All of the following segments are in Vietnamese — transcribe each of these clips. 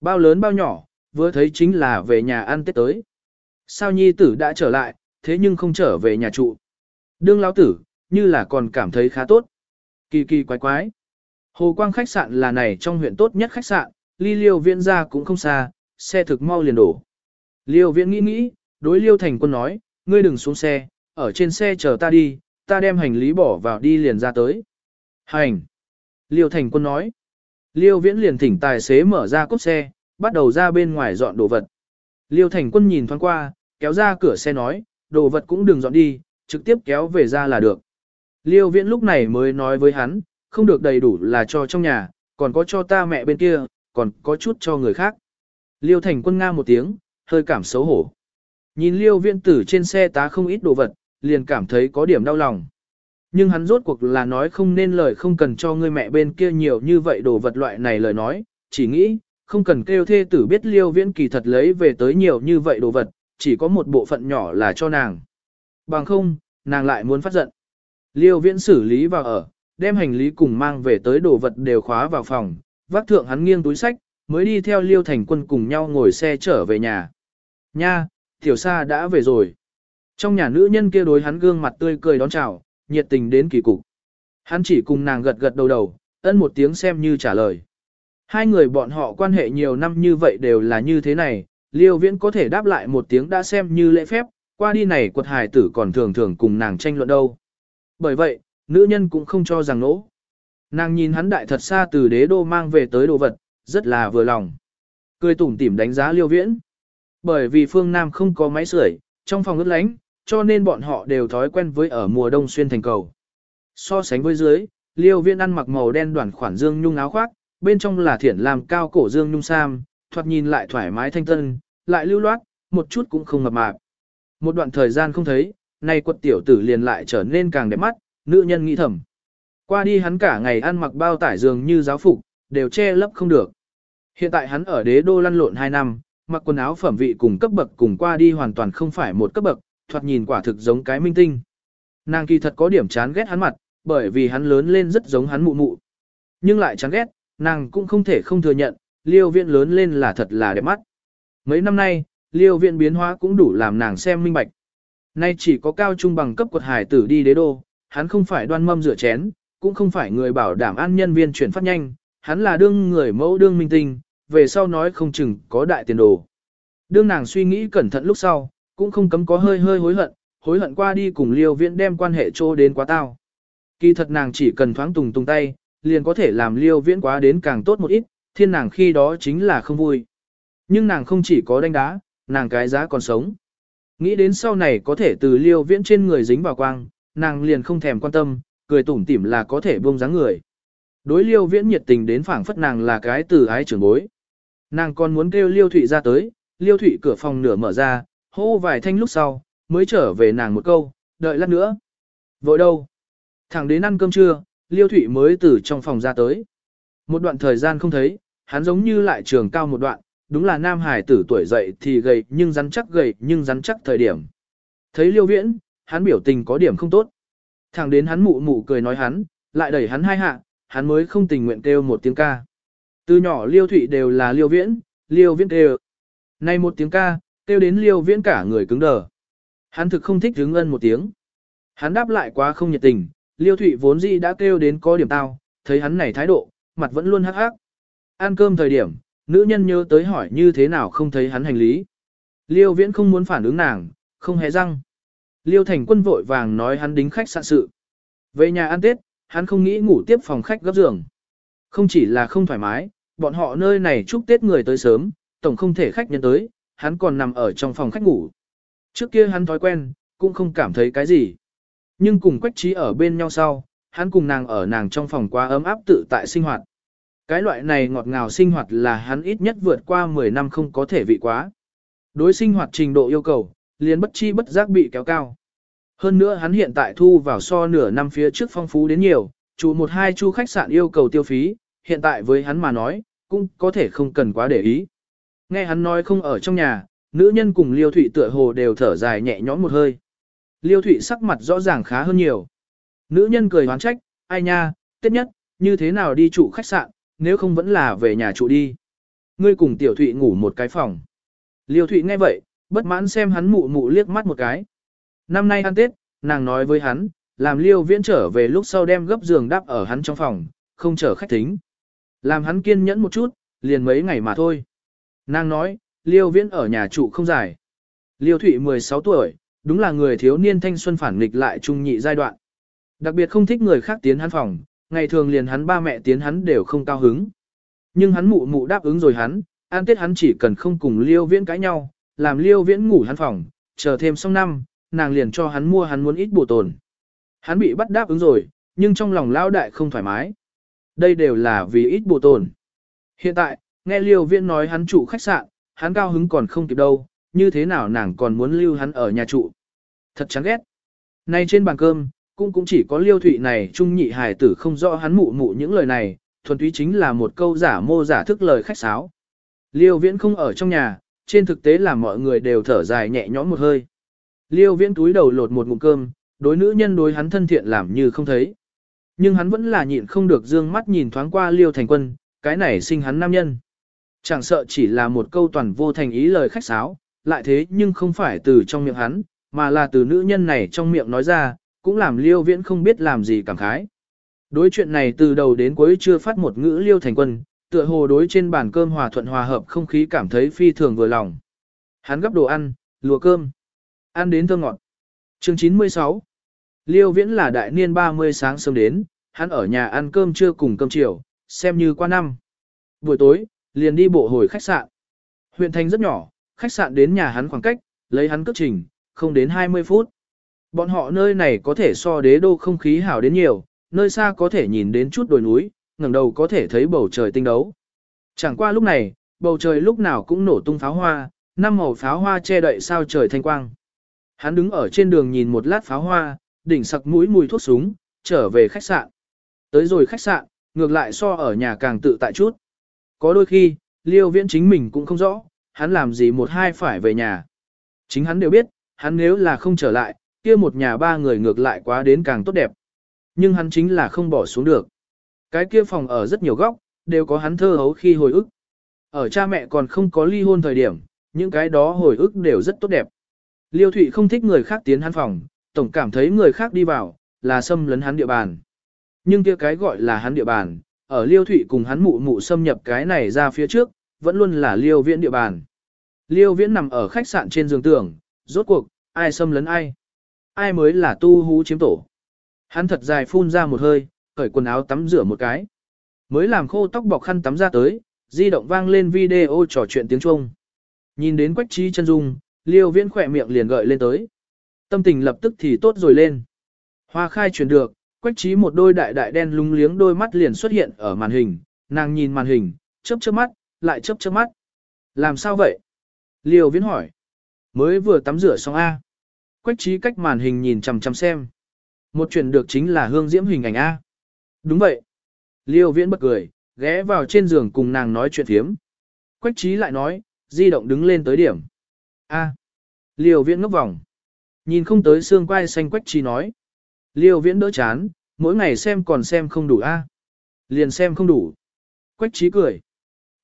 Bao lớn bao nhỏ, vừa thấy chính là về nhà ăn tết tới. Sao nhi tử đã trở lại, thế nhưng không trở về nhà trụ. Đương lão tử, như là còn cảm thấy khá tốt. Kỳ kỳ quái quái. Hồ Quang khách sạn là này trong huyện tốt nhất khách sạn, ly liêu viễn ra cũng không xa, xe thực mau liền đổ. Liêu viễn nghĩ nghĩ, đối liêu thành quân nói, ngươi đừng xuống xe, ở trên xe chờ ta đi, ta đem hành lý bỏ vào đi liền ra tới. Hành. Liêu thành quân nói. Liêu viễn liền thỉnh tài xế mở ra cốp xe, bắt đầu ra bên ngoài dọn đồ vật. Liêu thành quân nhìn thoáng qua, kéo ra cửa xe nói, đồ vật cũng đừng dọn đi, trực tiếp kéo về ra là được. Liêu viễn lúc này mới nói với hắn, không được đầy đủ là cho trong nhà, còn có cho ta mẹ bên kia, còn có chút cho người khác. Liêu thành quân nga một tiếng, hơi cảm xấu hổ. Nhìn liêu viễn tử trên xe tá không ít đồ vật, liền cảm thấy có điểm đau lòng. Nhưng hắn rốt cuộc là nói không nên lời không cần cho người mẹ bên kia nhiều như vậy đồ vật loại này lời nói, chỉ nghĩ, không cần kêu thê tử biết liêu viễn kỳ thật lấy về tới nhiều như vậy đồ vật, chỉ có một bộ phận nhỏ là cho nàng. Bằng không, nàng lại muốn phát giận. Liêu viễn xử lý vào ở, đem hành lý cùng mang về tới đồ vật đều khóa vào phòng, vác thượng hắn nghiêng túi sách, mới đi theo Liêu Thành Quân cùng nhau ngồi xe trở về nhà. Nha, tiểu sa đã về rồi. Trong nhà nữ nhân kia đối hắn gương mặt tươi cười đón chào, nhiệt tình đến kỳ cục. Hắn chỉ cùng nàng gật gật đầu đầu, ân một tiếng xem như trả lời. Hai người bọn họ quan hệ nhiều năm như vậy đều là như thế này, Liêu Viễn có thể đáp lại một tiếng đã xem như lễ phép, qua đi này quật hài tử còn thường thường cùng nàng tranh luận đâu. Bởi vậy, nữ nhân cũng không cho rằng nỗ. Nàng nhìn hắn đại thật xa từ đế đô mang về tới đồ vật, rất là vừa lòng. Cười tủm tỉm đánh giá liêu viễn. Bởi vì phương Nam không có máy sưởi, trong phòng ướt lánh, cho nên bọn họ đều thói quen với ở mùa đông xuyên thành cầu. So sánh với dưới, liêu viễn ăn mặc màu đen đoàn khoản dương nhung áo khoác, bên trong là thiển làm cao cổ dương nhung sam, thoạt nhìn lại thoải mái thanh tân, lại lưu loát, một chút cũng không mập mạp. Một đoạn thời gian không thấy, nay quật tiểu tử liền lại trở nên càng đẹp mắt, nữ nhân nghĩ thầm. Qua đi hắn cả ngày ăn mặc bao tải dường như giáo phục, đều che lấp không được. Hiện tại hắn ở đế đô lăn lộn 2 năm, mặc quần áo phẩm vị cùng cấp bậc cùng qua đi hoàn toàn không phải một cấp bậc, thoạt nhìn quả thực giống cái minh tinh. Nàng kỳ thật có điểm chán ghét hắn mặt, bởi vì hắn lớn lên rất giống hắn mụ mụ. Nhưng lại chán ghét, nàng cũng không thể không thừa nhận, liêu viện lớn lên là thật là đẹp mắt. Mấy năm nay, liêu viện biến hóa cũng đủ làm nàng xem minh bạch. Nay chỉ có cao trung bằng cấp quật hải tử đi đế đô, hắn không phải đoan mâm rửa chén, cũng không phải người bảo đảm an nhân viên chuyển phát nhanh, hắn là đương người mẫu đương minh tinh, về sau nói không chừng có đại tiền đồ. Đương nàng suy nghĩ cẩn thận lúc sau, cũng không cấm có hơi hơi hối hận, hối hận qua đi cùng liêu viễn đem quan hệ trô đến quá tao. Kỳ thật nàng chỉ cần thoáng tùng tùng tay, liền có thể làm liêu viễn quá đến càng tốt một ít, thiên nàng khi đó chính là không vui. Nhưng nàng không chỉ có đánh đá, nàng cái giá còn sống. Nghĩ đến sau này có thể từ liêu viễn trên người dính vào quang, nàng liền không thèm quan tâm, cười tủm tỉm là có thể buông dáng người. Đối liêu viễn nhiệt tình đến phảng phất nàng là cái từ ái trưởng bối. Nàng còn muốn kêu liêu thụy ra tới, liêu thụy cửa phòng nửa mở ra, hô vài thanh lúc sau, mới trở về nàng một câu, đợi lát nữa. Vội đâu? Thẳng đến ăn cơm trưa, liêu thụy mới từ trong phòng ra tới. Một đoạn thời gian không thấy, hắn giống như lại trường cao một đoạn, đúng là nam hải tử tuổi dậy thì gầy nhưng rắn chắc gầy nhưng rắn chắc thời điểm. Thấy liêu viễn, hắn biểu tình có điểm không tốt. Thẳng đến hắn mụ mụ cười nói hắn, lại đẩy hắn hai hạ, hắn mới không tình nguyện kêu một tiếng ca. Từ nhỏ liêu thụy đều là liêu viễn, liêu viễn kêu. Nay một tiếng ca, kêu đến liêu viễn cả người cứng đờ. Hắn thực không thích đứng ân một tiếng. Hắn đáp lại quá không nhiệt tình, liêu thụy vốn dĩ đã kêu đến có điểm tao, thấy hắn này thái độ, mặt vẫn luôn hắc hắc. Ăn cơm thời điểm, nữ nhân nhớ tới hỏi như thế nào không thấy hắn hành lý. Liêu viễn không muốn phản ứng nàng, không hề răng. Liêu thành quân vội vàng nói hắn đính khách sạn sự. Về nhà ăn Tết, hắn không nghĩ ngủ tiếp phòng khách gấp giường. Không chỉ là không thoải mái, bọn họ nơi này chúc Tết người tới sớm, tổng không thể khách nhân tới, hắn còn nằm ở trong phòng khách ngủ. Trước kia hắn thói quen, cũng không cảm thấy cái gì. Nhưng cùng quách trí ở bên nhau sau, hắn cùng nàng ở nàng trong phòng quá ấm áp tự tại sinh hoạt. Cái loại này ngọt ngào sinh hoạt là hắn ít nhất vượt qua 10 năm không có thể vị quá. Đối sinh hoạt trình độ yêu cầu, liền bất chi bất giác bị kéo cao. Hơn nữa hắn hiện tại thu vào so nửa năm phía trước phong phú đến nhiều, chủ một hai chu khách sạn yêu cầu tiêu phí, hiện tại với hắn mà nói, cũng có thể không cần quá để ý. Nghe hắn nói không ở trong nhà, nữ nhân cùng Liêu Thụy tựa hồ đều thở dài nhẹ nhõm một hơi. Liêu Thụy sắc mặt rõ ràng khá hơn nhiều. Nữ nhân cười hoán trách, ai nha, tiết nhất, như thế nào đi trụ khách sạn, nếu không vẫn là về nhà trụ đi. ngươi cùng tiểu thụy ngủ một cái phòng. Liêu thụy nghe vậy, bất mãn xem hắn mụ mụ liếc mắt một cái. Năm nay ăn Tết, nàng nói với hắn, làm liêu viễn trở về lúc sau đem gấp giường đắp ở hắn trong phòng, không chở khách tính, Làm hắn kiên nhẫn một chút, liền mấy ngày mà thôi. Nàng nói, liêu viễn ở nhà trụ không dài. Liêu thụy 16 tuổi, đúng là người thiếu niên thanh xuân phản nghịch lại trung nhị giai đoạn. Đặc biệt không thích người khác tiến hắn phòng, ngày thường liền hắn ba mẹ tiến hắn đều không cao hứng. Nhưng hắn mụ mụ đáp ứng rồi hắn, an tết hắn chỉ cần không cùng liêu viễn cãi nhau, làm liêu viễn ngủ hắn phòng, chờ thêm xong năm, nàng liền cho hắn mua hắn muốn ít bổ tồn. Hắn bị bắt đáp ứng rồi, nhưng trong lòng lão đại không thoải mái. Đây đều là vì ít bổ tồn. Hiện tại, nghe liêu viễn nói hắn trụ khách sạn, hắn cao hứng còn không kịp đâu, như thế nào nàng còn muốn lưu hắn ở nhà trụ. Thật chán ghét. Nay trên bàn cơm, cũng cũng chỉ có liêu thụy này trung nhị hài tử không rõ hắn mụ mụ những lời này, thuần túy chính là một câu giả mô giả thức lời khách sáo. Liêu viễn không ở trong nhà, trên thực tế là mọi người đều thở dài nhẹ nhõm một hơi. Liêu viễn túi đầu lột một ngụm cơm, đối nữ nhân đối hắn thân thiện làm như không thấy. Nhưng hắn vẫn là nhịn không được dương mắt nhìn thoáng qua liêu thành quân, cái này sinh hắn nam nhân. Chẳng sợ chỉ là một câu toàn vô thành ý lời khách sáo, lại thế nhưng không phải từ trong miệng hắn, mà là từ nữ nhân này trong miệng nói ra, cũng làm liêu viễn không biết làm gì cảm khái. Đối chuyện này từ đầu đến cuối chưa phát một ngữ liêu thành quân, tựa hồ đối trên bàn cơm hòa thuận hòa hợp không khí cảm thấy phi thường vừa lòng. Hắn gấp đồ ăn, lùa cơm, ăn đến thơ ngọt. Chương 96 Liêu viễn là đại niên 30 sáng sớm đến, hắn ở nhà ăn cơm trưa cùng cơm chiều, xem như qua năm. Buổi tối, liền đi bộ hồi khách sạn. Huyện thành rất nhỏ, khách sạn đến nhà hắn khoảng cách, lấy hắn cước trình, không đến 20 phút. Bọn họ nơi này có thể so đế đô không khí hảo đến nhiều, nơi xa có thể nhìn đến chút đồi núi, ngẩng đầu có thể thấy bầu trời tinh đấu. Chẳng qua lúc này, bầu trời lúc nào cũng nổ tung pháo hoa, năm màu pháo hoa che đậy sao trời thanh quang. Hắn đứng ở trên đường nhìn một lát pháo hoa, đỉnh sặc mũi mùi thuốc súng, trở về khách sạn. Tới rồi khách sạn, ngược lại so ở nhà càng tự tại chút. Có đôi khi, liêu viễn chính mình cũng không rõ, hắn làm gì một hai phải về nhà. Chính hắn đều biết, hắn nếu là không trở lại, kia một nhà ba người ngược lại quá đến càng tốt đẹp. Nhưng hắn chính là không bỏ xuống được. Cái kia phòng ở rất nhiều góc, đều có hắn thơ hấu khi hồi ức. Ở cha mẹ còn không có ly hôn thời điểm, những cái đó hồi ức đều rất tốt đẹp. Liêu Thụy không thích người khác tiến hắn phòng, tổng cảm thấy người khác đi vào, là xâm lấn hắn địa bàn. Nhưng kia cái gọi là hắn địa bàn, ở Liêu Thụy cùng hắn mụ mụ xâm nhập cái này ra phía trước, vẫn luôn là Liêu Viễn địa bàn. Liêu Viễn nằm ở khách sạn trên giường tưởng, rốt cuộc, ai xâm lấn ai? Ai mới là tu hú chiếm tổ? Hắn thật dài phun ra một hơi, cởi quần áo tắm rửa một cái. Mới làm khô tóc bọc khăn tắm ra tới, di động vang lên video trò chuyện tiếng Trung. Nhìn đến quách trí chân dung, liêu viễn khỏe miệng liền gợi lên tới. Tâm tình lập tức thì tốt rồi lên. Hoa khai chuyển được, quách trí một đôi đại đại đen lúng liếng đôi mắt liền xuất hiện ở màn hình, nàng nhìn màn hình, chớp chớp mắt, lại chớp chớp mắt. Làm sao vậy? Liêu viễn hỏi. Mới vừa tắm rửa xong A. Quách trí cách màn hình nhìn chằm chằm xem. Một chuyện được chính là hương diễm hình ảnh A. Đúng vậy. Liêu viễn bật cười, ghé vào trên giường cùng nàng nói chuyện thiếm. Quách trí lại nói, di động đứng lên tới điểm. A. Liêu viễn ngốc vòng. Nhìn không tới xương quai xanh quách trí nói. Liêu viễn đỡ chán, mỗi ngày xem còn xem không đủ A. Liền xem không đủ. Quách trí cười.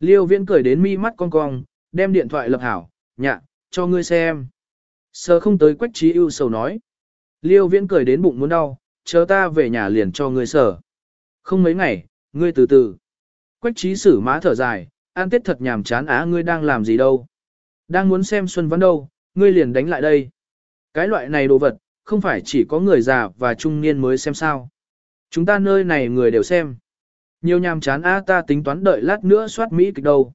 Liêu viễn cười đến mi mắt cong cong, đem điện thoại lập hảo, nhạ, cho ngươi xem. Sờ không tới quách trí ưu sầu nói. Liêu viễn cười đến bụng muốn đau, chờ ta về nhà liền cho ngươi sở. Không mấy ngày, ngươi từ từ. Quách trí sử má thở dài, an tết thật nhàm chán á ngươi đang làm gì đâu. Đang muốn xem Xuân Văn đâu, ngươi liền đánh lại đây. Cái loại này đồ vật, không phải chỉ có người già và trung niên mới xem sao. Chúng ta nơi này người đều xem. Nhiều nhàm chán a ta tính toán đợi lát nữa soát Mỹ kịch đâu.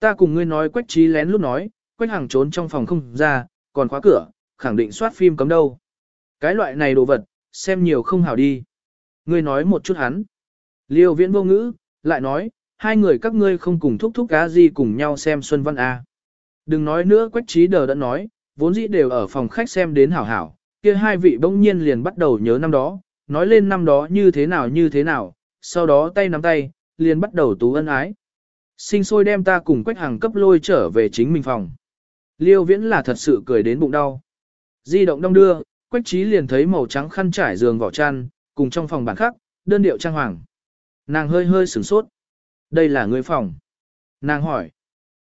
Ta cùng ngươi nói quách trí lén lút nói, quách hàng trốn trong phòng không ra, còn khóa cửa, khẳng định soát phim cấm đâu. Cái loại này đồ vật, xem nhiều không hảo đi. Ngươi nói một chút hắn. Liêu viễn vô ngữ, lại nói, hai người các ngươi không cùng thúc thúc cá gì cùng nhau xem Xuân Văn A. Đừng nói nữa quách trí đờ đã nói, vốn dĩ đều ở phòng khách xem đến hảo hảo, kia hai vị bỗng nhiên liền bắt đầu nhớ năm đó, nói lên năm đó như thế nào như thế nào, sau đó tay nắm tay, liền bắt đầu tú ân ái. Sinh sôi đem ta cùng quách hàng cấp lôi trở về chính mình phòng. Liêu viễn là thật sự cười đến bụng đau. Di động đông đưa, quách trí liền thấy màu trắng khăn trải giường vỏ chăn, cùng trong phòng bản khắc, đơn điệu trang hoàng. Nàng hơi hơi sửng sốt. Đây là người phòng. Nàng hỏi.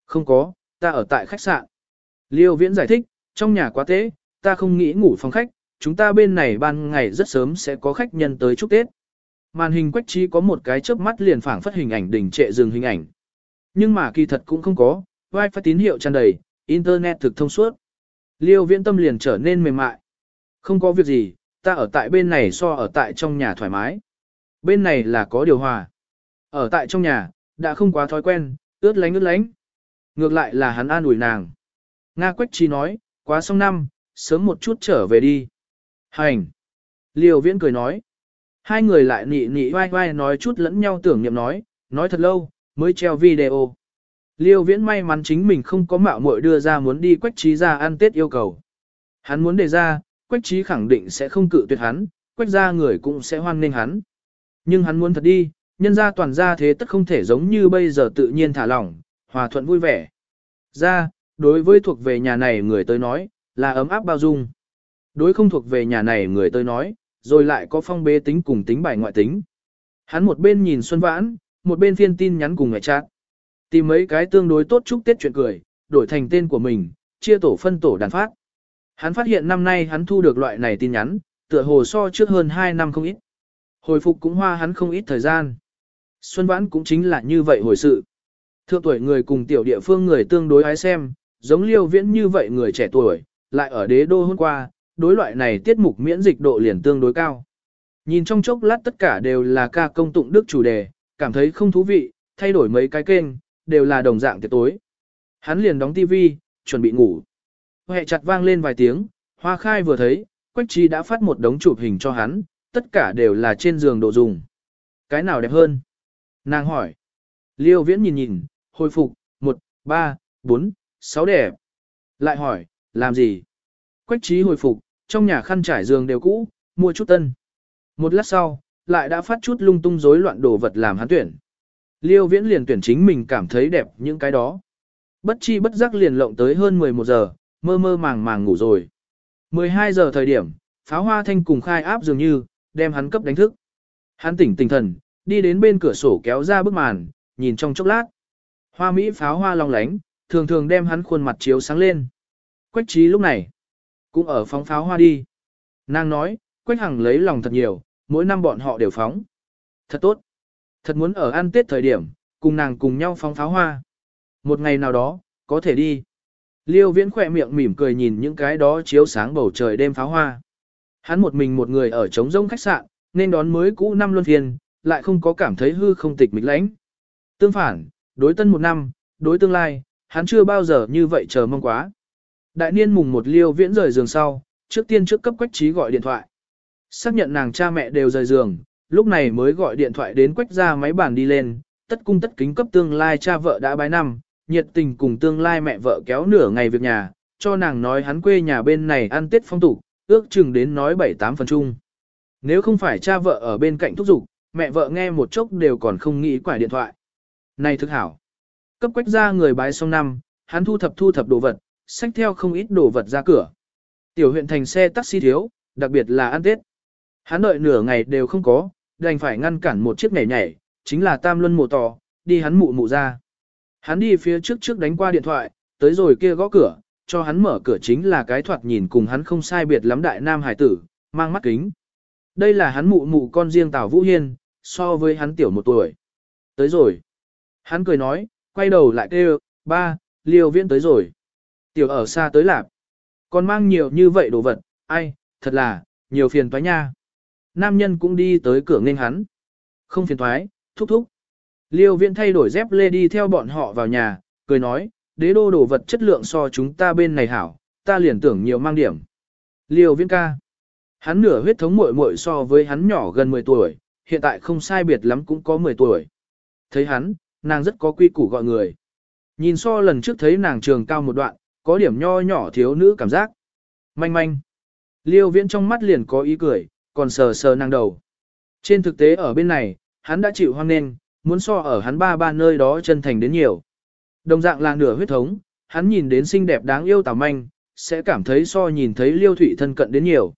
Không có, ta ở tại khách sạn. Liêu Viễn giải thích, trong nhà quá tế, ta không nghĩ ngủ phòng khách, chúng ta bên này ban ngày rất sớm sẽ có khách nhân tới chúc Tết. Màn hình quách trí có một cái chớp mắt liền phảng phất hình ảnh đỉnh trệ dừng hình ảnh. Nhưng mà kỳ thật cũng không có, wifi tín hiệu tràn đầy, internet thực thông suốt. Liêu viễn tâm liền trở nên mềm mại. Không có việc gì, ta ở tại bên này so ở tại trong nhà thoải mái. Bên này là có điều hòa. Ở tại trong nhà, đã không quá thói quen, ướt lánh ướt lánh. Ngược lại là hắn an ủi nàng. Nga Quách Trí nói, quá xong năm, sớm một chút trở về đi. Hành. Liều viễn cười nói. Hai người lại nị nị vai vai nói chút lẫn nhau tưởng niệm nói, nói thật lâu, mới treo video. Liêu viễn may mắn chính mình không có mạo muội đưa ra muốn đi quách trí ra ăn tết yêu cầu. Hắn muốn đề ra, quách trí khẳng định sẽ không cự tuyệt hắn, quách ra người cũng sẽ hoan nghênh hắn. Nhưng hắn muốn thật đi, nhân ra toàn ra thế tất không thể giống như bây giờ tự nhiên thả lỏng, hòa thuận vui vẻ. Ra, đối với thuộc về nhà này người tới nói, là ấm áp bao dung. Đối không thuộc về nhà này người tôi nói, rồi lại có phong bế tính cùng tính bài ngoại tính. Hắn một bên nhìn Xuân Vãn, một bên phiên tin nhắn cùng ngoại chat. Tìm mấy cái tương đối tốt chúc Tết chuyện cười, đổi thành tên của mình, chia tổ phân tổ đàn phát. Hắn phát hiện năm nay hắn thu được loại này tin nhắn, tựa hồ so trước hơn 2 năm không ít. Hồi phục cũng hoa hắn không ít thời gian. Xuân Vãn cũng chính là như vậy hồi sự. Thượng tuổi người cùng tiểu địa phương người tương đối ái xem, giống liêu viễn như vậy người trẻ tuổi, lại ở đế đô hôm qua, đối loại này tiết mục miễn dịch độ liền tương đối cao. Nhìn trong chốc lát tất cả đều là ca công tụng đức chủ đề, cảm thấy không thú vị, thay đổi mấy cái kênh, đều là đồng dạng tiệc tối. Hắn liền đóng tivi, chuẩn bị ngủ. Hệ chặt vang lên vài tiếng, hoa khai vừa thấy, Quách trí đã phát một đống chụp hình cho hắn, tất cả đều là trên giường đồ dùng. Cái nào đẹp hơn? Nàng hỏi. Liêu viễn nhìn nhìn, hồi phục, 1, 3, 4, 6 đẹp. Lại hỏi, làm gì? Quách trí hồi phục, trong nhà khăn trải giường đều cũ, mua chút tân. Một lát sau, lại đã phát chút lung tung rối loạn đồ vật làm hắn tuyển. Liêu viễn liền tuyển chính mình cảm thấy đẹp những cái đó. Bất chi bất giác liền lộng tới hơn 11 giờ, mơ mơ màng màng ngủ rồi. 12 giờ thời điểm, pháo hoa thanh cùng khai áp dường như, đem hắn cấp đánh thức. Hắn tỉnh tỉnh thần, đi đến bên cửa sổ kéo ra bức màn, nhìn trong chốc lát. Hoa mỹ pháo hoa long lánh, thường thường đem hắn khuôn mặt chiếu sáng lên. Quách trí lúc này, cũng ở phóng pháo hoa đi. Nàng nói, Quách Hằng lấy lòng thật nhiều, mỗi năm bọn họ đều phóng. Thật tốt. Thật muốn ở ăn Tết thời điểm, cùng nàng cùng nhau phóng pháo hoa. Một ngày nào đó, có thể đi. Liêu viễn khỏe miệng mỉm cười nhìn những cái đó chiếu sáng bầu trời đêm pháo hoa. Hắn một mình một người ở trống rông khách sạn, nên đón mới cũ năm luân phiên, lại không có cảm thấy hư không tịch mịch lãnh. Tương phản, đối tân một năm, đối tương lai, hắn chưa bao giờ như vậy chờ mong quá. Đại niên mùng một liêu viễn rời giường sau, trước tiên trước cấp quách trí gọi điện thoại. Xác nhận nàng cha mẹ đều rời giường, lúc này mới gọi điện thoại đến quách ra máy bàn đi lên, tất cung tất kính cấp tương lai cha vợ đã bái năm, nhiệt tình cùng tương lai mẹ vợ kéo nửa ngày việc nhà, cho nàng nói hắn quê nhà bên này ăn tết phong tục, ước chừng đến nói 7-8 phần chung. Nếu không phải cha vợ ở bên cạnh thúc giục, mẹ vợ nghe một chốc đều còn không nghĩ quải điện thoại. Này thức hảo. Cấp quách ra người bái xong năm, hắn thu thập thu thập đồ vật, xách theo không ít đồ vật ra cửa. Tiểu huyện thành xe taxi thiếu, đặc biệt là ăn Tết. Hắn đợi nửa ngày đều không có, đành phải ngăn cản một chiếc nhảy nhảy, chính là tam luân mộ tò, đi hắn mụ mụ ra. Hắn đi phía trước trước đánh qua điện thoại, tới rồi kia gõ cửa, cho hắn mở cửa chính là cái thoạt nhìn cùng hắn không sai biệt lắm đại nam hải tử, mang mắt kính. Đây là hắn mụ mụ con riêng Tào Vũ Hiên, so với hắn tiểu một tuổi. Tới rồi. Hắn cười nói, quay đầu lại kêu, ba, liều viễn tới rồi. Tiểu ở xa tới lạp. Còn mang nhiều như vậy đồ vật, ai, thật là, nhiều phiền toái nha. Nam nhân cũng đi tới cửa nghênh hắn. Không phiền toái, thúc thúc. Liêu viễn thay đổi dép lê đi theo bọn họ vào nhà, cười nói, đế đô đồ vật chất lượng so chúng ta bên này hảo, ta liền tưởng nhiều mang điểm. Liêu viễn ca. Hắn nửa huyết thống muội muội so với hắn nhỏ gần 10 tuổi, hiện tại không sai biệt lắm cũng có 10 tuổi. Thấy hắn, nàng rất có quy củ gọi người. Nhìn so lần trước thấy nàng trường cao một đoạn, có điểm nho nhỏ thiếu nữ cảm giác. Manh manh. Liêu viễn trong mắt liền có ý cười, còn sờ sờ nàng đầu. Trên thực tế ở bên này, hắn đã chịu hoang nên, muốn so ở hắn ba ba nơi đó chân thành đến nhiều. Đồng dạng là nửa huyết thống, hắn nhìn đến xinh đẹp đáng yêu tào manh, sẽ cảm thấy so nhìn thấy liêu thụy thân cận đến nhiều.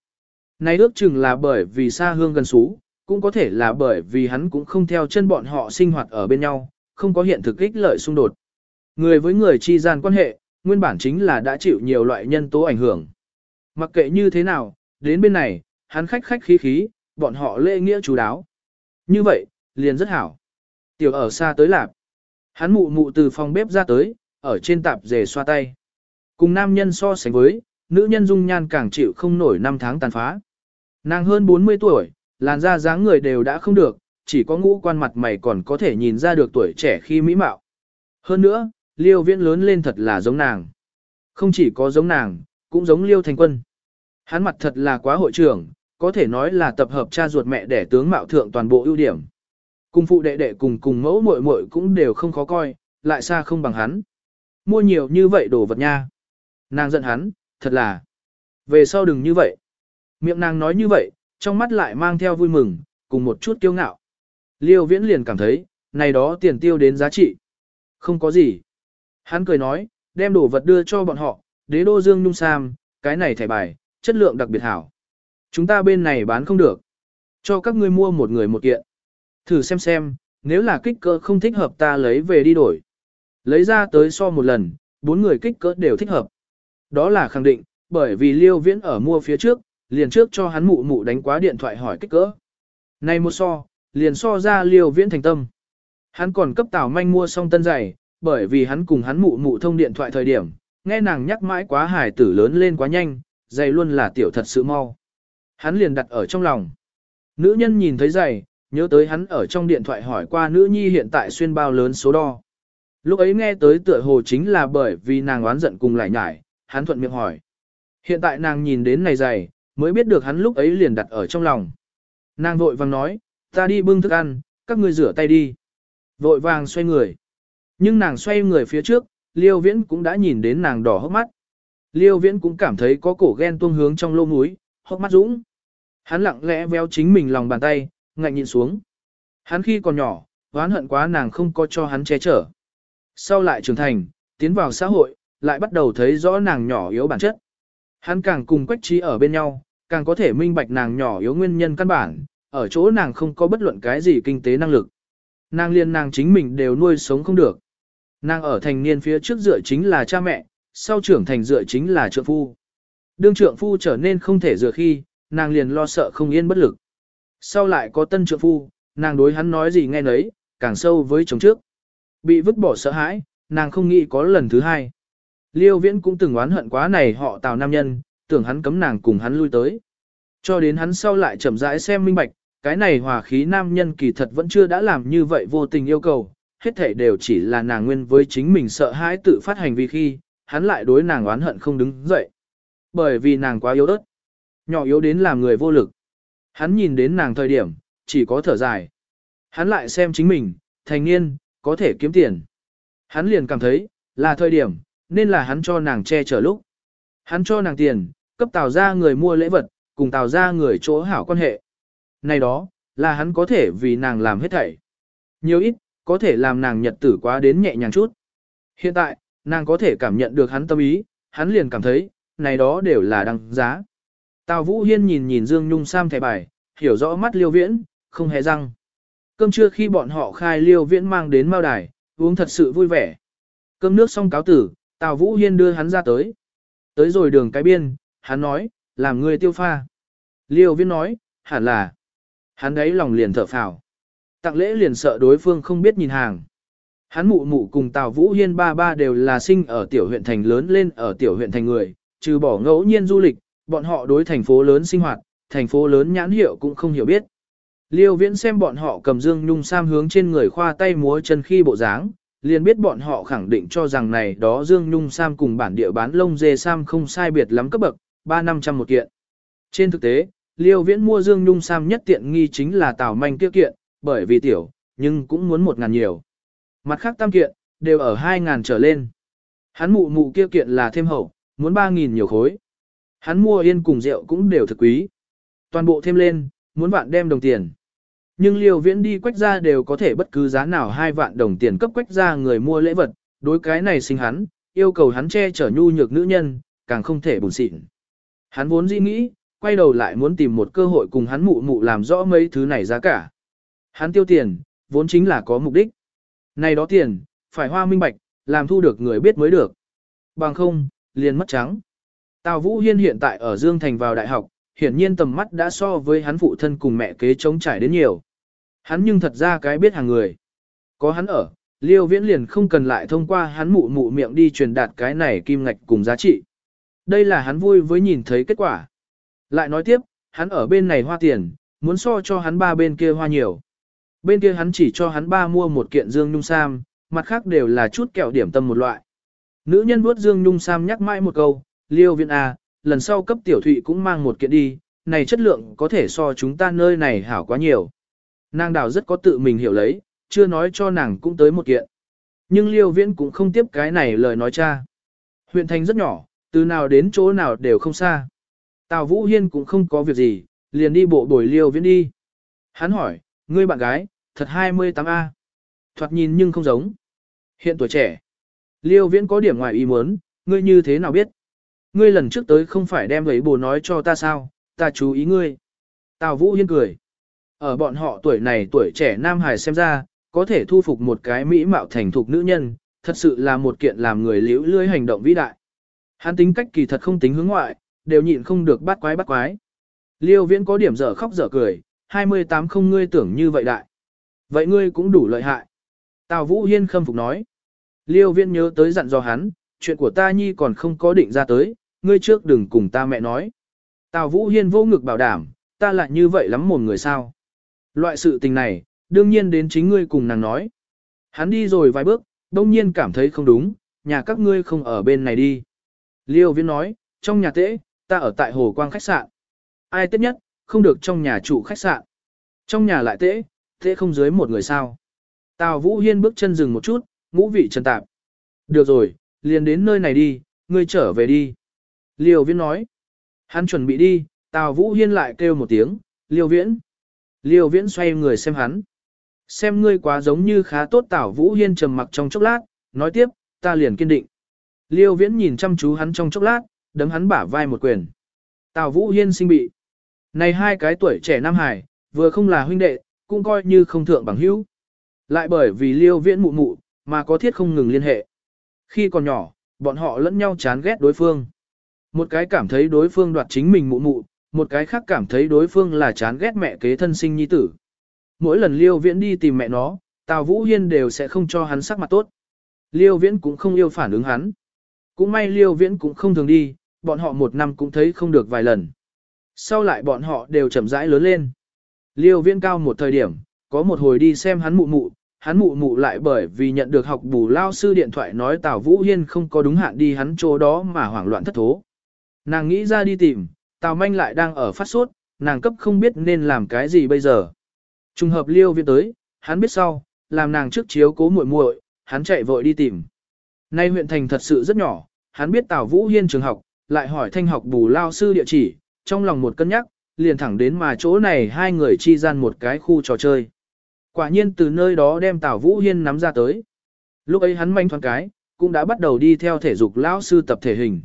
Này ước chừng là bởi vì xa hương gần xú, cũng có thể là bởi vì hắn cũng không theo chân bọn họ sinh hoạt ở bên nhau, không có hiện thực ích lợi xung đột. Người với người chi gian quan hệ, nguyên bản chính là đã chịu nhiều loại nhân tố ảnh hưởng. Mặc kệ như thế nào, đến bên này, hắn khách khách khí khí, bọn họ lễ nghĩa chú đáo. Như vậy, liền rất hảo. Tiểu ở xa tới lạp. Hắn mụ mụ từ phòng bếp ra tới, ở trên tạp dề xoa tay. Cùng nam nhân so sánh với, nữ nhân dung nhan càng chịu không nổi năm tháng tàn phá. Nàng hơn 40 tuổi, làn da dáng người đều đã không được, chỉ có ngũ quan mặt mày còn có thể nhìn ra được tuổi trẻ khi mỹ mạo. Hơn nữa, liêu viễn lớn lên thật là giống nàng. Không chỉ có giống nàng, cũng giống liêu thành quân. Hắn mặt thật là quá hội trưởng, có thể nói là tập hợp cha ruột mẹ để tướng mạo thượng toàn bộ ưu điểm. Cùng phụ đệ đệ cùng cùng mẫu muội muội cũng đều không khó coi, lại xa không bằng hắn. Mua nhiều như vậy đồ vật nha. Nàng giận hắn, thật là. Về sau đừng như vậy. Miệng nàng nói như vậy, trong mắt lại mang theo vui mừng, cùng một chút kiêu ngạo. Liêu viễn liền cảm thấy, này đó tiền tiêu đến giá trị. Không có gì. Hắn cười nói, đem đồ vật đưa cho bọn họ, đế đô dương nhung sam, cái này thẻ bài, chất lượng đặc biệt hảo. Chúng ta bên này bán không được. Cho các ngươi mua một người một kiện. Thử xem xem, nếu là kích cỡ không thích hợp ta lấy về đi đổi. Lấy ra tới so một lần, bốn người kích cỡ đều thích hợp. Đó là khẳng định, bởi vì Liêu Viễn ở mua phía trước, liền trước cho hắn mụ mụ đánh quá điện thoại hỏi kích cỡ. Này một so, liền so ra Liêu Viễn thành tâm. Hắn còn cấp Tào Manh mua xong tân giày, bởi vì hắn cùng hắn mụ mụ thông điện thoại thời điểm, nghe nàng nhắc mãi quá hải tử lớn lên quá nhanh, giày luôn là tiểu thật sự mau. Hắn liền đặt ở trong lòng. Nữ nhân nhìn thấy giày, nhớ tới hắn ở trong điện thoại hỏi qua nữ nhi hiện tại xuyên bao lớn số đo. Lúc ấy nghe tới tựa hồ chính là bởi vì nàng oán giận cùng lại nhải, hắn thuận miệng hỏi. Hiện tại nàng nhìn đến này giày, mới biết được hắn lúc ấy liền đặt ở trong lòng. Nàng vội vàng nói, ta đi bưng thức ăn, các ngươi rửa tay đi. Vội vàng xoay người. Nhưng nàng xoay người phía trước, Liêu Viễn cũng đã nhìn đến nàng đỏ hốc mắt. Liêu Viễn cũng cảm thấy có cổ ghen tuông hướng trong lô mũi, hốc mắt dũng. Hắn lặng lẽ véo chính mình lòng bàn tay, ngạnh nhìn xuống. Hắn khi còn nhỏ, oán hận quá nàng không có cho hắn che chở. Sau lại trưởng thành, tiến vào xã hội, lại bắt đầu thấy rõ nàng nhỏ yếu bản chất. Hắn càng cùng quách trí ở bên nhau, càng có thể minh bạch nàng nhỏ yếu nguyên nhân căn bản, ở chỗ nàng không có bất luận cái gì kinh tế năng lực. Nàng liên nàng chính mình đều nuôi sống không được. Nàng ở thành niên phía trước dựa chính là cha mẹ, sau trưởng thành dựa chính là trượng phu. Đương trượng phu trở nên không thể dựa khi, nàng liền lo sợ không yên bất lực. Sau lại có tân trượng phu, nàng đối hắn nói gì nghe nấy, càng sâu với chồng trước. Bị vứt bỏ sợ hãi, nàng không nghĩ có lần thứ hai. Liêu viễn cũng từng oán hận quá này họ tào nam nhân, tưởng hắn cấm nàng cùng hắn lui tới. Cho đến hắn sau lại chậm rãi xem minh bạch, cái này hòa khí nam nhân kỳ thật vẫn chưa đã làm như vậy vô tình yêu cầu, hết thể đều chỉ là nàng nguyên với chính mình sợ hãi tự phát hành vi khi, hắn lại đối nàng oán hận không đứng dậy. Bởi vì nàng quá yếu ớt, nhỏ yếu đến làm người vô lực. Hắn nhìn đến nàng thời điểm, chỉ có thở dài. Hắn lại xem chính mình, thành niên, có thể kiếm tiền. Hắn liền cảm thấy, là thời điểm, nên là hắn cho nàng che chở lúc. Hắn cho nàng tiền, cấp tào ra người mua lễ vật, cùng tào ra người chỗ hảo quan hệ. Này đó, là hắn có thể vì nàng làm hết thảy. Nhiều ít, có thể làm nàng nhật tử quá đến nhẹ nhàng chút. Hiện tại, nàng có thể cảm nhận được hắn tâm ý, hắn liền cảm thấy, này đó đều là đăng giá. Tào Vũ Hiên nhìn nhìn Dương Nhung Sam thẻ bài, hiểu rõ mắt Liêu Viễn, không hề răng. Cơm trưa khi bọn họ khai Liêu Viễn mang đến Mao Đài, uống thật sự vui vẻ. Cơm nước xong cáo tử, Tào Vũ Hiên đưa hắn ra tới. Tới rồi đường cái biên, hắn nói, làm người tiêu pha. Liêu Viễn nói, hẳn là. Hắn đấy lòng liền thở phào. Tặng lễ liền sợ đối phương không biết nhìn hàng. Hắn mụ mụ cùng Tào Vũ Hiên ba ba đều là sinh ở tiểu huyện thành lớn lên ở tiểu huyện thành người, trừ bỏ ngẫu nhiên du lịch, bọn họ đối thành phố lớn sinh hoạt, thành phố lớn nhãn hiệu cũng không hiểu biết. Liêu viễn xem bọn họ cầm dương nhung sam hướng trên người khoa tay múa chân khi bộ dáng, liền biết bọn họ khẳng định cho rằng này đó dương nhung sam cùng bản địa bán lông dê sam không sai biệt lắm cấp bậc, 3 năm trăm một kiện. Trên thực tế, liêu viễn mua dương nhung sam nhất tiện nghi chính là tào manh kia kiện, bởi vì tiểu, nhưng cũng muốn một ngàn nhiều. Mặt khác tam kiện, đều ở hai ngàn trở lên. Hắn mụ mụ kia kiện là thêm hậu, muốn ba nghìn nhiều khối. Hắn mua yên cùng rượu cũng đều thực quý. Toàn bộ thêm lên, muốn vạn đem đồng tiền. Nhưng liều viễn đi quách ra đều có thể bất cứ giá nào hai vạn đồng tiền cấp quách ra người mua lễ vật, đối cái này sinh hắn, yêu cầu hắn che chở nhu nhược nữ nhân, càng không thể buồn xịn. Hắn vốn dĩ nghĩ, quay đầu lại muốn tìm một cơ hội cùng hắn mụ mụ làm rõ mấy thứ này giá cả. Hắn tiêu tiền, vốn chính là có mục đích. Này đó tiền, phải hoa minh bạch, làm thu được người biết mới được. Bằng không, liền mất trắng. Tào Vũ Hiên hiện tại ở Dương Thành vào đại học, hiển nhiên tầm mắt đã so với hắn phụ thân cùng mẹ kế chống trải đến nhiều. Hắn nhưng thật ra cái biết hàng người. Có hắn ở, Liêu Viễn liền không cần lại thông qua hắn mụ mụ miệng đi truyền đạt cái này kim ngạch cùng giá trị. Đây là hắn vui với nhìn thấy kết quả. Lại nói tiếp, hắn ở bên này hoa tiền, muốn so cho hắn ba bên kia hoa nhiều. Bên kia hắn chỉ cho hắn ba mua một kiện dương nhung sam, mặt khác đều là chút kẹo điểm tâm một loại. Nữ nhân vuốt dương nhung sam nhắc mãi một câu, liêu viện à, lần sau cấp tiểu thụy cũng mang một kiện đi, này chất lượng có thể so chúng ta nơi này hảo quá nhiều. Nàng đào rất có tự mình hiểu lấy, chưa nói cho nàng cũng tới một kiện. Nhưng liêu viễn cũng không tiếp cái này lời nói cha. Huyện thành rất nhỏ, từ nào đến chỗ nào đều không xa. Tào Vũ Hiên cũng không có việc gì, liền đi bộ đổi liêu viễn đi. Hắn hỏi, ngươi bạn gái, thật 28A. Thoạt nhìn nhưng không giống. Hiện tuổi trẻ. Liêu viễn có điểm ngoài ý muốn, ngươi như thế nào biết? Ngươi lần trước tới không phải đem ấy bồ nói cho ta sao, ta chú ý ngươi. Tào Vũ Hiên cười. Ở bọn họ tuổi này tuổi trẻ Nam Hải xem ra, có thể thu phục một cái mỹ mạo thành thục nữ nhân, thật sự là một kiện làm người liễu lưới hành động vĩ đại. Hắn tính cách kỳ thật không tính hướng ngoại, đều nhịn không được bắt quái bắt quái. Liêu viễn có điểm dở khóc dở cười, 28 không ngươi tưởng như vậy đại. Vậy ngươi cũng đủ lợi hại. Tào Vũ Hiên khâm phục nói. Liêu viễn nhớ tới dặn dò hắn, chuyện của ta nhi còn không có định ra tới, ngươi trước đừng cùng ta mẹ nói. Tào Vũ Hiên vô ngực bảo đảm, ta lại như vậy lắm một người sao. Loại sự tình này, đương nhiên đến chính ngươi cùng nàng nói. Hắn đi rồi vài bước, đông nhiên cảm thấy không đúng, nhà các ngươi không ở bên này đi. Liêu viễn nói, trong nhà tễ, ta ở tại hồ quang khách sạn. Ai tết nhất, không được trong nhà chủ khách sạn. Trong nhà lại tễ, thế không dưới một người sao. Tào Vũ Hiên bước chân dừng một chút, ngũ vị trần tạp. Được rồi, liền đến nơi này đi, ngươi trở về đi. Liêu viễn nói. Hắn chuẩn bị đi, Tào Vũ Hiên lại kêu một tiếng, Liêu viễn. Liêu viễn xoay người xem hắn. Xem ngươi quá giống như khá tốt Tào Vũ Hiên trầm mặc trong chốc lát, nói tiếp, ta liền kiên định. Liêu viễn nhìn chăm chú hắn trong chốc lát, đấm hắn bả vai một quyền. Tào Vũ Hiên sinh bị. Này hai cái tuổi trẻ Nam Hải, vừa không là huynh đệ, cũng coi như không thượng bằng hữu. Lại bởi vì liêu viễn mụ mụ, mà có thiết không ngừng liên hệ. Khi còn nhỏ, bọn họ lẫn nhau chán ghét đối phương. Một cái cảm thấy đối phương đoạt chính mình mụ mụ, một cái khác cảm thấy đối phương là chán ghét mẹ kế thân sinh nhi tử. Mỗi lần liêu viễn đi tìm mẹ nó, Tào Vũ Hiên đều sẽ không cho hắn sắc mặt tốt. Liêu viễn cũng không yêu phản ứng hắn. Cũng may liêu viễn cũng không thường đi, bọn họ một năm cũng thấy không được vài lần. Sau lại bọn họ đều chậm rãi lớn lên. Liêu viễn cao một thời điểm, có một hồi đi xem hắn mụ mụ, hắn mụ mụ lại bởi vì nhận được học bù lao sư điện thoại nói Tào Vũ Hiên không có đúng hạn đi hắn chỗ đó mà hoảng loạn thất thố. Nàng nghĩ ra đi tìm, Tào Manh lại đang ở phát sốt, nàng cấp không biết nên làm cái gì bây giờ. Trùng hợp liêu viễn tới, hắn biết sau, làm nàng trước chiếu cố muội muội, hắn chạy vội đi tìm. Nay huyện thành thật sự rất nhỏ, hắn biết Tào Vũ Hiên trường học, lại hỏi thanh học bù lao sư địa chỉ, trong lòng một cân nhắc, liền thẳng đến mà chỗ này hai người chi gian một cái khu trò chơi. Quả nhiên từ nơi đó đem Tào Vũ Hiên nắm ra tới. Lúc ấy hắn manh thoáng cái, cũng đã bắt đầu đi theo thể dục lão sư tập thể hình.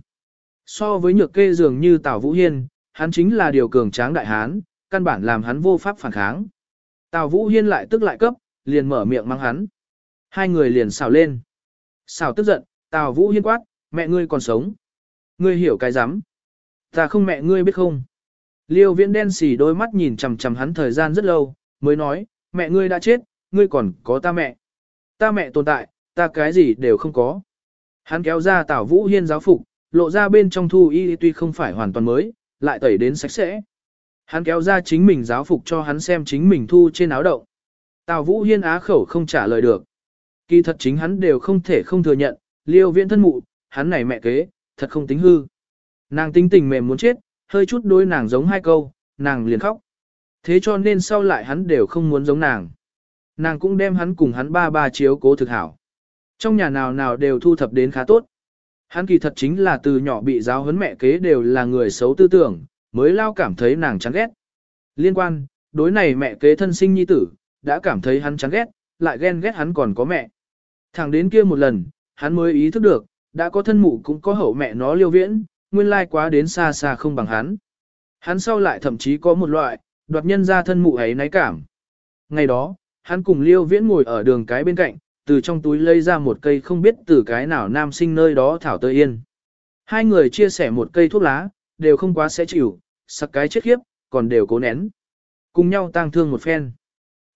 So với nhược kê dường như Tào Vũ Hiên, hắn chính là điều cường tráng đại hán, căn bản làm hắn vô pháp phản kháng. Tào Vũ Hiên lại tức lại cấp, liền mở miệng mang hắn. Hai người liền xào lên. Xào tức giận, Tào Vũ Hiên quát, mẹ ngươi còn sống. Ngươi hiểu cái rắm Ta không mẹ ngươi biết không. Liêu viễn đen xỉ đôi mắt nhìn chằm chằm hắn thời gian rất lâu, mới nói, mẹ ngươi đã chết, ngươi còn có ta mẹ. Ta mẹ tồn tại, ta cái gì đều không có. Hắn kéo ra tảo vũ hiên giáo phục, lộ ra bên trong thu y tuy không phải hoàn toàn mới, lại tẩy đến sạch sẽ. Hắn kéo ra chính mình giáo phục cho hắn xem chính mình thu trên áo động. Tào Vũ Hiên á khẩu không trả lời được. Kỳ thật chính hắn đều không thể không thừa nhận, liêu viễn thân mụ, hắn này mẹ kế, thật không tính hư. Nàng tính tình mềm muốn chết, hơi chút đối nàng giống hai câu, nàng liền khóc. Thế cho nên sau lại hắn đều không muốn giống nàng. Nàng cũng đem hắn cùng hắn ba ba chiếu cố thực hảo. Trong nhà nào nào đều thu thập đến khá tốt. Hắn kỳ thật chính là từ nhỏ bị giáo huấn mẹ kế đều là người xấu tư tưởng, mới lao cảm thấy nàng chán ghét. Liên quan, đối này mẹ kế thân sinh nhi tử, đã cảm thấy hắn chán ghét, lại ghen ghét hắn còn có mẹ. Thẳng đến kia một lần, hắn mới ý thức được, đã có thân mụ cũng có hậu mẹ nó liêu viễn, nguyên lai quá đến xa xa không bằng hắn. Hắn sau lại thậm chí có một loại, đoạt nhân ra thân mụ ấy náy cảm. Ngày đó, hắn cùng liêu viễn ngồi ở đường cái bên cạnh, từ trong túi lấy ra một cây không biết từ cái nào nam sinh nơi đó thảo tơ yên. Hai người chia sẻ một cây thuốc lá, đều không quá sẽ chịu, sặc cái chết khiếp, còn đều cố nén. Cùng nhau tang thương một phen.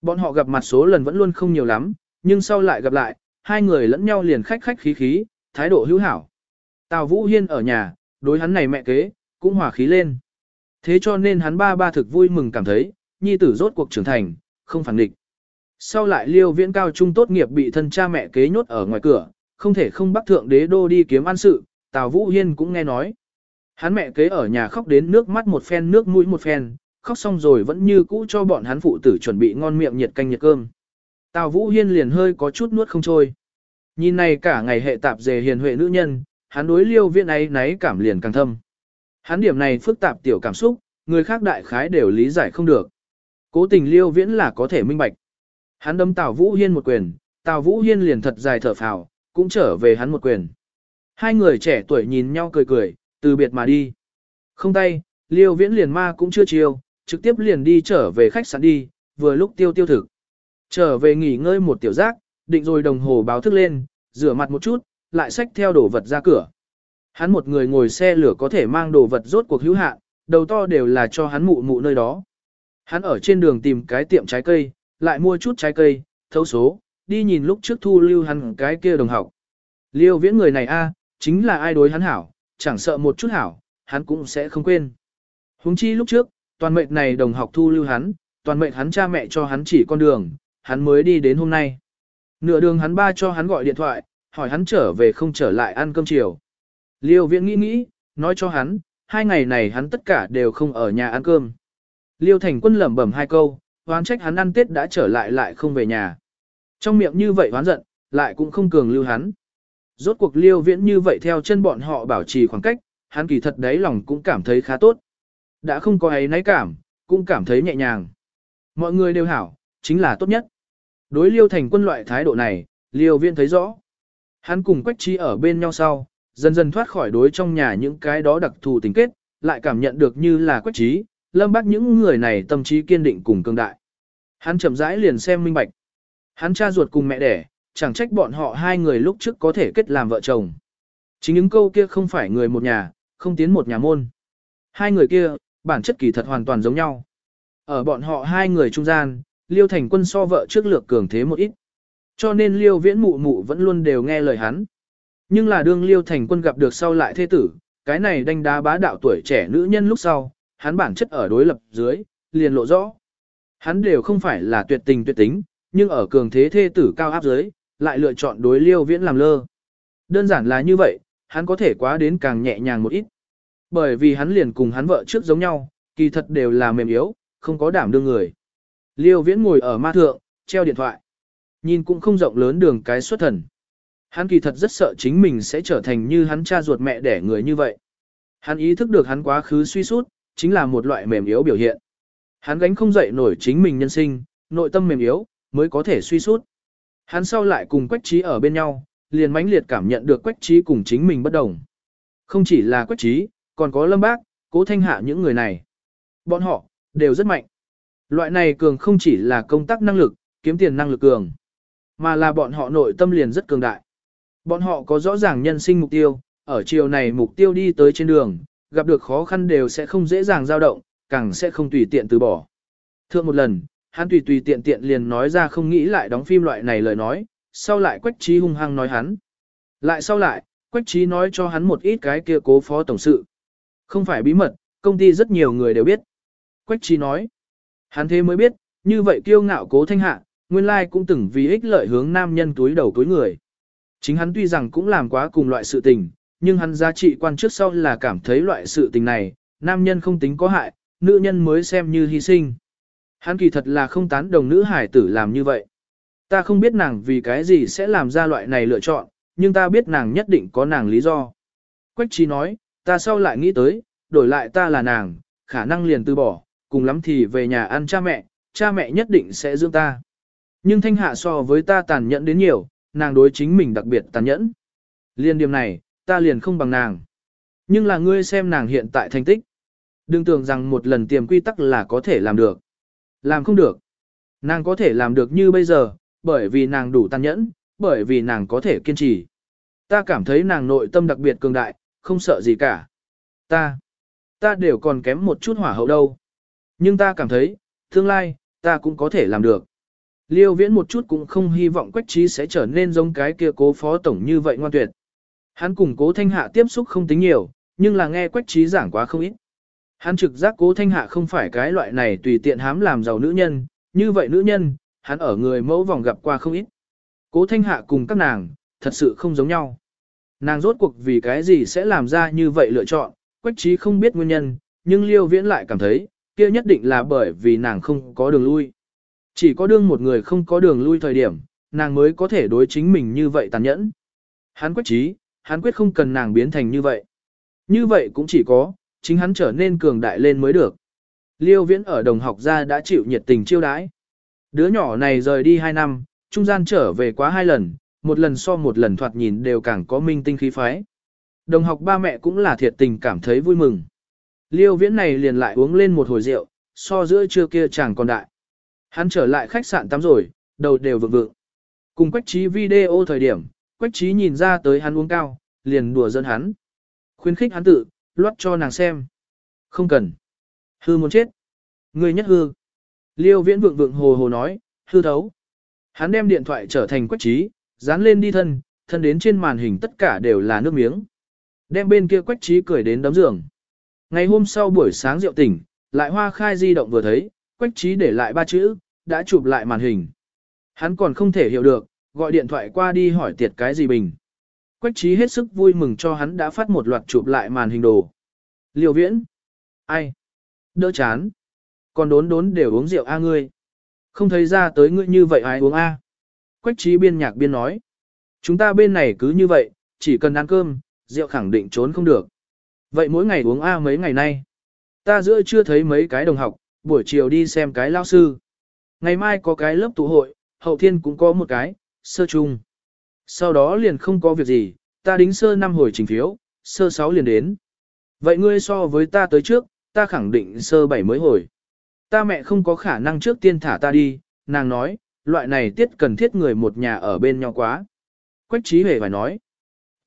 Bọn họ gặp mặt số lần vẫn luôn không nhiều lắm, nhưng sau lại gặp lại, hai người lẫn nhau liền khách khách khí khí, thái độ hữu hảo. Tào Vũ Hiên ở nhà, đối hắn này mẹ kế, cũng hòa khí lên. Thế cho nên hắn ba ba thực vui mừng cảm thấy, nhi tử rốt cuộc trưởng thành, không phản địch. Sau lại liêu viễn cao trung tốt nghiệp bị thân cha mẹ kế nhốt ở ngoài cửa, không thể không bắt thượng đế đô đi kiếm ăn sự, Tào Vũ Hiên cũng nghe nói. Hắn mẹ kế ở nhà khóc đến nước mắt một phen nước mũi một phen, khóc xong rồi vẫn như cũ cho bọn hắn phụ tử chuẩn bị ngon miệng nhiệt canh nhiệt cơm. Tào Vũ Hiên liền hơi có chút nuốt không trôi. Nhìn này cả ngày hệ tạp dề hiền huệ nữ nhân, hắn đối liêu viễn ấy náy cảm liền càng thâm. Hắn điểm này phức tạp tiểu cảm xúc, người khác đại khái đều lý giải không được. Cố tình liêu viễn là có thể minh bạch. Hắn đâm Tào Vũ Hiên một quyền, Tào Vũ Hiên liền thật dài thở phào, cũng trở về hắn một quyền. Hai người trẻ tuổi nhìn nhau cười cười, từ biệt mà đi. Không tay, liêu viễn liền ma cũng chưa chiêu, trực tiếp liền đi trở về khách sạn đi, vừa lúc tiêu tiêu thực. Trở về nghỉ ngơi một tiểu giác, định rồi đồng hồ báo thức lên, rửa mặt một chút, lại xách theo đồ vật ra cửa. Hắn một người ngồi xe lửa có thể mang đồ vật rốt cuộc hữu hạn, đầu to đều là cho hắn mụ mụ nơi đó. Hắn ở trên đường tìm cái tiệm trái cây, lại mua chút trái cây, thấu số, đi nhìn lúc trước thu lưu hắn cái kia đồng học. Liêu viễn người này a, chính là ai đối hắn hảo, chẳng sợ một chút hảo, hắn cũng sẽ không quên. Huống chi lúc trước, toàn mệnh này đồng học thu lưu hắn, toàn mệnh hắn cha mẹ cho hắn chỉ con đường, hắn mới đi đến hôm nay. Nửa đường hắn ba cho hắn gọi điện thoại, hỏi hắn trở về không trở lại ăn cơm chiều. Liêu viễn nghĩ nghĩ, nói cho hắn, hai ngày này hắn tất cả đều không ở nhà ăn cơm. Liêu thành quân lẩm bẩm hai câu, hoán trách hắn ăn tết đã trở lại lại không về nhà. Trong miệng như vậy hoán giận, lại cũng không cường lưu hắn. Rốt cuộc liêu viễn như vậy theo chân bọn họ bảo trì khoảng cách, hắn kỳ thật đấy lòng cũng cảm thấy khá tốt. Đã không có ấy náy cảm, cũng cảm thấy nhẹ nhàng. Mọi người đều hảo, chính là tốt nhất. Đối liêu thành quân loại thái độ này, liêu viễn thấy rõ. Hắn cùng quách trí ở bên nhau sau, dần dần thoát khỏi đối trong nhà những cái đó đặc thù tình kết, lại cảm nhận được như là quách trí, lâm bác những người này tâm trí kiên định cùng cương đại. Hắn chậm rãi liền xem minh bạch. Hắn cha ruột cùng mẹ đẻ, chẳng trách bọn họ hai người lúc trước có thể kết làm vợ chồng. Chính những câu kia không phải người một nhà, không tiến một nhà môn. Hai người kia, bản chất kỳ thật hoàn toàn giống nhau. Ở bọn họ hai người trung gian, Liêu Thành Quân so vợ trước lược cường thế một ít. Cho nên Liêu Viễn mụ mụ vẫn luôn đều nghe lời hắn. Nhưng là đương Liêu Thành Quân gặp được sau lại thế tử, cái này đánh đá bá đạo tuổi trẻ nữ nhân lúc sau, hắn bản chất ở đối lập dưới, liền lộ rõ. Hắn đều không phải là tuyệt tình tuyệt tính, nhưng ở cường thế thê tử cao áp dưới, lại lựa chọn đối liêu viễn làm lơ. Đơn giản là như vậy, hắn có thể quá đến càng nhẹ nhàng một ít. Bởi vì hắn liền cùng hắn vợ trước giống nhau, kỳ thật đều là mềm yếu, không có đảm đương người. Liêu viễn ngồi ở ma thượng, treo điện thoại. Nhìn cũng không rộng lớn đường cái xuất thần. Hắn kỳ thật rất sợ chính mình sẽ trở thành như hắn cha ruột mẹ đẻ người như vậy. Hắn ý thức được hắn quá khứ suy sút, chính là một loại mềm yếu biểu hiện. Hắn gánh không dậy nổi chính mình nhân sinh, nội tâm mềm yếu, mới có thể suy sút. Hắn sau lại cùng Quách Trí ở bên nhau, liền mãnh liệt cảm nhận được Quách Trí cùng chính mình bất đồng. Không chỉ là Quách Trí, còn có Lâm Bác, Cố Thanh Hạ những người này. Bọn họ, đều rất mạnh. Loại này cường không chỉ là công tác năng lực, kiếm tiền năng lực cường, mà là bọn họ nội tâm liền rất cường đại. Bọn họ có rõ ràng nhân sinh mục tiêu, ở chiều này mục tiêu đi tới trên đường, gặp được khó khăn đều sẽ không dễ dàng dao động, càng sẽ không tùy tiện từ bỏ. Thượng một lần, hắn tùy tùy tiện tiện liền nói ra không nghĩ lại đóng phim loại này lời nói, sau lại Quách Trí hung hăng nói hắn. Lại sau lại, Quách Trí nói cho hắn một ít cái kia cố phó tổng sự. Không phải bí mật, công ty rất nhiều người đều biết. Quách Trí nói, hắn thế mới biết, như vậy kiêu ngạo cố thanh hạ, nguyên lai cũng từng vì ích lợi hướng nam nhân túi đầu túi người. Chính hắn tuy rằng cũng làm quá cùng loại sự tình, nhưng hắn giá trị quan trước sau là cảm thấy loại sự tình này, nam nhân không tính có hại, nữ nhân mới xem như hy sinh. Hắn kỳ thật là không tán đồng nữ hải tử làm như vậy. Ta không biết nàng vì cái gì sẽ làm ra loại này lựa chọn, nhưng ta biết nàng nhất định có nàng lý do. Quách trí nói, ta sau lại nghĩ tới, đổi lại ta là nàng, khả năng liền từ bỏ, cùng lắm thì về nhà ăn cha mẹ, cha mẹ nhất định sẽ dưỡng ta. Nhưng thanh hạ so với ta tàn nhẫn đến nhiều, nàng đối chính mình đặc biệt tàn nhẫn. Liên điểm này, ta liền không bằng nàng. Nhưng là ngươi xem nàng hiện tại thành tích. Đừng tưởng rằng một lần tiềm quy tắc là có thể làm được. Làm không được. Nàng có thể làm được như bây giờ, bởi vì nàng đủ tàn nhẫn, bởi vì nàng có thể kiên trì. Ta cảm thấy nàng nội tâm đặc biệt cường đại, không sợ gì cả. Ta, ta đều còn kém một chút hỏa hậu đâu. Nhưng ta cảm thấy, tương lai, ta cũng có thể làm được. Liêu viễn một chút cũng không hy vọng quách trí sẽ trở nên giống cái kia cố phó tổng như vậy ngoan tuyệt. Hắn cùng cố thanh hạ tiếp xúc không tính nhiều, nhưng là nghe quách trí giảng quá không ít. Hắn trực giác cố thanh hạ không phải cái loại này tùy tiện hám làm giàu nữ nhân, như vậy nữ nhân, hắn ở người mẫu vòng gặp qua không ít. Cố thanh hạ cùng các nàng, thật sự không giống nhau. Nàng rốt cuộc vì cái gì sẽ làm ra như vậy lựa chọn, quách trí không biết nguyên nhân, nhưng liêu viễn lại cảm thấy, kia nhất định là bởi vì nàng không có đường lui. Chỉ có đương một người không có đường lui thời điểm, nàng mới có thể đối chính mình như vậy tàn nhẫn. Hắn quyết trí, hắn quyết không cần nàng biến thành như vậy. Như vậy cũng chỉ có, chính hắn trở nên cường đại lên mới được. Liêu viễn ở đồng học gia đã chịu nhiệt tình chiêu đãi. Đứa nhỏ này rời đi 2 năm, trung gian trở về quá hai lần, một lần so một lần thoạt nhìn đều càng có minh tinh khí phái. Đồng học ba mẹ cũng là thiệt tình cảm thấy vui mừng. Liêu viễn này liền lại uống lên một hồi rượu, so giữa trưa kia chàng còn đại. Hắn trở lại khách sạn tắm rồi, đầu đều vượng vượng. Cùng quách trí video thời điểm, quách trí nhìn ra tới hắn uống cao, liền đùa giỡn hắn. Khuyến khích hắn tự, loát cho nàng xem. Không cần. Hư muốn chết. Người nhất hư. Liêu viễn vượng vượng hồ hồ nói, hư thấu. Hắn đem điện thoại trở thành quách trí, dán lên đi thân, thân đến trên màn hình tất cả đều là nước miếng. Đem bên kia quách trí cười đến đấm giường. Ngày hôm sau buổi sáng rượu tỉnh, lại hoa khai di động vừa thấy, quách trí để lại ba chữ, đã chụp lại màn hình. Hắn còn không thể hiểu được, gọi điện thoại qua đi hỏi tiệt cái gì bình. Quách trí hết sức vui mừng cho hắn đã phát một loạt chụp lại màn hình đồ. Liều viễn. Ai? Đỡ chán. Còn đốn đốn đều uống rượu A ngươi. Không thấy ra tới ngươi như vậy ai uống A. Quách trí biên nhạc biên nói. Chúng ta bên này cứ như vậy, chỉ cần ăn cơm, rượu khẳng định trốn không được. Vậy mỗi ngày uống A mấy ngày nay. Ta giữa chưa thấy mấy cái đồng học, buổi chiều đi xem cái lao sư. Ngày mai có cái lớp tụ hội, hậu thiên cũng có một cái, sơ chung. Sau đó liền không có việc gì, ta đính sơ năm hồi trình phiếu, sơ sáu liền đến. Vậy ngươi so với ta tới trước, ta khẳng định sơ bảy mới hồi. Ta mẹ không có khả năng trước tiên thả ta đi, nàng nói, loại này tiết cần thiết người một nhà ở bên nhau quá. Quách trí hề phải nói.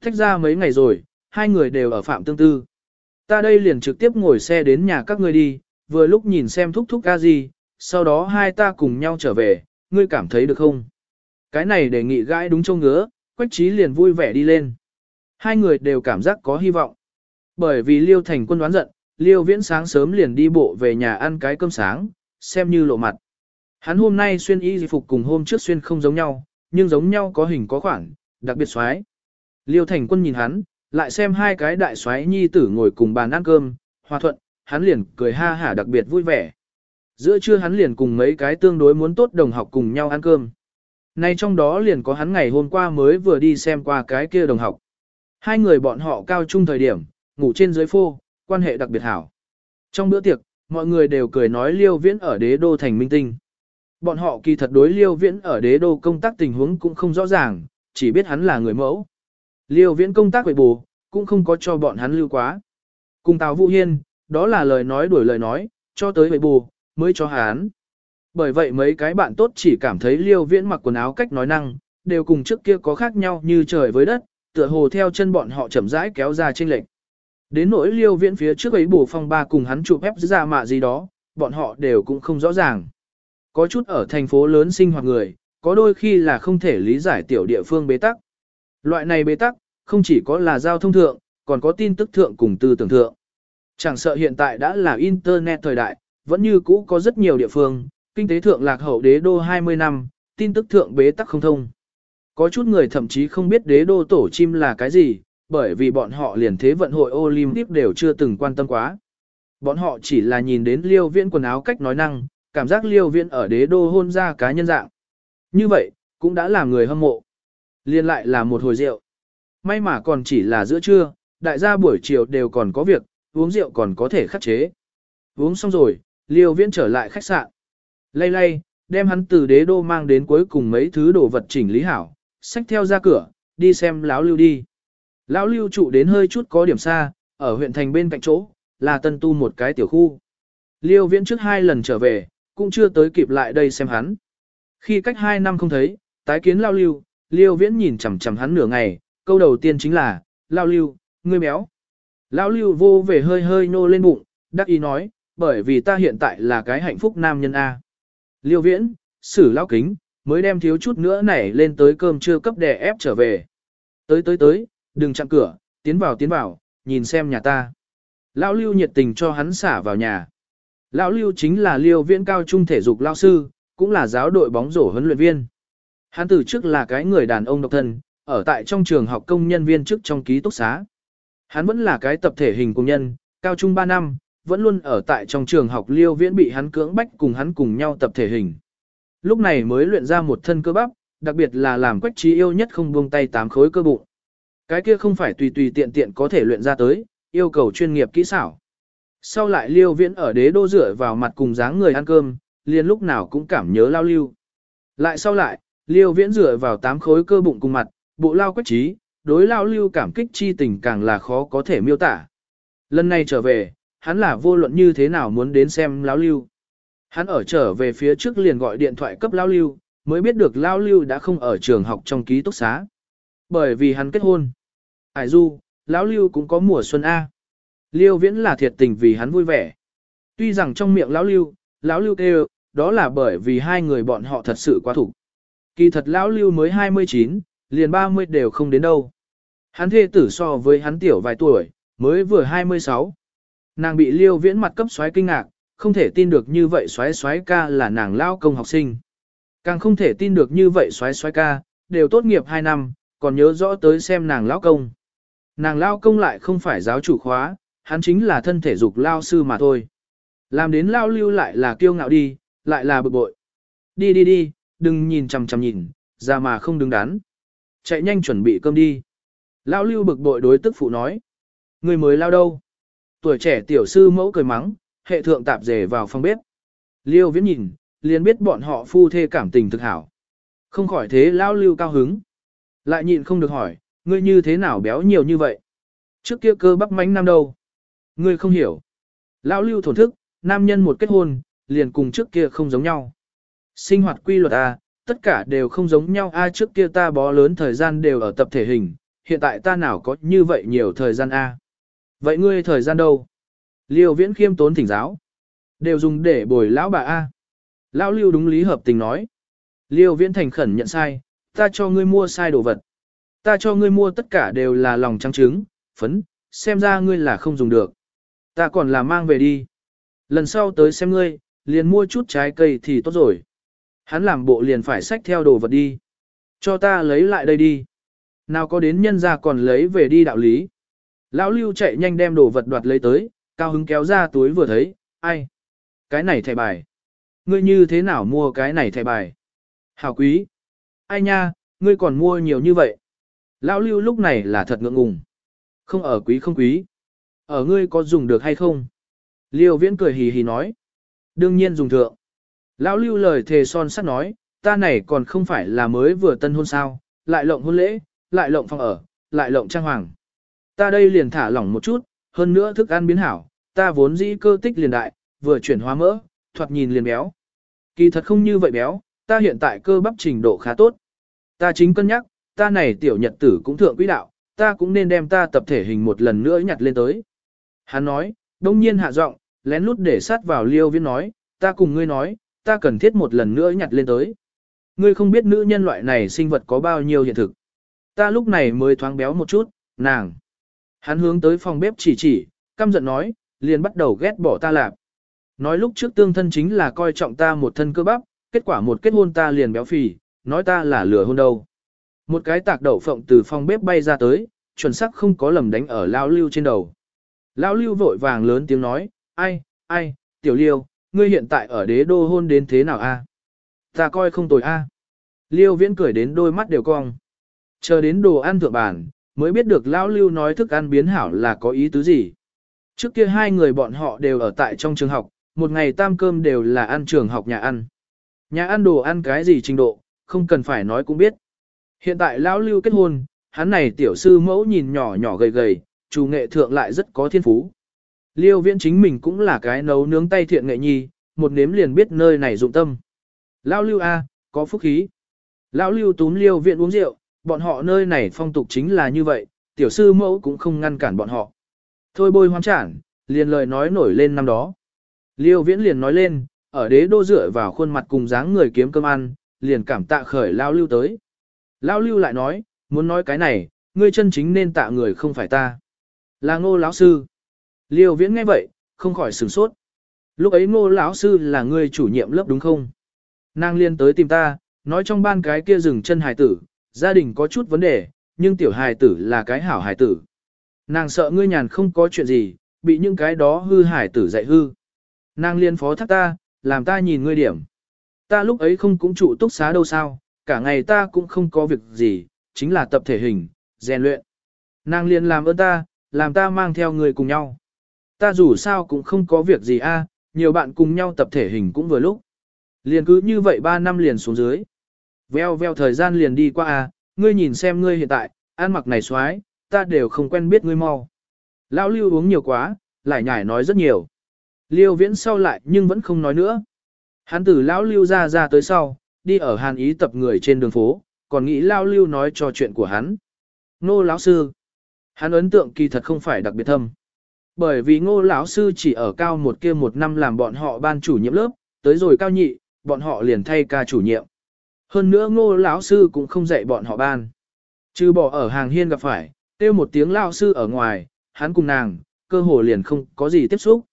Thách ra mấy ngày rồi, hai người đều ở phạm tương tư. Ta đây liền trực tiếp ngồi xe đến nhà các ngươi đi, vừa lúc nhìn xem thúc thúc ca gì, sau đó hai ta cùng nhau trở về, ngươi cảm thấy được không? Cái này đề nghị gãi đúng châu ngứa, quách trí liền vui vẻ đi lên. Hai người đều cảm giác có hy vọng. Bởi vì Liêu Thành quân đoán giận, Liêu Viễn sáng sớm liền đi bộ về nhà ăn cái cơm sáng, xem như lộ mặt. Hắn hôm nay xuyên y phục cùng hôm trước xuyên không giống nhau, nhưng giống nhau có hình có khoảng, đặc biệt xoái. Liêu Thành quân nhìn hắn, lại xem hai cái đại xoái nhi tử ngồi cùng bàn ăn cơm, hòa thuận, hắn liền cười ha hả đặc biệt vui vẻ. Giữa trưa hắn liền cùng mấy cái tương đối muốn tốt đồng học cùng nhau ăn cơm. Nay trong đó liền có hắn ngày hôm qua mới vừa đi xem qua cái kia đồng học. Hai người bọn họ cao trung thời điểm, ngủ trên dưới phô, quan hệ đặc biệt hảo. Trong bữa tiệc, mọi người đều cười nói Liêu Viễn ở đế đô thành minh tinh. Bọn họ kỳ thật đối Liêu Viễn ở đế đô công tác tình huống cũng không rõ ràng, chỉ biết hắn là người mẫu. Liêu Viễn công tác quậy bù, cũng không có cho bọn hắn lưu quá. Cùng Tào Vũ Hiên, đó là lời nói đuổi lời nói, cho tới quậy bù, mới cho hắn. Bởi vậy mấy cái bạn tốt chỉ cảm thấy Liêu Viễn mặc quần áo cách nói năng, đều cùng trước kia có khác nhau như trời với đất, tựa hồ theo chân bọn họ chậm rãi kéo ra trên lệnh. Đến nỗi Liêu Viễn phía trước ấy bổ phong ba cùng hắn chụp ép ra mạ gì đó, bọn họ đều cũng không rõ ràng. Có chút ở thành phố lớn sinh hoạt người, có đôi khi là không thể lý giải tiểu địa phương bế tắc. Loại này bế tắc, không chỉ có là giao thông thượng, còn có tin tức thượng cùng tư tưởng thượng. Chẳng sợ hiện tại đã là Internet thời đại, vẫn như cũ có rất nhiều địa phương, kinh tế thượng lạc hậu đế đô 20 năm, tin tức thượng bế tắc không thông. Có chút người thậm chí không biết đế đô tổ chim là cái gì, bởi vì bọn họ liền thế vận hội Olympic đều chưa từng quan tâm quá. Bọn họ chỉ là nhìn đến liêu viễn quần áo cách nói năng, cảm giác liêu viễn ở đế đô hôn ra cá nhân dạng. Như vậy, cũng đã làm người hâm mộ. Liên lại là một hồi rượu. May mà còn chỉ là giữa trưa, đại gia buổi chiều đều còn có việc, uống rượu còn có thể khắc chế. Uống xong rồi, liêu viễn trở lại khách sạn. Lay lay, đem hắn từ đế đô mang đến cuối cùng mấy thứ đồ vật chỉnh lý hảo, xách theo ra cửa, đi xem lão lưu đi. Lão lưu trụ đến hơi chút có điểm xa, ở huyện thành bên cạnh chỗ, là tân tu một cái tiểu khu. Liêu viễn trước hai lần trở về, cũng chưa tới kịp lại đây xem hắn. Khi cách hai năm không thấy, tái kiến lao lưu, liêu viễn nhìn chằm chằm hắn nửa ngày, câu đầu tiên chính là, lao lưu, ngươi béo. Lão lưu vô về hơi hơi nô lên bụng, đắc ý nói, bởi vì ta hiện tại là cái hạnh phúc nam nhân A. Liêu viễn, xử lao kính, mới đem thiếu chút nữa nảy lên tới cơm trưa cấp đè ép trở về. Tới tới tới, đừng chặn cửa, tiến vào tiến vào, nhìn xem nhà ta. Lão lưu nhiệt tình cho hắn xả vào nhà. Lão lưu chính là liêu viễn cao trung thể dục lao sư, cũng là giáo đội bóng rổ huấn luyện viên. Hắn từ trước là cái người đàn ông độc thân, ở tại trong trường học công nhân viên chức trong ký túc xá. Hắn vẫn là cái tập thể hình công nhân, cao trung 3 năm, vẫn luôn ở tại trong trường học liêu viễn bị hắn cưỡng bách cùng hắn cùng nhau tập thể hình. Lúc này mới luyện ra một thân cơ bắp, đặc biệt là làm quách trí yêu nhất không buông tay tám khối cơ bụng. Cái kia không phải tùy tùy tiện tiện có thể luyện ra tới, yêu cầu chuyên nghiệp kỹ xảo. Sau lại liêu viễn ở đế đô rửa vào mặt cùng dáng người ăn cơm, liền lúc nào cũng cảm nhớ lao lưu. Lại sau lại, liêu viễn rửa vào tám khối cơ bụng cùng mặt, bộ lao quách trí, đối lao lưu cảm kích chi tình càng là khó có thể miêu tả. Lần này trở về, hắn là vô luận như thế nào muốn đến xem Lão lưu. Hắn ở trở về phía trước liền gọi điện thoại cấp Lão lưu, mới biết được Lão lưu đã không ở trường học trong ký túc xá. Bởi vì hắn kết hôn. Ải du, lão lưu cũng có mùa xuân A. Liêu viễn là thiệt tình vì hắn vui vẻ. Tuy rằng trong miệng lão lưu, lão lưu kêu, đó là bởi vì hai người bọn họ thật sự quá thủ. Kỳ thật lão lưu mới 29, liền 30 đều không đến đâu. Hắn thê tử so với hắn tiểu vài tuổi, mới vừa 26. Nàng bị liêu viễn mặt cấp xoáy kinh ngạc, không thể tin được như vậy xoáy xoáy ca là nàng lao công học sinh. Càng không thể tin được như vậy xoáy xoáy ca, đều tốt nghiệp 2 năm, còn nhớ rõ tới xem nàng lao công. Nàng lao công lại không phải giáo chủ khóa, hắn chính là thân thể dục lao sư mà thôi. Làm đến lao lưu lại là kiêu ngạo đi, lại là bực bội. Đi đi đi, đừng nhìn chằm chằm nhìn, ra mà không đứng đắn. Chạy nhanh chuẩn bị cơm đi. Lao lưu bực bội đối tức phụ nói. Người mới lao đâu? Tuổi trẻ tiểu sư mẫu cười mắng, hệ thượng tạp rể vào phòng bếp. Liêu viễn nhìn, liền biết bọn họ phu thê cảm tình thực hảo. Không khỏi thế lao lưu cao hứng. Lại nhịn không được hỏi, ngươi như thế nào béo nhiều như vậy? Trước kia cơ bắp mánh năm đâu? Ngươi không hiểu. Lão lưu thổn thức, nam nhân một kết hôn, liền cùng trước kia không giống nhau. Sinh hoạt quy luật A, tất cả đều không giống nhau A trước kia ta bó lớn thời gian đều ở tập thể hình, hiện tại ta nào có như vậy nhiều thời gian A. Vậy ngươi thời gian đâu? Liêu viễn khiêm tốn thỉnh giáo. Đều dùng để bồi lão bà A. Lão lưu đúng lý hợp tình nói. Liêu viễn thành khẩn nhận sai, ta cho ngươi mua sai đồ vật. Ta cho ngươi mua tất cả đều là lòng trắng trứng, phấn, xem ra ngươi là không dùng được. Ta còn là mang về đi. Lần sau tới xem ngươi, liền mua chút trái cây thì tốt rồi. Hắn làm bộ liền phải xách theo đồ vật đi. Cho ta lấy lại đây đi. Nào có đến nhân ra còn lấy về đi đạo lý. Lão lưu chạy nhanh đem đồ vật đoạt lấy tới, cao hứng kéo ra túi vừa thấy, ai? Cái này thẻ bài. Ngươi như thế nào mua cái này thẻ bài? Hảo quý. Ai nha, ngươi còn mua nhiều như vậy. Lão lưu lúc này là thật ngượng ngùng. Không ở quý không quý. Ở ngươi có dùng được hay không? Liêu viễn cười hì hì nói. Đương nhiên dùng thượng. Lão lưu lời thề son sắt nói, ta này còn không phải là mới vừa tân hôn sao, lại lộng hôn lễ, lại lộng phòng ở, lại lộng trang hoàng. Ta đây liền thả lỏng một chút, hơn nữa thức ăn biến hảo, ta vốn dĩ cơ tích liền đại, vừa chuyển hóa mỡ, thoạt nhìn liền béo. Kỳ thật không như vậy béo, ta hiện tại cơ bắp trình độ khá tốt. Ta chính cân nhắc, ta này tiểu nhật tử cũng thượng quỹ đạo, ta cũng nên đem ta tập thể hình một lần nữa nhặt lên tới. Hắn nói, đông nhiên hạ giọng, lén lút để sát vào liêu viên nói, ta cùng ngươi nói, ta cần thiết một lần nữa nhặt lên tới. Ngươi không biết nữ nhân loại này sinh vật có bao nhiêu hiện thực. Ta lúc này mới thoáng béo một chút, nàng. Hắn hướng tới phòng bếp chỉ chỉ, căm giận nói, liền bắt đầu ghét bỏ ta lạp. Nói lúc trước tương thân chính là coi trọng ta một thân cơ bắp, kết quả một kết hôn ta liền béo phì, nói ta là lừa hôn đâu. Một cái tạc đậu phộng từ phòng bếp bay ra tới, chuẩn xác không có lầm đánh ở lao lưu trên đầu. Lao lưu vội vàng lớn tiếng nói, ai, ai, tiểu liêu, ngươi hiện tại ở đế đô hôn đến thế nào a? À? Ta coi không tồi a. Liêu viễn cười đến đôi mắt đều cong. Chờ đến đồ ăn thượng bàn, mới biết được lão lưu nói thức ăn biến hảo là có ý tứ gì. Trước kia hai người bọn họ đều ở tại trong trường học, một ngày tam cơm đều là ăn trường học nhà ăn. Nhà ăn đồ ăn cái gì trình độ, không cần phải nói cũng biết. Hiện tại lão lưu kết hôn, hắn này tiểu sư mẫu nhìn nhỏ nhỏ gầy gầy, chủ nghệ thượng lại rất có thiên phú. Liêu viễn chính mình cũng là cái nấu nướng tay thiện nghệ nhi, một nếm liền biết nơi này dụng tâm. Lão lưu A, có phúc khí. Lão lưu túm liêu viễn uống rượu, bọn họ nơi này phong tục chính là như vậy, tiểu sư mẫu cũng không ngăn cản bọn họ. Thôi bôi hoang trản, liền lời nói nổi lên năm đó. Liêu viễn liền nói lên, ở đế đô dựa vào khuôn mặt cùng dáng người kiếm cơm ăn, liền cảm tạ khởi lao lưu tới. Lao lưu lại nói, muốn nói cái này, ngươi chân chính nên tạ người không phải ta. Là ngô lão sư. Liêu viễn nghe vậy, không khỏi sửng sốt. Lúc ấy ngô lão sư là người chủ nhiệm lớp đúng không? Nàng liên tới tìm ta, nói trong ban cái kia dừng chân hài tử, gia đình có chút vấn đề, nhưng tiểu hài tử là cái hảo hài tử. Nàng sợ ngươi nhàn không có chuyện gì, bị những cái đó hư hài tử dạy hư. Nàng liên phó thác ta, làm ta nhìn ngươi điểm. Ta lúc ấy không cũng trụ túc xá đâu sao, cả ngày ta cũng không có việc gì, chính là tập thể hình, rèn luyện. Nàng liên làm ơn ta, làm ta mang theo người cùng nhau. Ta dù sao cũng không có việc gì a, nhiều bạn cùng nhau tập thể hình cũng vừa lúc. Liền cứ như vậy 3 năm liền xuống dưới. Veo veo thời gian liền đi qua à? ngươi nhìn xem ngươi hiện tại, ăn mặc này xoái, ta đều không quen biết ngươi mau. Lão lưu uống nhiều quá, lại nhải nói rất nhiều. Liêu viễn sau lại nhưng vẫn không nói nữa. Hắn từ lão lưu ra ra tới sau, đi ở hàn ý tập người trên đường phố, còn nghĩ lão lưu nói cho chuyện của hắn. Nô lão sư. Hắn ấn tượng kỳ thật không phải đặc biệt thâm. Bởi vì ngô lão sư chỉ ở cao một kia một năm làm bọn họ ban chủ nhiệm lớp, tới rồi cao nhị, bọn họ liền thay ca chủ nhiệm. Hơn nữa ngô lão sư cũng không dạy bọn họ ban. Trừ bỏ ở hàng hiên gặp phải, kêu một tiếng lão sư ở ngoài, hắn cùng nàng, cơ hồ liền không có gì tiếp xúc.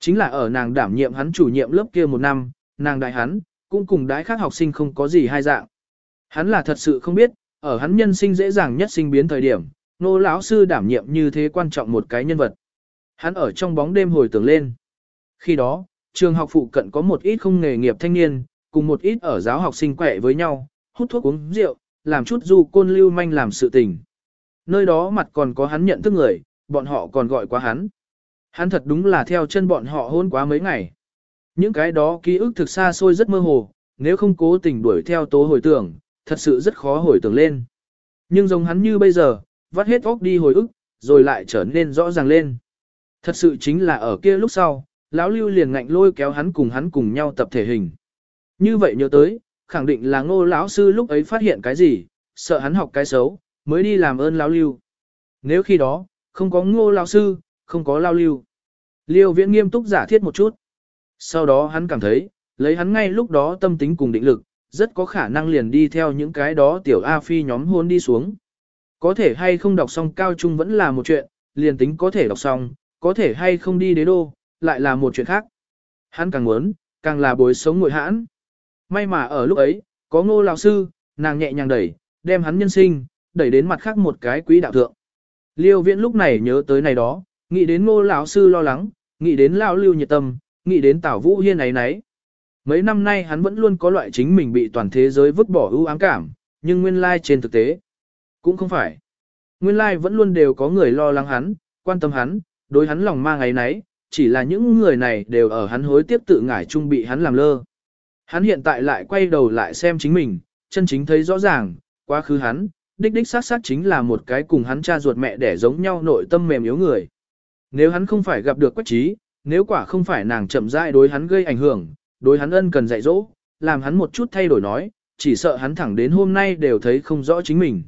Chính là ở nàng đảm nhiệm hắn chủ nhiệm lớp kia một năm, nàng đại hắn, cũng cùng đái khác học sinh không có gì hai dạng. Hắn là thật sự không biết, ở hắn nhân sinh dễ dàng nhất sinh biến thời điểm, nô lão sư đảm nhiệm như thế quan trọng một cái nhân vật. Hắn ở trong bóng đêm hồi tưởng lên. Khi đó, trường học phụ cận có một ít không nghề nghiệp thanh niên, cùng một ít ở giáo học sinh quẹ với nhau, hút thuốc uống rượu, làm chút du côn lưu manh làm sự tình. Nơi đó mặt còn có hắn nhận thức người, bọn họ còn gọi qua hắn. Hắn thật đúng là theo chân bọn họ hôn quá mấy ngày. Những cái đó ký ức thực xa xôi rất mơ hồ, nếu không cố tình đuổi theo tố hồi tưởng, thật sự rất khó hồi tưởng lên. Nhưng giống hắn như bây giờ, vắt hết óc đi hồi ức, rồi lại trở nên rõ ràng lên. Thật sự chính là ở kia lúc sau, lão lưu liền ngạnh lôi kéo hắn cùng hắn cùng nhau tập thể hình. Như vậy nhớ tới, khẳng định là ngô lão sư lúc ấy phát hiện cái gì, sợ hắn học cái xấu, mới đi làm ơn lão lưu. Nếu khi đó, không có ngô lão sư, không có lão lưu. Liêu viễn nghiêm túc giả thiết một chút. Sau đó hắn cảm thấy, lấy hắn ngay lúc đó tâm tính cùng định lực, rất có khả năng liền đi theo những cái đó tiểu A Phi nhóm hôn đi xuống. Có thể hay không đọc xong cao trung vẫn là một chuyện, liền tính có thể đọc xong, có thể hay không đi đế đô, lại là một chuyện khác. Hắn càng muốn, càng là bối sống ngội hãn. May mà ở lúc ấy, có ngô lão sư, nàng nhẹ nhàng đẩy, đem hắn nhân sinh, đẩy đến mặt khác một cái quý đạo thượng. Liêu viễn lúc này nhớ tới này đó, nghĩ đến ngô lão sư lo lắng, nghĩ đến lão lưu nhiệt tâm, nghĩ đến tảo vũ hiên ấy nấy. Mấy năm nay hắn vẫn luôn có loại chính mình bị toàn thế giới vứt bỏ ưu ám cảm, nhưng nguyên lai trên thực tế, cũng không phải. Nguyên lai vẫn luôn đều có người lo lắng hắn, quan tâm hắn, đối hắn lòng mang ấy nấy, chỉ là những người này đều ở hắn hối tiếp tự ngải chung bị hắn làm lơ. Hắn hiện tại lại quay đầu lại xem chính mình, chân chính thấy rõ ràng, quá khứ hắn, đích đích sát sát chính là một cái cùng hắn cha ruột mẹ đẻ giống nhau nội tâm mềm yếu người. Nếu hắn không phải gặp được quách trí, nếu quả không phải nàng chậm rãi đối hắn gây ảnh hưởng, đối hắn ân cần dạy dỗ, làm hắn một chút thay đổi nói, chỉ sợ hắn thẳng đến hôm nay đều thấy không rõ chính mình.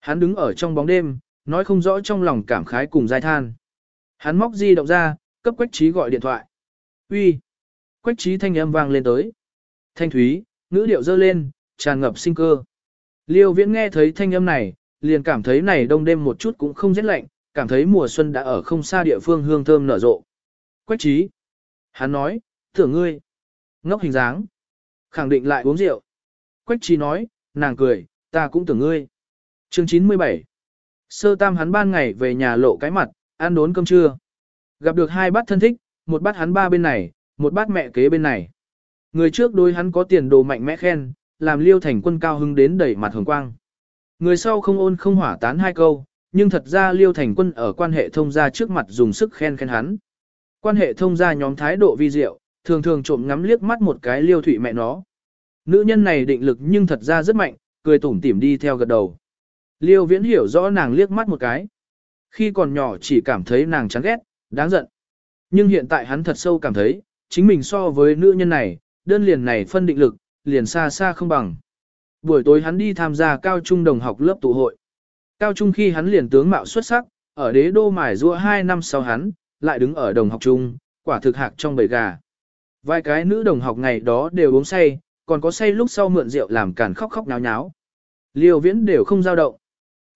Hắn đứng ở trong bóng đêm, nói không rõ trong lòng cảm khái cùng dai than. Hắn móc di động ra, cấp quách trí gọi điện thoại. Uy. Quách trí thanh âm vang lên tới. Thanh thúy, ngữ điệu dơ lên, tràn ngập sinh cơ. Liêu viễn nghe thấy thanh âm này, liền cảm thấy này đông đêm một chút cũng không rét lạnh, cảm thấy mùa xuân đã ở không xa địa phương hương thơm nở rộ. Quách trí. Hắn nói, tưởng ngươi. Ngốc hình dáng. Khẳng định lại uống rượu. Quách trí nói, nàng cười, ta cũng tưởng ngươi. Chương 97 Sơ tam hắn ban ngày về nhà lộ cái mặt, ăn đốn cơm trưa. Gặp được hai bát thân thích, một bát hắn ba bên này, một bát mẹ kế bên này. Người trước đối hắn có tiền đồ mạnh mẽ khen, làm liêu thành quân cao hưng đến đẩy mặt hồng quang. Người sau không ôn không hỏa tán hai câu, nhưng thật ra liêu thành quân ở quan hệ thông gia trước mặt dùng sức khen khen hắn. Quan hệ thông gia nhóm thái độ vi diệu, thường thường trộm ngắm liếc mắt một cái liêu thủy mẹ nó. Nữ nhân này định lực nhưng thật ra rất mạnh, cười tủm tỉm đi theo gật đầu. Liêu viễn hiểu rõ nàng liếc mắt một cái. Khi còn nhỏ chỉ cảm thấy nàng chán ghét, đáng giận. Nhưng hiện tại hắn thật sâu cảm thấy, chính mình so với nữ nhân này, đơn liền này phân định lực, liền xa xa không bằng. Buổi tối hắn đi tham gia cao trung đồng học lớp tụ hội. Cao trung khi hắn liền tướng mạo xuất sắc, ở đế đô mải rua 2 năm sau hắn, lại đứng ở đồng học chung, quả thực hạc trong bầy gà. Vài cái nữ đồng học ngày đó đều uống say, còn có say lúc sau mượn rượu làm càn khóc khóc náo nháo. Liêu viễn đều không dao động.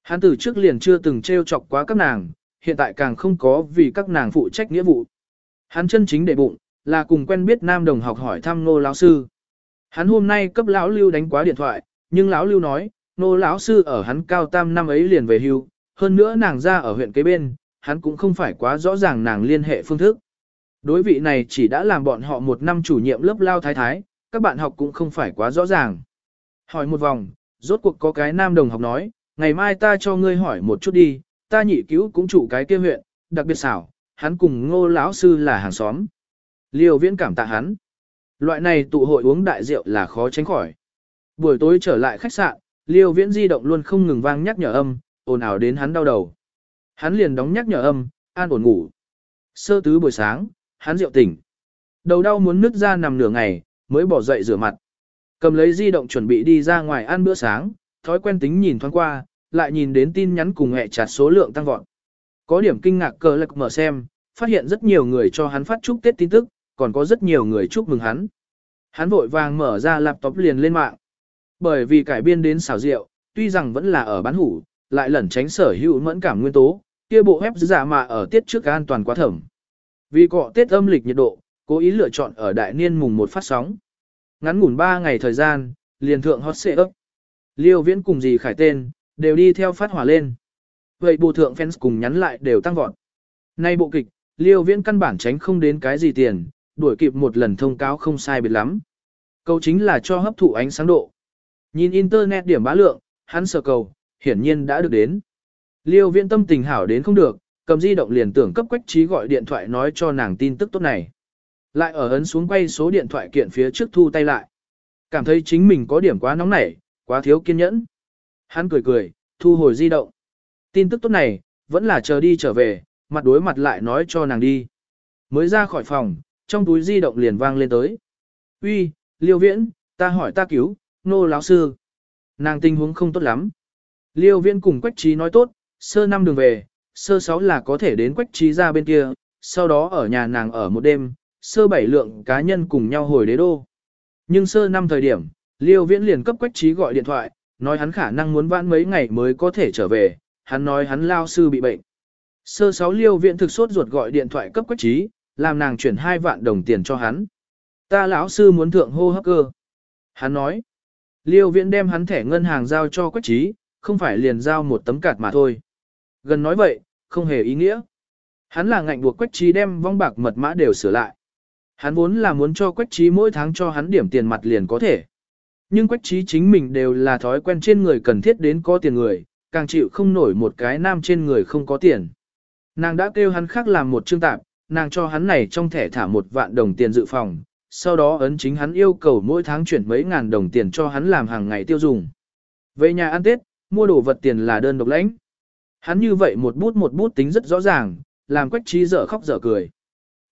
Hắn từ trước liền chưa từng trêu chọc quá các nàng, hiện tại càng không có vì các nàng phụ trách nghĩa vụ. Hắn chân chính để bụng, là cùng quen biết nam đồng học hỏi thăm nô lão sư. Hắn hôm nay cấp lão lưu đánh quá điện thoại, nhưng lão lưu nói, nô lão sư ở hắn cao tam năm ấy liền về hưu, hơn nữa nàng ra ở huyện kế bên, hắn cũng không phải quá rõ ràng nàng liên hệ phương thức. Đối vị này chỉ đã làm bọn họ một năm chủ nhiệm lớp lao thái thái, các bạn học cũng không phải quá rõ ràng. Hỏi một vòng, rốt cuộc có cái nam đồng học nói, ngày mai ta cho ngươi hỏi một chút đi, ta nhị cứu cũng chủ cái kia huyện, đặc biệt xảo, hắn cùng ngô lão sư là hàng xóm. Liêu viễn cảm tạ hắn. Loại này tụ hội uống đại rượu là khó tránh khỏi. Buổi tối trở lại khách sạn, liêu viễn di động luôn không ngừng vang nhắc nhở âm, ồn ào đến hắn đau đầu. Hắn liền đóng nhắc nhở âm, an ổn ngủ. Sơ tứ buổi sáng, hắn rượu tỉnh. Đầu đau muốn nứt ra nằm nửa ngày, mới bỏ dậy rửa mặt. Cầm lấy di động chuẩn bị đi ra ngoài ăn bữa sáng, thói quen tính nhìn thoáng qua, lại nhìn đến tin nhắn cùng hẹ chặt số lượng tăng vọt. Có điểm kinh ngạc cờ lạc mở xem, phát hiện rất nhiều người cho hắn phát chúc Tết tin tức, còn có rất nhiều người chúc mừng hắn. Hắn vội vàng mở ra laptop liền lên mạng. Bởi vì cải biên đến xảo rượu, tuy rằng vẫn là ở bán hủ, lại lẩn tránh sở hữu mẫn cảm nguyên tố, kia bộ web giả mà ở tiết trước an toàn quá thẩm. Vì cọ tiết âm lịch nhiệt độ, cố ý lựa chọn ở đại niên mùng một phát sóng. Ngắn ngủn 3 ngày thời gian, liền thượng hot xệ ấp. Liêu viễn cùng gì khải tên, đều đi theo phát hỏa lên. Vậy bộ thượng fans cùng nhắn lại đều tăng vọt. Nay bộ kịch, liêu viễn căn bản tránh không đến cái gì tiền, đuổi kịp một lần thông cáo không sai biệt lắm. Câu chính là cho hấp thụ ánh sáng độ. Nhìn internet điểm bá lượng, hắn sở cầu, hiển nhiên đã được đến. Liêu viễn tâm tình hảo đến không được, cầm di động liền tưởng cấp quách trí gọi điện thoại nói cho nàng tin tức tốt này. Lại ở ấn xuống quay số điện thoại kiện phía trước thu tay lại. Cảm thấy chính mình có điểm quá nóng nảy, quá thiếu kiên nhẫn. Hắn cười cười, thu hồi di động. Tin tức tốt này, vẫn là chờ đi trở về, mặt đối mặt lại nói cho nàng đi. Mới ra khỏi phòng, trong túi di động liền vang lên tới. Uy, Liêu Viễn, ta hỏi ta cứu, nô lão sư. Nàng tình huống không tốt lắm. Liêu Viễn cùng Quách Trí nói tốt, sơ năm đường về, sơ sáu là có thể đến Quách Trí ra bên kia, sau đó ở nhà nàng ở một đêm, sơ bảy lượng cá nhân cùng nhau hồi đế đô. Nhưng sơ năm thời điểm, Liêu Viễn liền cấp Quách Trí gọi điện thoại, nói hắn khả năng muốn vãn mấy ngày mới có thể trở về, hắn nói hắn lao sư bị bệnh. Sơ sáu Liêu Viễn thực sốt ruột gọi điện thoại cấp Quách Trí, làm nàng chuyển 2 vạn đồng tiền cho hắn. Ta lão sư muốn thượng hô hấp cơ. Hắn nói, Liêu Viễn đem hắn thẻ ngân hàng giao cho Quách Trí, không phải liền giao một tấm cạt mà thôi. Gần nói vậy, không hề ý nghĩa. Hắn là ngạnh buộc Quách Trí đem vong bạc mật mã đều sửa lại. Hắn vốn là muốn cho Quách Trí mỗi tháng cho hắn điểm tiền mặt liền có thể. Nhưng Quách Trí chính mình đều là thói quen trên người cần thiết đến có tiền người, càng chịu không nổi một cái nam trên người không có tiền. Nàng đã kêu hắn khác làm một chương tạp, nàng cho hắn này trong thẻ thả một vạn đồng tiền dự phòng, sau đó ấn chính hắn yêu cầu mỗi tháng chuyển mấy ngàn đồng tiền cho hắn làm hàng ngày tiêu dùng. Về nhà ăn Tết, mua đồ vật tiền là đơn độc lãnh. Hắn như vậy một bút một bút tính rất rõ ràng, làm quách trí dở khóc dở cười.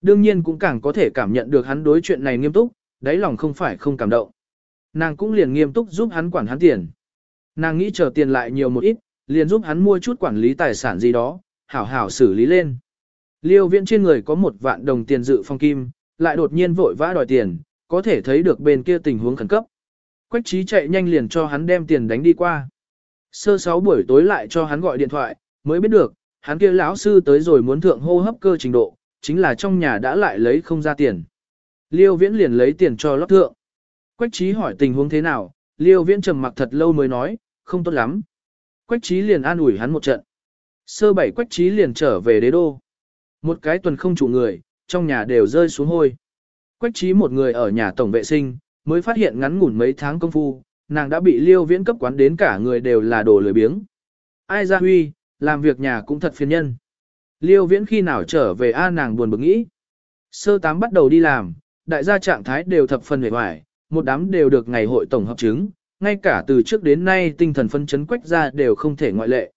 Đương nhiên cũng càng có thể cảm nhận được hắn đối chuyện này nghiêm túc, đáy lòng không phải không cảm động. Nàng cũng liền nghiêm túc giúp hắn quản hắn tiền. Nàng nghĩ chờ tiền lại nhiều một ít, liền giúp hắn mua chút quản lý tài sản gì đó, hảo hảo xử lý lên. Liêu viễn trên người có một vạn đồng tiền dự phong kim, lại đột nhiên vội vã đòi tiền, có thể thấy được bên kia tình huống khẩn cấp. Quách trí chạy nhanh liền cho hắn đem tiền đánh đi qua. Sơ sáu buổi tối lại cho hắn gọi điện thoại, mới biết được, hắn kia lão sư tới rồi muốn thượng hô hấp cơ trình độ, chính là trong nhà đã lại lấy không ra tiền. Liêu viễn liền lấy tiền cho lót thượng. Quách trí hỏi tình huống thế nào, liêu viễn trầm mặc thật lâu mới nói, không tốt lắm. Quách trí liền an ủi hắn một trận. Sơ bảy quách trí liền trở về đế đô. Một cái tuần không chủ người, trong nhà đều rơi xuống hôi. Quách trí một người ở nhà tổng vệ sinh, mới phát hiện ngắn ngủn mấy tháng công phu, nàng đã bị liêu viễn cấp quán đến cả người đều là đồ lười biếng. Ai ra huy, làm việc nhà cũng thật phiền nhân. Liêu viễn khi nào trở về a nàng buồn bực nghĩ. Sơ tám bắt đầu đi làm, đại gia trạng thái đều thập phần hề hoài, một đám đều được ngày hội tổng hợp chứng, ngay cả từ trước đến nay tinh thần phân chấn quách ra đều không thể ngoại lệ.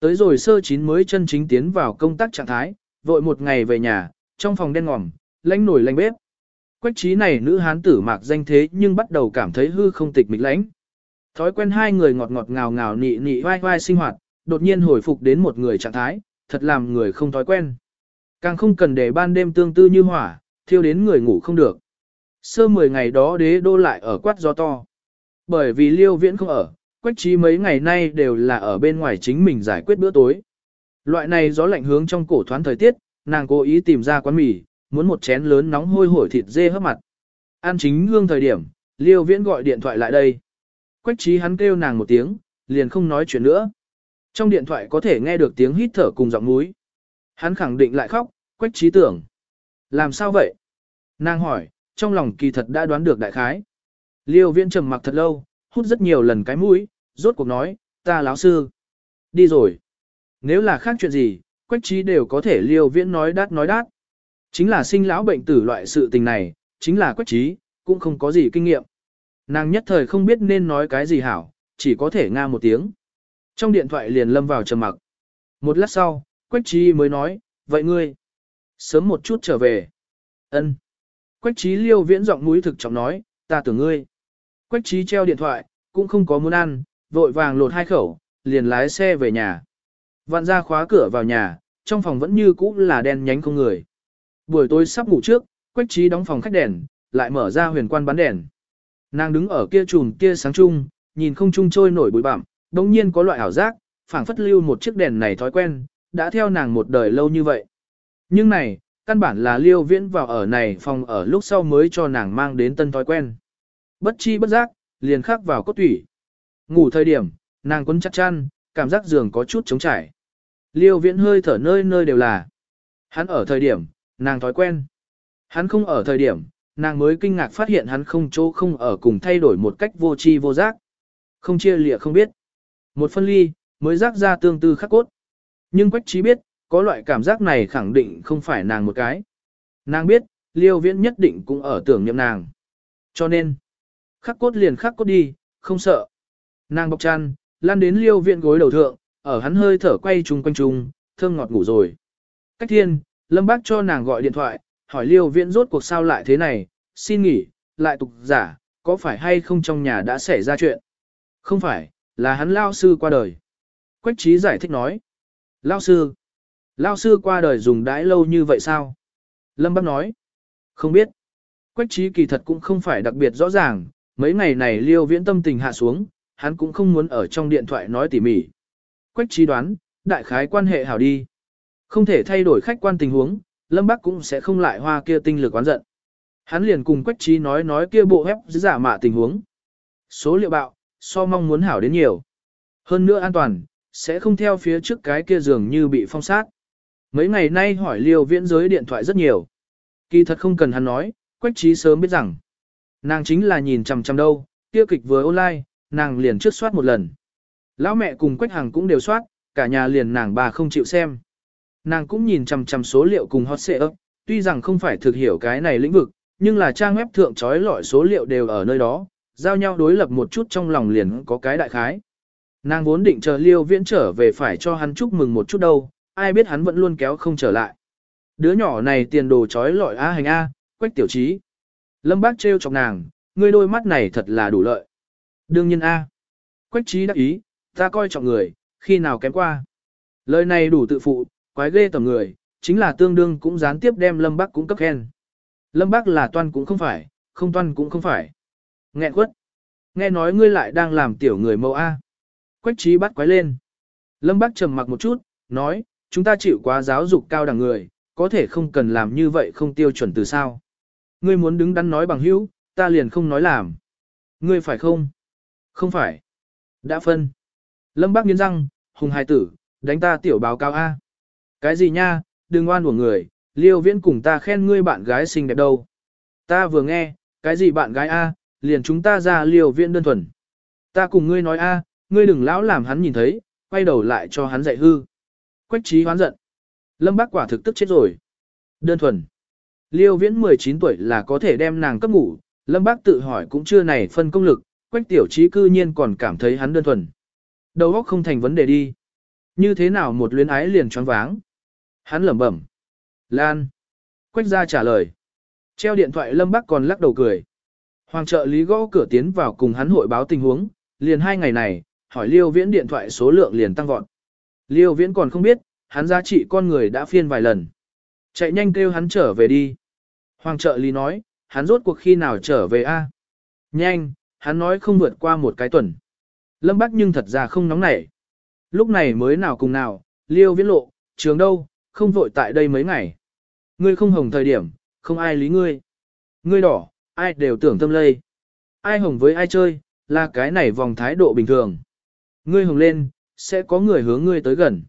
Tới rồi sơ chín mới chân chính tiến vào công tác trạng thái, vội một ngày về nhà, trong phòng đen ngòm, lánh nổi lánh bếp. Quách trí này nữ hán tử mạc danh thế nhưng bắt đầu cảm thấy hư không tịch mịch lãnh. Thói quen hai người ngọt ngọt ngào ngào nị nị vai vai sinh hoạt, đột nhiên hồi phục đến một người trạng thái, thật làm người không thói quen. Càng không cần để ban đêm tương tư như hỏa, thiêu đến người ngủ không được. Sơ 10 ngày đó đế đô lại ở quát gió to. Bởi vì liêu viễn không ở, quách trí mấy ngày nay đều là ở bên ngoài chính mình giải quyết bữa tối. Loại này gió lạnh hướng trong cổ thoáng thời tiết, nàng cố ý tìm ra quán mì, muốn một chén lớn nóng hôi hổi thịt dê hấp mặt. An chính hương thời điểm, liêu viễn gọi điện thoại lại đây. Quách trí hắn kêu nàng một tiếng, liền không nói chuyện nữa. Trong điện thoại có thể nghe được tiếng hít thở cùng giọng núi. Hắn khẳng định lại khóc, quách trí tưởng. Làm sao vậy? Nàng hỏi, trong lòng kỳ thật đã đoán được đại khái. Liêu viễn trầm mặc thật lâu, hút rất nhiều lần cái mũi, rốt cuộc nói, ta láo sư. Đi rồi. Nếu là khác chuyện gì, quách trí đều có thể liêu viễn nói đát nói đát. Chính là sinh lão bệnh tử loại sự tình này, chính là quách trí, cũng không có gì kinh nghiệm. Nàng nhất thời không biết nên nói cái gì hảo, chỉ có thể nga một tiếng. Trong điện thoại liền lâm vào trầm mặc. Một lát sau, quách trí mới nói, vậy ngươi, sớm một chút trở về. ân Quách trí liêu viễn giọng mũi thực trọng nói, ta tưởng ngươi. Quách trí treo điện thoại, cũng không có muốn ăn, vội vàng lột hai khẩu, liền lái xe về nhà. Vạn ra khóa cửa vào nhà, trong phòng vẫn như cũ là đen nhánh không người. Buổi tối sắp ngủ trước, Quách trí đóng phòng khách đèn, lại mở ra huyền quan bán đèn. Nàng đứng ở kia chùm kia sáng chung, nhìn không trung trôi nổi bụi bặm, đống nhiên có loại ảo giác, phảng phất lưu một chiếc đèn này thói quen, đã theo nàng một đời lâu như vậy. Nhưng này, căn bản là liêu viễn vào ở này phòng ở lúc sau mới cho nàng mang đến tân thói quen. Bất chi bất giác, liền khắc vào cốt tủy. Ngủ thời điểm, nàng quấn chặt chăn, cảm giác giường có chút trống trải. Liêu viễn hơi thở nơi nơi đều là. Hắn ở thời điểm, nàng thói quen. Hắn không ở thời điểm, nàng mới kinh ngạc phát hiện hắn không chỗ không ở cùng thay đổi một cách vô tri vô giác. Không chia lịa không biết. Một phân ly, mới giác ra tương tư khắc cốt. Nhưng Quách Trí biết, có loại cảm giác này khẳng định không phải nàng một cái. Nàng biết, Liêu Viễn nhất định cũng ở tưởng niệm nàng. Cho nên, khắc cốt liền khắc cốt đi, không sợ. Nàng bọc chăn, lan đến Liêu viện gối đầu thượng, ở hắn hơi thở quay chung quanh chung, thơm ngọt ngủ rồi. Cách thiên, Lâm Bác cho nàng gọi điện thoại, hỏi Liêu viện rốt cuộc sao lại thế này, xin nghỉ, lại tục giả, có phải hay không trong nhà đã xảy ra chuyện? Không phải, là hắn lao sư qua đời. Quách trí giải thích nói. Lao sư. Lao sư qua đời dùng đãi lâu như vậy sao? Lâm bác nói. Không biết. Quách trí kỳ thật cũng không phải đặc biệt rõ ràng, mấy ngày này liêu viễn tâm tình hạ xuống, hắn cũng không muốn ở trong điện thoại nói tỉ mỉ. Quách trí đoán, đại khái quan hệ hảo đi. Không thể thay đổi khách quan tình huống, Lâm Bắc cũng sẽ không lại hoa kia tinh lực oán giận. Hắn liền cùng Quách trí nói nói kia bộ ép giả mạ tình huống. Số liệu bạo, so mong muốn hảo đến nhiều. Hơn nữa an toàn, sẽ không theo phía trước cái kia dường như bị phong sát. Mấy ngày nay hỏi liêu viễn giới điện thoại rất nhiều. Kỳ thật không cần hắn nói, quách trí sớm biết rằng. Nàng chính là nhìn chằm chằm đâu, kia kịch vừa online, nàng liền trước soát một lần. Lão mẹ cùng quách hằng cũng đều soát, cả nhà liền nàng bà không chịu xem. Nàng cũng nhìn chằm chằm số liệu cùng hot xệ tuy rằng không phải thực hiểu cái này lĩnh vực, nhưng là trang web thượng trói lọi số liệu đều ở nơi đó, giao nhau đối lập một chút trong lòng liền có cái đại khái. Nàng vốn định chờ liêu viễn trở về phải cho hắn chúc mừng một chút đâu, ai biết hắn vẫn luôn kéo không trở lại. Đứa nhỏ này tiền đồ trói lọi A hành A, quách tiểu trí. Lâm bác trêu chọc nàng, ngươi đôi mắt này thật là đủ lợi. Đương nhiên A. Quách trí đắc ý, ta coi trọng người, khi nào kém qua. Lời này đủ tự phụ, quái ghê tầm người, chính là tương đương cũng gián tiếp đem Lâm Bắc cũng cấp khen. Lâm Bắc là toan cũng không phải, không toan cũng không phải. Nghẹn quất. Nghe nói ngươi lại đang làm tiểu người mẫu A. Quách trí bắt quái lên. Lâm Bác trầm mặc một chút, nói, chúng ta chịu quá giáo dục cao đẳng người, có thể không cần làm như vậy không tiêu chuẩn từ sao. Ngươi muốn đứng đắn nói bằng hữu, ta liền không nói làm. Ngươi phải không? Không phải. Đã phân. Lâm Bác nghiến răng, hùng hai tử, đánh ta tiểu báo cao A. Cái gì nha, đừng oan của người, liêu viễn cùng ta khen ngươi bạn gái xinh đẹp đâu. Ta vừa nghe, cái gì bạn gái A, liền chúng ta ra Liêu Viễn đơn thuần. Ta cùng ngươi nói a, ngươi đừng lão làm hắn nhìn thấy, quay đầu lại cho hắn dạy hư. Quách trí hoán giận. Lâm bác quả thực tức chết rồi. Đơn thuần. Liêu viễn 19 tuổi là có thể đem nàng cấp ngủ, Lâm bác tự hỏi cũng chưa này phân công lực, quách tiểu trí cư nhiên còn cảm thấy hắn đơn thuần. Đầu óc không thành vấn đề đi. Như thế nào một luyến ái liền choáng váng. Hắn lẩm bẩm. Lan. Quách ra trả lời. Treo điện thoại Lâm Bắc còn lắc đầu cười. Hoàng trợ lý gõ cửa tiến vào cùng hắn hội báo tình huống, liền hai ngày này, hỏi Liêu Viễn điện thoại số lượng liền tăng vọt. Liêu Viễn còn không biết, hắn giá trị con người đã phiên vài lần. Chạy nhanh kêu hắn trở về đi. Hoàng trợ lý nói, hắn rốt cuộc khi nào trở về a? Nhanh, hắn nói không vượt qua một cái tuần. Lâm Bắc nhưng thật ra không nóng nảy. Lúc này mới nào cùng nào, Liêu Viễn lộ, trường đâu, không vội tại đây mấy ngày. Ngươi không hồng thời điểm, không ai lý ngươi. Ngươi đỏ, ai đều tưởng tâm lây. Ai hồng với ai chơi, là cái này vòng thái độ bình thường. Ngươi hồng lên, sẽ có người hướng ngươi tới gần.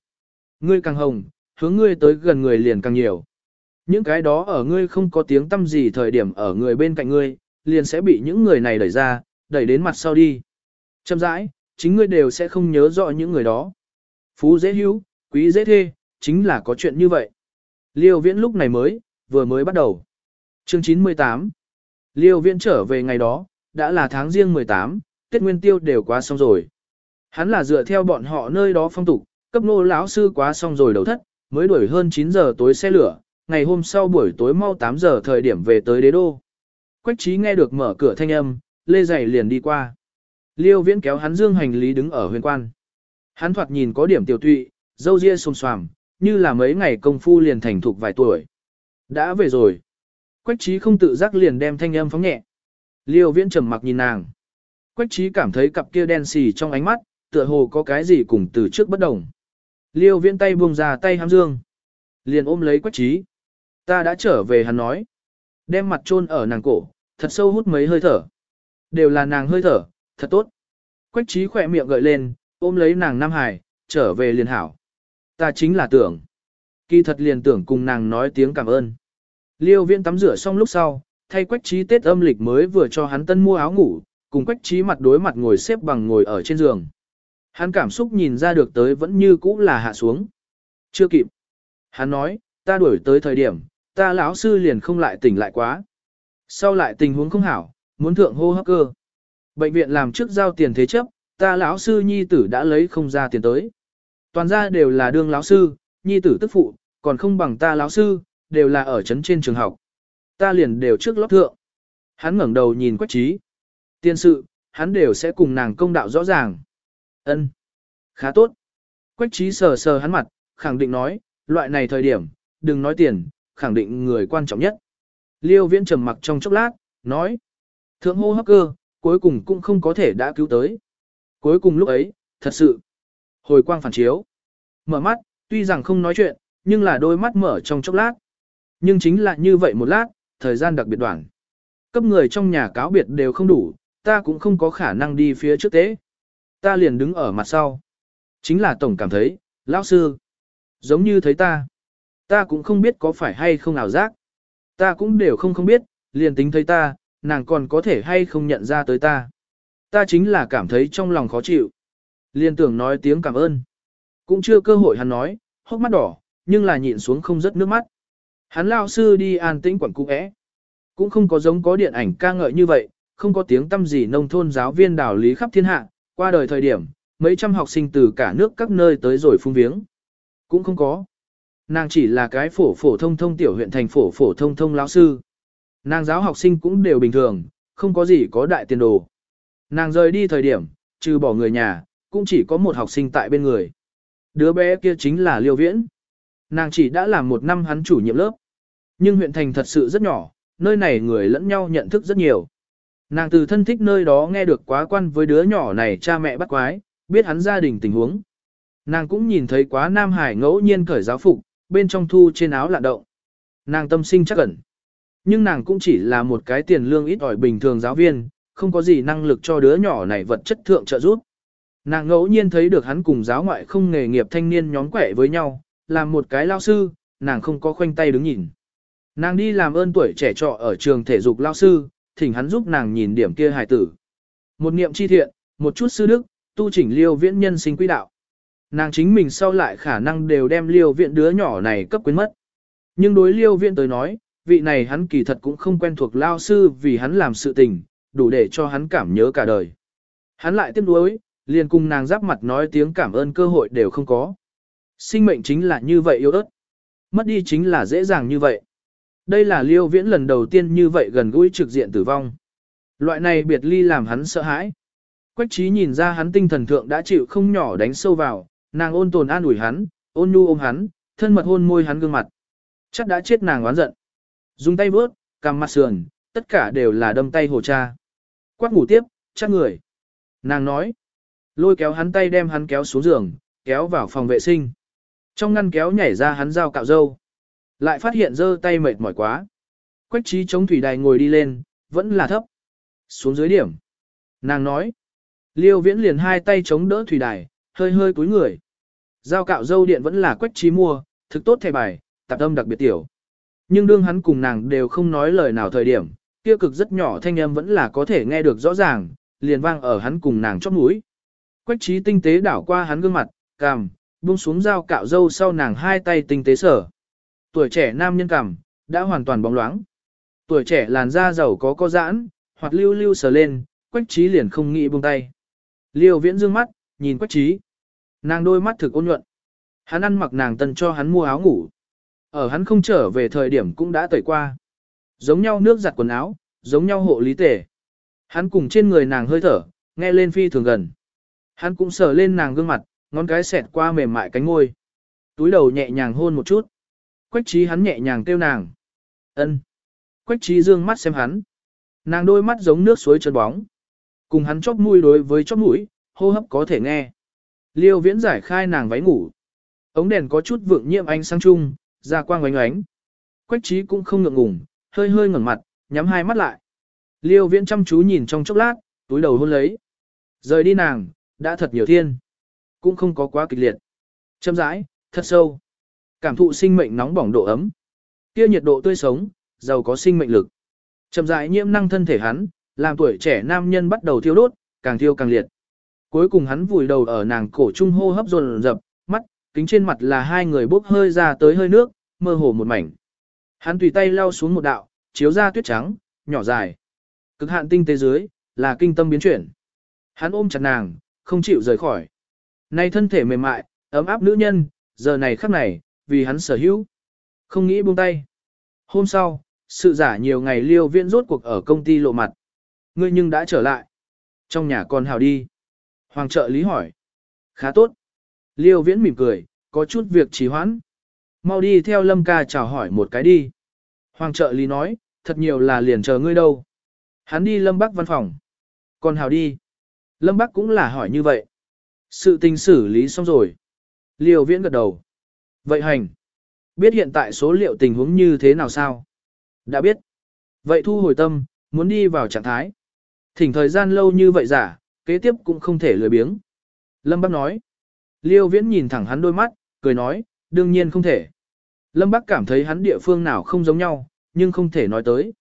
Ngươi càng hồng, hướng ngươi tới gần người liền càng nhiều. Những cái đó ở ngươi không có tiếng tâm gì thời điểm ở người bên cạnh ngươi, liền sẽ bị những người này đẩy ra, đẩy đến mặt sau đi. Chậm rãi, chính ngươi đều sẽ không nhớ rõ những người đó. Phú dễ hữu, quý dễ thê, chính là có chuyện như vậy. Liêu viễn lúc này mới, vừa mới bắt đầu. Chương 98 Liêu viễn trở về ngày đó, đã là tháng riêng 18, Tết Nguyên Tiêu đều quá xong rồi. Hắn là dựa theo bọn họ nơi đó phong tục, cấp nô lão sư quá xong rồi đầu thất, mới đuổi hơn 9 giờ tối xe lửa, ngày hôm sau buổi tối mau 8 giờ thời điểm về tới đế đô. Quách trí nghe được mở cửa thanh âm, lê giày liền đi qua. Liêu viễn kéo hắn dương hành lý đứng ở huyền quan. Hắn thoạt nhìn có điểm tiểu tụy, dâu ria xồm xoàm, như là mấy ngày công phu liền thành thục vài tuổi. Đã về rồi. Quách trí không tự giác liền đem thanh âm phóng nhẹ. Liêu viễn trầm mặc nhìn nàng. Quách trí cảm thấy cặp kia đen xì trong ánh mắt, tựa hồ có cái gì cùng từ trước bất đồng. Liêu viễn tay buông ra tay hám dương. Liền ôm lấy quách trí. Ta đã trở về hắn nói. Đem mặt chôn ở nàng cổ, thật sâu hút mấy hơi thở. Đều là nàng hơi thở, thật tốt. Quách trí khỏe miệng gợi lên, ôm lấy nàng Nam Hải, trở về liền hảo. Ta chính là tưởng. Kỳ thật liền tưởng cùng nàng nói tiếng cảm ơn. Liêu viễn tắm rửa xong lúc sau, thay quách trí tết âm lịch mới vừa cho hắn tân mua áo ngủ, cùng quách trí mặt đối mặt ngồi xếp bằng ngồi ở trên giường. Hắn cảm xúc nhìn ra được tới vẫn như cũ là hạ xuống. Chưa kịp. Hắn nói, ta đuổi tới thời điểm, ta lão sư liền không lại tỉnh lại quá. Sau lại tình huống không hảo, muốn thượng hô hấp cơ. Bệnh viện làm trước giao tiền thế chấp, ta lão sư nhi tử đã lấy không ra tiền tới. Toàn ra đều là đương lão sư, nhi tử tức phụ, còn không bằng ta lão sư, đều là ở trấn trên trường học. Ta liền đều trước lót thượng. Hắn ngẩng đầu nhìn quách trí. Tiên sự, hắn đều sẽ cùng nàng công đạo rõ ràng. ân Khá tốt. Quách trí sờ sờ hắn mặt, khẳng định nói, loại này thời điểm, đừng nói tiền, khẳng định người quan trọng nhất. Liêu viễn trầm mặc trong chốc lát, nói. Thượng hô hấp cơ, cuối cùng cũng không có thể đã cứu tới. Cuối cùng lúc ấy, thật sự, hồi quang phản chiếu. Mở mắt, tuy rằng không nói chuyện, nhưng là đôi mắt mở trong chốc lát. Nhưng chính là như vậy một lát, thời gian đặc biệt đoạn. Cấp người trong nhà cáo biệt đều không đủ, ta cũng không có khả năng đi phía trước tế. Ta liền đứng ở mặt sau. Chính là tổng cảm thấy, lão sư, giống như thấy ta. Ta cũng không biết có phải hay không ảo giác. Ta cũng đều không không biết, liền tính thấy ta, nàng còn có thể hay không nhận ra tới ta. Ta chính là cảm thấy trong lòng khó chịu. Liên tưởng nói tiếng cảm ơn. Cũng chưa cơ hội hắn nói, hốc mắt đỏ, nhưng là nhịn xuống không rớt nước mắt. Hắn lao sư đi an tĩnh quẩn cung ẽ. Cũng không có giống có điện ảnh ca ngợi như vậy, không có tiếng tâm gì nông thôn giáo viên đảo lý khắp thiên hạ, qua đời thời điểm, mấy trăm học sinh từ cả nước các nơi tới rồi phung viếng. Cũng không có. Nàng chỉ là cái phổ phổ thông thông tiểu huyện thành phổ phổ thông thông lão sư. Nàng giáo học sinh cũng đều bình thường, không có gì có đại tiền đồ. Nàng rời đi thời điểm, trừ bỏ người nhà, cũng chỉ có một học sinh tại bên người. Đứa bé kia chính là Liêu Viễn. Nàng chỉ đã làm một năm hắn chủ nhiệm lớp. Nhưng huyện thành thật sự rất nhỏ, nơi này người lẫn nhau nhận thức rất nhiều. Nàng từ thân thích nơi đó nghe được quá quan với đứa nhỏ này cha mẹ bắt quái, biết hắn gia đình tình huống. Nàng cũng nhìn thấy quá Nam Hải ngẫu nhiên cởi giáo phục, bên trong thu trên áo lạ động. Nàng tâm sinh chắc ẩn. Nhưng nàng cũng chỉ là một cái tiền lương ít ỏi bình thường giáo viên, không có gì năng lực cho đứa nhỏ này vật chất thượng trợ giúp. Nàng ngẫu nhiên thấy được hắn cùng giáo ngoại không nghề nghiệp thanh niên nhóm quẻ với nhau, làm một cái lao sư, nàng không có khoanh tay đứng nhìn. Nàng đi làm ơn tuổi trẻ trọ ở trường thể dục lao sư, thỉnh hắn giúp nàng nhìn điểm kia hài tử. Một niệm chi thiện, một chút sư đức, tu chỉnh liêu viễn nhân sinh quý đạo. Nàng chính mình sau lại khả năng đều đem liêu viện đứa nhỏ này cấp quyến mất. Nhưng đối liêu viện tới nói, vị này hắn kỳ thật cũng không quen thuộc lao sư vì hắn làm sự tình, đủ để cho hắn cảm nhớ cả đời. Hắn lại tiếp nối liền cùng nàng giáp mặt nói tiếng cảm ơn cơ hội đều không có. Sinh mệnh chính là như vậy yếu ớt. Mất đi chính là dễ dàng như vậy. Đây là liêu viễn lần đầu tiên như vậy gần gũi trực diện tử vong. Loại này biệt ly làm hắn sợ hãi. Quách trí nhìn ra hắn tinh thần thượng đã chịu không nhỏ đánh sâu vào, nàng ôn tồn an ủi hắn, ôn nhu ôm hắn, thân mật hôn môi hắn gương mặt. Chắc đã chết nàng oán giận. Dùng tay vớt, cằm mặt sườn, tất cả đều là đâm tay hồ cha. Quát ngủ tiếp, chắc người. Nàng nói. Lôi kéo hắn tay đem hắn kéo xuống giường, kéo vào phòng vệ sinh. Trong ngăn kéo nhảy ra hắn dao cạo dâu. Lại phát hiện dơ tay mệt mỏi quá. Quách trí chống thủy đài ngồi đi lên, vẫn là thấp. Xuống dưới điểm. Nàng nói. Liêu viễn liền hai tay chống đỡ thủy đài, hơi hơi cúi người. Dao cạo dâu điện vẫn là quách trí mua, thực tốt thẻ bài, tạp âm đặc biệt tiểu. Nhưng đương hắn cùng nàng đều không nói lời nào thời điểm, kia cực rất nhỏ thanh âm vẫn là có thể nghe được rõ ràng, liền vang ở hắn cùng nàng chóp mũi. Quách trí tinh tế đảo qua hắn gương mặt, cằm, buông xuống dao cạo râu sau nàng hai tay tinh tế sở. Tuổi trẻ nam nhân cằm, đã hoàn toàn bóng loáng. Tuổi trẻ làn da giàu có có giãn, hoặc lưu lưu sờ lên, quách trí liền không nghĩ buông tay. Liêu viễn dương mắt, nhìn quách trí. Nàng đôi mắt thực ôn nhuận. Hắn ăn mặc nàng tân cho hắn mua áo ngủ. Ở hắn không trở về thời điểm cũng đã tẩy qua. Giống nhau nước giặt quần áo, giống nhau hộ lý tể. Hắn cùng trên người nàng hơi thở, nghe lên phi thường gần. Hắn cũng sờ lên nàng gương mặt, ngón cái xẹt qua mềm mại cánh môi. Túi đầu nhẹ nhàng hôn một chút. Quách trí hắn nhẹ nhàng kêu nàng. ân. Quách trí dương mắt xem hắn. Nàng đôi mắt giống nước suối trơn bóng. Cùng hắn chóp mũi đối với chóp mũi, hô hấp có thể nghe. Liêu viễn giải khai nàng váy ngủ. Ống đèn có chút vượng nhiệm ánh sáng chung, ra quang oánh oánh. Quách trí cũng không ngượng ngùng, hơi hơi ngẩng mặt, nhắm hai mắt lại. Liêu viễn chăm chú nhìn trong chốc lát, túi đầu hôn lấy. Rời đi nàng, đã thật nhiều thiên. Cũng không có quá kịch liệt. Châm rãi, thật sâu. Cảm thụ sinh mệnh nóng bỏng độ ấm. Kia nhiệt độ tươi sống, giàu có sinh mệnh lực. Chậm rãi nhiễm năng thân thể hắn, làm tuổi trẻ nam nhân bắt đầu thiêu đốt, càng thiêu càng liệt. Cuối cùng hắn vùi đầu ở nàng cổ trung hô hấp dồn dập, kính trên mặt là hai người bốc hơi ra tới hơi nước, mơ hồ một mảnh. Hắn tùy tay lau xuống một đạo, chiếu ra tuyết trắng, nhỏ dài. Cực hạn tinh tế dưới, là kinh tâm biến chuyển. Hắn ôm chặt nàng, không chịu rời khỏi. Nay thân thể mềm mại, ấm áp nữ nhân, giờ này khắc này, vì hắn sở hữu. Không nghĩ buông tay. Hôm sau, sự giả nhiều ngày liêu viễn rốt cuộc ở công ty lộ mặt. Ngươi nhưng đã trở lại. Trong nhà còn hào đi. Hoàng trợ lý hỏi. Khá tốt. Liêu viễn mỉm cười, có chút việc trì hoãn. Mau đi theo lâm ca chào hỏi một cái đi. Hoàng trợ lý nói, thật nhiều là liền chờ ngươi đâu. Hắn đi lâm bắc văn phòng. Còn hào đi. Lâm bắc cũng là hỏi như vậy. Sự tình xử lý xong rồi. Liêu viễn gật đầu. Vậy hành. Biết hiện tại số liệu tình huống như thế nào sao? Đã biết. Vậy thu hồi tâm, muốn đi vào trạng thái. Thỉnh thời gian lâu như vậy giả, kế tiếp cũng không thể lười biếng. Lâm Bắc nói. Liêu Viễn nhìn thẳng hắn đôi mắt, cười nói, đương nhiên không thể. Lâm Bắc cảm thấy hắn địa phương nào không giống nhau, nhưng không thể nói tới.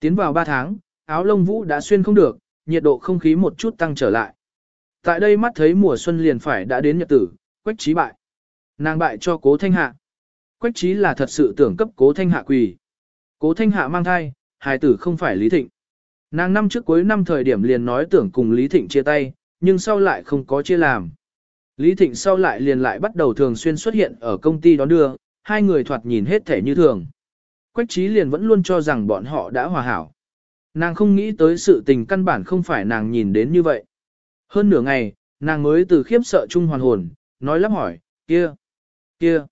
Tiến vào 3 tháng, áo lông vũ đã xuyên không được, nhiệt độ không khí một chút tăng trở lại. Tại đây mắt thấy mùa xuân liền phải đã đến nhật tử, quách trí bại. Nàng bại cho cố thanh hạ. Quách trí là thật sự tưởng cấp cố thanh hạ quỳ. Cố thanh hạ mang thai, hài tử không phải Lý Thịnh. Nàng năm trước cuối năm thời điểm liền nói tưởng cùng Lý Thịnh chia tay, nhưng sau lại không có chia làm. Lý Thịnh sau lại liền lại bắt đầu thường xuyên xuất hiện ở công ty đón đưa, hai người thoạt nhìn hết thể như thường. Quách trí liền vẫn luôn cho rằng bọn họ đã hòa hảo. Nàng không nghĩ tới sự tình căn bản không phải nàng nhìn đến như vậy. Hơn nửa ngày, nàng mới từ khiếp sợ chung hoàn hồn, nói lắp hỏi, kia, kia,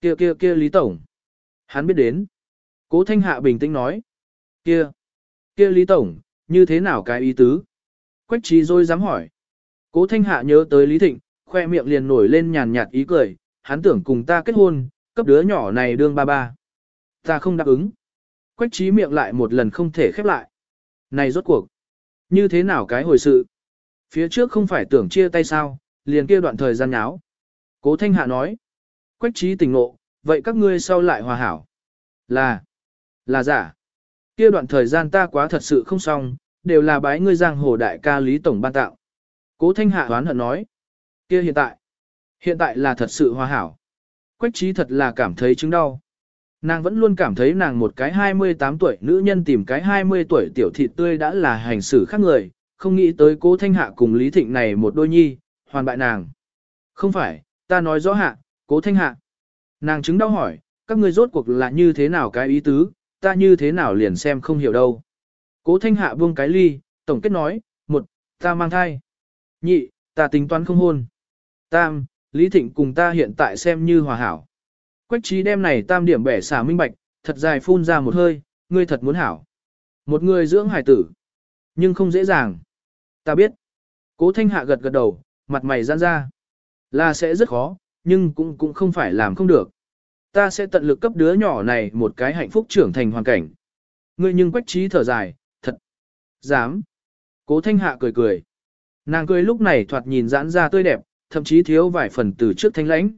kia kia kia Lý Tổng. Hắn biết đến. Cố Thanh Hạ bình tĩnh nói, kia, kia Lý Tổng, như thế nào cái ý tứ? Quách trí rồi dám hỏi. Cố Thanh Hạ nhớ tới Lý Thịnh, khoe miệng liền nổi lên nhàn nhạt ý cười, hắn tưởng cùng ta kết hôn, cấp đứa nhỏ này đương ba ba. Ta không đáp ứng. Quách trí miệng lại một lần không thể khép lại. Này rốt cuộc. Như thế nào cái hồi sự? Phía trước không phải tưởng chia tay sao, liền kia đoạn thời gian nháo. Cố Thanh Hạ nói. Quách trí tỉnh ngộ, vậy các ngươi sau lại hòa hảo. Là, là giả. Kia đoạn thời gian ta quá thật sự không xong, đều là bái ngươi giang hồ đại ca Lý Tổng ban tạo. Cố Thanh Hạ đoán hận nói. Kia hiện tại, hiện tại là thật sự hòa hảo. Quách trí thật là cảm thấy chứng đau. Nàng vẫn luôn cảm thấy nàng một cái 28 tuổi nữ nhân tìm cái 20 tuổi tiểu thịt tươi đã là hành xử khác người, không nghĩ tới cố thanh hạ cùng Lý Thịnh này một đôi nhi, hoàn bại nàng. Không phải, ta nói rõ hạ, cố thanh hạ. Nàng chứng đau hỏi, các ngươi rốt cuộc là như thế nào cái ý tứ, ta như thế nào liền xem không hiểu đâu. Cố thanh hạ buông cái ly, tổng kết nói, một, ta mang thai. Nhị, ta tính toán không hôn. Tam, Lý Thịnh cùng ta hiện tại xem như hòa hảo. Quách trí đem này tam điểm bẻ xả minh bạch, thật dài phun ra một hơi, ngươi thật muốn hảo. Một người dưỡng hải tử, nhưng không dễ dàng. Ta biết. Cố thanh hạ gật gật đầu, mặt mày giãn ra. Là sẽ rất khó, nhưng cũng cũng không phải làm không được. Ta sẽ tận lực cấp đứa nhỏ này một cái hạnh phúc trưởng thành hoàn cảnh. Ngươi nhưng quách trí thở dài, thật. Dám. Cố thanh hạ cười cười. Nàng cười lúc này thoạt nhìn giãn ra tươi đẹp, thậm chí thiếu vài phần từ trước thanh lãnh.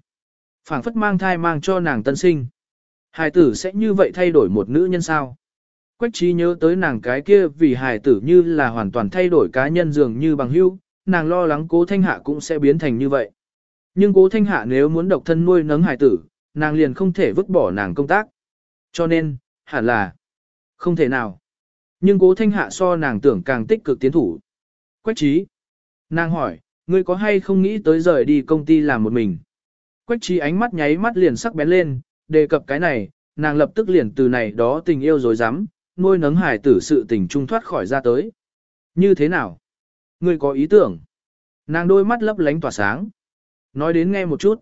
phảng phất mang thai mang cho nàng tân sinh. Hài tử sẽ như vậy thay đổi một nữ nhân sao? Quách trí nhớ tới nàng cái kia vì hài tử như là hoàn toàn thay đổi cá nhân dường như bằng hữu, nàng lo lắng cố thanh hạ cũng sẽ biến thành như vậy. Nhưng cố thanh hạ nếu muốn độc thân nuôi nấng hài tử, nàng liền không thể vứt bỏ nàng công tác. Cho nên, hẳn là, không thể nào. Nhưng cố thanh hạ so nàng tưởng càng tích cực tiến thủ. Quách trí. Nàng hỏi, ngươi có hay không nghĩ tới rời đi công ty làm một mình? Quách trí ánh mắt nháy mắt liền sắc bén lên, đề cập cái này, nàng lập tức liền từ này đó tình yêu rồi dám, nuôi nấng hải tử sự tình trung thoát khỏi ra tới. Như thế nào? Ngươi có ý tưởng? Nàng đôi mắt lấp lánh tỏa sáng. Nói đến nghe một chút.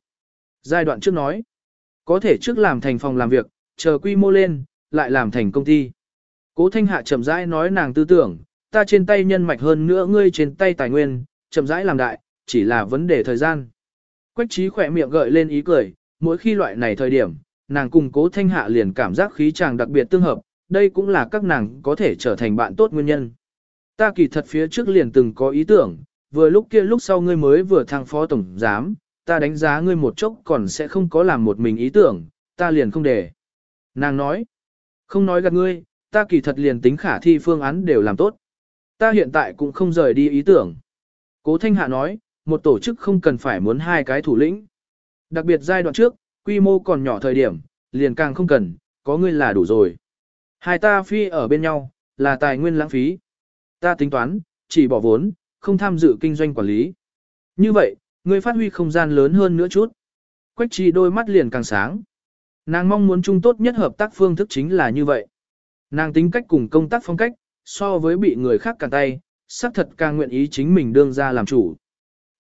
Giai đoạn trước nói. Có thể trước làm thành phòng làm việc, chờ quy mô lên, lại làm thành công ty. Cố thanh hạ chậm rãi nói nàng tư tưởng, ta trên tay nhân mạch hơn nữa ngươi trên tay tài nguyên, chậm rãi làm đại, chỉ là vấn đề thời gian. Quách trí khỏe miệng gợi lên ý cười, mỗi khi loại này thời điểm, nàng cùng cố thanh hạ liền cảm giác khí chàng đặc biệt tương hợp, đây cũng là các nàng có thể trở thành bạn tốt nguyên nhân. Ta kỳ thật phía trước liền từng có ý tưởng, vừa lúc kia lúc sau ngươi mới vừa thăng phó tổng giám, ta đánh giá ngươi một chốc còn sẽ không có làm một mình ý tưởng, ta liền không để. Nàng nói, không nói gạt ngươi, ta kỳ thật liền tính khả thi phương án đều làm tốt. Ta hiện tại cũng không rời đi ý tưởng. Cố Thanh Hạ nói, một tổ chức không cần phải muốn hai cái thủ lĩnh. Đặc biệt giai đoạn trước, quy mô còn nhỏ thời điểm, liền càng không cần, có ngươi là đủ rồi. Hai ta phi ở bên nhau, là tài nguyên lãng phí. Ta tính toán, chỉ bỏ vốn, không tham dự kinh doanh quản lý. Như vậy, ngươi phát huy không gian lớn hơn nữa chút. Quách trì đôi mắt liền càng sáng. Nàng mong muốn chung tốt nhất hợp tác phương thức chính là như vậy. Nàng tính cách cùng công tác phong cách, so với bị người khác cản tay, xác thật càng nguyện ý chính mình đương ra làm chủ.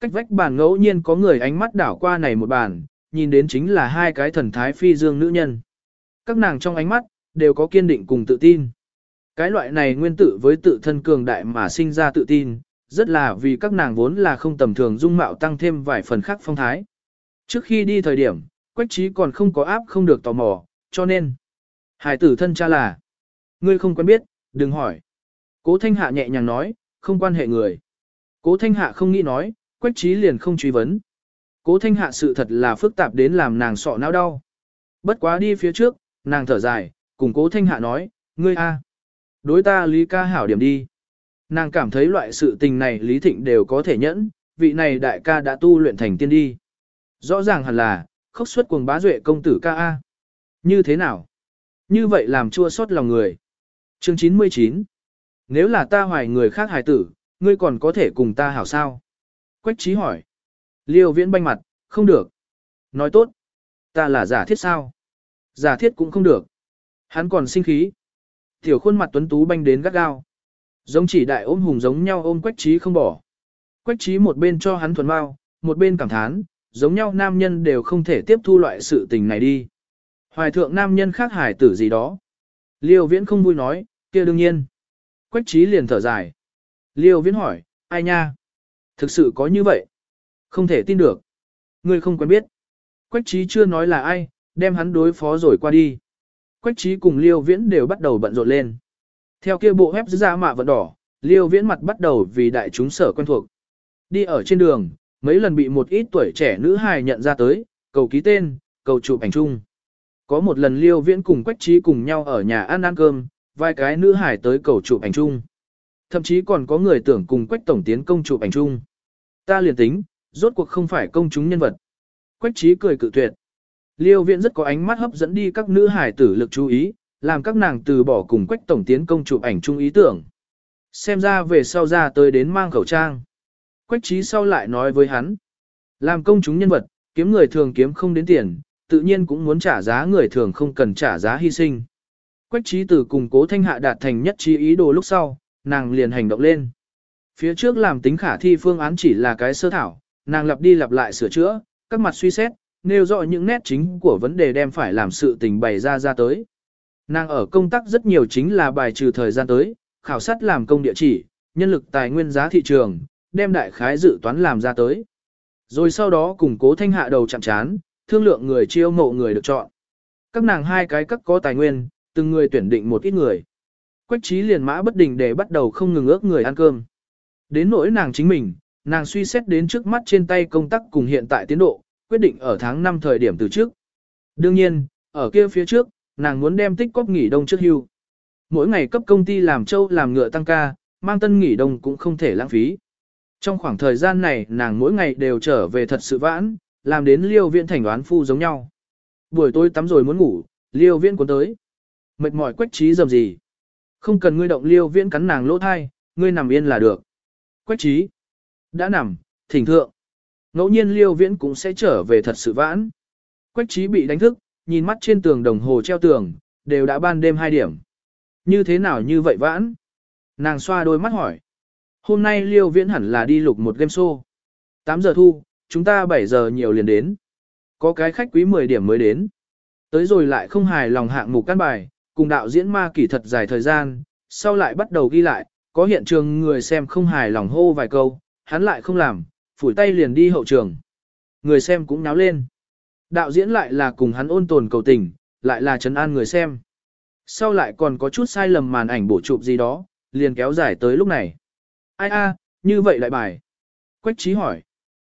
Cách vách bàn ngẫu nhiên có người ánh mắt đảo qua này một bàn, nhìn đến chính là hai cái thần thái phi dương nữ nhân. Các nàng trong ánh mắt, đều có kiên định cùng tự tin. Cái loại này nguyên tử với tự thân cường đại mà sinh ra tự tin, rất là vì các nàng vốn là không tầm thường dung mạo tăng thêm vài phần khác phong thái. Trước khi đi thời điểm, Quách trí còn không có áp không được tò mò, cho nên. Hải tử thân cha là. Ngươi không quen biết, đừng hỏi. Cố thanh hạ nhẹ nhàng nói, không quan hệ người. Cố thanh hạ không nghĩ nói, quách trí liền không truy vấn. Cố thanh hạ sự thật là phức tạp đến làm nàng sọ não đau. Bất quá đi phía trước, nàng thở dài, cùng cố thanh hạ nói, ngươi a, Đối ta lý ca hảo điểm đi. Nàng cảm thấy loại sự tình này lý thịnh đều có thể nhẫn, vị này đại ca đã tu luyện thành tiên đi. Rõ ràng hẳn là, khốc suất cuồng bá duệ công tử ca A. Như thế nào? Như vậy làm chua xót lòng người. Chương 99 nếu là ta hoài người khác hài tử, ngươi còn có thể cùng ta hảo sao? Quách trí hỏi. Liêu viễn banh mặt, không được. Nói tốt. Ta là giả thiết sao? Giả thiết cũng không được. Hắn còn sinh khí. Tiểu khuôn mặt tuấn tú banh đến gắt gao. Giống chỉ đại ôm hùng giống nhau ôm quách trí không bỏ. Quách trí một bên cho hắn thuần mau, một bên cảm thán, giống nhau nam nhân đều không thể tiếp thu loại sự tình này đi. Hoài thượng nam nhân khác hải tử gì đó. Liêu viễn không vui nói, kia đương nhiên. Quách trí liền thở dài. Liêu viễn hỏi, ai nha? Thực sự có như vậy? Không thể tin được. Ngươi không quen biết. Quách trí chưa nói là ai, đem hắn đối phó rồi qua đi. Quách trí cùng liêu viễn đều bắt đầu bận rộn lên. Theo kia bộ ép ra mạ vận đỏ, liêu viễn mặt bắt đầu vì đại chúng sở quen thuộc. Đi ở trên đường, mấy lần bị một ít tuổi trẻ nữ hài nhận ra tới, cầu ký tên, cầu chụp ảnh chung. Có một lần liêu viễn cùng quách trí cùng nhau ở nhà ăn ăn cơm, vài cái nữ hải tới cầu chụp ảnh chung. Thậm chí còn có người tưởng cùng quách tổng tiến công chụp ảnh chung. Ta liền tính, rốt cuộc không phải công chúng nhân vật. Quách trí cười cự tuyệt. Liêu viện rất có ánh mắt hấp dẫn đi các nữ hải tử lực chú ý, làm các nàng từ bỏ cùng quách tổng tiến công chụp ảnh chung ý tưởng. Xem ra về sau ra tới đến mang khẩu trang. Quách trí sau lại nói với hắn. Làm công chúng nhân vật, kiếm người thường kiếm không đến tiền, tự nhiên cũng muốn trả giá người thường không cần trả giá hy sinh. Quách trí từ cùng cố thanh hạ đạt thành nhất trí ý đồ lúc sau, nàng liền hành động lên. Phía trước làm tính khả thi phương án chỉ là cái sơ thảo, nàng lặp đi lặp lại sửa chữa, các mặt suy xét, nêu rõ những nét chính của vấn đề đem phải làm sự tình bày ra ra tới. Nàng ở công tác rất nhiều chính là bài trừ thời gian tới, khảo sát làm công địa chỉ, nhân lực tài nguyên giá thị trường, đem đại khái dự toán làm ra tới. Rồi sau đó củng cố thanh hạ đầu chạm chán, thương lượng người chiêu mộ người được chọn. Các nàng hai cái các có tài nguyên, từng người tuyển định một ít người. Quách trí liền mã bất định để bắt đầu không ngừng ước người ăn cơm. Đến nỗi nàng chính mình, nàng suy xét đến trước mắt trên tay công tác cùng hiện tại tiến độ, quyết định ở tháng 5 thời điểm từ trước. Đương nhiên, ở kia phía trước, nàng muốn đem tích cóp nghỉ đông trước hưu. Mỗi ngày cấp công ty làm châu làm ngựa tăng ca, mang tân nghỉ đông cũng không thể lãng phí. Trong khoảng thời gian này nàng mỗi ngày đều trở về thật sự vãn, làm đến liêu viện thành đoán phu giống nhau. Buổi tối tắm rồi muốn ngủ, liêu viện cuốn tới. Mệt mỏi quách trí dầm gì. Không cần ngươi động liêu viễn cắn nàng lỗ thai, ngươi nằm yên là được. Quách trí. Đã nằm, thỉnh thượng. Ngẫu nhiên liêu viễn cũng sẽ trở về thật sự vãn. Quách trí bị đánh thức, nhìn mắt trên tường đồng hồ treo tường, đều đã ban đêm 2 điểm. Như thế nào như vậy vãn? Nàng xoa đôi mắt hỏi. Hôm nay liêu viễn hẳn là đi lục một game show. 8 giờ thu, chúng ta 7 giờ nhiều liền đến. Có cái khách quý 10 điểm mới đến. Tới rồi lại không hài lòng hạng mục căn bài, cùng đạo diễn ma kỷ thật dài thời gian, sau lại bắt đầu ghi lại, có hiện trường người xem không hài lòng hô vài câu, hắn lại không làm, phủi tay liền đi hậu trường. Người xem cũng náo lên. Đạo diễn lại là cùng hắn ôn tồn cầu tình, lại là trấn an người xem. Sau lại còn có chút sai lầm màn ảnh bổ chụp gì đó, liền kéo dài tới lúc này. Ai a, như vậy lại bài. Quách trí hỏi.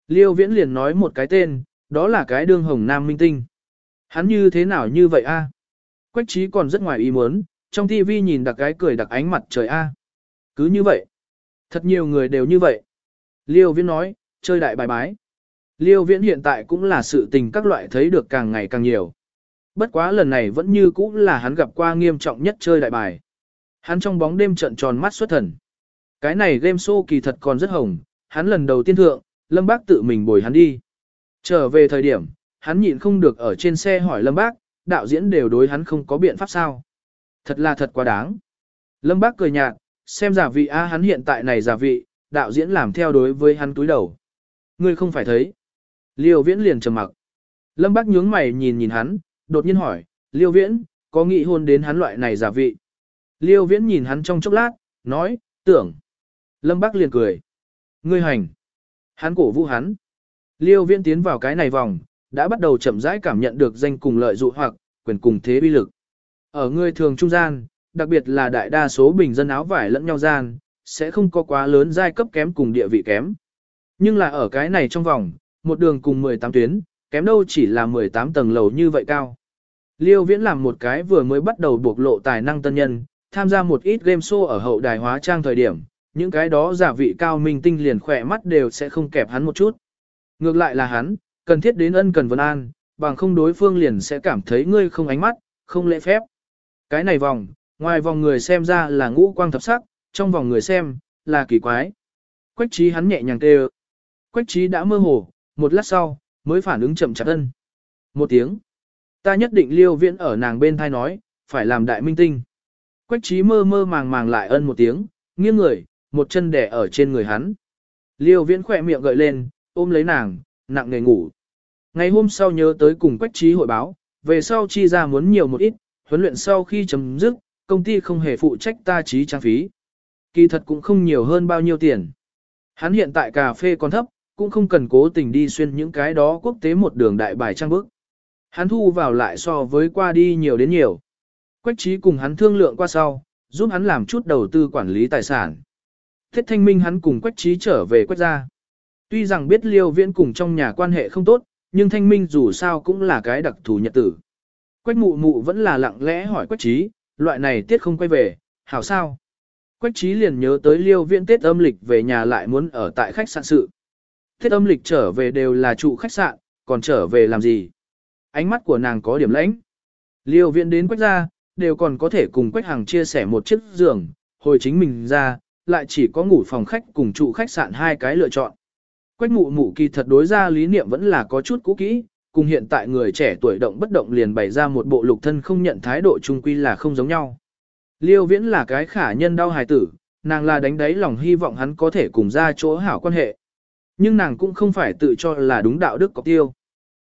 Liêu viễn liền nói một cái tên, đó là cái đương hồng nam minh tinh. Hắn như thế nào như vậy a? Quách trí còn rất ngoài ý muốn, trong TV nhìn đặc cái cười đặc ánh mặt trời a. Cứ như vậy. Thật nhiều người đều như vậy. Liêu viễn nói, chơi đại bài bái. Liêu viễn hiện tại cũng là sự tình các loại thấy được càng ngày càng nhiều. Bất quá lần này vẫn như cũ là hắn gặp qua nghiêm trọng nhất chơi đại bài. Hắn trong bóng đêm trận tròn mắt xuất thần. Cái này game show kỳ thật còn rất hồng, hắn lần đầu tiên thượng, Lâm Bác tự mình bồi hắn đi. Trở về thời điểm, hắn nhịn không được ở trên xe hỏi Lâm Bác, đạo diễn đều đối hắn không có biện pháp sao. Thật là thật quá đáng. Lâm Bác cười nhạt, xem giả vị a hắn hiện tại này giả vị, đạo diễn làm theo đối với hắn túi đầu. Ngươi không phải thấy. Liêu viễn liền trầm mặc. Lâm Bác nhướng mày nhìn nhìn hắn, đột nhiên hỏi, Liêu viễn, có nghĩ hôn đến hắn loại này giả vị. Liêu viễn nhìn hắn trong chốc lát, nói, tưởng. Lâm Bác liền cười. Ngươi hành. Hắn cổ vũ hắn. Liêu viễn tiến vào cái này vòng, đã bắt đầu chậm rãi cảm nhận được danh cùng lợi dụ hoặc, quyền cùng thế bi lực. Ở người thường trung gian, đặc biệt là đại đa số bình dân áo vải lẫn nhau gian, sẽ không có quá lớn giai cấp kém cùng địa vị kém. Nhưng là ở cái này trong vòng, một đường cùng 18 tuyến, kém đâu chỉ là 18 tầng lầu như vậy cao. Liêu Viễn làm một cái vừa mới bắt đầu bộc lộ tài năng tân nhân, tham gia một ít game show ở hậu đài hóa trang thời điểm, những cái đó giả vị cao minh tinh liền khỏe mắt đều sẽ không kẹp hắn một chút. Ngược lại là hắn, cần thiết đến ân cần vấn an, bằng không đối phương liền sẽ cảm thấy ngươi không ánh mắt, không lễ phép. Cái này vòng, ngoài vòng người xem ra là ngũ quang thập sắc, trong vòng người xem, là kỳ quái. Quách trí hắn nhẹ nhàng kêu. Quách trí đã mơ hồ, một lát sau, mới phản ứng chậm chạp ân. Một tiếng. Ta nhất định liêu viễn ở nàng bên thai nói, phải làm đại minh tinh. Quách trí mơ mơ màng màng lại ân một tiếng, nghiêng người, một chân đẻ ở trên người hắn. Liêu viễn khỏe miệng gợi lên, ôm lấy nàng, nặng nề ngủ. Ngày hôm sau nhớ tới cùng Quách trí hội báo, về sau chi ra muốn nhiều một ít, huấn luyện sau khi chấm dứt, công ty không hề phụ trách ta trí trang phí. Kỳ thật cũng không nhiều hơn bao nhiêu tiền. Hắn hiện tại cà phê còn thấp, cũng không cần cố tình đi xuyên những cái đó quốc tế một đường đại bài trang bức. Hắn thu vào lại so với qua đi nhiều đến nhiều. Quách trí cùng hắn thương lượng qua sau, giúp hắn làm chút đầu tư quản lý tài sản. Thiết thanh minh hắn cùng quách trí trở về quách gia. Tuy rằng biết liêu viễn cùng trong nhà quan hệ không tốt, nhưng thanh minh dù sao cũng là cái đặc thù nhật tử. Quách mụ mụ vẫn là lặng lẽ hỏi quách trí, loại này tiết không quay về, hảo sao? Quách trí liền nhớ tới liêu viễn tết âm lịch về nhà lại muốn ở tại khách sạn sự. Tết âm lịch trở về đều là trụ khách sạn, còn trở về làm gì? Ánh mắt của nàng có điểm lãnh. Liêu viễn đến quách ra, đều còn có thể cùng quách hàng chia sẻ một chiếc giường, hồi chính mình ra, lại chỉ có ngủ phòng khách cùng trụ khách sạn hai cái lựa chọn. Quách mụ mụ kỳ thật đối ra lý niệm vẫn là có chút cũ kỹ, cùng hiện tại người trẻ tuổi động bất động liền bày ra một bộ lục thân không nhận thái độ trung quy là không giống nhau. Liêu viễn là cái khả nhân đau hài tử, nàng là đánh đáy lòng hy vọng hắn có thể cùng ra chỗ hảo quan hệ. Nhưng nàng cũng không phải tự cho là đúng đạo đức có tiêu.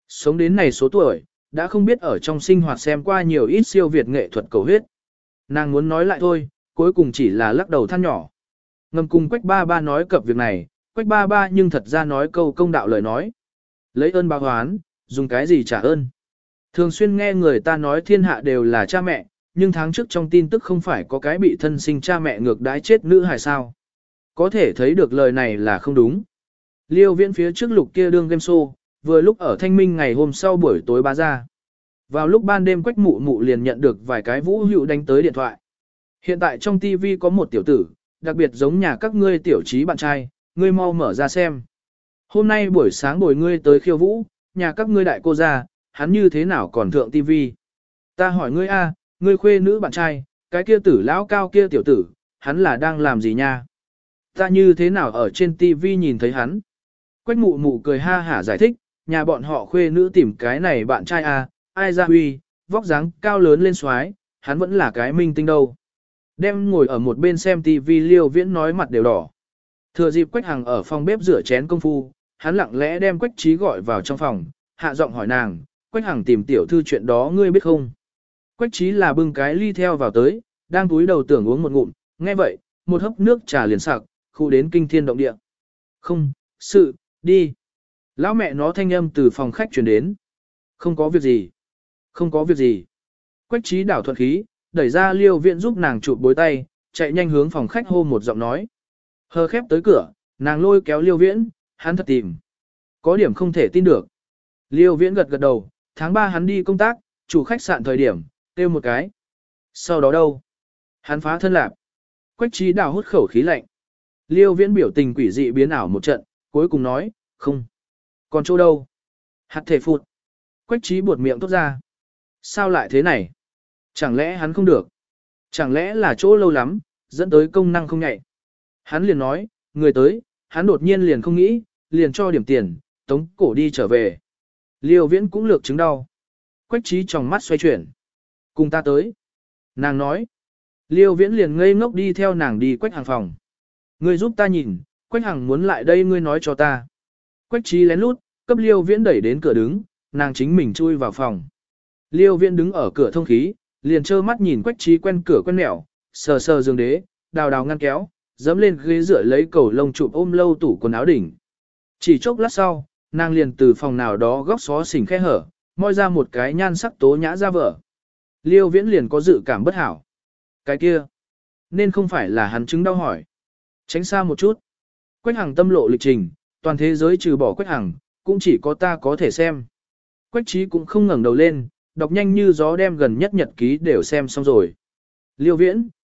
Sống đến này số tuổi, đã không biết ở trong sinh hoạt xem qua nhiều ít siêu việt nghệ thuật cầu huyết. Nàng muốn nói lại thôi, cuối cùng chỉ là lắc đầu than nhỏ. Ngầm cùng Quách Ba Ba nói cập việc này, Quách Ba Ba nhưng thật ra nói câu công đạo lời nói. Lấy ơn báo hoán, dùng cái gì trả ơn. Thường xuyên nghe người ta nói thiên hạ đều là cha mẹ, nhưng tháng trước trong tin tức không phải có cái bị thân sinh cha mẹ ngược đái chết nữ hài sao. Có thể thấy được lời này là không đúng. Liêu viễn phía trước lục kia đương game show, vừa lúc ở thanh minh ngày hôm sau buổi tối bá ra. Vào lúc ban đêm quách mụ mụ liền nhận được vài cái vũ hữu đánh tới điện thoại. Hiện tại trong TV có một tiểu tử, đặc biệt giống nhà các ngươi tiểu trí bạn trai, ngươi mau mở ra xem. Hôm nay buổi sáng bồi ngươi tới khiêu vũ, nhà các ngươi đại cô ra, hắn như thế nào còn thượng TV. Ta hỏi ngươi a, ngươi khuê nữ bạn trai, cái kia tử lão cao kia tiểu tử, hắn là đang làm gì nha? Ta như thế nào ở trên TV nhìn thấy hắn? Quách mụ mụ cười ha hả giải thích, nhà bọn họ khuê nữ tìm cái này bạn trai a, ai ra huy, vóc dáng cao lớn lên xoái, hắn vẫn là cái minh tinh đâu. Đem ngồi ở một bên xem TV liêu viễn nói mặt đều đỏ. Thừa dịp Quách Hằng ở phòng bếp rửa chén công phu, hắn lặng lẽ đem Quách Trí gọi vào trong phòng, hạ giọng hỏi nàng, Quách Hằng tìm tiểu thư chuyện đó ngươi biết không? Quách Trí là bưng cái ly theo vào tới, đang túi đầu tưởng uống một ngụm, nghe vậy, một hớp nước trà liền sặc, khu đến kinh thiên động địa. Không, sự, đi. Lão mẹ nó thanh âm từ phòng khách truyền đến. Không có việc gì. Không có việc gì. Quách Trí đảo thuận khí, đẩy ra liêu viện giúp nàng chụp bối tay, chạy nhanh hướng phòng khách hô một giọng nói. Hờ khép tới cửa, nàng lôi kéo liêu viễn, hắn thật tìm. Có điểm không thể tin được. Liêu viễn gật gật đầu, tháng 3 hắn đi công tác, chủ khách sạn thời điểm, kêu một cái. Sau đó đâu? Hắn phá thân lạp. Quách trí đào hút khẩu khí lạnh. Liêu viễn biểu tình quỷ dị biến ảo một trận, cuối cùng nói, không. Còn chỗ đâu? Hạt thể phụt. Quách trí buột miệng tốt ra. Sao lại thế này? Chẳng lẽ hắn không được? Chẳng lẽ là chỗ lâu lắm, dẫn tới công năng không nhạy? Hắn liền nói, người tới, hắn đột nhiên liền không nghĩ, liền cho điểm tiền, tống cổ đi trở về. Liêu viễn cũng lược chứng đau. Quách trí trong mắt xoay chuyển. Cùng ta tới. Nàng nói. Liêu viễn liền ngây ngốc đi theo nàng đi quách hàng phòng. Ngươi giúp ta nhìn, quách hàng muốn lại đây ngươi nói cho ta. Quách trí lén lút, cấp liêu viễn đẩy đến cửa đứng, nàng chính mình chui vào phòng. Liêu viễn đứng ở cửa thông khí, liền trơ mắt nhìn quách trí quen cửa quen mẹo, sờ sờ giường đế, đào đào ngăn kéo, dẫm lên ghế dựa lấy cầu lông chụp ôm lâu tủ quần áo đỉnh. Chỉ chốc lát sau, nàng liền từ phòng nào đó góc xó xỉnh khe hở, moi ra một cái nhan sắc tố nhã ra vợ. Liêu viễn liền có dự cảm bất hảo. Cái kia, nên không phải là hắn chứng đau hỏi. Tránh xa một chút. Quách hàng tâm lộ lịch trình, toàn thế giới trừ bỏ quách hàng, cũng chỉ có ta có thể xem. Quách trí cũng không ngẩng đầu lên, đọc nhanh như gió đem gần nhất nhật ký đều xem xong rồi. Liêu viễn,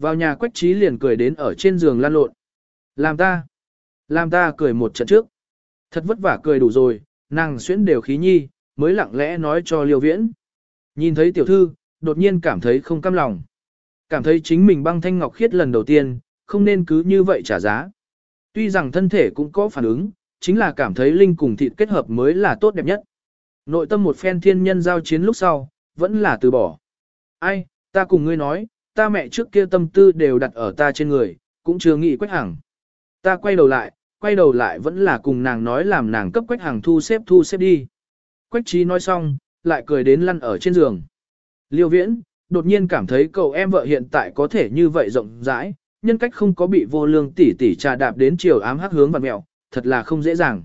vào nhà quách trí liền cười đến ở trên giường lan lộn. Làm ta, làm ta cười một trận trước. Thật vất vả cười đủ rồi, nàng xuyễn đều khí nhi, mới lặng lẽ nói cho liêu viễn. Nhìn thấy tiểu thư, đột nhiên cảm thấy không cam lòng. Cảm thấy chính mình băng thanh ngọc khiết lần đầu tiên, không nên cứ như vậy trả giá. Tuy rằng thân thể cũng có phản ứng, chính là cảm thấy linh cùng thịt kết hợp mới là tốt đẹp nhất. Nội tâm một phen thiên nhân giao chiến lúc sau, vẫn là từ bỏ. Ai, ta cùng ngươi nói, ta mẹ trước kia tâm tư đều đặt ở ta trên người, cũng chưa nghĩ quách hàng. Ta quay đầu lại, quay đầu lại vẫn là cùng nàng nói làm nàng cấp quách hàng thu xếp thu xếp đi. Quách trí nói xong, lại cười đến lăn ở trên giường. Liêu viễn, đột nhiên cảm thấy cậu em vợ hiện tại có thể như vậy rộng rãi, nhân cách không có bị vô lương tỉ tỉ trà đạp đến chiều ám hắc hướng vặt mẹo, thật là không dễ dàng.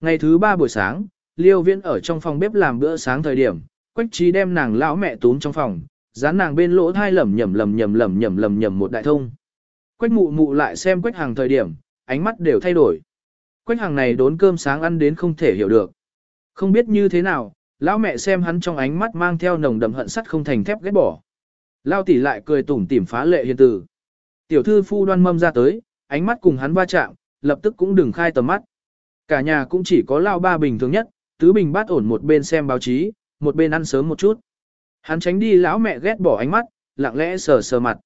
Ngày thứ ba buổi sáng, Liêu viễn ở trong phòng bếp làm bữa sáng thời điểm, quách trí đem nàng lão mẹ túm trong phòng, dán nàng bên lỗ thai lẩm nhẩm lẩm nhẩm lẩm nhẩm lẩm nhẩm một đại thông. Quách mụ mụ lại xem quách hàng thời điểm, ánh mắt đều thay đổi. Quách hàng này đốn cơm sáng ăn đến không thể hiểu được. Không biết như thế nào, lão mẹ xem hắn trong ánh mắt mang theo nồng đậm hận sắt không thành thép ghét bỏ. Lao tỷ lại cười tủm tỉm phá lệ hiền tử. Tiểu thư phu đoan mâm ra tới, ánh mắt cùng hắn va chạm, lập tức cũng đừng khai tầm mắt. Cả nhà cũng chỉ có lao ba bình thường nhất, tứ bình bát ổn một bên xem báo chí, một bên ăn sớm một chút. Hắn tránh đi lão mẹ ghét bỏ ánh mắt, lặng lẽ sờ sờ mặt.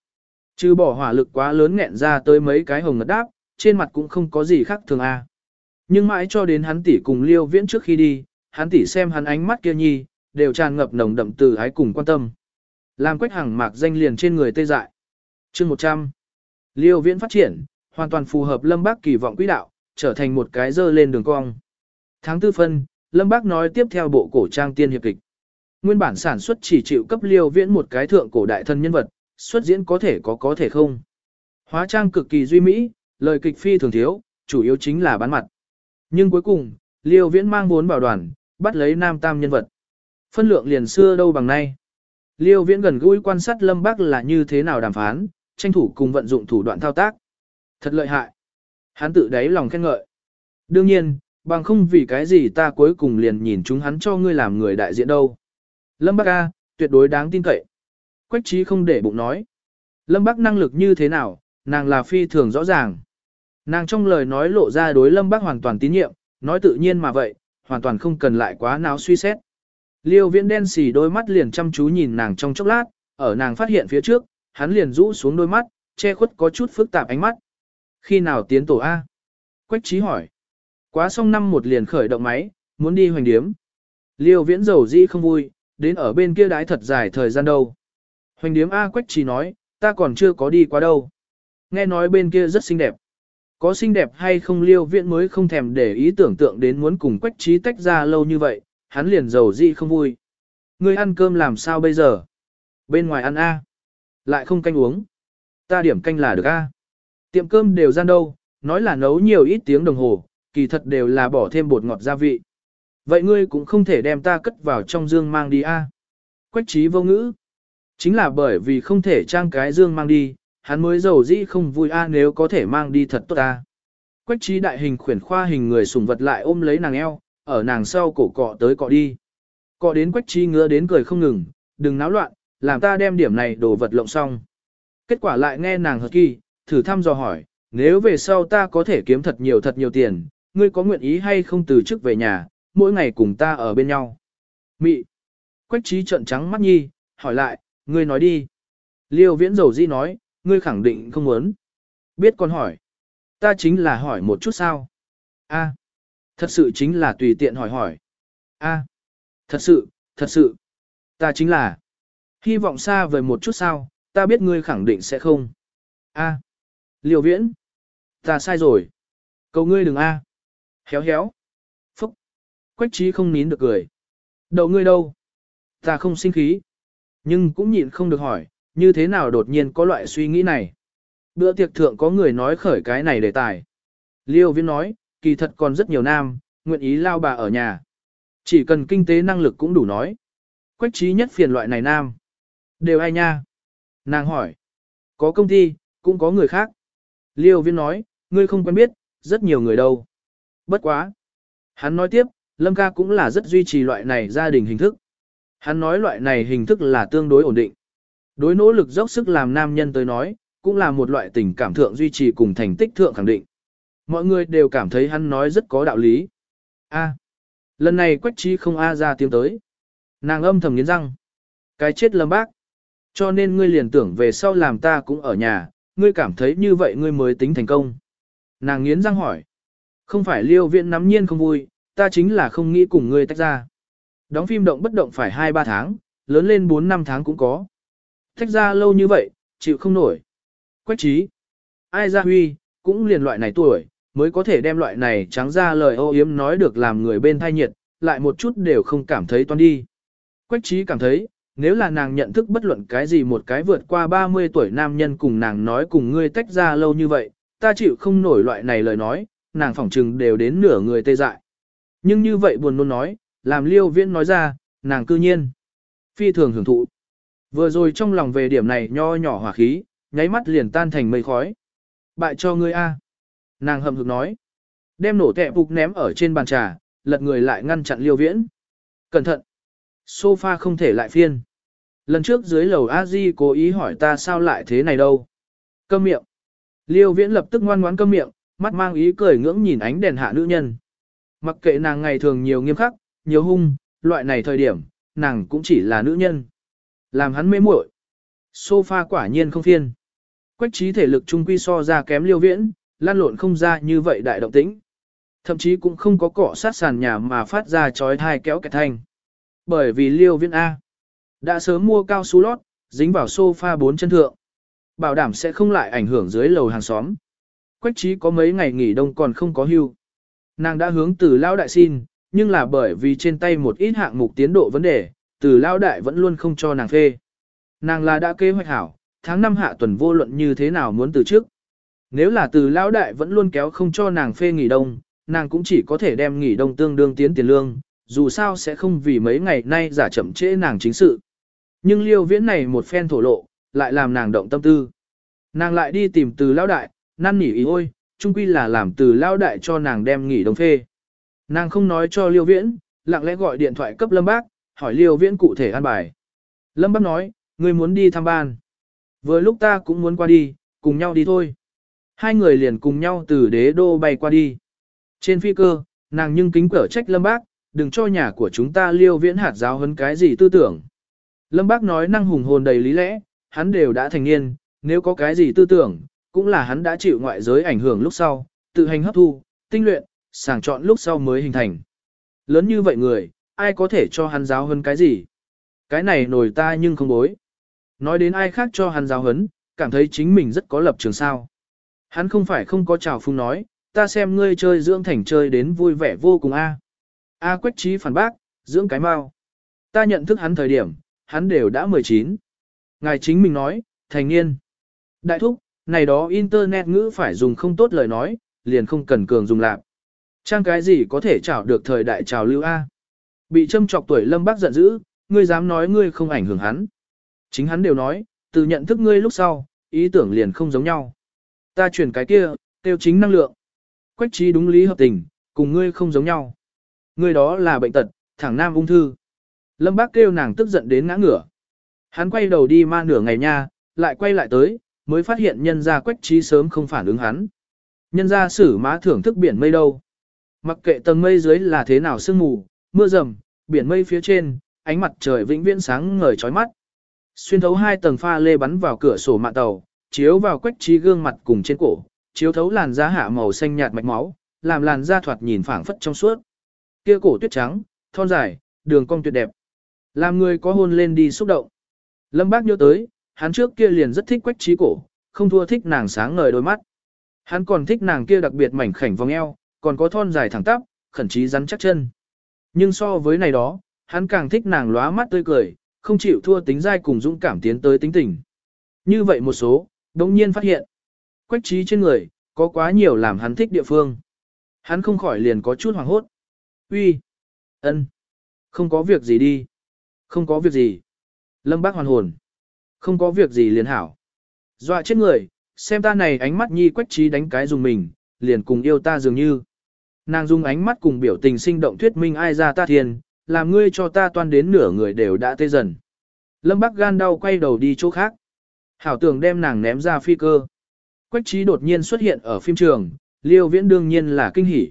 Trừ bỏ hỏa lực quá lớn nghẹn ra tới mấy cái hồng ngất đáp, trên mặt cũng không có gì khác thường a. À. Nhưng mãi cho đến hắn tỷ cùng liêu viễn trước khi đi, hắn tỷ xem hắn ánh mắt kia nhi, đều tràn ngập nồng đậm từ ái cùng quan tâm. Làm quách hàng mạc danh liền trên người tê dại. chương 100. Liêu viễn phát triển, hoàn toàn phù hợp Lâm Bác kỳ vọng quỹ đạo, trở thành một cái dơ lên đường cong. Tháng tư phân, Lâm Bác nói tiếp theo bộ cổ trang tiên hiệp kịch. Nguyên bản sản xuất chỉ chịu cấp liêu viễn một cái thượng cổ đại thân nhân vật, xuất diễn có thể có có thể không. Hóa trang cực kỳ duy mỹ, lời kịch phi thường thiếu, chủ yếu chính là bán mặt. Nhưng cuối cùng, liêu viễn mang vốn bảo đoàn, bắt lấy nam tam nhân vật. Phân lượng liền xưa đâu bằng nay. Liêu viễn gần gũi quan sát Lâm Bác là như thế nào đàm phán, tranh thủ cùng vận dụng thủ đoạn thao tác. Thật lợi hại. Hắn tự đáy lòng khen ngợi. Đương nhiên, bằng không vì cái gì ta cuối cùng liền nhìn chúng hắn cho ngươi làm người đại diện đâu. Lâm Bác A, tuyệt đối đáng tin cậy. Quách trí không để bụng nói. Lâm Bác năng lực như thế nào, nàng là phi thường rõ ràng. Nàng trong lời nói lộ ra đối Lâm Bác hoàn toàn tín nhiệm, nói tự nhiên mà vậy, hoàn toàn không cần lại quá náo suy xét. Liêu viễn đen xì đôi mắt liền chăm chú nhìn nàng trong chốc lát, ở nàng phát hiện phía trước, hắn liền rũ xuống đôi mắt, che khuất có chút phức tạp ánh mắt. Khi nào tiến tổ A? Quách trí hỏi. Quá xong năm một liền khởi động máy, muốn đi hoành điếm. Liêu viễn dầu dĩ không vui, đến ở bên kia đái thật dài thời gian đâu. Hoành điếm A Quách Chỉ nói, ta còn chưa có đi qua đâu. Nghe nói bên kia rất xinh đẹp. Có xinh đẹp hay không liêu viễn mới không thèm để ý tưởng tượng đến muốn cùng quách trí tách ra lâu như vậy, hắn liền dầu dị không vui. Ngươi ăn cơm làm sao bây giờ? Bên ngoài ăn A. Lại không canh uống. Ta điểm canh là được A. Tiệm cơm đều gian đâu, nói là nấu nhiều ít tiếng đồng hồ, kỳ thật đều là bỏ thêm bột ngọt gia vị. Vậy ngươi cũng không thể đem ta cất vào trong dương mang đi A. Quách trí vô ngữ. Chính là bởi vì không thể trang cái dương mang đi, hắn mới giàu dĩ không vui A nếu có thể mang đi thật tốt A. Quách trí đại hình khuyển khoa hình người sùng vật lại ôm lấy nàng eo, ở nàng sau cổ cọ tới cọ đi. Cọ đến quách trí ngứa đến cười không ngừng, đừng náo loạn, làm ta đem điểm này đồ vật lộng xong. Kết quả lại nghe nàng hợp kỳ, thử thăm dò hỏi, nếu về sau ta có thể kiếm thật nhiều thật nhiều tiền, ngươi có nguyện ý hay không từ chức về nhà, mỗi ngày cùng ta ở bên nhau. Mị. Quách trí trận trắng mắt nhi, hỏi lại, ngươi nói đi. Liêu viễn dầu di nói, ngươi khẳng định không muốn. Biết con hỏi. Ta chính là hỏi một chút sao. A. Thật sự chính là tùy tiện hỏi hỏi. A. Thật sự, thật sự. Ta chính là. Hy vọng xa vời một chút sao, ta biết ngươi khẳng định sẽ không. A. liêu viễn. Ta sai rồi. Cầu ngươi đừng A. Héo héo. Quách trí không nín được cười. Đậu ngươi đâu? Ta không sinh khí. Nhưng cũng nhịn không được hỏi, như thế nào đột nhiên có loại suy nghĩ này. Bữa tiệc thượng có người nói khởi cái này đề tài. Liêu viễn nói, kỳ thật còn rất nhiều nam, nguyện ý lao bà ở nhà. Chỉ cần kinh tế năng lực cũng đủ nói. Quách trí nhất phiền loại này nam. Đều ai nha? Nàng hỏi. Có công ty, cũng có người khác. Liêu viên nói, ngươi không quen biết, rất nhiều người đâu. Bất quá. Hắn nói tiếp, Lâm ca cũng là rất duy trì loại này gia đình hình thức. Hắn nói loại này hình thức là tương đối ổn định. Đối nỗ lực dốc sức làm nam nhân tới nói, cũng là một loại tình cảm thượng duy trì cùng thành tích thượng khẳng định. Mọi người đều cảm thấy hắn nói rất có đạo lý. A. Lần này quách trí không A ra tiếng tới. Nàng âm thầm nghiến răng. Cái chết lâm bác. Cho nên ngươi liền tưởng về sau làm ta cũng ở nhà, ngươi cảm thấy như vậy ngươi mới tính thành công. Nàng nghiến răng hỏi. Không phải liêu viện nắm nhiên không vui, ta chính là không nghĩ cùng ngươi tách ra. Đóng phim động bất động phải 2-3 tháng, lớn lên 4-5 tháng cũng có. Tách ra lâu như vậy, chịu không nổi. Quách trí. Ai ra huy, cũng liền loại này tuổi, mới có thể đem loại này trắng ra lời ô yếm nói được làm người bên thai nhiệt, lại một chút đều không cảm thấy toan đi. Quách trí cảm thấy, nếu là nàng nhận thức bất luận cái gì một cái vượt qua 30 tuổi nam nhân cùng nàng nói cùng ngươi tách ra lâu như vậy, ta chịu không nổi loại này lời nói, nàng phỏng trừng đều đến nửa người tê dại. Nhưng như vậy buồn nôn nói, làm liêu viễn nói ra, nàng cư nhiên. Phi thường hưởng thụ. Vừa rồi trong lòng về điểm này nho nhỏ hỏa khí, nháy mắt liền tan thành mây khói. Bại cho ngươi a. Nàng hầm hực nói. Đem nổ tẹ phục ném ở trên bàn trà, lật người lại ngăn chặn liêu viễn. Cẩn thận. Sofa không thể lại phiên. Lần trước dưới lầu a di cố ý hỏi ta sao lại thế này đâu. Câm miệng. Liêu viễn lập tức ngoan ngoãn câm miệng, mắt mang ý cười ngưỡng nhìn ánh đèn hạ nữ nhân. Mặc kệ nàng ngày thường nhiều nghiêm khắc, nhiều hung, loại này thời điểm, nàng cũng chỉ là nữ nhân. Làm hắn mê muội. Sofa quả nhiên không phiên. Quách trí thể lực trung quy so ra kém liêu viễn, lan lộn không ra như vậy đại động tĩnh. Thậm chí cũng không có cọ sát sàn nhà mà phát ra chói thai kéo kẹt thanh. Bởi vì liêu viễn A. Đã sớm mua cao su lót, dính vào sofa bốn chân thượng. Bảo đảm sẽ không lại ảnh hưởng dưới lầu hàng xóm. Quách trí có mấy ngày nghỉ đông còn không có hưu. Nàng đã hướng từ lao đại xin, nhưng là bởi vì trên tay một ít hạng mục tiến độ vấn đề, từ lao đại vẫn luôn không cho nàng phê. Nàng là đã kế hoạch hảo, tháng 5 hạ tuần vô luận như thế nào muốn từ trước. Nếu là từ lao đại vẫn luôn kéo không cho nàng phê nghỉ đông, nàng cũng chỉ có thể đem nghỉ đông tương đương tiến tiền lương, dù sao sẽ không vì mấy ngày nay giả chậm trễ nàng chính sự. Nhưng liêu viễn này một phen thổ lộ, lại làm nàng động tâm tư. Nàng lại đi tìm từ lao đại, năn nỉ ý ôi, chung quy là làm từ lao đại cho nàng đem nghỉ đồng phê. Nàng không nói cho liêu viễn, lặng lẽ gọi điện thoại cấp lâm bác, hỏi liêu viễn cụ thể an bài. Lâm bác nói, người muốn đi thăm ban. Vừa lúc ta cũng muốn qua đi, cùng nhau đi thôi. Hai người liền cùng nhau từ đế đô bay qua đi. Trên phi cơ, nàng nhưng kính cở trách lâm bác, đừng cho nhà của chúng ta liêu viễn hạt giáo hấn cái gì tư tưởng. Lâm bác nói năng hùng hồn đầy lý lẽ, hắn đều đã thành niên, nếu có cái gì tư tưởng, cũng là hắn đã chịu ngoại giới ảnh hưởng lúc sau, tự hành hấp thu, tinh luyện, sàng chọn lúc sau mới hình thành. Lớn như vậy người, ai có thể cho hắn giáo hơn cái gì? Cái này nổi ta nhưng không bối. Nói đến ai khác cho hắn giáo hấn, cảm thấy chính mình rất có lập trường sao. Hắn không phải không có trào phung nói, ta xem ngươi chơi dưỡng thành chơi đến vui vẻ vô cùng a. A quách trí phản bác, dưỡng cái mau. Ta nhận thức hắn thời điểm, hắn đều đã 19. Ngài chính mình nói, thành niên. Đại thúc, này đó internet ngữ phải dùng không tốt lời nói, liền không cần cường dùng lạc. Trang cái gì có thể trảo được thời đại trào lưu A. Bị châm chọc tuổi lâm bác giận dữ, ngươi dám nói ngươi không ảnh hưởng hắn. Chính hắn đều nói, từ nhận thức ngươi lúc sau, ý tưởng liền không giống nhau. Ta chuyển cái kia, tiêu chính năng lượng. Quách trí đúng lý hợp tình, cùng ngươi không giống nhau. Ngươi đó là bệnh tật, thẳng nam ung thư. Lâm bác kêu nàng tức giận đến ngã ngửa. Hắn quay đầu đi ma nửa ngày nha, lại quay lại tới, mới phát hiện nhân gia quách trí sớm không phản ứng hắn. Nhân gia sử mã thưởng thức biển mây đâu. Mặc kệ tầng mây dưới là thế nào sương mù, mưa rầm, biển mây phía trên, ánh mặt trời vĩnh viễn sáng ngời chói mắt. Xuyên thấu hai tầng pha lê bắn vào cửa sổ mạn tàu, chiếu vào quách trí gương mặt cùng trên cổ, chiếu thấu làn da hạ màu xanh nhạt mạch máu, làm làn da thoạt nhìn phảng phất trong suốt. Kia cổ tuyết trắng, thon dài, đường cong tuyệt đẹp. Làm người có hôn lên đi xúc động. Lâm Bác nhớ tới, hắn trước kia liền rất thích quách trí cổ, không thua thích nàng sáng ngời đôi mắt. Hắn còn thích nàng kia đặc biệt mảnh khảnh vòng eo, còn có thon dài thẳng tắp, khẩn trí rắn chắc chân. Nhưng so với này đó, hắn càng thích nàng lóa mắt tươi cười, không chịu thua tính dai cùng dũng cảm tiến tới tính tình. Như vậy một số, đồng nhiên phát hiện. Quách trí trên người, có quá nhiều làm hắn thích địa phương. Hắn không khỏi liền có chút hoảng hốt. Uy, ân, không có việc gì đi. Không có việc gì. Lâm bác hoàn hồn. Không có việc gì liền hảo. Dọa chết người, xem ta này ánh mắt nhi quách trí đánh cái dùng mình, liền cùng yêu ta dường như. Nàng dùng ánh mắt cùng biểu tình sinh động thuyết minh ai ra ta thiên, làm ngươi cho ta toan đến nửa người đều đã tê dần. Lâm Bắc gan đau quay đầu đi chỗ khác. Hảo tưởng đem nàng ném ra phi cơ. Quách trí đột nhiên xuất hiện ở phim trường, liêu viễn đương nhiên là kinh hỉ.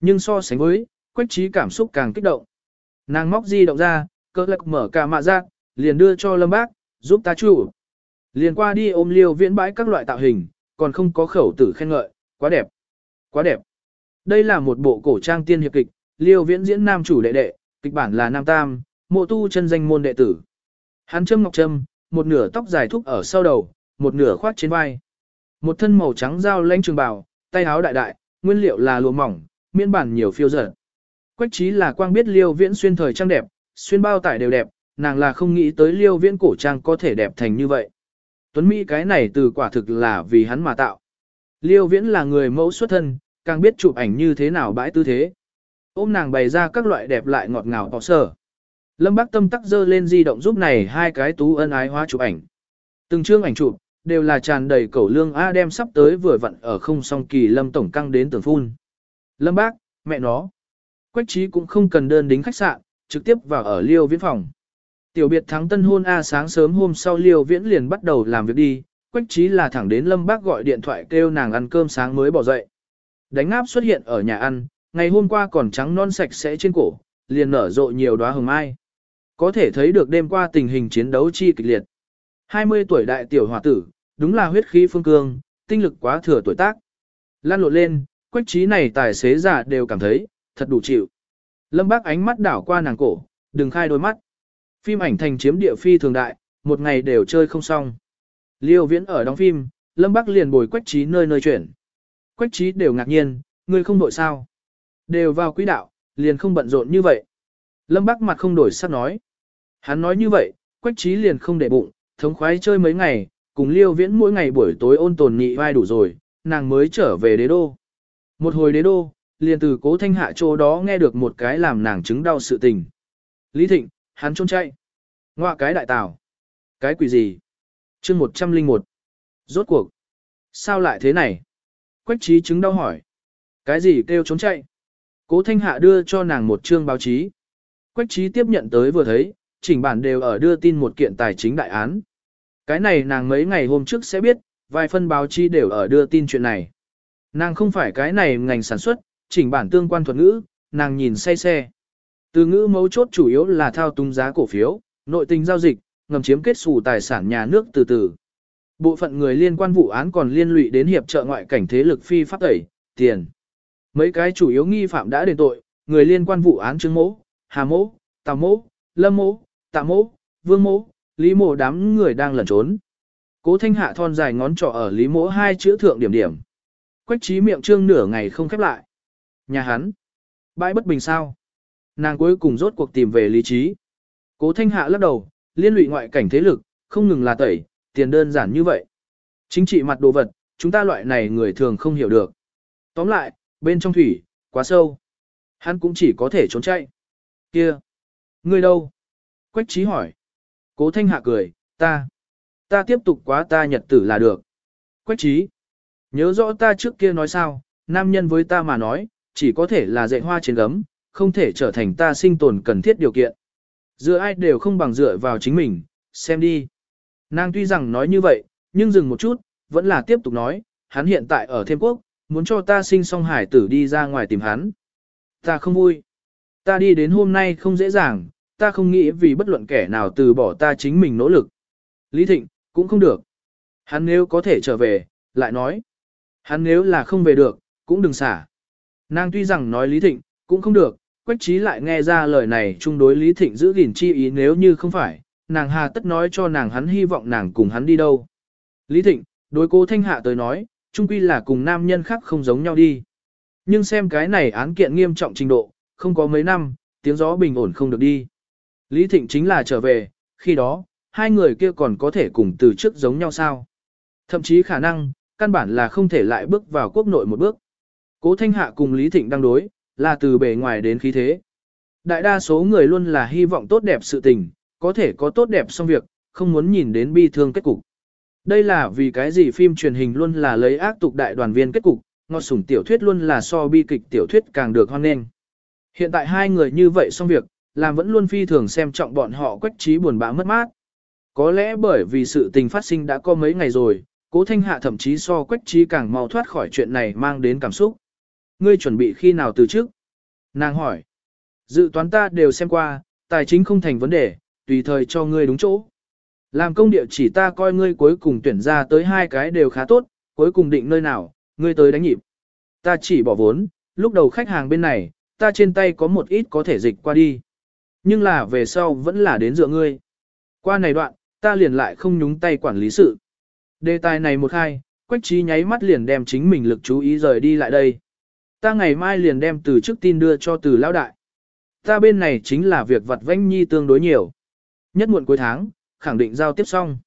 Nhưng so sánh với, quách trí cảm xúc càng kích động. Nàng móc di động ra, cơ lạc mở cả mạ giác, liền đưa cho Lâm Bác, giúp ta chủ. Liền qua đi ôm liêu viễn bãi các loại tạo hình, còn không có khẩu tử khen ngợi, quá đẹp, quá đẹp. Đây là một bộ cổ trang tiên hiệp kịch, liêu viễn diễn nam chủ đệ đệ, kịch bản là nam tam, mộ tu chân danh môn đệ tử. Hắn châm ngọc trâm, một nửa tóc dài thúc ở sau đầu, một nửa khoác trên vai. Một thân màu trắng dao lanh trường bào, tay áo đại đại, nguyên liệu là lụa mỏng, miên bản nhiều phiêu dở. Quách trí là quang biết liêu viễn xuyên thời trang đẹp, xuyên bao tải đều đẹp, nàng là không nghĩ tới liêu viễn cổ trang có thể đẹp thành như vậy. Tuấn Mỹ cái này từ quả thực là vì hắn mà tạo. Liêu viễn là người mẫu xuất thân, càng biết chụp ảnh như thế nào bãi tư thế. Ôm nàng bày ra các loại đẹp lại ngọt ngào tỏ sở. Lâm Bác Tâm tắc dơ lên di động giúp này hai cái tú ân ái hóa chụp ảnh. Từng chương ảnh chụp, đều là tràn đầy cẩu lương A đem sắp tới vừa vặn ở không song kỳ Lâm Tổng căng đến tưởng phun. Lâm Bác, mẹ nó. Quách trí cũng không cần đơn đính khách sạn, trực tiếp vào ở liêu viễn phòng. Tiểu biệt thắng tân hôn A sáng sớm hôm sau liêu viễn liền bắt đầu làm việc đi, Quách Trí là thẳng đến Lâm Bác gọi điện thoại kêu nàng ăn cơm sáng mới bỏ dậy. Đánh áp xuất hiện ở nhà ăn, ngày hôm qua còn trắng non sạch sẽ trên cổ, liền nở rộ nhiều đóa hồng mai. Có thể thấy được đêm qua tình hình chiến đấu chi kịch liệt. 20 tuổi đại tiểu hòa tử, đúng là huyết khí phương cương, tinh lực quá thừa tuổi tác. Lan lộn lên, quách trí này tài xế giả đều cảm thấy, thật đủ chịu. Lâm bác ánh mắt đảo qua nàng cổ, đừng khai đôi mắt. Phim ảnh thành chiếm địa phi thường đại, một ngày đều chơi không xong. Liêu viễn ở đóng phim, Lâm Bắc liền bồi quách trí nơi nơi chuyển. Quách trí đều ngạc nhiên, ngươi không đội sao. Đều vào quỹ đạo, liền không bận rộn như vậy. Lâm Bắc mặt không đổi sắc nói. Hắn nói như vậy, quách trí liền không để bụng, thống khoái chơi mấy ngày, cùng liêu viễn mỗi ngày buổi tối ôn tồn nhị vai đủ rồi, nàng mới trở về đế đô. Một hồi đế đô, liền từ cố thanh hạ chỗ đó nghe được một cái làm nàng chứng đau sự tình. Lý Thịnh, hắn trốn chạy. Ngoạ cái đại tào. Cái quỷ gì? chương 101. Rốt cuộc. Sao lại thế này? Quách trí chứng đau hỏi. Cái gì kêu trốn chạy? Cố thanh hạ đưa cho nàng một chương báo chí. Quách trí tiếp nhận tới vừa thấy, chỉnh bản đều ở đưa tin một kiện tài chính đại án. Cái này nàng mấy ngày hôm trước sẽ biết, vài phân báo chí đều ở đưa tin chuyện này. Nàng không phải cái này ngành sản xuất, chỉnh bản tương quan thuật ngữ, nàng nhìn say xe. Từ ngữ mấu chốt chủ yếu là thao túng giá cổ phiếu, nội tình giao dịch, ngầm chiếm kết xù tài sản nhà nước từ từ. Bộ phận người liên quan vụ án còn liên lụy đến hiệp trợ ngoại cảnh thế lực phi pháp tẩy, tiền. Mấy cái chủ yếu nghi phạm đã đền tội, người liên quan vụ án chứng Mỗ, Hà Mỗ, Tào Mỗ, Lâm Mỗ, Tạ Mỗ, Vương Mỗ, Lý Mỗ đám người đang lẩn trốn. Cố Thanh Hạ thon dài ngón trỏ ở Lý Mỗ hai chữ thượng điểm điểm. Quách trí miệng trương nửa ngày không khép lại. Nhà hắn. Bãi bất bình sao. Nàng cuối cùng rốt cuộc tìm về lý trí. Cố Thanh Hạ lắc đầu, liên lụy ngoại cảnh thế lực, không ngừng là tẩy, tiền đơn giản như vậy. Chính trị mặt đồ vật, chúng ta loại này người thường không hiểu được. Tóm lại, bên trong thủy, quá sâu. Hắn cũng chỉ có thể trốn chạy. Kia, ngươi đâu? Quách trí hỏi. Cố thanh hạ cười, ta. Ta tiếp tục quá ta nhật tử là được. Quách trí. Nhớ rõ ta trước kia nói sao, nam nhân với ta mà nói, chỉ có thể là dạy hoa trên gấm, không thể trở thành ta sinh tồn cần thiết điều kiện. Dựa ai đều không bằng dựa vào chính mình, xem đi. Nàng tuy rằng nói như vậy, nhưng dừng một chút, vẫn là tiếp tục nói, hắn hiện tại ở thêm quốc, muốn cho ta sinh song hải tử đi ra ngoài tìm hắn. Ta không vui. Ta đi đến hôm nay không dễ dàng, ta không nghĩ vì bất luận kẻ nào từ bỏ ta chính mình nỗ lực. Lý Thịnh, cũng không được. Hắn nếu có thể trở về, lại nói. Hắn nếu là không về được, cũng đừng xả. Nàng tuy rằng nói Lý Thịnh, cũng không được, Quách trí lại nghe ra lời này chung đối Lý Thịnh giữ gìn chi ý nếu như không phải, nàng hà tất nói cho nàng hắn hy vọng nàng cùng hắn đi đâu. Lý Thịnh, đối cô Thanh Hạ tới nói, chung quy là cùng nam nhân khác không giống nhau đi. Nhưng xem cái này án kiện nghiêm trọng trình độ, không có mấy năm, tiếng gió bình ổn không được đi. Lý Thịnh chính là trở về, khi đó, hai người kia còn có thể cùng từ trước giống nhau sao. Thậm chí khả năng, căn bản là không thể lại bước vào quốc nội một bước. Cố Thanh Hạ cùng Lý Thịnh đang đối, là từ bề ngoài đến khí thế. Đại đa số người luôn là hy vọng tốt đẹp sự tình, có thể có tốt đẹp xong việc, không muốn nhìn đến bi thương kết cục. Đây là vì cái gì phim truyền hình luôn là lấy ác tục đại đoàn viên kết cục, ngọt sủng tiểu thuyết luôn là so bi kịch tiểu thuyết càng được hoan nghênh. Hiện tại hai người như vậy xong việc, làm vẫn luôn phi thường xem trọng bọn họ quách trí buồn bã mất mát. Có lẽ bởi vì sự tình phát sinh đã có mấy ngày rồi, cố thanh hạ thậm chí so quách trí càng mau thoát khỏi chuyện này mang đến cảm xúc. Ngươi chuẩn bị khi nào từ trước? Nàng hỏi. Dự toán ta đều xem qua, tài chính không thành vấn đề, tùy thời cho ngươi đúng chỗ. Làm công địa chỉ ta coi ngươi cuối cùng tuyển ra tới hai cái đều khá tốt, cuối cùng định nơi nào, ngươi tới đánh nhịp. Ta chỉ bỏ vốn, lúc đầu khách hàng bên này, ta trên tay có một ít có thể dịch qua đi. Nhưng là về sau vẫn là đến dựa ngươi. Qua này đoạn, ta liền lại không nhúng tay quản lý sự. Đề tài này một hai, Quách trí nháy mắt liền đem chính mình lực chú ý rời đi lại đây. Ta ngày mai liền đem từ trước tin đưa cho từ lão đại. Ta bên này chính là việc vặt vãnh nhi tương đối nhiều. Nhất muộn cuối tháng, khẳng định giao tiếp xong.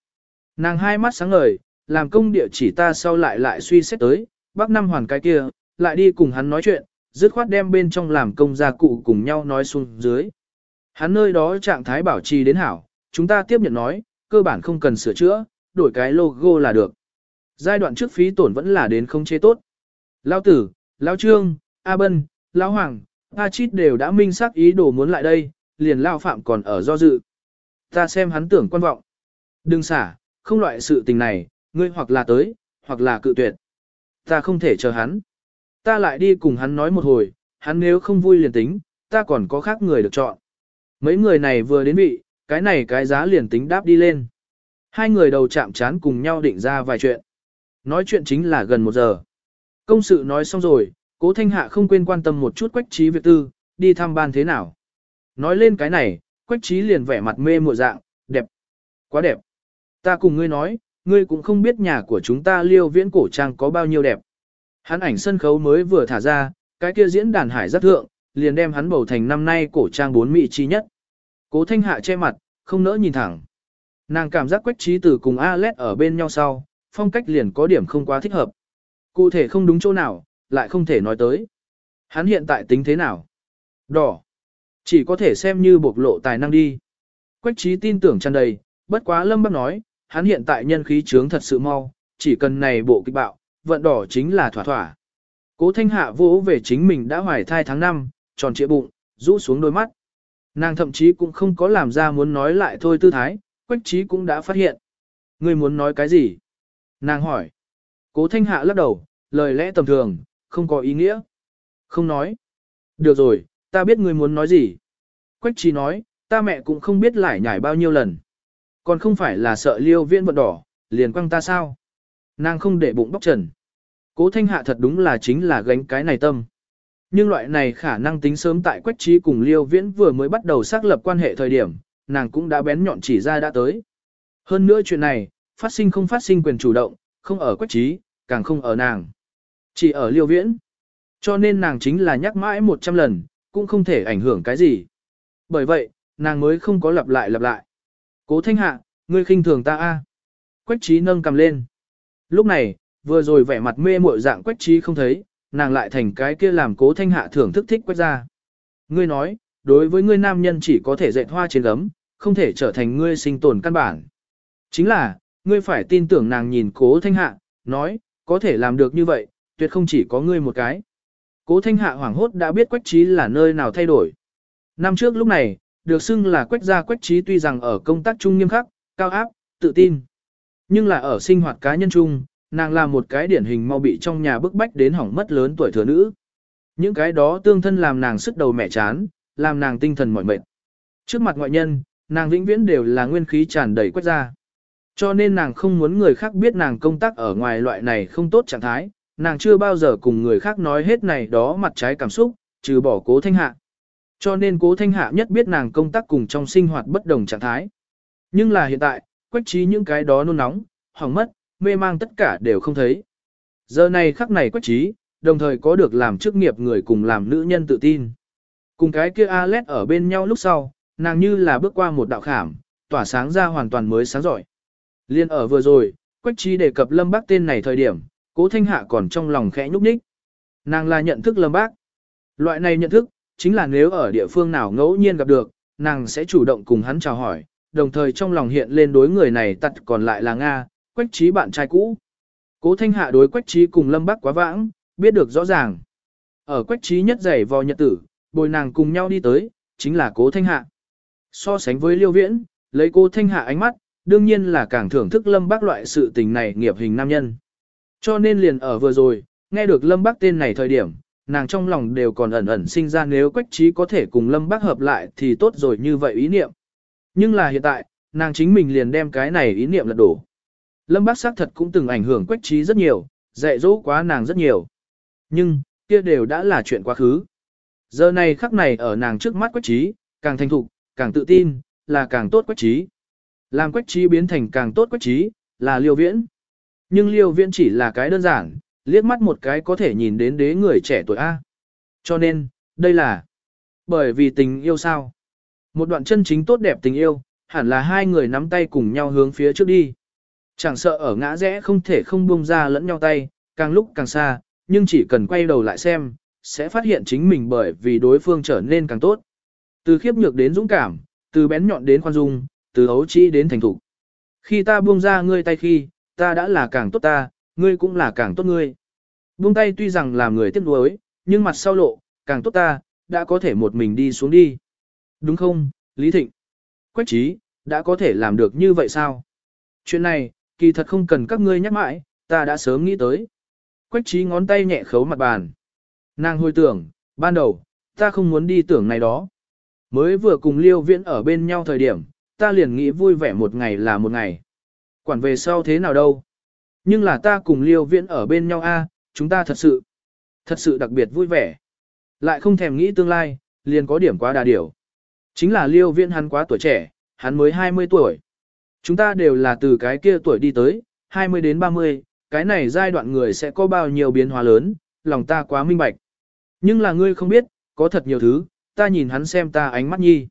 Nàng hai mắt sáng ngời, làm công địa chỉ ta sau lại lại suy xét tới, bác năm hoàn cái kia, lại đi cùng hắn nói chuyện, dứt khoát đem bên trong làm công gia cụ cùng nhau nói xuống dưới. Hắn nơi đó trạng thái bảo trì đến hảo, chúng ta tiếp nhận nói, cơ bản không cần sửa chữa, đổi cái logo là được. Giai đoạn trước phí tổn vẫn là đến không chế tốt. Lao tử, Lão Trương, A Bân, Lão Hoàng, A Chít đều đã minh xác ý đồ muốn lại đây, liền Lão Phạm còn ở do dự. Ta xem hắn tưởng quan vọng. Đừng xả, không loại sự tình này, ngươi hoặc là tới, hoặc là cự tuyệt. Ta không thể chờ hắn. Ta lại đi cùng hắn nói một hồi, hắn nếu không vui liền tính, ta còn có khác người được chọn. Mấy người này vừa đến vị, cái này cái giá liền tính đáp đi lên. Hai người đầu chạm chán cùng nhau định ra vài chuyện. Nói chuyện chính là gần một giờ. Công sự nói xong rồi, cố thanh hạ không quên quan tâm một chút quách trí việc tư, đi thăm ban thế nào. Nói lên cái này, quách trí liền vẻ mặt mê mùa dạng, đẹp, quá đẹp. Ta cùng ngươi nói, ngươi cũng không biết nhà của chúng ta liêu viễn cổ trang có bao nhiêu đẹp. Hắn ảnh sân khấu mới vừa thả ra, cái kia diễn đàn hải rất thượng, liền đem hắn bầu thành năm nay cổ trang bốn mỹ chi nhất. Cố thanh hạ che mặt, không nỡ nhìn thẳng. Nàng cảm giác quách trí từ cùng Alet ở bên nhau sau, phong cách liền có điểm không quá thích hợp. Cụ thể không đúng chỗ nào, lại không thể nói tới. Hắn hiện tại tính thế nào? Đỏ. Chỉ có thể xem như bộc lộ tài năng đi. Quách trí tin tưởng tràn đầy, bất quá lâm bác nói, hắn hiện tại nhân khí trướng thật sự mau, chỉ cần này bộ kịch bạo, vận đỏ chính là thỏa thỏa. Cố thanh hạ vỗ về chính mình đã hoài thai tháng 5, tròn trịa bụng, rũ xuống đôi mắt. Nàng thậm chí cũng không có làm ra muốn nói lại thôi tư thái, quách trí cũng đã phát hiện. Ngươi muốn nói cái gì? Nàng hỏi. Cố thanh hạ lắc đầu, lời lẽ tầm thường, không có ý nghĩa. Không nói. Được rồi, ta biết ngươi muốn nói gì. Quách trí nói, ta mẹ cũng không biết lại nhảy bao nhiêu lần. Còn không phải là sợ liêu viễn vận đỏ, liền quăng ta sao? Nàng không để bụng bóc trần. Cố thanh hạ thật đúng là chính là gánh cái này tâm. Nhưng loại này khả năng tính sớm tại quách trí cùng liêu viễn vừa mới bắt đầu xác lập quan hệ thời điểm, nàng cũng đã bén nhọn chỉ ra đã tới. Hơn nữa chuyện này, phát sinh không phát sinh quyền chủ động, không ở quách trí, càng không ở nàng. Chỉ ở liêu viễn. Cho nên nàng chính là nhắc mãi 100 lần, cũng không thể ảnh hưởng cái gì. Bởi vậy, nàng mới không có lặp lại lặp lại. Cố thanh hạ, ngươi khinh thường ta a Quách trí nâng cầm lên. Lúc này, vừa rồi vẻ mặt mê muội dạng quách trí không thấy, nàng lại thành cái kia làm cố thanh hạ thưởng thức thích quách ra. Ngươi nói, đối với ngươi nam nhân chỉ có thể dạy hoa trên gấm, không thể trở thành ngươi sinh tồn căn bản. Chính là, ngươi phải tin tưởng nàng nhìn cố thanh hạ, nói, có thể làm được như vậy, tuyệt không chỉ có ngươi một cái. Cố thanh hạ hoảng hốt đã biết quách trí là nơi nào thay đổi. Năm trước lúc này, được xưng là quách gia quách trí tuy rằng ở công tác chung nghiêm khắc, cao áp, tự tin. Nhưng là ở sinh hoạt cá nhân chung, nàng là một cái điển hình mau bị trong nhà bức bách đến hỏng mất lớn tuổi thừa nữ. Những cái đó tương thân làm nàng sức đầu mẹ chán, làm nàng tinh thần mỏi mệt. Trước mặt ngoại nhân, nàng vĩnh viễn đều là nguyên khí tràn đầy quách gia. Cho nên nàng không muốn người khác biết nàng công tác ở ngoài loại này không tốt trạng thái, nàng chưa bao giờ cùng người khác nói hết này đó mặt trái cảm xúc, trừ bỏ cố thanh hạ. Cho nên cố thanh hạ nhất biết nàng công tác cùng trong sinh hoạt bất đồng trạng thái. Nhưng là hiện tại, quách trí những cái đó nôn nóng, hỏng mất, mê mang tất cả đều không thấy. Giờ này khắc này quách trí, đồng thời có được làm chức nghiệp người cùng làm nữ nhân tự tin. Cùng cái kia Alet ở bên nhau lúc sau, nàng như là bước qua một đạo khảm, tỏa sáng ra hoàn toàn mới sáng giỏi. Liên ở vừa rồi, quách trí đề cập lâm bác tên này thời điểm, cố thanh hạ còn trong lòng khẽ nhúc nhích. Nàng là nhận thức lâm bác. Loại này nhận thức, chính là nếu ở địa phương nào ngẫu nhiên gặp được, nàng sẽ chủ động cùng hắn chào hỏi, đồng thời trong lòng hiện lên đối người này tật còn lại là Nga, quách trí bạn trai cũ. Cố thanh hạ đối quách trí cùng lâm bắc quá vãng, biết được rõ ràng. Ở quách trí nhất dày vò nhật tử, bồi nàng cùng nhau đi tới, chính là cố thanh hạ. So sánh với liêu viễn, lấy cố thanh hạ ánh mắt, đương nhiên là càng thưởng thức lâm bác loại sự tình này nghiệp hình nam nhân. Cho nên liền ở vừa rồi, nghe được lâm bác tên này thời điểm, nàng trong lòng đều còn ẩn ẩn sinh ra nếu quách trí có thể cùng lâm bác hợp lại thì tốt rồi như vậy ý niệm. Nhưng là hiện tại, nàng chính mình liền đem cái này ý niệm lật đổ. Lâm bác xác thật cũng từng ảnh hưởng quách trí rất nhiều, dạy dỗ quá nàng rất nhiều. Nhưng, kia đều đã là chuyện quá khứ. Giờ này khắc này ở nàng trước mắt quách trí, càng thành thục, càng tự tin, là càng tốt quách trí. Làm quách trí biến thành càng tốt quách trí, là liêu viễn. Nhưng liêu viễn chỉ là cái đơn giản, liếc mắt một cái có thể nhìn đến đế người trẻ tuổi A. Cho nên, đây là bởi vì tình yêu sao. Một đoạn chân chính tốt đẹp tình yêu, hẳn là hai người nắm tay cùng nhau hướng phía trước đi. Chẳng sợ ở ngã rẽ không thể không buông ra lẫn nhau tay, càng lúc càng xa, nhưng chỉ cần quay đầu lại xem, sẽ phát hiện chính mình bởi vì đối phương trở nên càng tốt. Từ khiếp nhược đến dũng cảm, từ bén nhọn đến khoan dung, từ ấu trĩ đến thành thục. Khi ta buông ra ngươi tay khi, ta đã là càng tốt ta, ngươi cũng là càng tốt ngươi. Buông tay tuy rằng làm người tiếc nuối, nhưng mặt sau lộ, càng tốt ta, đã có thể một mình đi xuống đi. Đúng không, Lý Thịnh? Quách trí, đã có thể làm được như vậy sao? Chuyện này, Kỳ thật không cần các ngươi nhắc mãi, ta đã sớm nghĩ tới. Quách trí ngón tay nhẹ khấu mặt bàn. Nàng hồi tưởng, ban đầu, ta không muốn đi tưởng này đó. Mới vừa cùng liêu viễn ở bên nhau thời điểm, ta liền nghĩ vui vẻ một ngày là một ngày. Quản về sau thế nào đâu. Nhưng là ta cùng liêu viễn ở bên nhau a, chúng ta thật sự, thật sự đặc biệt vui vẻ. Lại không thèm nghĩ tương lai, liền có điểm quá đà điểu. Chính là liêu viễn hắn quá tuổi trẻ, hắn mới 20 tuổi. Chúng ta đều là từ cái kia tuổi đi tới, 20 đến 30, cái này giai đoạn người sẽ có bao nhiêu biến hóa lớn, lòng ta quá minh bạch. Nhưng là ngươi không biết, có thật nhiều thứ, ta nhìn hắn xem ta ánh mắt nhi.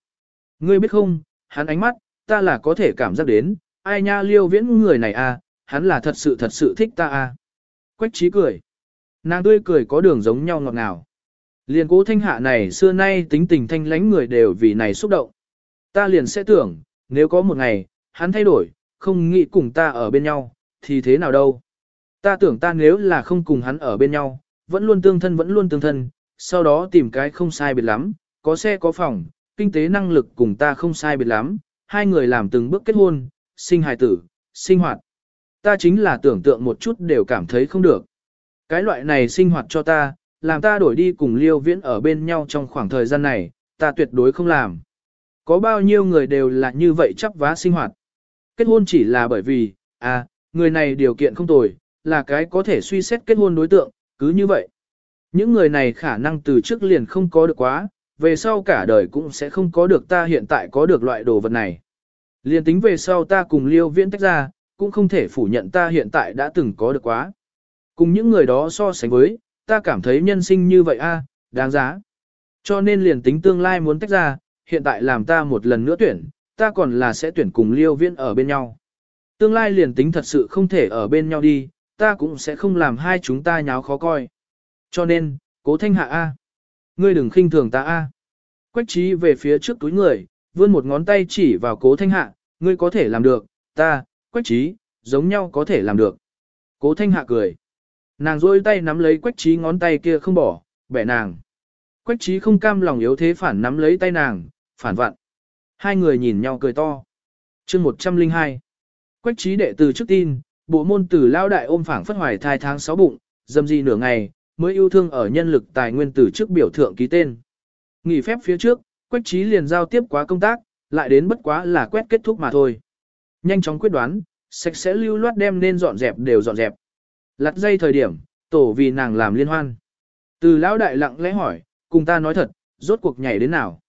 Ngươi biết không, hắn ánh mắt, ta là có thể cảm giác đến, ai nha liêu viễn người này à, hắn là thật sự thật sự thích ta à. Quách trí cười. Nàng tươi cười có đường giống nhau ngọt ngào. Liền cố thanh hạ này xưa nay tính tình thanh lánh người đều vì này xúc động. Ta liền sẽ tưởng, nếu có một ngày, hắn thay đổi, không nghĩ cùng ta ở bên nhau, thì thế nào đâu. Ta tưởng ta nếu là không cùng hắn ở bên nhau, vẫn luôn tương thân vẫn luôn tương thân, sau đó tìm cái không sai biệt lắm, có xe có phòng, kinh tế năng lực cùng ta không sai biệt lắm, hai người làm từng bước kết hôn, sinh hài tử, sinh hoạt. Ta chính là tưởng tượng một chút đều cảm thấy không được. Cái loại này sinh hoạt cho ta, làm ta đổi đi cùng liêu viễn ở bên nhau trong khoảng thời gian này, ta tuyệt đối không làm. Có bao nhiêu người đều là như vậy chấp vá sinh hoạt. Kết hôn chỉ là bởi vì, à, người này điều kiện không tồi, là cái có thể suy xét kết hôn đối tượng, cứ như vậy. Những người này khả năng từ trước liền không có được quá, về sau cả đời cũng sẽ không có được ta hiện tại có được loại đồ vật này. Liền tính về sau ta cùng liêu viễn tách ra, cũng không thể phủ nhận ta hiện tại đã từng có được quá. Cùng những người đó so sánh với, ta cảm thấy nhân sinh như vậy a, à, đáng giá. Cho nên liền tính tương lai muốn tách ra, hiện tại làm ta một lần nữa tuyển, ta còn là sẽ tuyển cùng liêu viễn ở bên nhau. Tương lai liền tính thật sự không thể ở bên nhau đi, ta cũng sẽ không làm hai chúng ta nháo khó coi. Cho nên, cố thanh hạ A. Ngươi đừng khinh thường ta A. Quách trí về phía trước túi người, vươn một ngón tay chỉ vào cố thanh hạ, ngươi có thể làm được, ta, quách trí, giống nhau có thể làm được. Cố thanh hạ cười. Nàng rôi tay nắm lấy quách trí ngón tay kia không bỏ, bẻ nàng. Quách trí không cam lòng yếu thế phản nắm lấy tay nàng, phản vặn. Hai người nhìn nhau cười to. chương 102. Quách trí đệ từ trước tin, bộ môn tử lao đại ôm phảng phất hoài thai tháng 6 bụng, dâm di nửa ngày, mới yêu thương ở nhân lực tài nguyên từ trước biểu thượng ký tên. Nghỉ phép phía trước, Quách trí liền giao tiếp quá công tác, lại đến bất quá là quét kết thúc mà thôi. Nhanh chóng quyết đoán, sạch sẽ lưu loát đem nên dọn dẹp đều dọn dẹp. Lặt dây thời điểm, tổ vì nàng làm liên hoan. Từ lão đại lặng lẽ hỏi, cùng ta nói thật, rốt cuộc nhảy đến nào.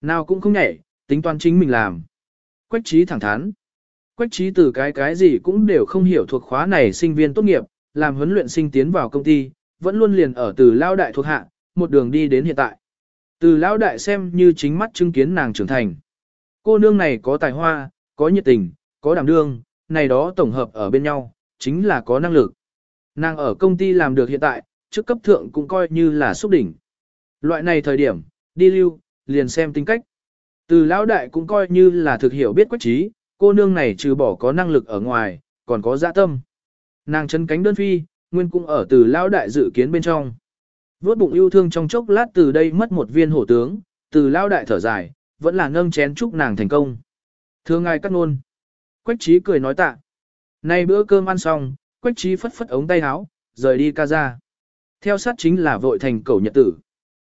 Nào cũng không nhảy, tính toán chính mình làm. Quách trí thẳng thắn. Quách trí từ cái cái gì cũng đều không hiểu thuộc khóa này sinh viên tốt nghiệp, làm huấn luyện sinh tiến vào công ty, vẫn luôn liền ở từ lao đại thuộc hạ, một đường đi đến hiện tại. Từ lao đại xem như chính mắt chứng kiến nàng trưởng thành. Cô nương này có tài hoa, có nhiệt tình, có đảm đương, này đó tổng hợp ở bên nhau, chính là có năng lực. Nàng ở công ty làm được hiện tại, trước cấp thượng cũng coi như là xúc đỉnh. Loại này thời điểm, đi lưu, liền xem tính cách. Từ lão đại cũng coi như là thực hiểu biết quách trí, cô nương này trừ bỏ có năng lực ở ngoài, còn có dạ tâm. Nàng chân cánh đơn phi, nguyên cũng ở từ lão đại dự kiến bên trong. Vốt bụng yêu thương trong chốc lát từ đây mất một viên hổ tướng, từ lão đại thở dài, vẫn là nâng chén chúc nàng thành công. Thưa ngài cắt nôn. Quách trí cười nói tạ. Nay bữa cơm ăn xong, quách trí phất phất ống tay áo, rời đi ca ra. Theo sát chính là vội thành cầu nhật tử.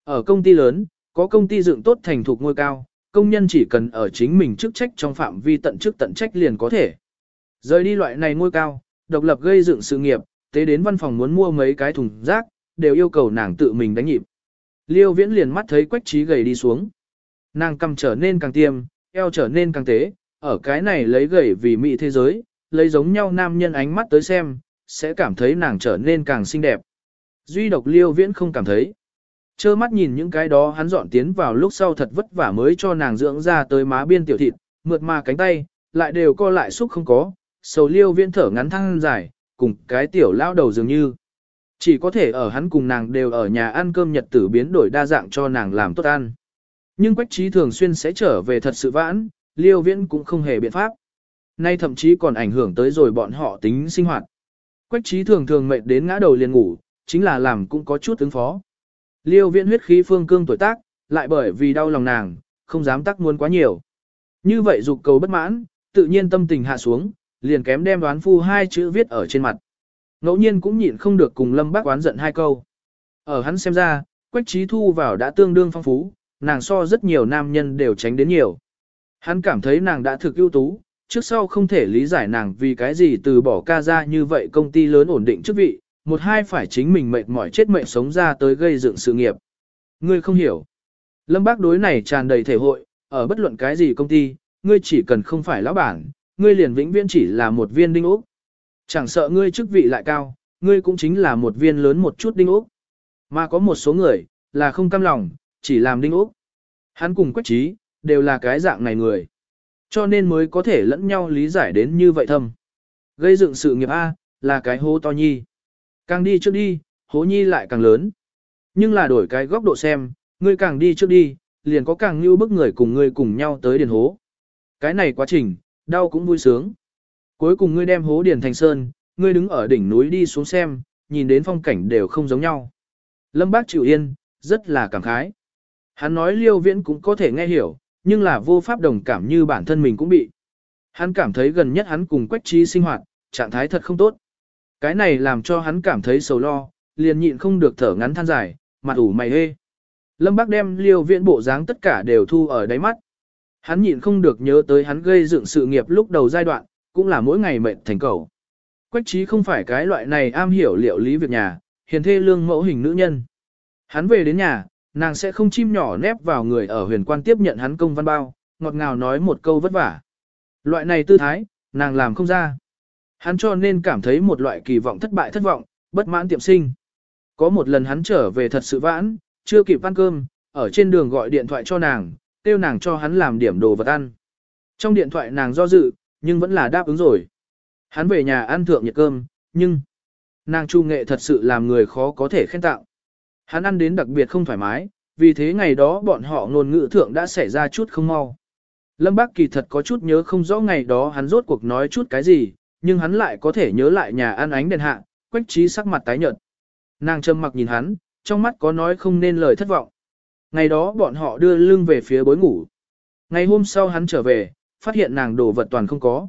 Ở công ty lớn, có công ty dựng tốt thành thuộc ngôi cao, công nhân chỉ cần ở chính mình chức trách trong phạm vi tận chức tận trách liền có thể. Rời đi loại này ngôi cao, độc lập gây dựng sự nghiệp, tế đến văn phòng muốn mua mấy cái thùng rác, đều yêu cầu nàng tự mình đánh nhịp. Liêu viễn liền mắt thấy quách trí gầy đi xuống. Nàng cầm trở nên càng tiêm, eo trở nên càng tế, ở cái này lấy gầy vì mỹ thế giới, lấy giống nhau nam nhân ánh mắt tới xem, sẽ cảm thấy nàng trở nên càng xinh đẹp. Duy độc liêu viễn không cảm thấy. Chơ mắt nhìn những cái đó hắn dọn tiến vào lúc sau thật vất vả mới cho nàng dưỡng ra tới má biên tiểu thịt, mượt mà cánh tay, lại đều co lại xúc không có, sầu liêu viễn thở ngắn thăng dài, cùng cái tiểu lao đầu dường như. Chỉ có thể ở hắn cùng nàng đều ở nhà ăn cơm nhật tử biến đổi đa dạng cho nàng làm tốt ăn. Nhưng quách trí thường xuyên sẽ trở về thật sự vãn, liêu viễn cũng không hề biện pháp. Nay thậm chí còn ảnh hưởng tới rồi bọn họ tính sinh hoạt. Quách trí thường thường mệt đến ngã đầu liền ngủ, chính là làm cũng có chút ứng phó. Liêu viễn huyết khí phương cương tuổi tác, lại bởi vì đau lòng nàng, không dám tác muốn quá nhiều. Như vậy dục cầu bất mãn, tự nhiên tâm tình hạ xuống, liền kém đem đoán phu hai chữ viết ở trên mặt. Ngẫu nhiên cũng nhịn không được cùng Lâm Bác oán giận hai câu. Ở hắn xem ra, Quách Trí thu vào đã tương đương phong phú, nàng so rất nhiều nam nhân đều tránh đến nhiều. Hắn cảm thấy nàng đã thực ưu tú, trước sau không thể lý giải nàng vì cái gì từ bỏ ca ra như vậy công ty lớn ổn định chức vị, một hai phải chính mình mệt mỏi chết mệnh sống ra tới gây dựng sự nghiệp. Ngươi không hiểu. Lâm Bác đối này tràn đầy thể hội, ở bất luận cái gì công ty, ngươi chỉ cần không phải lão bản, ngươi liền vĩnh viễn chỉ là một viên đinh ốc. Chẳng sợ ngươi chức vị lại cao, ngươi cũng chính là một viên lớn một chút đinh ốc. Mà có một số người, là không cam lòng, chỉ làm đinh ốc. Hắn cùng quách trí, đều là cái dạng này người. Cho nên mới có thể lẫn nhau lý giải đến như vậy thâm. Gây dựng sự nghiệp A, là cái hố to nhi. Càng đi trước đi, hố nhi lại càng lớn. Nhưng là đổi cái góc độ xem, ngươi càng đi trước đi, liền có càng như bức người cùng ngươi cùng nhau tới điền hố. Cái này quá trình, đau cũng vui sướng. Cuối cùng ngươi đem hố điền thành sơn, ngươi đứng ở đỉnh núi đi xuống xem, nhìn đến phong cảnh đều không giống nhau. Lâm Bác chịu yên, rất là cảm khái. Hắn nói liêu viễn cũng có thể nghe hiểu, nhưng là vô pháp đồng cảm như bản thân mình cũng bị. Hắn cảm thấy gần nhất hắn cùng quách trí sinh hoạt, trạng thái thật không tốt. Cái này làm cho hắn cảm thấy sầu lo, liền nhịn không được thở ngắn than dài, mặt ủ mày hê. Lâm Bác đem liêu viễn bộ dáng tất cả đều thu ở đáy mắt. Hắn nhịn không được nhớ tới hắn gây dựng sự nghiệp lúc đầu giai đoạn, cũng là mỗi ngày mệt thành cầu. Quách trí không phải cái loại này am hiểu liệu lý việc nhà, hiền thê lương mẫu hình nữ nhân. Hắn về đến nhà, nàng sẽ không chim nhỏ nép vào người ở huyền quan tiếp nhận hắn công văn bao, ngọt ngào nói một câu vất vả. Loại này tư thái, nàng làm không ra. Hắn cho nên cảm thấy một loại kỳ vọng thất bại thất vọng, bất mãn tiệm sinh. Có một lần hắn trở về thật sự vãn, chưa kịp ăn cơm, ở trên đường gọi điện thoại cho nàng, kêu nàng cho hắn làm điểm đồ vật ăn. Trong điện thoại nàng do dự, nhưng vẫn là đáp ứng rồi. Hắn về nhà ăn thượng nhiệt cơm, nhưng nàng chu nghệ thật sự làm người khó có thể khen tạo. Hắn ăn đến đặc biệt không thoải mái, vì thế ngày đó bọn họ ngôn ngữ thượng đã xảy ra chút không mau. Lâm Bác kỳ thật có chút nhớ không rõ ngày đó hắn rốt cuộc nói chút cái gì, nhưng hắn lại có thể nhớ lại nhà ăn ánh đèn hạ, quách trí sắc mặt tái nhợt. Nàng trầm mặc nhìn hắn, trong mắt có nói không nên lời thất vọng. Ngày đó bọn họ đưa lưng về phía bối ngủ. Ngày hôm sau hắn trở về, phát hiện nàng đồ vật toàn không có.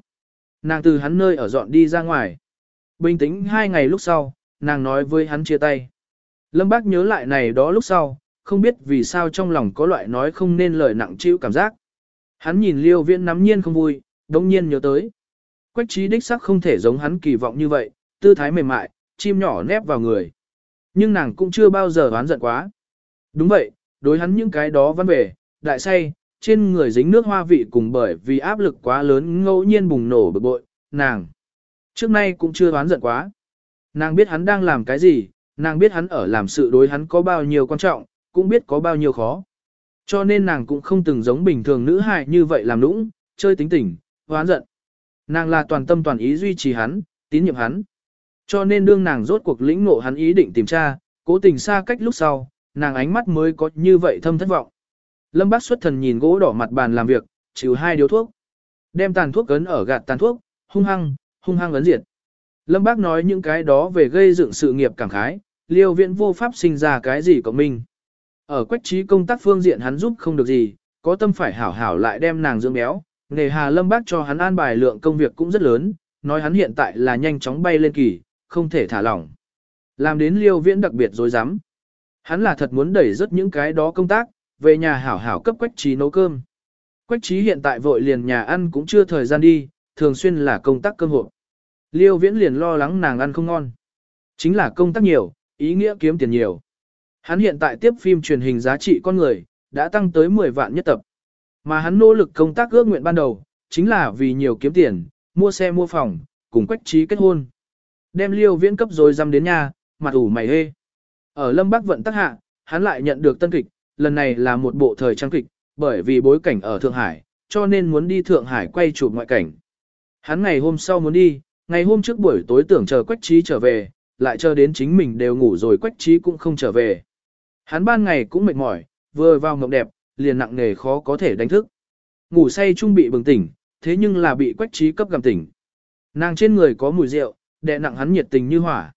Nàng từ hắn nơi ở dọn đi ra ngoài. Bình tĩnh hai ngày lúc sau, nàng nói với hắn chia tay. Lâm Bác nhớ lại này đó lúc sau, không biết vì sao trong lòng có loại nói không nên lời nặng chịu cảm giác. Hắn nhìn liêu viễn nắm nhiên không vui, đồng nhiên nhớ tới. Quách trí đích sắc không thể giống hắn kỳ vọng như vậy, tư thái mềm mại, chim nhỏ nép vào người. Nhưng nàng cũng chưa bao giờ oán giận quá. Đúng vậy, đối hắn những cái đó văn về, đại say, trên người dính nước hoa vị cùng bởi vì áp lực quá lớn ngẫu nhiên bùng nổ bực bội, nàng. Trước nay cũng chưa oán giận quá. Nàng biết hắn đang làm cái gì, nàng biết hắn ở làm sự đối hắn có bao nhiêu quan trọng, cũng biết có bao nhiêu khó. Cho nên nàng cũng không từng giống bình thường nữ hài như vậy làm nũng, chơi tính tình, hoán giận. Nàng là toàn tâm toàn ý duy trì hắn, tín nhiệm hắn. Cho nên đương nàng rốt cuộc lĩnh ngộ hắn ý định tìm tra, cố tình xa cách lúc sau, nàng ánh mắt mới có như vậy thâm thất vọng. Lâm Bác xuất thần nhìn gỗ đỏ mặt bàn làm việc, chịu hai điếu thuốc. Đem tàn thuốc cấn ở gạt tàn thuốc, hung hăng, hung hăng ấn diệt. Lâm Bác nói những cái đó về gây dựng sự nghiệp cảm khái, liêu viện vô pháp sinh ra cái gì của mình. Ở quách trí công tác phương diện hắn giúp không được gì, có tâm phải hảo hảo lại đem nàng dưỡng béo, nghề hà lâm bác cho hắn an bài lượng công việc cũng rất lớn, nói hắn hiện tại là nhanh chóng bay lên kỳ, không thể thả lỏng. Làm đến liêu viễn đặc biệt dối rắm Hắn là thật muốn đẩy rất những cái đó công tác, về nhà hảo hảo cấp quách trí nấu cơm. Quách trí hiện tại vội liền nhà ăn cũng chưa thời gian đi, thường xuyên là công tác cơm hộp. Liêu viễn liền lo lắng nàng ăn không ngon. Chính là công tác nhiều, ý nghĩa kiếm tiền nhiều. Hắn hiện tại tiếp phim truyền hình giá trị con người, đã tăng tới 10 vạn nhất tập. Mà hắn nỗ lực công tác ước nguyện ban đầu, chính là vì nhiều kiếm tiền, mua xe mua phòng, cùng quách trí kết hôn. Đem liêu viễn cấp rồi dăm đến nhà, mặt ủ mày hê. Ở Lâm Bắc vận tác hạ, hắn lại nhận được tân kịch, lần này là một bộ thời trang kịch, bởi vì bối cảnh ở Thượng Hải, cho nên muốn đi Thượng Hải quay chụp ngoại cảnh. Hắn ngày hôm sau muốn đi, ngày hôm trước buổi tối tưởng chờ Quách Trí trở về, lại chờ đến chính mình đều ngủ rồi Quách Trí cũng không trở về. Hắn ban ngày cũng mệt mỏi, vừa vào mộng đẹp, liền nặng nề khó có thể đánh thức. Ngủ say trung bị bừng tỉnh, thế nhưng là bị Quách Trí cấp gầm tỉnh. Nàng trên người có mùi rượu, đè nặng hắn nhiệt tình như hỏa.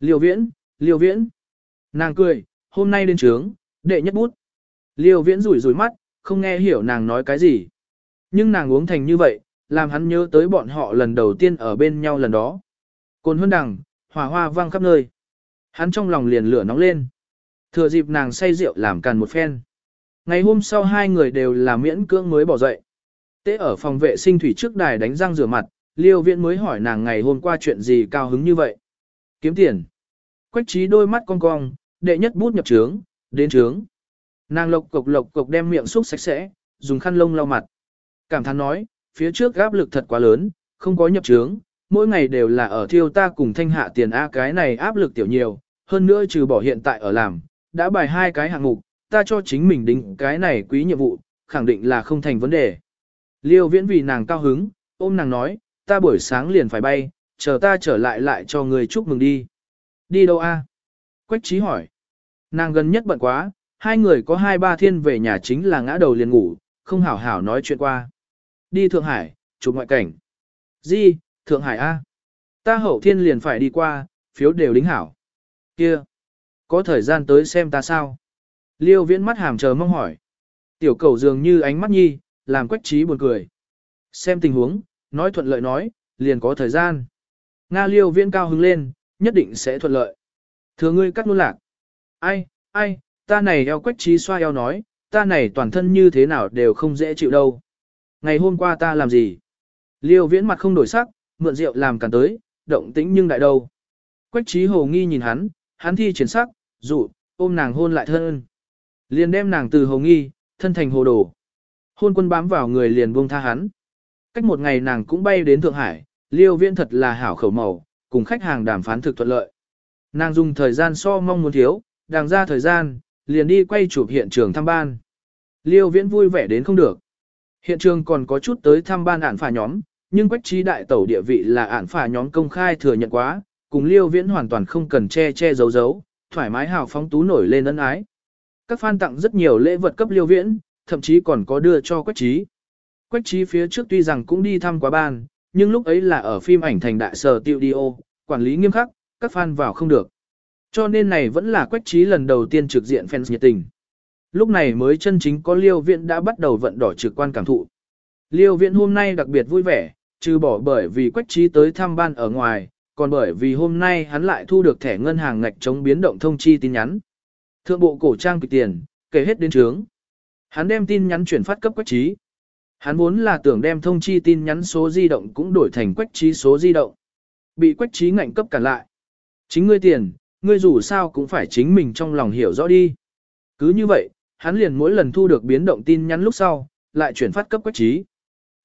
Liêu Viễn, Liêu Viễn. Nàng cười, hôm nay đến trướng, đệ nhất bút. Liêu viễn rủi rủi mắt, không nghe hiểu nàng nói cái gì. Nhưng nàng uống thành như vậy, làm hắn nhớ tới bọn họ lần đầu tiên ở bên nhau lần đó. Cồn huân đằng, hỏa hoa vang khắp nơi. Hắn trong lòng liền lửa nóng lên. Thừa dịp nàng say rượu làm càn một phen. Ngày hôm sau hai người đều là miễn cưỡng mới bỏ dậy. Tế ở phòng vệ sinh thủy trước đài đánh răng rửa mặt, liêu Viễn mới hỏi nàng ngày hôm qua chuyện gì cao hứng như vậy. Kiếm tiền. Quách trí đôi mắt cong cong, đệ nhất bút nhập trướng, đến trướng. Nàng lộc cục lộc cục đem miệng xúc sạch sẽ, dùng khăn lông lau mặt. Cảm thán nói, phía trước áp lực thật quá lớn, không có nhập trướng, mỗi ngày đều là ở thiêu ta cùng thanh hạ tiền A cái này áp lực tiểu nhiều, hơn nữa trừ bỏ hiện tại ở làm, đã bài hai cái hạng mục, ta cho chính mình định cái này quý nhiệm vụ, khẳng định là không thành vấn đề. Liêu viễn vì nàng cao hứng, ôm nàng nói, ta buổi sáng liền phải bay, chờ ta trở lại lại cho người chúc mừng đi. Đi đâu a? Quách trí hỏi. Nàng gần nhất bận quá, hai người có hai ba thiên về nhà chính là ngã đầu liền ngủ, không hảo hảo nói chuyện qua. Đi Thượng Hải, chụp ngoại cảnh. Di, Thượng Hải A. Ta hậu thiên liền phải đi qua, phiếu đều đính hảo. Kia, có thời gian tới xem ta sao? Liêu viễn mắt hàm chờ mong hỏi. Tiểu cầu dường như ánh mắt nhi, làm quách trí buồn cười. Xem tình huống, nói thuận lợi nói, liền có thời gian. Nga liêu viễn cao hứng lên, nhất định sẽ thuận lợi. Thừa ngươi cắt luôn lạc. Ai, ai, ta này eo quách trí xoa eo nói, ta này toàn thân như thế nào đều không dễ chịu đâu. Ngày hôm qua ta làm gì? Liêu viễn mặt không đổi sắc, mượn rượu làm càn tới, động tĩnh nhưng đại đâu. Quách trí hồ nghi nhìn hắn, hắn thi triển sắc, dụ, ôm nàng hôn lại thân. Liền đem nàng từ hồ nghi, thân thành hồ đồ. Hôn quân bám vào người liền buông tha hắn. Cách một ngày nàng cũng bay đến Thượng Hải, liêu viễn thật là hảo khẩu màu, cùng khách hàng đàm phán thực thuận lợi. Nàng dùng thời gian so mong muốn thiếu, đàng ra thời gian, liền đi quay chụp hiện trường thăm ban. Liêu viễn vui vẻ đến không được. Hiện trường còn có chút tới thăm ban ản phà nhóm, nhưng quách trí đại tẩu địa vị là ản phà nhóm công khai thừa nhận quá, cùng liêu viễn hoàn toàn không cần che che giấu giấu, thoải mái hào phóng tú nổi lên ân ái. Các fan tặng rất nhiều lễ vật cấp liêu viễn, thậm chí còn có đưa cho quách trí. Quách trí phía trước tuy rằng cũng đi thăm quá ban, nhưng lúc ấy là ở phim ảnh thành đại sở tiêu đi ô, quản lý nghiêm khắc, các fan vào không được. Cho nên này vẫn là quách trí lần đầu tiên trực diện fans nhiệt tình. Lúc này mới chân chính có liêu Viễn đã bắt đầu vận đỏ trực quan cảm thụ. Liêu Viễn hôm nay đặc biệt vui vẻ, trừ bỏ bởi vì quách trí tới thăm ban ở ngoài, còn bởi vì hôm nay hắn lại thu được thẻ ngân hàng ngạch chống biến động thông chi tin nhắn. Thượng bộ cổ trang kịch tiền, kể hết đến trướng. Hắn đem tin nhắn chuyển phát cấp quách trí. Hắn muốn là tưởng đem thông chi tin nhắn số di động cũng đổi thành quách trí số di động. Bị quách trí ngạnh cấp cản lại. Chính ngươi tiền, ngươi dù sao cũng phải chính mình trong lòng hiểu rõ đi. Cứ như vậy, hắn liền mỗi lần thu được biến động tin nhắn lúc sau, lại chuyển phát cấp quách trí.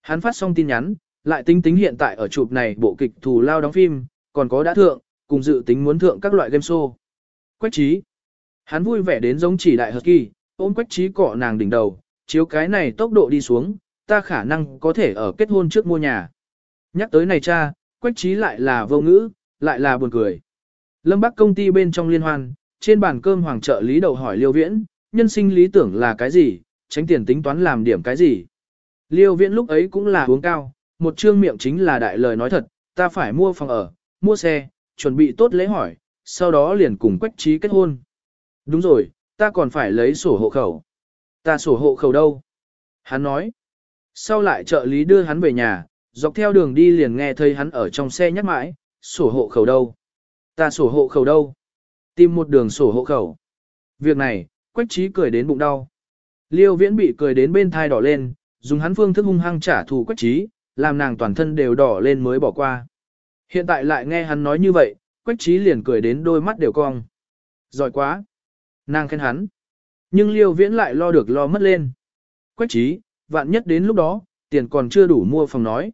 Hắn phát xong tin nhắn, lại tính tính hiện tại ở chụp này bộ kịch thù lao đóng phim, còn có đã thượng, cùng dự tính muốn thượng các loại game show. Quách trí. Hắn vui vẻ đến giống chỉ đại hợp kỳ, ôm quách trí cọ nàng đỉnh đầu, chiếu cái này tốc độ đi xuống, ta khả năng có thể ở kết hôn trước mua nhà. Nhắc tới này cha, quách trí lại là vô ngữ, lại là buồn cười. Lâm Bắc công ty bên trong liên hoan, trên bàn cơm hoàng trợ lý đầu hỏi Liêu Viễn, nhân sinh lý tưởng là cái gì, tránh tiền tính toán làm điểm cái gì. Liêu Viễn lúc ấy cũng là uống cao, một trương miệng chính là đại lời nói thật, ta phải mua phòng ở, mua xe, chuẩn bị tốt lễ hỏi, sau đó liền cùng quách trí kết hôn. Đúng rồi, ta còn phải lấy sổ hộ khẩu. Ta sổ hộ khẩu đâu? Hắn nói. Sau lại trợ lý đưa hắn về nhà, dọc theo đường đi liền nghe thấy hắn ở trong xe nhắc mãi, sổ hộ khẩu đâu? Ta sổ hộ khẩu đâu? Tìm một đường sổ hộ khẩu. Việc này, quách trí cười đến bụng đau. Liêu viễn bị cười đến bên thai đỏ lên, dùng hắn phương thức hung hăng trả thù quách trí, làm nàng toàn thân đều đỏ lên mới bỏ qua. Hiện tại lại nghe hắn nói như vậy, quách trí liền cười đến đôi mắt đều cong. Giỏi quá. Nàng khen hắn. Nhưng liêu viễn lại lo được lo mất lên. Quách trí, vạn nhất đến lúc đó, tiền còn chưa đủ mua phòng nói.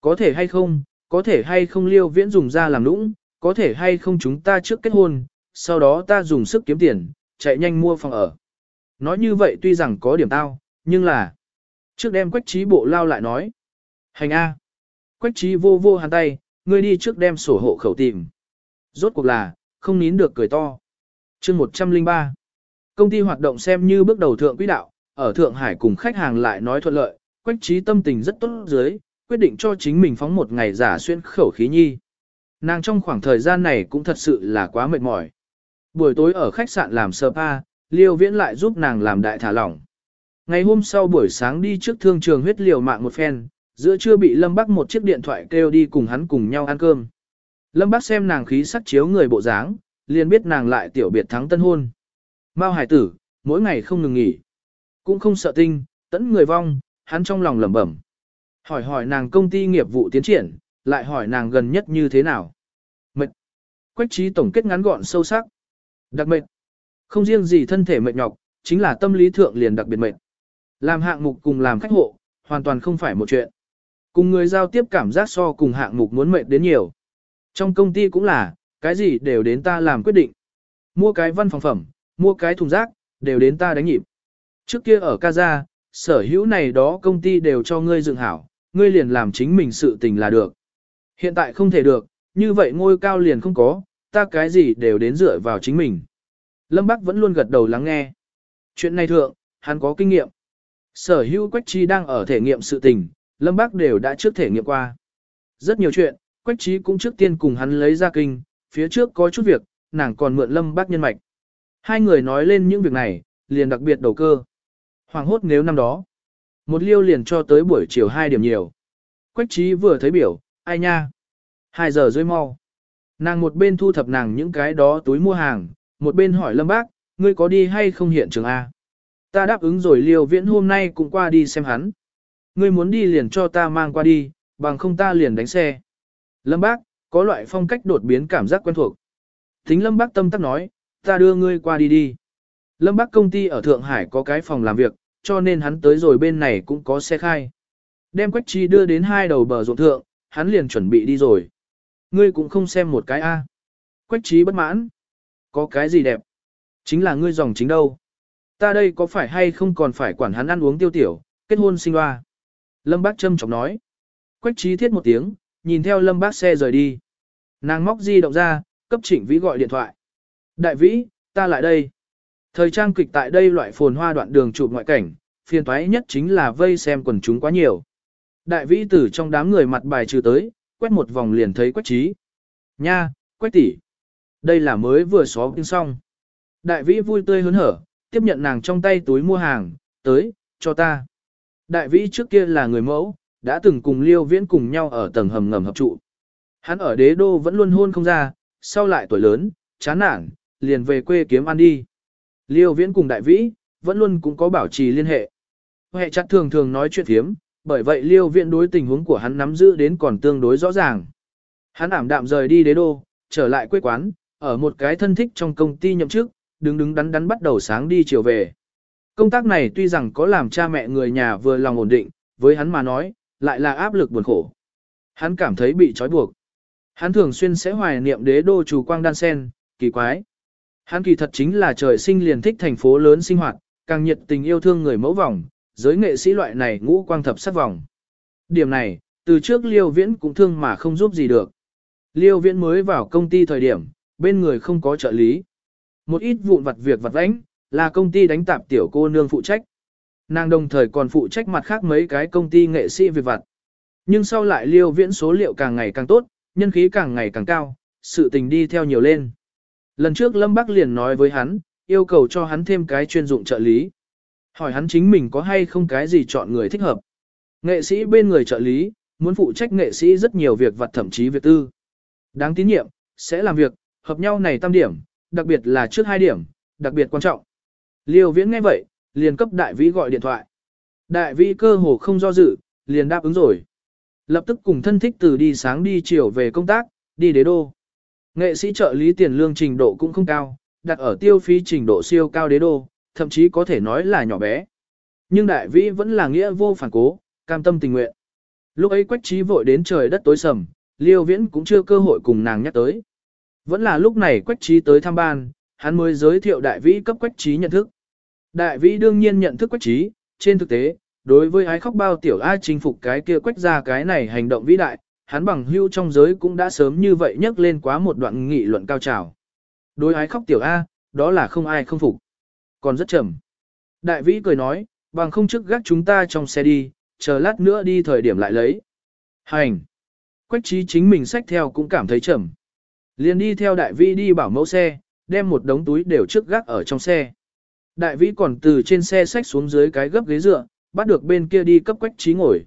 Có thể hay không, có thể hay không liêu viễn dùng ra làm nũng, có thể hay không chúng ta trước kết hôn, sau đó ta dùng sức kiếm tiền, chạy nhanh mua phòng ở. Nói như vậy tuy rằng có điểm tao, nhưng là... Trước đem quách trí bộ lao lại nói. Hành A. Quách trí vô vô hàn tay, ngươi đi trước đem sổ hộ khẩu tìm. Rốt cuộc là, không nín được cười to. chương 103. Công ty hoạt động xem như bước đầu thượng quỹ đạo, ở Thượng Hải cùng khách hàng lại nói thuận lợi, quách trí tâm tình rất tốt dưới, quyết định cho chính mình phóng một ngày giả xuyên khẩu khí nhi. Nàng trong khoảng thời gian này cũng thật sự là quá mệt mỏi. Buổi tối ở khách sạn làm spa, Liêu Viễn lại giúp nàng làm đại thả lỏng. Ngày hôm sau buổi sáng đi trước thương trường huyết liều mạng một phen, giữa trưa bị Lâm Bắc một chiếc điện thoại kêu đi cùng hắn cùng nhau ăn cơm. Lâm Bắc xem nàng khí sắc chiếu người bộ dáng, liền biết nàng lại tiểu biệt thắng tân hôn. Mao hải tử, mỗi ngày không ngừng nghỉ. Cũng không sợ tinh, tẫn người vong, hắn trong lòng lẩm bẩm. Hỏi hỏi nàng công ty nghiệp vụ tiến triển, lại hỏi nàng gần nhất như thế nào. Mệt. Quách trí tổng kết ngắn gọn sâu sắc. Đặc mệt. Không riêng gì thân thể mệt nhọc, chính là tâm lý thượng liền đặc biệt mệt. Làm hạng mục cùng làm khách hộ, hoàn toàn không phải một chuyện. Cùng người giao tiếp cảm giác so cùng hạng mục muốn mệt đến nhiều. Trong công ty cũng là, cái gì đều đến ta làm quyết định. Mua cái văn phòng phẩm, mua cái thùng rác, đều đến ta đánh nhịp. Trước kia ở Kaza, sở hữu này đó công ty đều cho ngươi dựng hảo, ngươi liền làm chính mình sự tình là được. Hiện tại không thể được, như vậy ngôi cao liền không có, ta cái gì đều đến dựa vào chính mình. Lâm Bắc vẫn luôn gật đầu lắng nghe. Chuyện này thượng, hắn có kinh nghiệm. Sở hữu Quách Trí đang ở thể nghiệm sự tình, Lâm Bắc đều đã trước thể nghiệm qua. Rất nhiều chuyện, Quách Trí cũng trước tiên cùng hắn lấy ra kinh, phía trước có chút việc, nàng còn mượn Lâm Bắc nhân mạch. Hai người nói lên những việc này, liền đặc biệt đầu cơ. Hoàng hốt nếu năm đó, một liêu liền cho tới buổi chiều 2 điểm nhiều. Quách trí vừa thấy biểu, ai nha. 2 giờ rơi mau. Nàng một bên thu thập nàng những cái đó túi mua hàng, một bên hỏi Lâm Bác, ngươi có đi hay không hiện trường A? Ta đáp ứng rồi liêu viễn hôm nay cũng qua đi xem hắn. Ngươi muốn đi liền cho ta mang qua đi, bằng không ta liền đánh xe. Lâm Bác, có loại phong cách đột biến cảm giác quen thuộc. thính Lâm Bác tâm tắc nói, ta đưa ngươi qua đi đi. Lâm Bác công ty ở Thượng Hải có cái phòng làm việc, cho nên hắn tới rồi bên này cũng có xe khai. Đem Quách Chi đưa đến hai đầu bờ ruộng thượng, hắn liền chuẩn bị đi rồi. Ngươi cũng không xem một cái A. Quách Chi bất mãn. Có cái gì đẹp? Chính là ngươi dòng chính đâu. Ta đây có phải hay không còn phải quản hắn ăn uống tiêu tiểu, kết hôn sinh hoa. Lâm Bác châm chọc nói. Quách Chi thiết một tiếng, nhìn theo Lâm Bác xe rời đi. Nàng móc di động ra, cấp trịnh vĩ gọi điện thoại. Đại vĩ, ta lại đây. Thời trang kịch tại đây loại phồn hoa đoạn đường chụp ngoại cảnh, phiền toái nhất chính là vây xem quần chúng quá nhiều. Đại vĩ tử trong đám người mặt bài trừ tới, quét một vòng liền thấy quách trí. Nha, quách tỷ, Đây là mới vừa xóa kinh xong. Đại vĩ vui tươi hớn hở, tiếp nhận nàng trong tay túi mua hàng, tới, cho ta. Đại vĩ trước kia là người mẫu, đã từng cùng liêu viễn cùng nhau ở tầng hầm ngầm hợp trụ. Hắn ở đế đô vẫn luôn hôn không ra, sau lại tuổi lớn, chán nản, liền về quê kiếm ăn đi. Liêu viễn cùng đại vĩ, vẫn luôn cũng có bảo trì liên hệ. Hệ chặt thường thường nói chuyện thiếm, bởi vậy liêu viễn đối tình huống của hắn nắm giữ đến còn tương đối rõ ràng. Hắn ảm đạm rời đi đế đô, trở lại quê quán, ở một cái thân thích trong công ty nhậm chức, đứng đứng đắn đắn bắt đầu sáng đi chiều về. Công tác này tuy rằng có làm cha mẹ người nhà vừa lòng ổn định, với hắn mà nói, lại là áp lực buồn khổ. Hắn cảm thấy bị trói buộc. Hắn thường xuyên sẽ hoài niệm đế đô chủ quang đan sen, kỳ quái. Hắn kỳ thật chính là trời sinh liền thích thành phố lớn sinh hoạt, càng nhiệt tình yêu thương người mẫu vòng, giới nghệ sĩ loại này ngũ quang thập sát vòng. Điểm này, từ trước Liêu Viễn cũng thương mà không giúp gì được. Liêu Viễn mới vào công ty thời điểm, bên người không có trợ lý. Một ít vụn vặt việc vặt vãnh, là công ty đánh tạp tiểu cô nương phụ trách. Nàng đồng thời còn phụ trách mặt khác mấy cái công ty nghệ sĩ việc vặt. Nhưng sau lại Liêu Viễn số liệu càng ngày càng tốt, nhân khí càng ngày càng cao, sự tình đi theo nhiều lên. Lần trước Lâm Bắc liền nói với hắn, yêu cầu cho hắn thêm cái chuyên dụng trợ lý. Hỏi hắn chính mình có hay không cái gì chọn người thích hợp. Nghệ sĩ bên người trợ lý, muốn phụ trách nghệ sĩ rất nhiều việc và thậm chí việc tư. Đáng tín nhiệm, sẽ làm việc, hợp nhau này tam điểm, đặc biệt là trước hai điểm, đặc biệt quan trọng. Liêu viễn nghe vậy, liền cấp đại vĩ gọi điện thoại. Đại vĩ cơ hồ không do dự, liền đáp ứng rồi. Lập tức cùng thân thích từ đi sáng đi chiều về công tác, đi đế đô. Nghệ sĩ trợ lý tiền lương trình độ cũng không cao, đặt ở tiêu phí trình độ siêu cao đế đô, thậm chí có thể nói là nhỏ bé. Nhưng đại vĩ vẫn là nghĩa vô phản cố, cam tâm tình nguyện. Lúc ấy quách trí vội đến trời đất tối sầm, liêu viễn cũng chưa cơ hội cùng nàng nhắc tới. Vẫn là lúc này quách trí tới thăm ban, hắn mới giới thiệu đại vĩ cấp quách trí nhận thức. Đại vĩ đương nhiên nhận thức quách trí, trên thực tế, đối với ái khóc bao tiểu ai chinh phục cái kia quách ra cái này hành động vĩ đại, hắn bằng hưu trong giới cũng đã sớm như vậy nhắc lên quá một đoạn nghị luận cao trào. Đối ái khóc tiểu A, đó là không ai không phục. Còn rất chậm. Đại vĩ cười nói, bằng không trước gác chúng ta trong xe đi, chờ lát nữa đi thời điểm lại lấy. Hành. Quách trí chính mình xách theo cũng cảm thấy chậm. Liền đi theo đại vĩ đi bảo mẫu xe, đem một đống túi đều trước gác ở trong xe. Đại vĩ còn từ trên xe xách xuống dưới cái gấp ghế dựa, bắt được bên kia đi cấp quách trí ngồi.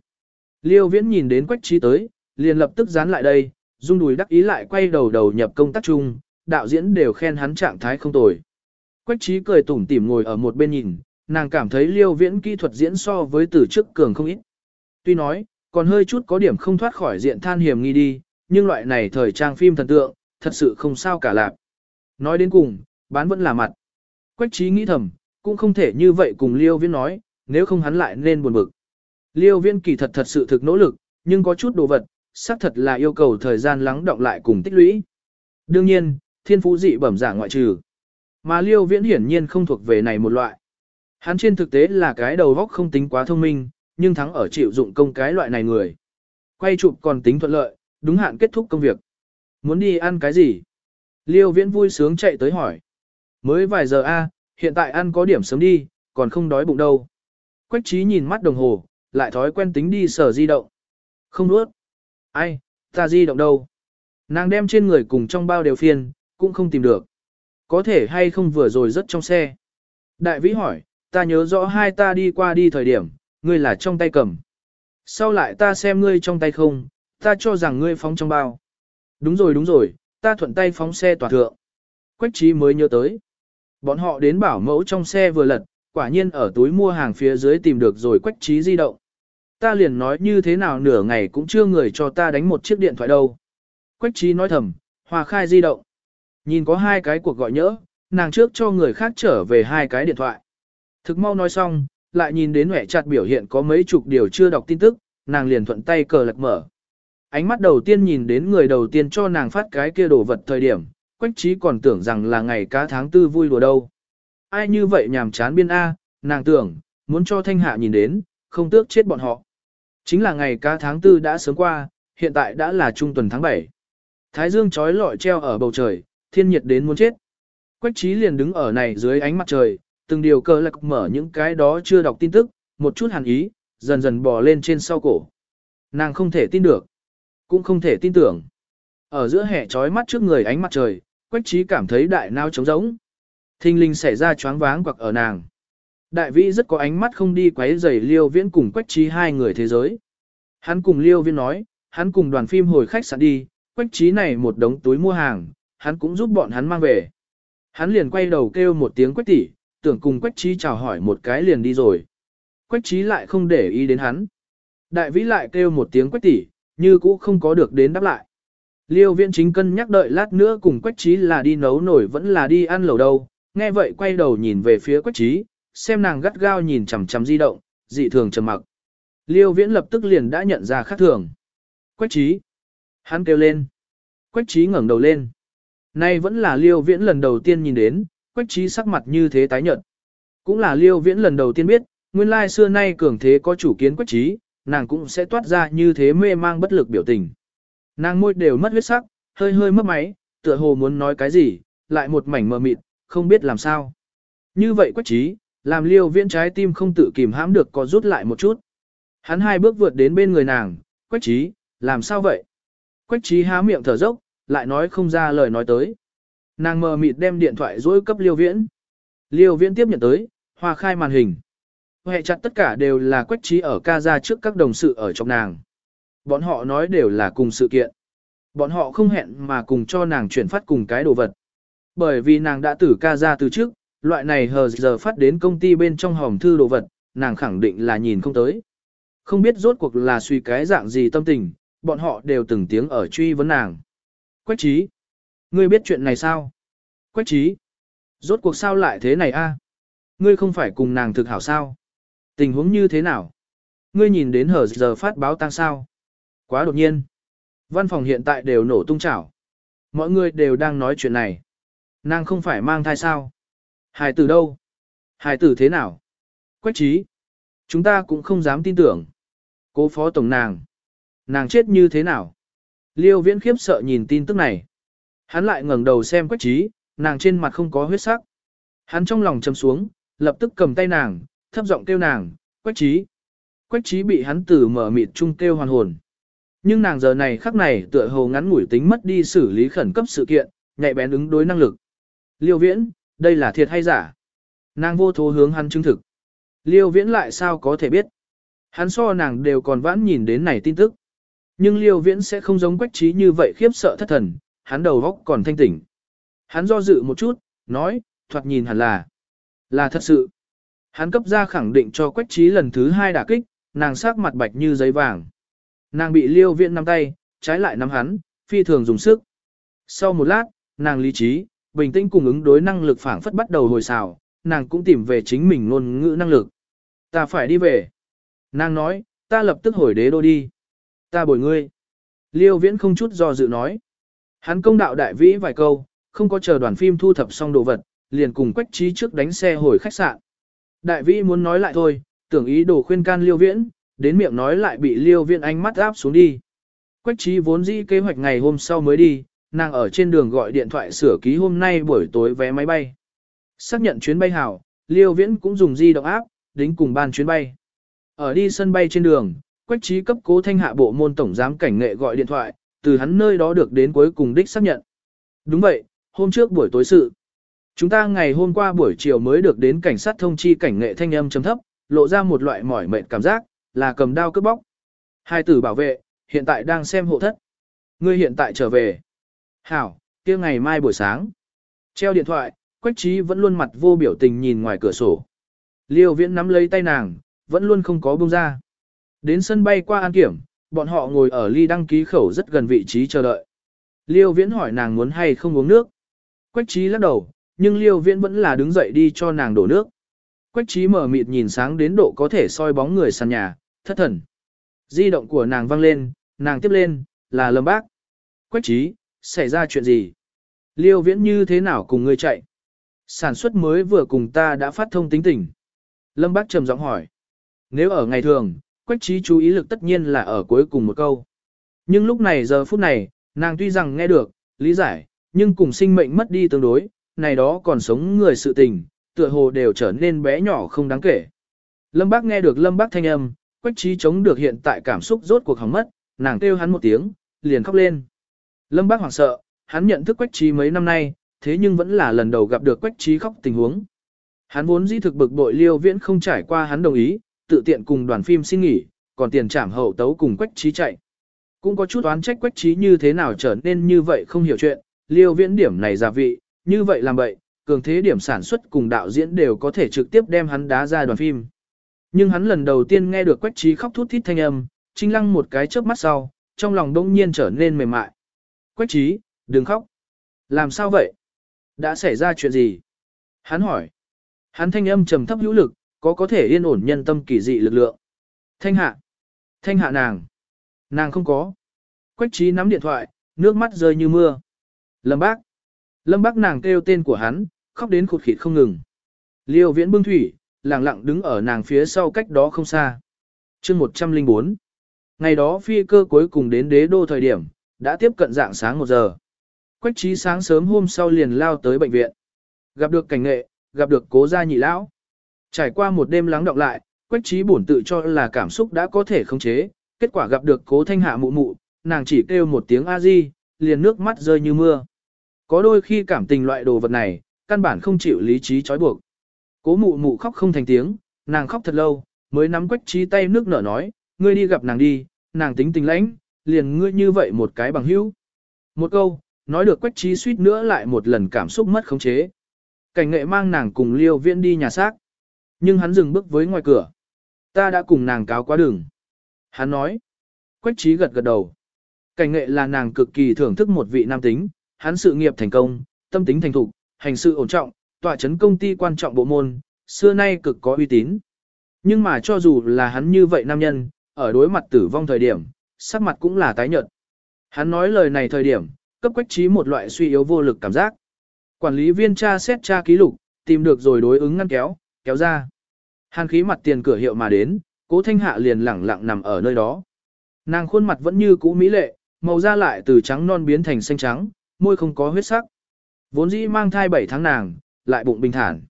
Liêu viễn nhìn đến quách trí tới, liền lập tức dán lại đây, dung đùi đắc ý lại quay đầu đầu nhập công tác chung, đạo diễn đều khen hắn trạng thái không tồi. Quách trí cười tủm tỉm ngồi ở một bên nhìn, nàng cảm thấy liêu viễn kỹ thuật diễn so với từ trước cường không ít. Tuy nói, còn hơi chút có điểm không thoát khỏi diện than hiểm nghi đi, nhưng loại này thời trang phim thần tượng, thật sự không sao cả lạc. Nói đến cùng, bán vẫn là mặt. Quách trí nghĩ thầm, cũng không thể như vậy cùng liêu viễn nói, nếu không hắn lại nên buồn bực. Liêu viễn kỳ thật thật sự thực nỗ lực, nhưng có chút đồ vật, xác thật là yêu cầu thời gian lắng động lại cùng tích lũy. Đương nhiên, thiên phú dị bẩm giả ngoại trừ. Mà liêu viễn hiển nhiên không thuộc về này một loại. Hắn trên thực tế là cái đầu góc không tính quá thông minh, nhưng thắng ở chịu dụng công cái loại này người. Quay chụp còn tính thuận lợi, đúng hạn kết thúc công việc. Muốn đi ăn cái gì? Liêu viễn vui sướng chạy tới hỏi. Mới vài giờ a, hiện tại ăn có điểm sớm đi, còn không đói bụng đâu. Quách trí nhìn mắt đồng hồ, lại thói quen tính đi sở di động. Không nuốt. Ai, ta di động đâu? Nàng đem trên người cùng trong bao đều phiên, cũng không tìm được. Có thể hay không vừa rồi rất trong xe. Đại vĩ hỏi, ta nhớ rõ hai ta đi qua đi thời điểm, ngươi là trong tay cầm. Sau lại ta xem ngươi trong tay không, ta cho rằng ngươi phóng trong bao. Đúng rồi đúng rồi, ta thuận tay phóng xe tòa thượng. Quách trí mới nhớ tới. Bọn họ đến bảo mẫu trong xe vừa lật, quả nhiên ở túi mua hàng phía dưới tìm được rồi quách trí di động. Ta liền nói như thế nào nửa ngày cũng chưa người cho ta đánh một chiếc điện thoại đâu. Quách trí nói thầm, hòa khai di động. Nhìn có hai cái cuộc gọi nhỡ, nàng trước cho người khác trở về hai cái điện thoại. Thực mau nói xong, lại nhìn đến hẻ chặt biểu hiện có mấy chục điều chưa đọc tin tức, nàng liền thuận tay cờ lật mở. Ánh mắt đầu tiên nhìn đến người đầu tiên cho nàng phát cái kia đồ vật thời điểm, quách trí còn tưởng rằng là ngày cá tháng tư vui đùa đâu. Ai như vậy nhàm chán biên A, nàng tưởng, muốn cho thanh hạ nhìn đến, không tước chết bọn họ. Chính là ngày cá tháng tư đã sớm qua, hiện tại đã là trung tuần tháng 7. Thái dương trói lọi treo ở bầu trời, thiên nhiệt đến muốn chết. Quách trí liền đứng ở này dưới ánh mặt trời, từng điều cơ lạc mở những cái đó chưa đọc tin tức, một chút hàn ý, dần dần bò lên trên sau cổ. Nàng không thể tin được, cũng không thể tin tưởng. Ở giữa hệ trói mắt trước người ánh mặt trời, quách trí cảm thấy đại nao trống rỗng. Thinh linh xảy ra choáng váng quặc ở nàng. Đại vĩ rất có ánh mắt không đi quấy rầy liêu viễn cùng quách trí hai người thế giới. Hắn cùng liêu viễn nói, hắn cùng đoàn phim hồi khách sạn đi, quách trí này một đống túi mua hàng, hắn cũng giúp bọn hắn mang về. Hắn liền quay đầu kêu một tiếng quách tỷ, tưởng cùng quách trí chào hỏi một cái liền đi rồi. Quách trí lại không để ý đến hắn. Đại vĩ lại kêu một tiếng quách tỷ, như cũ không có được đến đáp lại. Liêu Viễn chính cân nhắc đợi lát nữa cùng quách trí là đi nấu nổi vẫn là đi ăn lẩu đâu, nghe vậy quay đầu nhìn về phía quách trí, xem nàng gắt gao nhìn chằm chằm di động, dị thường trầm mặc. Liêu viễn lập tức liền đã nhận ra khác thường. Quách trí. Hắn kêu lên. Quách trí ngẩng đầu lên. Nay vẫn là liêu viễn lần đầu tiên nhìn đến, quách trí sắc mặt như thế tái nhợt. Cũng là liêu viễn lần đầu tiên biết, nguyên lai xưa nay cường thế có chủ kiến quách trí, nàng cũng sẽ toát ra như thế mê mang bất lực biểu tình. Nàng môi đều mất huyết sắc, hơi hơi mất máy, tựa hồ muốn nói cái gì, lại một mảnh mờ mịt, không biết làm sao. Như vậy quách trí, làm liêu viễn trái tim không tự kìm hãm được có rút lại một chút. Hắn hai bước vượt đến bên người nàng, quách trí, làm sao vậy? Quách trí há miệng thở dốc, lại nói không ra lời nói tới. Nàng mờ mịt đem điện thoại dối cấp liêu viễn. Liêu viễn tiếp nhận tới, hoa khai màn hình. Hệ chặt tất cả đều là quách trí ở ca ra trước các đồng sự ở trong nàng. Bọn họ nói đều là cùng sự kiện. Bọn họ không hẹn mà cùng cho nàng chuyển phát cùng cái đồ vật. Bởi vì nàng đã tử ca ra từ trước, loại này hờ giờ phát đến công ty bên trong hòm thư đồ vật, nàng khẳng định là nhìn không tới. Không biết rốt cuộc là suy cái dạng gì tâm tình, bọn họ đều từng tiếng ở truy vấn nàng. Quách trí. Ngươi biết chuyện này sao? Quách trí. Rốt cuộc sao lại thế này a? À? Ngươi không phải cùng nàng thực hảo sao? Tình huống như thế nào? Ngươi nhìn đến hở giờ phát báo tăng sao? Quá đột nhiên. Văn phòng hiện tại đều nổ tung chảo. Mọi người đều đang nói chuyện này. Nàng không phải mang thai sao? Hải tử đâu? Hải tử thế nào? Quách trí. Chúng ta cũng không dám tin tưởng. Cố phó tổng nàng. Nàng chết như thế nào? Liêu viễn khiếp sợ nhìn tin tức này. Hắn lại ngẩng đầu xem quách trí, nàng trên mặt không có huyết sắc. Hắn trong lòng châm xuống, lập tức cầm tay nàng, thấp giọng kêu nàng, quách trí. Quách trí bị hắn từ mở mịt chung kêu hoàn hồn. Nhưng nàng giờ này khắc này tựa hồ ngắn ngủi tính mất đi xử lý khẩn cấp sự kiện, nhạy bén ứng đối năng lực. Liêu viễn, đây là thiệt hay giả? Nàng vô thố hướng hắn chứng thực. Liêu viễn lại sao có thể biết? Hắn so nàng đều còn vãn nhìn đến này tin tức. Nhưng liêu viễn sẽ không giống quách trí như vậy khiếp sợ thất thần, hắn đầu góc còn thanh tỉnh. Hắn do dự một chút, nói, thoạt nhìn hẳn là, là thật sự. Hắn cấp ra khẳng định cho quách trí lần thứ hai đả kích, nàng sắc mặt bạch như giấy vàng. Nàng bị liêu viễn nắm tay, trái lại nắm hắn, phi thường dùng sức. Sau một lát, nàng lý trí, bình tĩnh cùng ứng đối năng lực phản phất bắt đầu hồi xào, nàng cũng tìm về chính mình ngôn ngữ năng lực. Ta phải đi về. Nàng nói, ta lập tức hồi đế đô đi. Ta bồi ngươi. Liêu viễn không chút do dự nói. Hắn công đạo đại vĩ vài câu, không có chờ đoàn phim thu thập xong đồ vật, liền cùng quách trí trước đánh xe hồi khách sạn. Đại vĩ muốn nói lại thôi, tưởng ý đồ khuyên can liêu viễn, đến miệng nói lại bị liêu viễn ánh mắt áp xuống đi. Quách trí vốn dĩ kế hoạch ngày hôm sau mới đi, nàng ở trên đường gọi điện thoại sửa ký hôm nay buổi tối vé máy bay. Xác nhận chuyến bay hảo, liêu viễn cũng dùng di động áp, đính cùng ban chuyến bay. Ở đi sân bay trên đường, Quách trí cấp cố thanh hạ bộ môn tổng giám cảnh nghệ gọi điện thoại, từ hắn nơi đó được đến cuối cùng đích xác nhận. Đúng vậy, hôm trước buổi tối sự. Chúng ta ngày hôm qua buổi chiều mới được đến cảnh sát thông chi cảnh nghệ thanh âm chấm thấp, lộ ra một loại mỏi mệt cảm giác, là cầm đao cướp bóc. Hai tử bảo vệ, hiện tại đang xem hộ thất. Ngươi hiện tại trở về. Hảo, kia ngày mai buổi sáng. Treo điện thoại, Quách trí vẫn luôn mặt vô biểu tình nhìn ngoài cửa sổ. Liêu viễn nắm lấy tay nàng, vẫn luôn không có buông ra. Đến sân bay qua an kiểm, bọn họ ngồi ở ly đăng ký khẩu rất gần vị trí chờ đợi. Liêu viễn hỏi nàng muốn hay không uống nước. Quách trí lắc đầu, nhưng liêu viễn vẫn là đứng dậy đi cho nàng đổ nước. Quách trí mở mịt nhìn sáng đến độ có thể soi bóng người sàn nhà, thất thần. Di động của nàng văng lên, nàng tiếp lên, là lâm bác. Quách trí, xảy ra chuyện gì? Liêu viễn như thế nào cùng ngươi chạy? Sản xuất mới vừa cùng ta đã phát thông tính tình. Lâm bác trầm giọng hỏi. Nếu ở ngày thường, quách trí chú ý lực tất nhiên là ở cuối cùng một câu. Nhưng lúc này giờ phút này, nàng tuy rằng nghe được, lý giải, nhưng cùng sinh mệnh mất đi tương đối, này đó còn sống người sự tình, tựa hồ đều trở nên bé nhỏ không đáng kể. Lâm Bác nghe được Lâm Bác thanh âm, quách trí chống được hiện tại cảm xúc rốt cuộc hỏng mất, nàng kêu hắn một tiếng, liền khóc lên. Lâm Bác hoảng sợ, hắn nhận thức quách trí mấy năm nay, thế nhưng vẫn là lần đầu gặp được quách trí khóc tình huống. Hắn vốn dĩ thực bực bội liêu viễn không trải qua hắn đồng ý, tự tiện cùng đoàn phim xin nghỉ, còn tiền trảm hậu tấu cùng quách trí chạy. Cũng có chút oán trách quách trí như thế nào trở nên như vậy không hiểu chuyện, liêu viễn điểm này giả vị, như vậy làm vậy, cường thế điểm sản xuất cùng đạo diễn đều có thể trực tiếp đem hắn đá ra đoàn phim. Nhưng hắn lần đầu tiên nghe được quách trí khóc thút thít thanh âm, trinh lăng một cái chớp mắt sau, trong lòng đông nhiên trở nên mềm mại. Quách trí, đừng khóc. Làm sao vậy? Đã xảy ra chuyện gì? Hắn hỏi. Hắn thanh âm trầm thấp hữu lực, có có thể yên ổn nhân tâm kỳ dị lực lượng. Thanh hạ. Thanh hạ nàng. Nàng không có. Quách trí nắm điện thoại, nước mắt rơi như mưa. Lâm bác. Lâm bác nàng kêu tên của hắn, khóc đến khụt khịt không ngừng. Liêu viễn bưng thủy, lặng lặng đứng ở nàng phía sau cách đó không xa. chương 104. Ngày đó phi cơ cuối cùng đến đế đô thời điểm, đã tiếp cận dạng sáng một giờ. Quách trí sáng sớm hôm sau liền lao tới bệnh viện. Gặp được cảnh nghệ, gặp được cố gia nhị lão. Trải qua một đêm lắng đọng lại, quách trí bổn tự cho là cảm xúc đã có thể khống chế, kết quả gặp được cố thanh hạ mụ mụ, nàng chỉ kêu một tiếng a di, liền nước mắt rơi như mưa. Có đôi khi cảm tình loại đồ vật này, căn bản không chịu lý trí trói buộc. Cố mụ mụ khóc không thành tiếng, nàng khóc thật lâu, mới nắm quách trí tay nước nở nói, ngươi đi gặp nàng đi, nàng tính tình lãnh, liền ngươi như vậy một cái bằng hữu. Một câu, nói được quách trí suýt nữa lại một lần cảm xúc mất khống chế. Cảnh nghệ mang nàng cùng liêu viễn đi nhà xác. Nhưng hắn dừng bước với ngoài cửa. Ta đã cùng nàng cáo quá đường. Hắn nói. Quách trí gật gật đầu. Cảnh nghệ là nàng cực kỳ thưởng thức một vị nam tính, hắn sự nghiệp thành công, tâm tính thành thục, hành sự ổn trọng, tọa chấn công ty quan trọng bộ môn, xưa nay cực có uy tín. Nhưng mà cho dù là hắn như vậy nam nhân, ở đối mặt tử vong thời điểm, sắc mặt cũng là tái nhợt. Hắn nói lời này thời điểm, cấp quách trí một loại suy yếu vô lực cảm giác. Quản lý viên tra xét tra ký lục, tìm được rồi đối ứng ngăn kéo, kéo ra. Hàn khí mặt tiền cửa hiệu mà đến, cố thanh hạ liền lẳng lặng nằm ở nơi đó. Nàng khuôn mặt vẫn như cũ mỹ lệ, màu da lại từ trắng non biến thành xanh trắng, môi không có huyết sắc. Vốn dĩ mang thai 7 tháng nàng, lại bụng bình thản.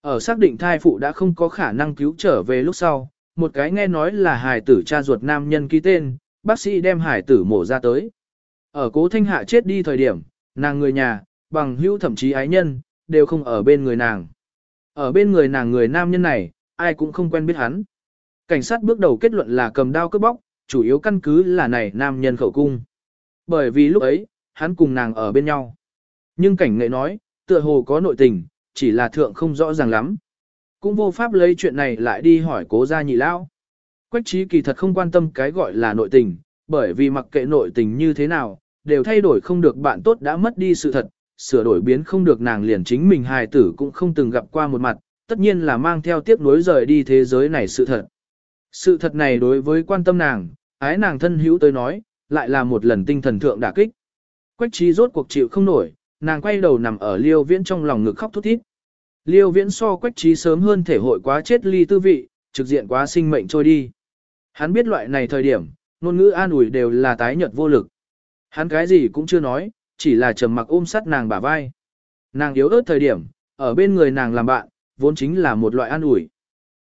Ở xác định thai phụ đã không có khả năng cứu trở về lúc sau, một cái nghe nói là hài tử cha ruột nam nhân ký tên, bác sĩ đem hải tử mổ ra tới. Ở cố thanh hạ chết đi thời điểm, nàng người nhà, bằng hữu thậm chí ái nhân, đều không ở bên người nàng. Ở bên người nàng người nam nhân này, ai cũng không quen biết hắn. Cảnh sát bước đầu kết luận là cầm đao cướp bóc, chủ yếu căn cứ là này nam nhân khẩu cung. Bởi vì lúc ấy, hắn cùng nàng ở bên nhau. Nhưng cảnh nghệ nói, tựa hồ có nội tình, chỉ là thượng không rõ ràng lắm. Cũng vô pháp lấy chuyện này lại đi hỏi cố gia nhị lao. Quách trí kỳ thật không quan tâm cái gọi là nội tình, bởi vì mặc kệ nội tình như thế nào, đều thay đổi không được bạn tốt đã mất đi sự thật, sửa đổi biến không được nàng liền chính mình hài tử cũng không từng gặp qua một mặt, tất nhiên là mang theo tiếc nuối rời đi thế giới này sự thật. Sự thật này đối với quan tâm nàng, ái nàng thân hữu tới nói, lại là một lần tinh thần thượng đả kích. Quách trí rốt cuộc chịu không nổi, nàng quay đầu nằm ở liêu viễn trong lòng ngực khóc thút thít. Liêu viễn so quách trí sớm hơn thể hội quá chết ly tư vị, trực diện quá sinh mệnh trôi đi. Hắn biết loại này thời điểm, ngôn ngữ an ủi đều là tái nhợt vô lực. Hắn cái gì cũng chưa nói, chỉ là trầm mặc ôm sát nàng bả vai. Nàng yếu ớt thời điểm, ở bên người nàng làm bạn, vốn chính là một loại an ủi.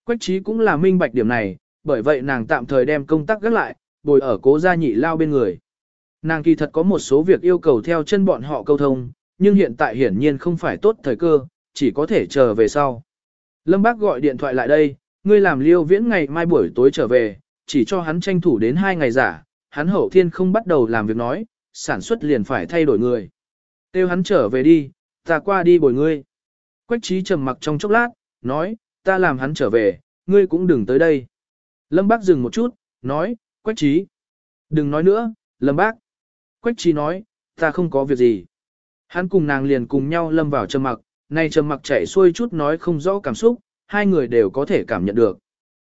Quách trí cũng là minh bạch điểm này, bởi vậy nàng tạm thời đem công tác gác lại, bồi ở cố gia nhị lao bên người. Nàng kỳ thật có một số việc yêu cầu theo chân bọn họ câu thông, nhưng hiện tại hiển nhiên không phải tốt thời cơ, chỉ có thể chờ về sau. Lâm Bác gọi điện thoại lại đây, ngươi làm liêu viễn ngày mai buổi tối trở về, chỉ cho hắn tranh thủ đến hai ngày giả, hắn hậu thiên không bắt đầu làm việc nói, sản xuất liền phải thay đổi người. Tiêu hắn trở về đi, ta qua đi bồi ngươi. Quách trí trầm mặc trong chốc lát, nói, ta làm hắn trở về, ngươi cũng đừng tới đây. Lâm Bác dừng một chút, nói, Quách trí. Đừng nói nữa, Lâm Bác. Quách trí nói, ta không có việc gì. Hắn cùng nàng liền cùng nhau lâm vào trầm mặc, nay trầm mặc chảy xuôi chút nói không rõ cảm xúc, hai người đều có thể cảm nhận được.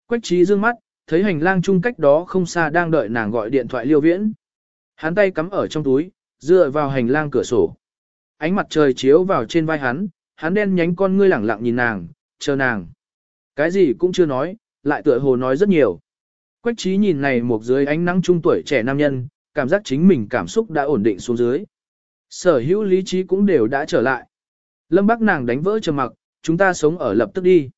Quách trí dương mắt, thấy hành lang chung cách đó không xa đang đợi nàng gọi điện thoại liêu viễn. Hắn tay cắm ở trong túi, dựa vào hành lang cửa sổ. Ánh mặt trời chiếu vào trên vai hắn, hắn đen nhánh con ngươi lẳng lặng nhìn nàng, chờ nàng. Cái gì cũng chưa nói, lại tựa hồ nói rất nhiều. Quách trí nhìn này một dưới ánh nắng trung tuổi trẻ nam nhân, cảm giác chính mình cảm xúc đã ổn định xuống dưới. Sở hữu lý trí cũng đều đã trở lại. Lâm Bắc nàng đánh vỡ trầm mặc, chúng ta sống ở lập tức đi.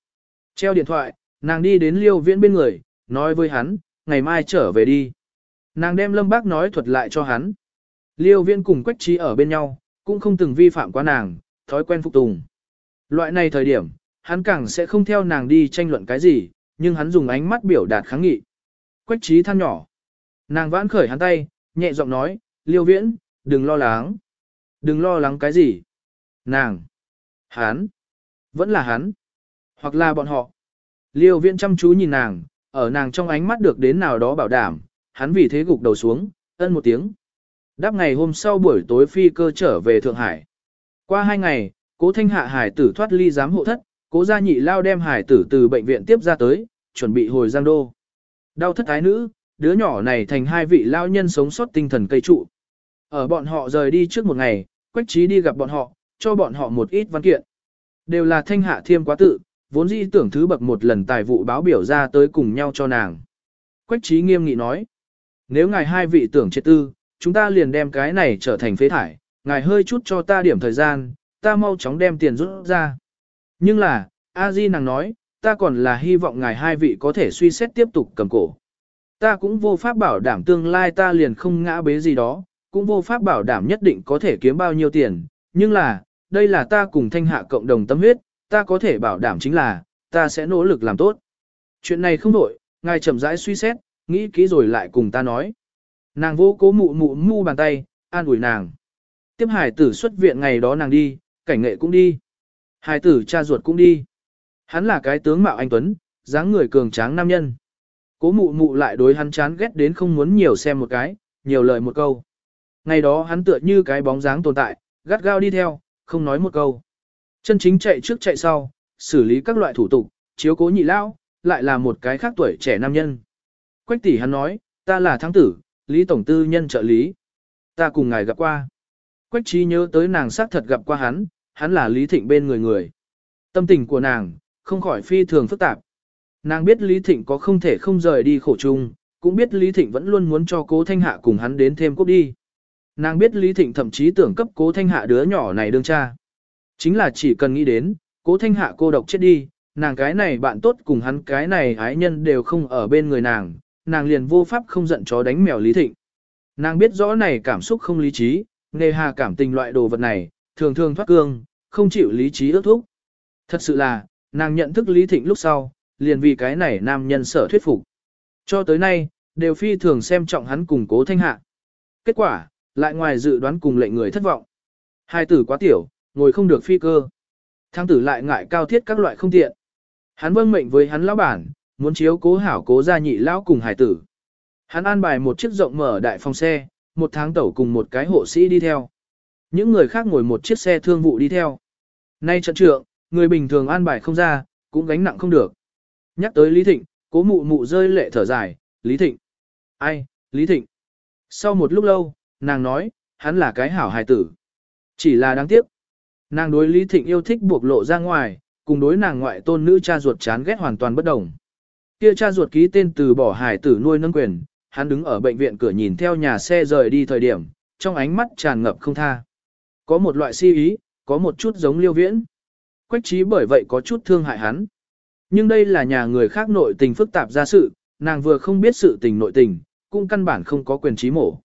Treo điện thoại, nàng đi đến liêu viễn bên người, nói với hắn, ngày mai trở về đi. Nàng đem Lâm Bác nói thuật lại cho hắn. Liêu viễn cùng Quách Trí ở bên nhau, cũng không từng vi phạm quá nàng, thói quen phục tùng. Loại này thời điểm, hắn càng sẽ không theo nàng đi tranh luận cái gì, nhưng hắn dùng ánh mắt biểu đạt kháng nghị. Quách Trí than nhỏ. Nàng vãn khởi hắn tay, nhẹ giọng nói, Liêu viễn, đừng lo lắng. Đừng lo lắng cái gì. Nàng. Hắn. Vẫn là hắn. Hoặc là bọn họ. Liêu viễn chăm chú nhìn nàng, ở nàng trong ánh mắt được đến nào đó bảo đảm, hắn vì thế gục đầu xuống, ân một tiếng. Đáp ngày hôm sau buổi tối phi cơ trở về Thượng Hải. Qua hai ngày, cố thanh hạ hải tử thoát ly giám hộ thất, cố gia nhị lao đem hải tử từ bệnh viện tiếp ra tới, chuẩn bị hồi giang đô. Đau thất ái nữ, đứa nhỏ này thành hai vị lao nhân sống sót tinh thần cây trụ. Ở bọn họ rời đi trước một ngày, Quách Trí đi gặp bọn họ, cho bọn họ một ít văn kiện. Đều là thanh hạ thiêm quá tự, vốn dĩ tưởng thứ bậc một lần tài vụ báo biểu ra tới cùng nhau cho nàng. Quách Trí nghiêm nghị nói. Nếu ngài hai vị tưởng chết tư, chúng ta liền đem cái này trở thành phế thải, ngài hơi chút cho ta điểm thời gian, ta mau chóng đem tiền rút ra. Nhưng là, A Di nàng nói, ta còn là hy vọng ngài hai vị có thể suy xét tiếp tục cầm cổ. Ta cũng vô pháp bảo đảm tương lai ta liền không ngã bế gì đó, cũng vô pháp bảo đảm nhất định có thể kiếm bao nhiêu tiền, nhưng là, đây là ta cùng thanh hạ cộng đồng tâm huyết, ta có thể bảo đảm chính là, ta sẽ nỗ lực làm tốt. Chuyện này không đổi, ngài chậm rãi suy xét, nghĩ kỹ rồi lại cùng ta nói. Nàng vô cố mụ mụ mu bàn tay, an ủi nàng. Tiếp hải tử xuất viện ngày đó nàng đi, cảnh nghệ cũng đi. Hải tử cha ruột cũng đi. Hắn là cái tướng mạo anh Tuấn, dáng người cường tráng nam nhân. Cố mụ mụ lại đối hắn chán ghét đến không muốn nhiều xem một cái, nhiều lời một câu. Ngày đó hắn tựa như cái bóng dáng tồn tại, gắt gao đi theo, không nói một câu. Chân chính chạy trước chạy sau, xử lý các loại thủ tục, chiếu cố nhị lão, lại là một cái khác tuổi trẻ nam nhân. Quách tỷ hắn nói, ta là thắng tử, Lý Tổng Tư nhân trợ lý. Ta cùng ngài gặp qua. Quách trí nhớ tới nàng xác thật gặp qua hắn, hắn là Lý Thịnh bên người người. Tâm tình của nàng, không khỏi phi thường phức tạp. Nàng biết Lý Thịnh có không thể không rời đi khổ chung, cũng biết Lý Thịnh vẫn luôn muốn cho cố thanh hạ cùng hắn đến thêm cốt đi. Nàng biết Lý Thịnh thậm chí tưởng cấp cố thanh hạ đứa nhỏ này đương cha. Chính là chỉ cần nghĩ đến, cố thanh hạ cô độc chết đi, nàng cái này bạn tốt cùng hắn cái này ái nhân đều không ở bên người nàng, nàng liền vô pháp không giận chó đánh mèo Lý Thịnh. Nàng biết rõ này cảm xúc không lý trí, nề hà cảm tình loại đồ vật này, thường thường thoát cương, không chịu lý trí ước thúc. Thật sự là, nàng nhận thức Lý Thịnh lúc sau, liền vì cái này nam nhân sở thuyết phục. Cho tới nay, đều phi thường xem trọng hắn cùng cố thanh hạ. Kết quả, lại ngoài dự đoán cùng lệnh người thất vọng. Hai tử quá tiểu, ngồi không được phi cơ. Thang tử lại ngại cao thiết các loại không tiện. Hắn vâng mệnh với hắn lão bản, muốn chiếu cố hảo cố gia nhị lão cùng hải tử. Hắn an bài một chiếc rộng mở đại phòng xe, một tháng tẩu cùng một cái hộ sĩ đi theo. Những người khác ngồi một chiếc xe thương vụ đi theo. Nay trận trượng, người bình thường an bài không ra, cũng gánh nặng không được. Nhắc tới Lý Thịnh, cố mụ mụ rơi lệ thở dài, Lý Thịnh. Ai, Lý Thịnh. Sau một lúc lâu, nàng nói, hắn là cái hảo hài tử. Chỉ là đáng tiếc. Nàng đối Lý Thịnh yêu thích buộc lộ ra ngoài, cùng đối nàng ngoại tôn nữ cha ruột chán ghét hoàn toàn bất đồng. Kia cha ruột ký tên từ bỏ hải tử nuôi nâng quyền, hắn đứng ở bệnh viện cửa nhìn theo nhà xe rời đi thời điểm, trong ánh mắt tràn ngập không tha. Có một loại si ý, có một chút giống liêu viễn. Quách trí bởi vậy có chút thương hại hắn. Nhưng đây là nhà người khác nội tình phức tạp ra sự, nàng vừa không biết sự tình nội tình, cũng căn bản không có quyền trí mổ.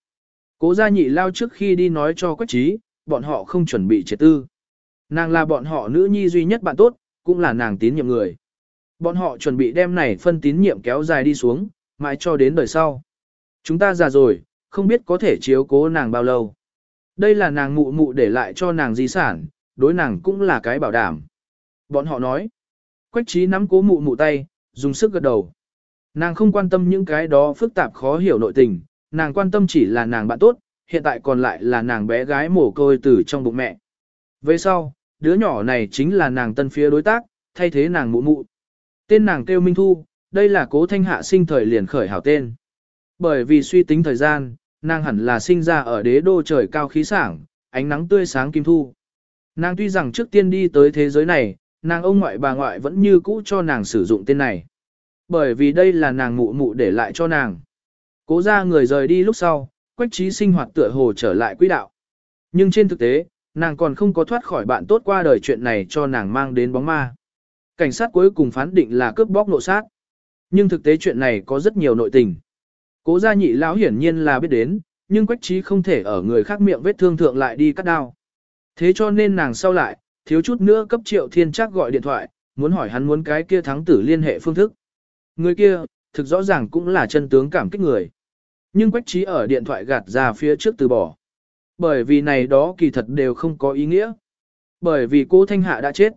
Cố gia nhị lao trước khi đi nói cho quách trí, bọn họ không chuẩn bị triệt tư. Nàng là bọn họ nữ nhi duy nhất bạn tốt, cũng là nàng tín nhiệm người. Bọn họ chuẩn bị đem này phân tín nhiệm kéo dài đi xuống, mãi cho đến đời sau. Chúng ta già rồi, không biết có thể chiếu cố nàng bao lâu. Đây là nàng mụ mụ để lại cho nàng di sản, đối nàng cũng là cái bảo đảm. Bọn họ nói, quách trí nắm cố mụ mụ tay, dùng sức gật đầu. Nàng không quan tâm những cái đó phức tạp khó hiểu nội tình, nàng quan tâm chỉ là nàng bạn tốt, hiện tại còn lại là nàng bé gái mồ côi từ trong bụng mẹ. Về sau, đứa nhỏ này chính là nàng tân phía đối tác, thay thế nàng mụ mụ. Tên nàng kêu Minh Thu, đây là cố thanh hạ sinh thời liền khởi hảo tên. Bởi vì suy tính thời gian, nàng hẳn là sinh ra ở đế đô trời cao khí sảng, ánh nắng tươi sáng kim thu. Nàng tuy rằng trước tiên đi tới thế giới này, nàng ông ngoại bà ngoại vẫn như cũ cho nàng sử dụng tên này. Bởi vì đây là nàng mụ mụ để lại cho nàng. Cố ra người rời đi lúc sau, quách trí sinh hoạt tựa hồ trở lại quỹ đạo. Nhưng trên thực tế, nàng còn không có thoát khỏi bạn tốt qua đời chuyện này cho nàng mang đến bóng ma. Cảnh sát cuối cùng phán định là cướp bóc nộ sát. Nhưng thực tế chuyện này có rất nhiều nội tình. Cố gia nhị lão hiển nhiên là biết đến, nhưng quách trí không thể ở người khác miệng vết thương thượng lại đi cắt đao. Thế cho nên nàng sau lại, thiếu chút nữa cấp triệu thiên chắc gọi điện thoại, muốn hỏi hắn muốn cái kia thắng tử liên hệ phương thức. Người kia, thực rõ ràng cũng là chân tướng cảm kích người. Nhưng quách trí ở điện thoại gạt ra phía trước từ bỏ. Bởi vì này đó kỳ thật đều không có ý nghĩa. Bởi vì cô Thanh Hạ đã chết.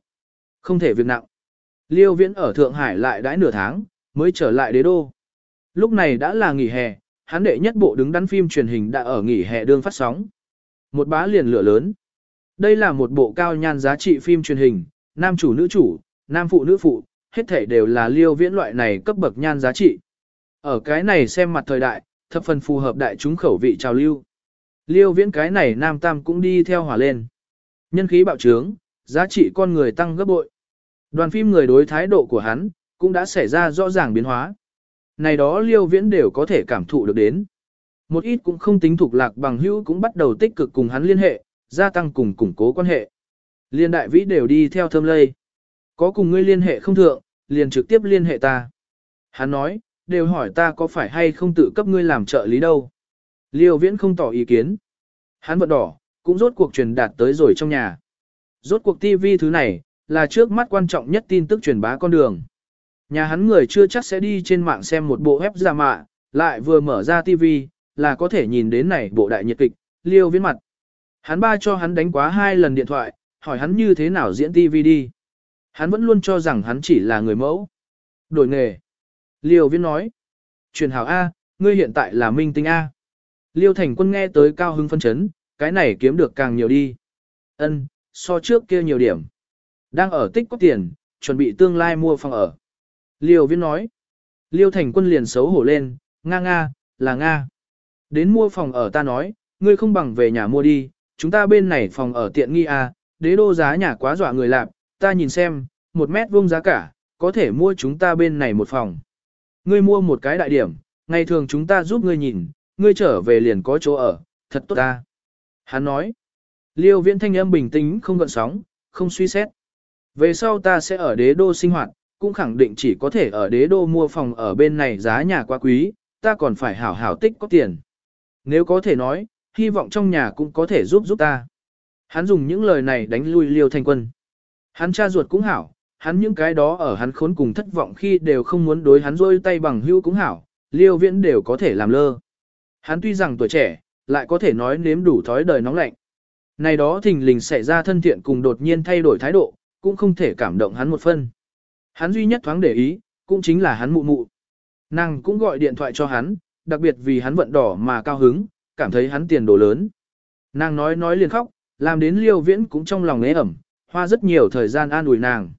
Không thể việc nặng. Liêu viễn ở Thượng Hải lại đãi nửa tháng, mới trở lại đế đô. Lúc này đã là nghỉ hè, hắn đệ nhất bộ đứng đắn phim truyền hình đã ở nghỉ hè đương phát sóng. Một bá liền lửa lớn. Đây là một bộ cao nhan giá trị phim truyền hình, nam chủ nữ chủ, nam phụ nữ phụ, hết thể đều là liêu viễn loại này cấp bậc nhan giá trị. Ở cái này xem mặt thời đại, thập phần phù hợp đại chúng khẩu vị trào lưu. Liêu viễn cái này nam tam cũng đi theo hỏa lên. Nhân khí bạo trướng, giá trị con người tăng gấp bội. Đoàn phim người đối thái độ của hắn, cũng đã xảy ra rõ ràng biến hóa. Này đó liêu viễn đều có thể cảm thụ được đến. Một ít cũng không tính thuộc lạc bằng hữu cũng bắt đầu tích cực cùng hắn liên hệ, gia tăng cùng củng cố quan hệ. Liên đại vĩ đều đi theo thâm lây. Có cùng ngươi liên hệ không thượng, liền trực tiếp liên hệ ta. Hắn nói, đều hỏi ta có phải hay không tự cấp ngươi làm trợ lý đâu. Liêu viễn không tỏ ý kiến. Hắn vận đỏ, cũng rốt cuộc truyền đạt tới rồi trong nhà. Rốt cuộc TV thứ này, là trước mắt quan trọng nhất tin tức truyền bá con đường. Nhà hắn người chưa chắc sẽ đi trên mạng xem một bộ web giả mạ, lại vừa mở ra TV, là có thể nhìn đến này bộ đại nhiệt kịch, liêu viễn mặt. Hắn ba cho hắn đánh quá hai lần điện thoại, hỏi hắn như thế nào diễn TV đi. Hắn vẫn luôn cho rằng hắn chỉ là người mẫu. Đổi nghề. Liêu viễn nói. Truyền hảo A, ngươi hiện tại là minh tinh A. Liêu thành quân nghe tới cao hưng phân chấn, cái này kiếm được càng nhiều đi. Ân, so trước kia nhiều điểm. Đang ở tích có tiền, chuẩn bị tương lai mua phòng ở. Liêu viễn nói. Liêu thành quân liền xấu hổ lên, nga nga, là nga. Đến mua phòng ở ta nói, ngươi không bằng về nhà mua đi, chúng ta bên này phòng ở tiện nghi à, đế đô giá nhà quá dọa người lạp, ta nhìn xem, một mét vuông giá cả, có thể mua chúng ta bên này một phòng. Ngươi mua một cái đại điểm, ngày thường chúng ta giúp ngươi nhìn, ngươi trở về liền có chỗ ở, thật tốt ta. Hắn nói, liêu viễn thanh âm bình tĩnh không gợn sóng, không suy xét. Về sau ta sẽ ở đế đô sinh hoạt, cũng khẳng định chỉ có thể ở đế đô mua phòng ở bên này giá nhà quá quý, ta còn phải hảo hảo tích có tiền. Nếu có thể nói, hy vọng trong nhà cũng có thể giúp giúp ta. Hắn dùng những lời này đánh lui liêu thanh quân. Hắn cha ruột cũng hảo, hắn những cái đó ở hắn khốn cùng thất vọng khi đều không muốn đối hắn rôi tay bằng hữu cũng hảo, liêu viễn đều có thể làm lơ. Hắn tuy rằng tuổi trẻ, lại có thể nói nếm đủ thói đời nóng lạnh. Này đó thình lình xảy ra thân thiện cùng đột nhiên thay đổi thái độ, cũng không thể cảm động hắn một phân. Hắn duy nhất thoáng để ý, cũng chính là hắn mụ mụ. Nàng cũng gọi điện thoại cho hắn, đặc biệt vì hắn vận đỏ mà cao hứng, cảm thấy hắn tiền đồ lớn. Nàng nói nói liền khóc, làm đến liêu viễn cũng trong lòng nế ẩm, hoa rất nhiều thời gian an ủi nàng.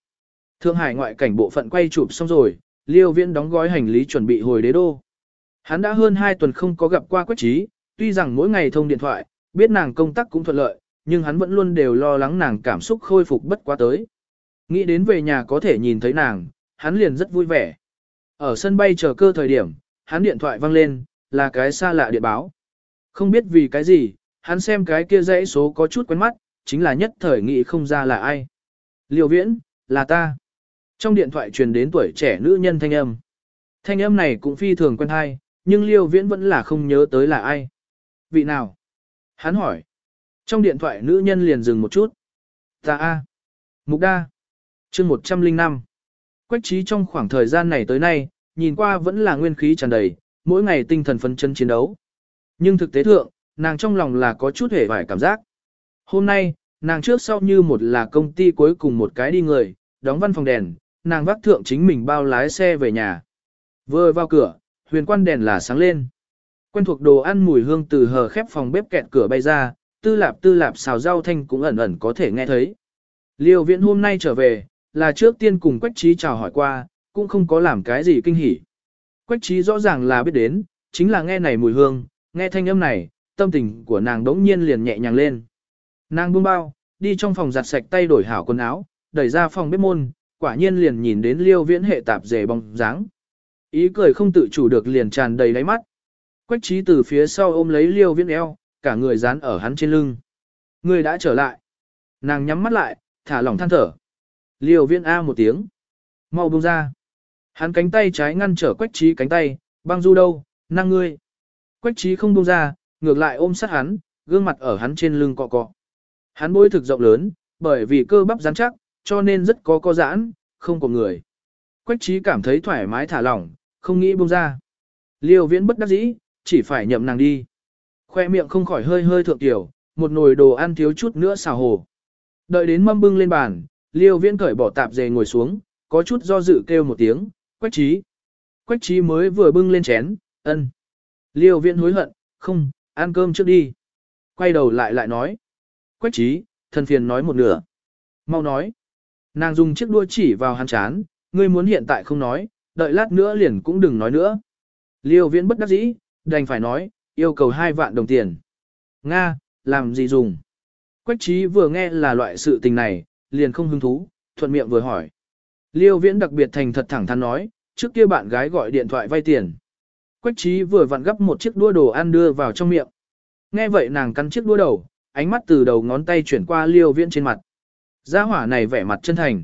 Thượng Hải ngoại cảnh bộ phận quay chụp xong rồi, liêu viễn đóng gói hành lý chuẩn bị hồi đế đô. Hắn đã hơn 2 tuần không có gặp qua Quách Trí, tuy rằng mỗi ngày thông điện thoại, biết nàng công tác cũng thuận lợi, nhưng hắn vẫn luôn đều lo lắng nàng cảm xúc khôi phục bất quá tới. Nghĩ đến về nhà có thể nhìn thấy nàng, hắn liền rất vui vẻ. Ở sân bay chờ cơ thời điểm, hắn điện thoại vang lên, là cái xa lạ điện báo. Không biết vì cái gì, hắn xem cái kia dãy số có chút quen mắt, chính là nhất thời nghĩ không ra là ai. Liều viễn, là ta. Trong điện thoại truyền đến tuổi trẻ nữ nhân thanh âm. Thanh âm này cũng phi thường quen hay, nhưng liêu viễn vẫn là không nhớ tới là ai. Vị nào? Hắn hỏi. Trong điện thoại nữ nhân liền dừng một chút. Ta A. Mục đa. chương 105. Quách trí trong khoảng thời gian này tới nay, nhìn qua vẫn là nguyên khí tràn đầy, mỗi ngày tinh thần phấn chân chiến đấu. Nhưng thực tế thượng, nàng trong lòng là có chút hề vải cảm giác. Hôm nay, nàng trước sau như một là công ty cuối cùng một cái đi người, đóng văn phòng đèn, nàng vác thượng chính mình bao lái xe về nhà. Vừa vào cửa, huyền quan đèn là sáng lên. Quen thuộc đồ ăn mùi hương từ hờ khép phòng bếp kẹt cửa bay ra, tư lạp tư lạp xào rau thanh cũng ẩn ẩn có thể nghe thấy. Liêu viện hôm nay trở về, là trước tiên cùng Quách Trí chào hỏi qua, cũng không có làm cái gì kinh hỉ. Quách Trí rõ ràng là biết đến, chính là nghe này mùi hương, nghe thanh âm này, tâm tình của nàng đống nhiên liền nhẹ nhàng lên. Nàng buông bao, đi trong phòng giặt sạch tay đổi hảo quần áo, đẩy ra phòng bếp môn, quả nhiên liền nhìn đến liêu viễn hệ tạp dề bóng dáng. Ý cười không tự chủ được liền tràn đầy đáy mắt. Quách trí từ phía sau ôm lấy liêu viễn eo, cả người dán ở hắn trên lưng. Người đã trở lại. Nàng nhắm mắt lại, thả lỏng than thở. Liêu viễn A một tiếng. mau buông ra. Hắn cánh tay trái ngăn trở quách trí cánh tay, băng du đâu, năng ngươi. Quách trí không buông ra, ngược lại ôm sát hắn, gương mặt ở hắn trên lưng cọ cọ. Hắn bối thực rộng lớn, bởi vì cơ bắp rắn chắc, cho nên rất có co giãn, không có người. Quách trí cảm thấy thoải mái thả lỏng, không nghĩ buông ra. Liêu viễn bất đắc dĩ, chỉ phải nhậm nàng đi. Khoe miệng không khỏi hơi hơi thượng tiểu, một nồi đồ ăn thiếu chút nữa xào hồ. Đợi đến mâm bưng lên bàn, liêu viễn cởi bỏ tạp dề ngồi xuống, có chút do dự kêu một tiếng, quách trí. Quách trí mới vừa bưng lên chén, ân. Liêu viễn hối hận, không, ăn cơm trước đi. Quay đầu lại lại nói. Quách trí, thần phiền nói một nửa. Mau nói. Nàng dùng chiếc đua chỉ vào hắn chán, ngươi muốn hiện tại không nói, đợi lát nữa liền cũng đừng nói nữa. Liêu viễn bất đắc dĩ, đành phải nói, yêu cầu hai vạn đồng tiền. Nga, làm gì dùng? Quách trí vừa nghe là loại sự tình này, liền không hứng thú, thuận miệng vừa hỏi. Liêu viễn đặc biệt thành thật thẳng thắn nói, trước kia bạn gái gọi điện thoại vay tiền. Quách trí vừa vặn gấp một chiếc đua đồ ăn đưa vào trong miệng. Nghe vậy nàng cắn chiếc đua đầu, ánh mắt từ đầu ngón tay chuyển qua liêu viễn trên mặt. Gia hỏa này vẻ mặt chân thành.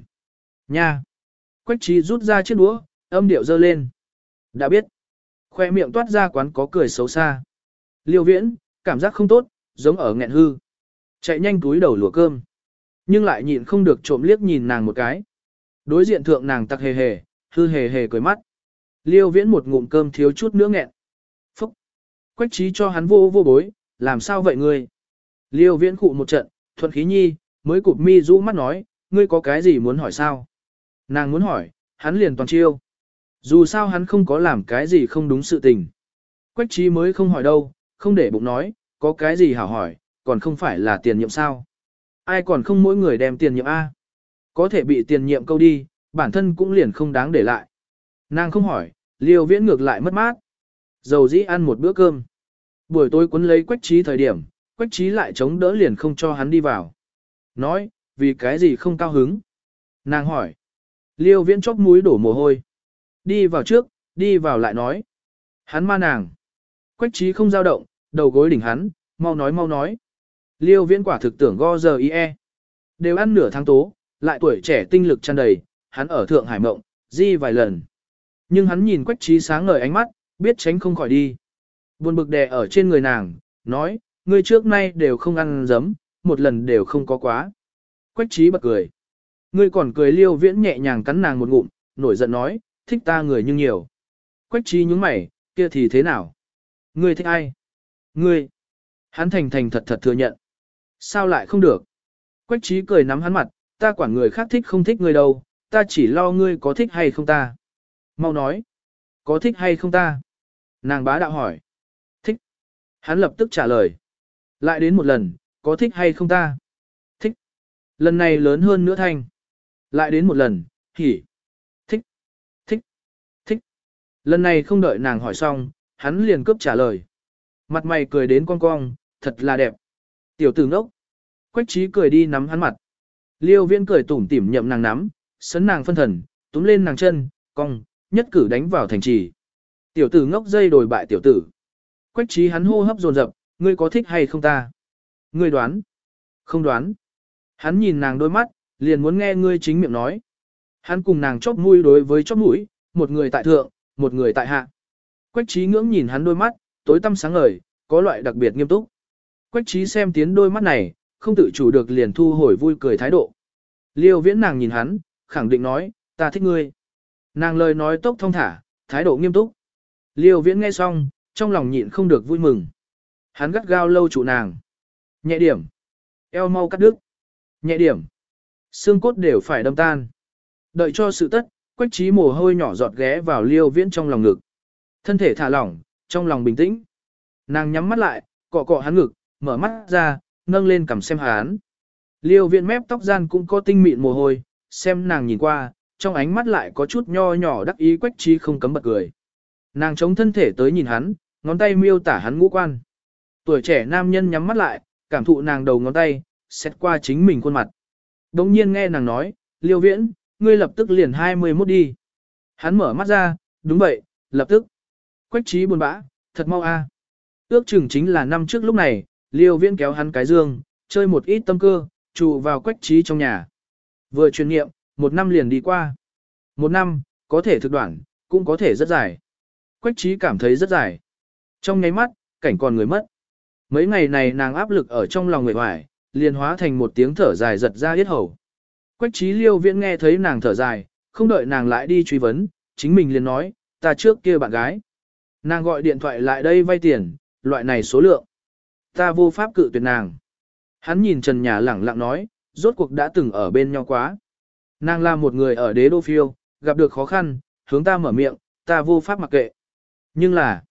Nha! Quách trí rút ra chiếc đũa, âm điệu dơ lên. Đã biết. Khoe miệng toát ra quán có cười xấu xa. Liêu viễn, cảm giác không tốt, giống ở nghẹn hư. Chạy nhanh túi đầu lùa cơm. Nhưng lại nhịn không được trộm liếc nhìn nàng một cái. Đối diện thượng nàng tặc hề hề, hư hề hề cười mắt. Liêu viễn một ngụm cơm thiếu chút nữa nghẹn. Phúc! Quách trí cho hắn vô vô bối, làm sao vậy ngươi? Liêu viễn khụ một trận, thuận khí nhi, mới cụp mi rũ mắt nói, ngươi có cái gì muốn hỏi sao? Nàng muốn hỏi, hắn liền toàn chiêu. Dù sao hắn không có làm cái gì không đúng sự tình. Quách trí mới không hỏi đâu, không để bụng nói, có cái gì hảo hỏi, còn không phải là tiền nhiệm sao. Ai còn không mỗi người đem tiền nhiệm A. Có thể bị tiền nhiệm câu đi, bản thân cũng liền không đáng để lại. Nàng không hỏi, liều viễn ngược lại mất mát. Dầu dĩ ăn một bữa cơm. Buổi tối cuốn lấy quách trí thời điểm, quách trí lại chống đỡ liền không cho hắn đi vào. Nói, vì cái gì không cao hứng. Nàng hỏi. Liêu viễn chóc mũi đổ mồ hôi. Đi vào trước, đi vào lại nói. Hắn ma nàng. Quách trí không dao động, đầu gối đỉnh hắn, mau nói mau nói. Liêu viễn quả thực tưởng go giờ y e, Đều ăn nửa tháng tố, lại tuổi trẻ tinh lực tràn đầy, hắn ở Thượng Hải Mộng, di vài lần. Nhưng hắn nhìn quách trí sáng ngời ánh mắt, biết tránh không khỏi đi. Buồn bực đè ở trên người nàng, nói, ngươi trước nay đều không ăn giấm, một lần đều không có quá. Quách trí bật cười. Ngươi còn cười liêu viễn nhẹ nhàng cắn nàng một ngụm, nổi giận nói, thích ta người nhưng nhiều. Quách trí nhúng mày, kia thì thế nào? Ngươi thích ai? Ngươi. Hắn thành thành thật thật thừa nhận. Sao lại không được? Quách trí cười nắm hắn mặt, ta quản người khác thích không thích ngươi đâu, ta chỉ lo ngươi có thích hay không ta. Mau nói. Có thích hay không ta? Nàng bá đạo hỏi. Thích. Hắn lập tức trả lời. Lại đến một lần, có thích hay không ta? Thích. Lần này lớn hơn nữa thanh. Lại đến một lần, hỉ. Lần này không đợi nàng hỏi xong, hắn liền cướp trả lời. Mặt mày cười đến cong cong, thật là đẹp. Tiểu tử ngốc. Quách trí cười đi nắm hắn mặt. Liêu viễn cười tủm tỉm nhậm nàng nắm, sấn nàng phân thần, túm lên nàng chân, cong, nhất cử đánh vào thành trì. Tiểu tử ngốc dây đồi bại tiểu tử. Quách trí hắn hô hấp dồn dập, ngươi có thích hay không ta? Ngươi đoán. Không đoán. Hắn nhìn nàng đôi mắt, liền muốn nghe ngươi chính miệng nói. Hắn cùng nàng chóp mũi đối với chóp mũi, một người tại thượng, một người tại hạ. Quách trí ngưỡng nhìn hắn đôi mắt, tối tăm sáng ngời, có loại đặc biệt nghiêm túc. Quách trí xem tiến đôi mắt này, không tự chủ được liền thu hồi vui cười thái độ. Liêu viễn nàng nhìn hắn, khẳng định nói, ta thích ngươi. Nàng lời nói tốc thông thả, thái độ nghiêm túc. Liêu viễn nghe xong, trong lòng nhịn không được vui mừng. Hắn gắt gao lâu trụ nàng. Nhẹ điểm. Eo mau cắt đứt. Nhẹ điểm. Xương cốt đều phải đâm tan. Đợi cho sự tất, quách trí mồ hôi nhỏ giọt ghé vào liêu viễn trong lòng ngực. Thân thể thả lỏng, trong lòng bình tĩnh. Nàng nhắm mắt lại, cọ cọ hắn ngực, mở mắt ra, nâng lên cầm xem hắn. Liêu viễn mép tóc gian cũng có tinh mịn mồ hôi, xem nàng nhìn qua, trong ánh mắt lại có chút nho nhỏ đắc ý quách trí không cấm bật cười. Nàng chống thân thể tới nhìn hắn, ngón tay miêu tả hắn ngũ quan. Tuổi trẻ nam nhân nhắm mắt lại, cảm thụ nàng đầu ngón tay, xét qua chính mình khuôn mặt. Đống nhiên nghe nàng nói, liêu viễn, ngươi lập tức liền 21 đi. Hắn mở mắt ra, đúng vậy, lập tức. Quách trí buồn bã, thật mau a. Ước chừng chính là năm trước lúc này, liêu viễn kéo hắn cái dương, chơi một ít tâm cơ, trụ vào quách trí trong nhà. Vừa truyền nghiệm, một năm liền đi qua. Một năm, có thể thực đoạn, cũng có thể rất dài. Quách trí cảm thấy rất dài. Trong nháy mắt, cảnh còn người mất. Mấy ngày này nàng áp lực ở trong lòng người hoài, liền hóa thành một tiếng thở dài giật ra hết hầu. Quách trí liêu viễn nghe thấy nàng thở dài, không đợi nàng lại đi truy vấn, chính mình liền nói, ta trước kia bạn gái. Nàng gọi điện thoại lại đây vay tiền, loại này số lượng. Ta vô pháp cự tuyệt nàng. Hắn nhìn trần nhà lẳng lặng nói, rốt cuộc đã từng ở bên nhau quá. Nàng là một người ở đế đô phiêu, gặp được khó khăn, hướng ta mở miệng, ta vô pháp mặc kệ. Nhưng là,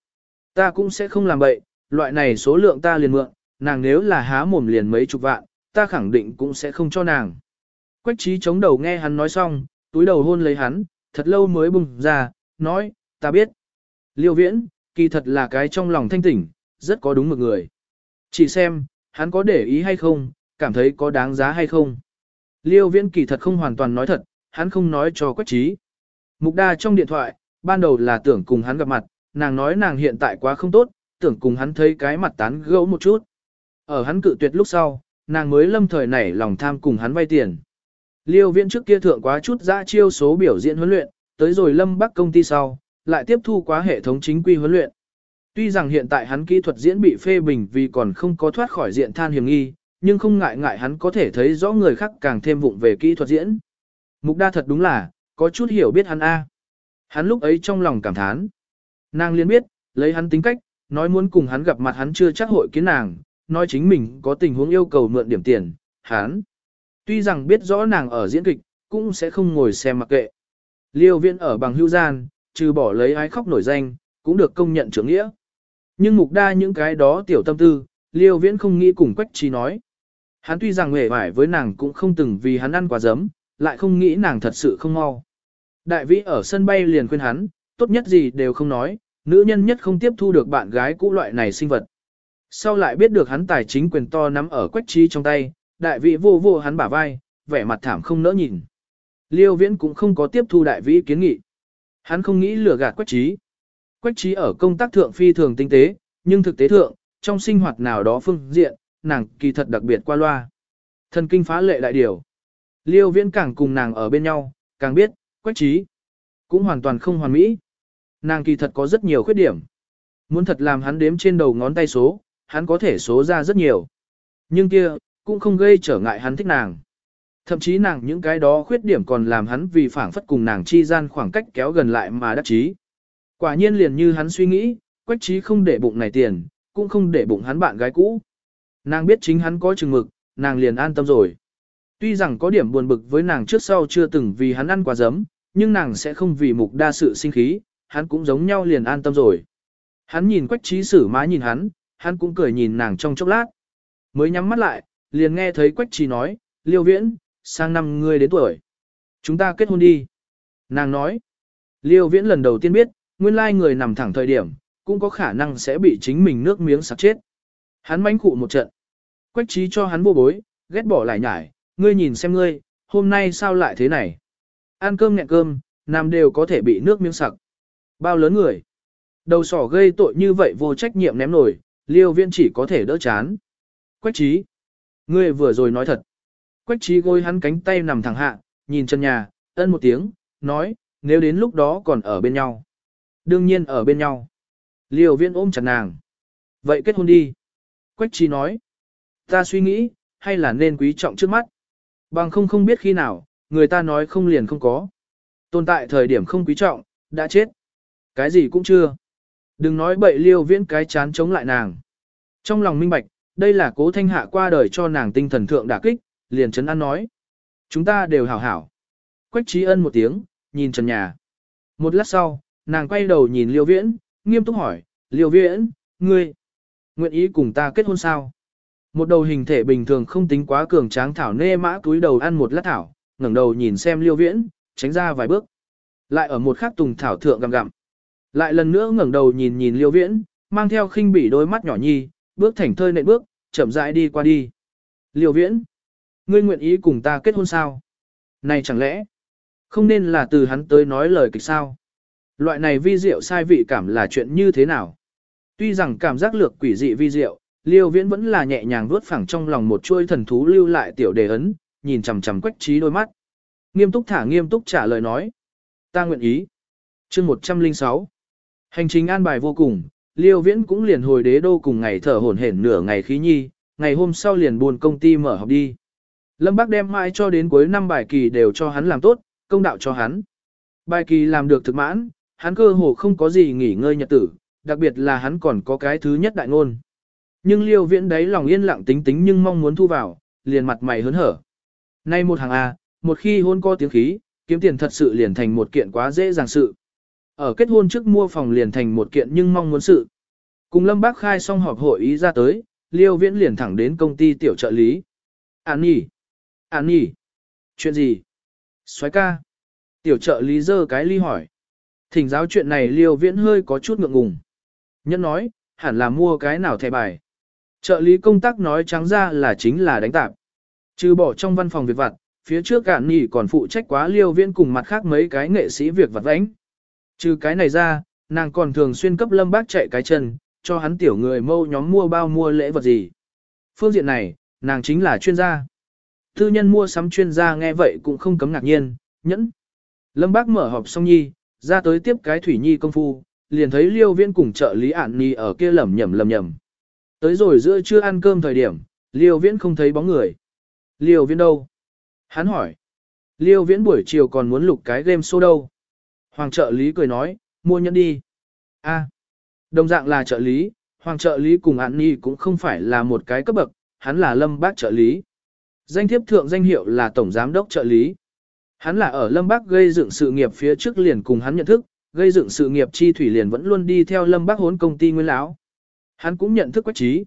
ta cũng sẽ không làm bậy, loại này số lượng ta liền mượn, nàng nếu là há mồm liền mấy chục vạn, ta khẳng định cũng sẽ không cho nàng. Quách trí chống đầu nghe hắn nói xong, túi đầu hôn lấy hắn, thật lâu mới bùng ra, nói, ta biết. Liêu viễn, kỳ thật là cái trong lòng thanh tỉnh, rất có đúng một người. Chỉ xem, hắn có để ý hay không, cảm thấy có đáng giá hay không. Liêu viễn kỳ thật không hoàn toàn nói thật, hắn không nói cho quách trí. Mục đa trong điện thoại, ban đầu là tưởng cùng hắn gặp mặt, nàng nói nàng hiện tại quá không tốt, tưởng cùng hắn thấy cái mặt tán gẫu một chút. Ở hắn cự tuyệt lúc sau, nàng mới lâm thời nảy lòng tham cùng hắn vay tiền. Liêu viễn trước kia thượng quá chút ra chiêu số biểu diễn huấn luyện, tới rồi lâm bắc công ty sau, lại tiếp thu quá hệ thống chính quy huấn luyện. Tuy rằng hiện tại hắn kỹ thuật diễn bị phê bình vì còn không có thoát khỏi diện than hiểm nghi, nhưng không ngại ngại hắn có thể thấy rõ người khác càng thêm vụng về kỹ thuật diễn. Mục đa thật đúng là, có chút hiểu biết hắn A. Hắn lúc ấy trong lòng cảm thán. Nàng liên biết, lấy hắn tính cách, nói muốn cùng hắn gặp mặt hắn chưa chắc hội kiến nàng, nói chính mình có tình huống yêu cầu mượn điểm tiền, hắn. Tuy rằng biết rõ nàng ở diễn kịch, cũng sẽ không ngồi xem mặc kệ. Liêu Viễn ở bằng hưu gian, trừ bỏ lấy ái khóc nổi danh, cũng được công nhận trưởng nghĩa. Nhưng mục đa những cái đó tiểu tâm tư, liêu viễn không nghĩ cùng quách trí nói. Hắn tuy rằng nghề vải với nàng cũng không từng vì hắn ăn quả giấm, lại không nghĩ nàng thật sự không mau. Đại vĩ ở sân bay liền khuyên hắn, tốt nhất gì đều không nói, nữ nhân nhất không tiếp thu được bạn gái cũ loại này sinh vật. Sau lại biết được hắn tài chính quyền to nắm ở quách trí trong tay, đại vĩ vô vô hắn bả vai, vẻ mặt thảm không nỡ nhìn. Liêu viễn cũng không có tiếp thu đại vĩ kiến nghị. Hắn không nghĩ lừa gạt quách trí. Quách trí ở công tác thượng phi thường tinh tế, nhưng thực tế thượng, trong sinh hoạt nào đó phương diện, nàng kỳ thật đặc biệt qua loa. Thần kinh phá lệ đại điều. Liêu viễn càng cùng nàng ở bên nhau, càng biết, quách trí. Cũng hoàn toàn không hoàn mỹ. Nàng kỳ thật có rất nhiều khuyết điểm. Muốn thật làm hắn đếm trên đầu ngón tay số, hắn có thể số ra rất nhiều. Nhưng kia, cũng không gây trở ngại hắn thích nàng. Thậm chí nàng những cái đó khuyết điểm còn làm hắn vì phản phất cùng nàng chi gian khoảng cách kéo gần lại mà đắc chí. Quả nhiên liền như hắn suy nghĩ, quách trí không để bụng này tiền, cũng không để bụng hắn bạn gái cũ. Nàng biết chính hắn có chừng mực, nàng liền an tâm rồi. Tuy rằng có điểm buồn bực với nàng trước sau chưa từng vì hắn ăn quả giấm, nhưng nàng sẽ không vì mục đa sự sinh khí, hắn cũng giống nhau liền an tâm rồi. Hắn nhìn quách trí sử má nhìn hắn, hắn cũng cười nhìn nàng trong chốc lát. Mới nhắm mắt lại, liền nghe thấy quách trí nói, liêu viễn, sang năm ngươi đến tuổi. Chúng ta kết hôn đi. Nàng nói, liêu viễn lần đầu tiên biết, nguyên lai người nằm thẳng thời điểm, cũng có khả năng sẽ bị chính mình nước miếng sặc chết. Hắn mánh cụ một trận. Quách trí cho hắn vô bối, ghét bỏ lại nhải, ngươi nhìn xem ngươi, hôm nay sao lại thế này. Ăn cơm nhẹ cơm, nam đều có thể bị nước miếng sặc. Bao lớn người. Đầu sỏ gây tội như vậy vô trách nhiệm ném nổi, liêu viên chỉ có thể đỡ chán. Quách trí. Ngươi vừa rồi nói thật. Quách trí gôi hắn cánh tay nằm thẳng hạ, nhìn chân nhà, ân một tiếng, nói, nếu đến lúc đó còn ở bên nhau. Đương nhiên ở bên nhau. Liêu viên ôm chặt nàng. Vậy kết hôn đi. Quách trí nói. Ta suy nghĩ, hay là nên quý trọng trước mắt. Bằng không không biết khi nào, người ta nói không liền không có. Tồn tại thời điểm không quý trọng, đã chết. Cái gì cũng chưa. Đừng nói bậy liêu viễn cái chán chống lại nàng. Trong lòng minh bạch, đây là cố thanh hạ qua đời cho nàng tinh thần thượng đả kích, liền chấn an nói. Chúng ta đều hảo hảo. Quách trí ân một tiếng, nhìn trần nhà. Một lát sau, nàng quay đầu nhìn liêu viễn, nghiêm túc hỏi, liêu viễn, ngươi, nguyện ý cùng ta kết hôn sao? Một đầu hình thể bình thường không tính quá cường tráng thảo nê mã túi đầu ăn một lát thảo, ngẩng đầu nhìn xem liêu viễn, tránh ra vài bước. Lại ở một khắc tùng thảo thượng gặm gặm. Lại lần nữa ngẩng đầu nhìn nhìn liêu viễn, mang theo khinh bỉ đôi mắt nhỏ nhi, bước thảnh thơi nệ bước, chậm rãi đi qua đi. Liêu viễn, ngươi nguyện ý cùng ta kết hôn sao? Này chẳng lẽ, không nên là từ hắn tới nói lời kịch sao? Loại này vi diệu sai vị cảm là chuyện như thế nào? Tuy rằng cảm giác lược quỷ dị vi diệu, Liêu Viễn vẫn là nhẹ nhàng vuốt phẳng trong lòng một chuôi thần thú lưu lại tiểu đề ấn, nhìn chằm chằm Quách Trí đôi mắt. Nghiêm túc thả nghiêm túc trả lời nói. Ta nguyện ý. chương 106. Hành trình an bài vô cùng, Liêu Viễn cũng liền hồi đế đô cùng ngày thở hổn hển nửa ngày khí nhi, ngày hôm sau liền buồn công ty mở học đi. Lâm Bác đem mãi cho đến cuối năm bài kỳ đều cho hắn làm tốt, công đạo cho hắn. Bài kỳ làm được thực mãn, hắn cơ hồ không có gì nghỉ ngơi nhật tử, đặc biệt là hắn còn có cái thứ nhất đại ngôn. Nhưng liêu viễn đấy lòng yên lặng tính tính nhưng mong muốn thu vào, liền mặt mày hớn hở. Nay một hàng A, một khi hôn có tiếng khí, kiếm tiền thật sự liền thành một kiện quá dễ dàng sự. Ở kết hôn trước mua phòng liền thành một kiện nhưng mong muốn sự. Cùng Lâm Bác khai xong họp hội ý ra tới, Liêu Viễn liền thẳng đến công ty tiểu trợ lý. An nhỉ? An nhỉ? Chuyện gì? Xoái ca. Tiểu trợ lý dơ cái ly hỏi. Thỉnh giáo chuyện này Liêu Viễn hơi có chút ngượng ngùng. Nhân nói, hẳn là mua cái nào thẻ bài. Trợ lý công tác nói trắng ra là chính là đánh tạp. Trừ bỏ trong văn phòng việc vặt, phía trước cả nhỉ còn phụ trách quá liêu viễn cùng mặt khác mấy cái nghệ sĩ việc vặt vãnh. Trừ cái này ra, nàng còn thường xuyên cấp lâm bác chạy cái chân, cho hắn tiểu người mâu nhóm mua bao mua lễ vật gì. Phương diện này, nàng chính là chuyên gia. Tư nhân mua sắm chuyên gia nghe vậy cũng không cấm ngạc nhiên, nhẫn. Lâm bác mở họp xong nhi, ra tới tiếp cái thủy nhi công phu, liền thấy liêu viễn cùng trợ lý ản nhi ở kia lầm nhầm lầm nhầm. Tới rồi giữa trưa ăn cơm thời điểm, Liêu Viễn không thấy bóng người. Liêu Viễn đâu? Hắn hỏi. Liêu Viễn buổi chiều còn muốn lục cái game show đâu? Hoàng trợ lý cười nói, mua nhẫn đi. A, đồng dạng là trợ lý, hoàng trợ lý cùng An Nhi cũng không phải là một cái cấp bậc, hắn là lâm bác trợ lý. Danh thiếp thượng danh hiệu là tổng giám đốc trợ lý. Hắn là ở lâm bác gây dựng sự nghiệp phía trước liền cùng hắn nhận thức, gây dựng sự nghiệp chi thủy liền vẫn luôn đi theo lâm bác hốn công ty nguyên lão. Hắn cũng nhận thức Quách Trí.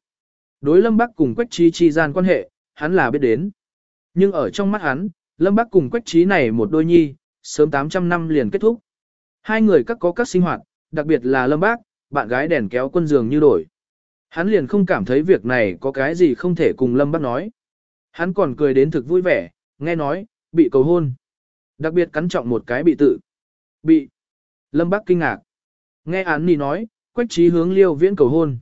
Đối Lâm Bắc cùng Quách Trí chi gian quan hệ, hắn là biết đến. Nhưng ở trong mắt hắn, Lâm Bắc cùng Quách Trí này một đôi nhi, sớm 800 năm liền kết thúc. Hai người các có các sinh hoạt, đặc biệt là Lâm Bác, bạn gái đèn kéo quân giường như đổi. Hắn liền không cảm thấy việc này có cái gì không thể cùng Lâm Bác nói. Hắn còn cười đến thực vui vẻ, nghe nói, bị cầu hôn. Đặc biệt cắn trọng một cái bị tự. Bị. Lâm Bác kinh ngạc. Nghe án nì nói, Quách Trí hướng Liêu Viễn cầu hôn.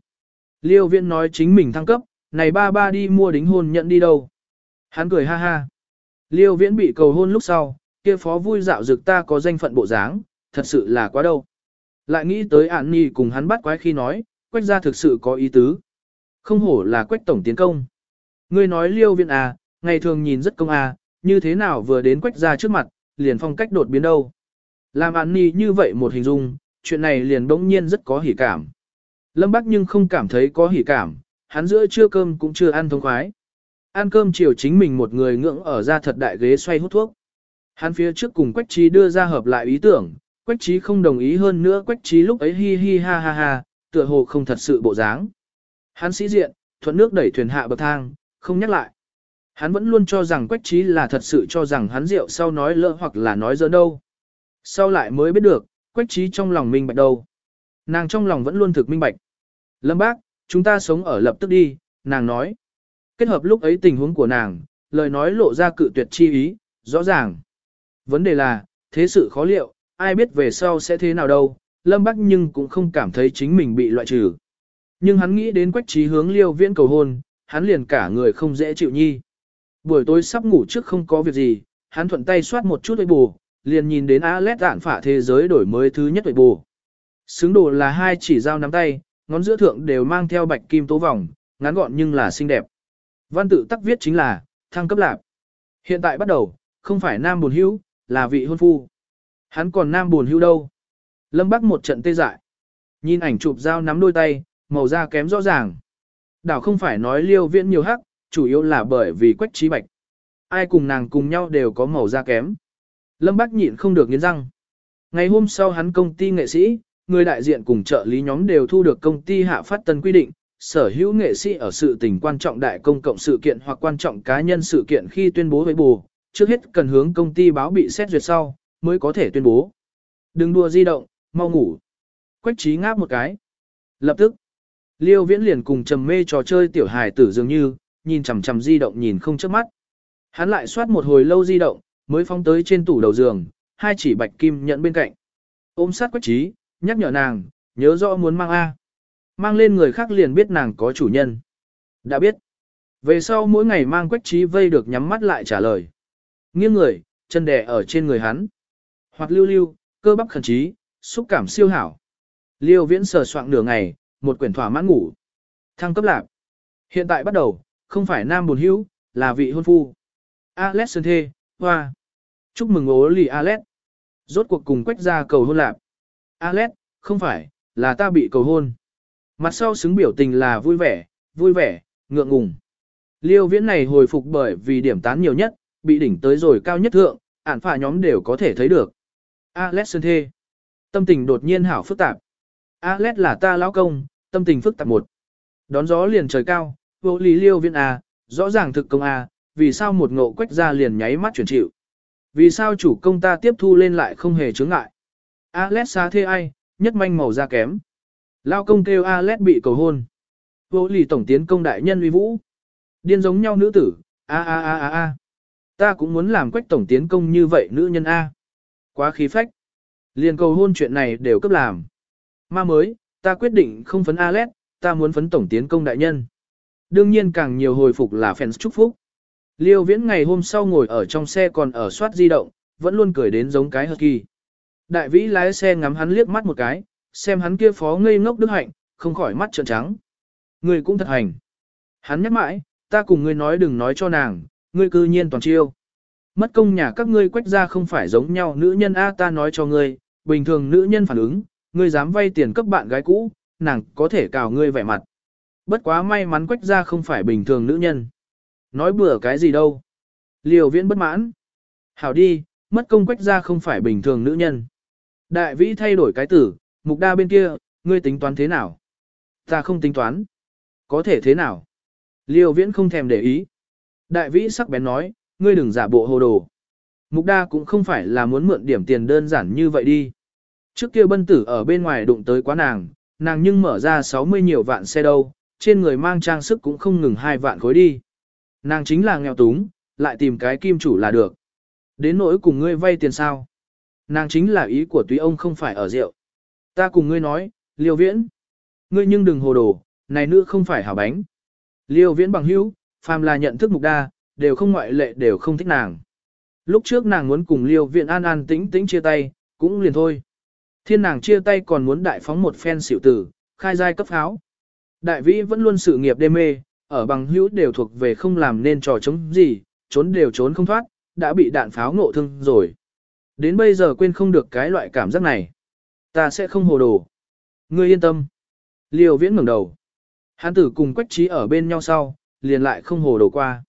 Liêu Viễn nói chính mình thăng cấp, này ba ba đi mua đính hôn nhận đi đâu. Hắn cười ha ha. Liêu Viễn bị cầu hôn lúc sau, kia phó vui dạo dực ta có danh phận bộ dáng, thật sự là quá đâu. Lại nghĩ tới ản nhi cùng hắn bắt quái khi nói, quách ra thực sự có ý tứ. Không hổ là quách tổng tiến công. Ngươi nói liêu Viễn à, ngày thường nhìn rất công à, như thế nào vừa đến quách ra trước mặt, liền phong cách đột biến đâu. Làm An Nhi như vậy một hình dung, chuyện này liền bỗng nhiên rất có hỉ cảm. Lâm Bắc nhưng không cảm thấy có hỉ cảm, hắn giữa trưa cơm cũng chưa ăn thông khoái. Ăn cơm chiều chính mình một người ngưỡng ở ra thật đại ghế xoay hút thuốc. Hắn phía trước cùng Quách Trí đưa ra hợp lại ý tưởng, Quách Trí không đồng ý hơn nữa Quách Trí lúc ấy hi hi ha ha ha, tựa hồ không thật sự bộ dáng. Hắn sĩ diện, thuận nước đẩy thuyền hạ bậc thang, không nhắc lại. Hắn vẫn luôn cho rằng Quách Trí là thật sự cho rằng hắn rượu sau nói lỡ hoặc là nói dơ đâu. Sau lại mới biết được, Quách Trí trong lòng minh bạch đâu. Nàng trong lòng vẫn luôn thực minh bạch. Lâm bác, chúng ta sống ở lập tức đi, nàng nói. Kết hợp lúc ấy tình huống của nàng, lời nói lộ ra cự tuyệt chi ý, rõ ràng. Vấn đề là, thế sự khó liệu, ai biết về sau sẽ thế nào đâu, Lâm Bắc nhưng cũng không cảm thấy chính mình bị loại trừ. Nhưng hắn nghĩ đến quách trí hướng liêu viễn cầu hôn, hắn liền cả người không dễ chịu nhi. Buổi tối sắp ngủ trước không có việc gì, hắn thuận tay soát một chút với bù, liền nhìn đến Alet đạn phả thế giới đổi mới thứ nhất với bù. Xứng đồ là hai chỉ dao nắm tay, ngón giữa thượng đều mang theo bạch kim tố vòng, ngắn gọn nhưng là xinh đẹp. Văn tự tắc viết chính là, thăng cấp lạc. Hiện tại bắt đầu, không phải nam buồn hữu, là vị hôn phu. Hắn còn nam buồn hưu đâu. Lâm Bắc một trận tê dại. Nhìn ảnh chụp dao nắm đôi tay, màu da kém rõ ràng. Đảo không phải nói liêu viễn nhiều hắc, chủ yếu là bởi vì quách trí bạch. Ai cùng nàng cùng nhau đều có màu da kém. Lâm Bắc nhịn không được nghiến răng. Ngày hôm sau hắn công ty nghệ sĩ, người đại diện cùng trợ lý nhóm đều thu được công ty hạ phát tân quy định, sở hữu nghệ sĩ ở sự tình quan trọng đại công cộng sự kiện hoặc quan trọng cá nhân sự kiện khi tuyên bố với bù, trước hết cần hướng công ty báo bị xét duyệt sau, mới có thể tuyên bố. Đừng đùa di động, mau ngủ. Quách trí ngáp một cái. Lập tức, Liêu Viễn liền cùng trầm mê trò chơi tiểu hài tử dường như, nhìn chằm chằm di động nhìn không chớp mắt. Hắn lại soát một hồi lâu di động, mới phóng tới trên tủ đầu giường, hai chỉ bạch kim nhận bên cạnh. Ôm sát quách trí, nhắc nhở nàng, nhớ rõ muốn mang A. Mang lên người khác liền biết nàng có chủ nhân. Đã biết. Về sau mỗi ngày mang quách trí vây được nhắm mắt lại trả lời. Nghiêng người, chân đè ở trên người hắn. Hoặc lưu lưu, cơ bắp khẩn trí, xúc cảm siêu hảo. Liêu viễn sờ soạn nửa ngày, một quyển thỏa mãn ngủ. Thăng cấp lạc. Hiện tại bắt đầu, không phải nam buồn hữu, là vị hôn phu. Alex Sơn Thê, Hoa. Chúc mừng ố lì Alex. Rốt cuộc cùng quách ra cầu hôn lạc. Alex, không phải, là ta bị cầu hôn. Mặt sau xứng biểu tình là vui vẻ, vui vẻ, ngượng ngùng. Liêu viễn này hồi phục bởi vì điểm tán nhiều nhất, bị đỉnh tới rồi cao nhất thượng, ản phả nhóm đều có thể thấy được. Alex Sơn Thê. Tâm tình đột nhiên hảo phức tạp. Alex là ta lão công, tâm tình phức tạp một. Đón gió liền trời cao, vô lý liêu viên A, rõ ràng thực công A, vì sao một ngộ quách ra liền nháy mắt chuyển chịu. Vì sao chủ công ta tiếp thu lên lại không hề chướng ngại. Alex xa thê ai, nhất manh màu da kém. Lao công kêu Alex bị cầu hôn. Vô Lý tổng tiến công đại nhân uy vũ. Điên giống nhau nữ tử, a a a a a. Ta cũng muốn làm quách tổng tiến công như vậy nữ nhân A. Quá khí phách. Liền cầu hôn chuyện này đều cấp làm. Ma mới, ta quyết định không phấn Alex, ta muốn phấn tổng tiến công đại nhân. Đương nhiên càng nhiều hồi phục là fans chúc phúc. Liêu viễn ngày hôm sau ngồi ở trong xe còn ở soát di động, vẫn luôn cười đến giống cái hợp kỳ. Đại vĩ lái xe ngắm hắn liếc mắt một cái, xem hắn kia phó ngây ngốc đức hạnh, không khỏi mắt trợn trắng. Người cũng thật hành. Hắn nhắc mãi, ta cùng ngươi nói đừng nói cho nàng, ngươi cư nhiên toàn chiêu. Mất công nhà các ngươi quách ra không phải giống nhau nữ nhân A ta nói cho ngươi, bình thường nữ nhân phản ứng, ngươi dám vay tiền cấp bạn gái cũ, nàng có thể cào ngươi vẻ mặt. Bất quá may mắn quách ra không phải bình thường nữ nhân. Nói bừa cái gì đâu. Liều viễn bất mãn. Hảo đi, mất công quách ra không phải bình thường nữ nhân. Đại vĩ thay đổi cái tử, mục đa bên kia, ngươi tính toán thế nào? Ta không tính toán. Có thể thế nào? Liêu viễn không thèm để ý. Đại vĩ sắc bén nói, ngươi đừng giả bộ hồ đồ. Mục đa cũng không phải là muốn mượn điểm tiền đơn giản như vậy đi. Trước kia bân tử ở bên ngoài đụng tới quá nàng, nàng nhưng mở ra 60 nhiều vạn xe đâu, trên người mang trang sức cũng không ngừng hai vạn khối đi. Nàng chính là nghèo túng, lại tìm cái kim chủ là được. Đến nỗi cùng ngươi vay tiền sao? Nàng chính là ý của túy ông không phải ở rượu. Ta cùng ngươi nói, liêu viễn. Ngươi nhưng đừng hồ đồ, này nữ không phải hảo bánh. Liêu viễn bằng hữu, phàm là nhận thức mục đa, đều không ngoại lệ đều không thích nàng. Lúc trước nàng muốn cùng liêu viễn an an tĩnh tĩnh chia tay, cũng liền thôi. Thiên nàng chia tay còn muốn đại phóng một phen xỉu tử, khai giai cấp pháo. Đại vĩ vẫn luôn sự nghiệp đê mê, ở bằng hữu đều thuộc về không làm nên trò chống gì, trốn đều trốn không thoát, đã bị đạn pháo ngộ thương rồi. Đến bây giờ quên không được cái loại cảm giác này. Ta sẽ không hồ đồ. Ngươi yên tâm. Liêu viễn ngẩng đầu. Hán tử cùng quách trí ở bên nhau sau, liền lại không hồ đồ qua.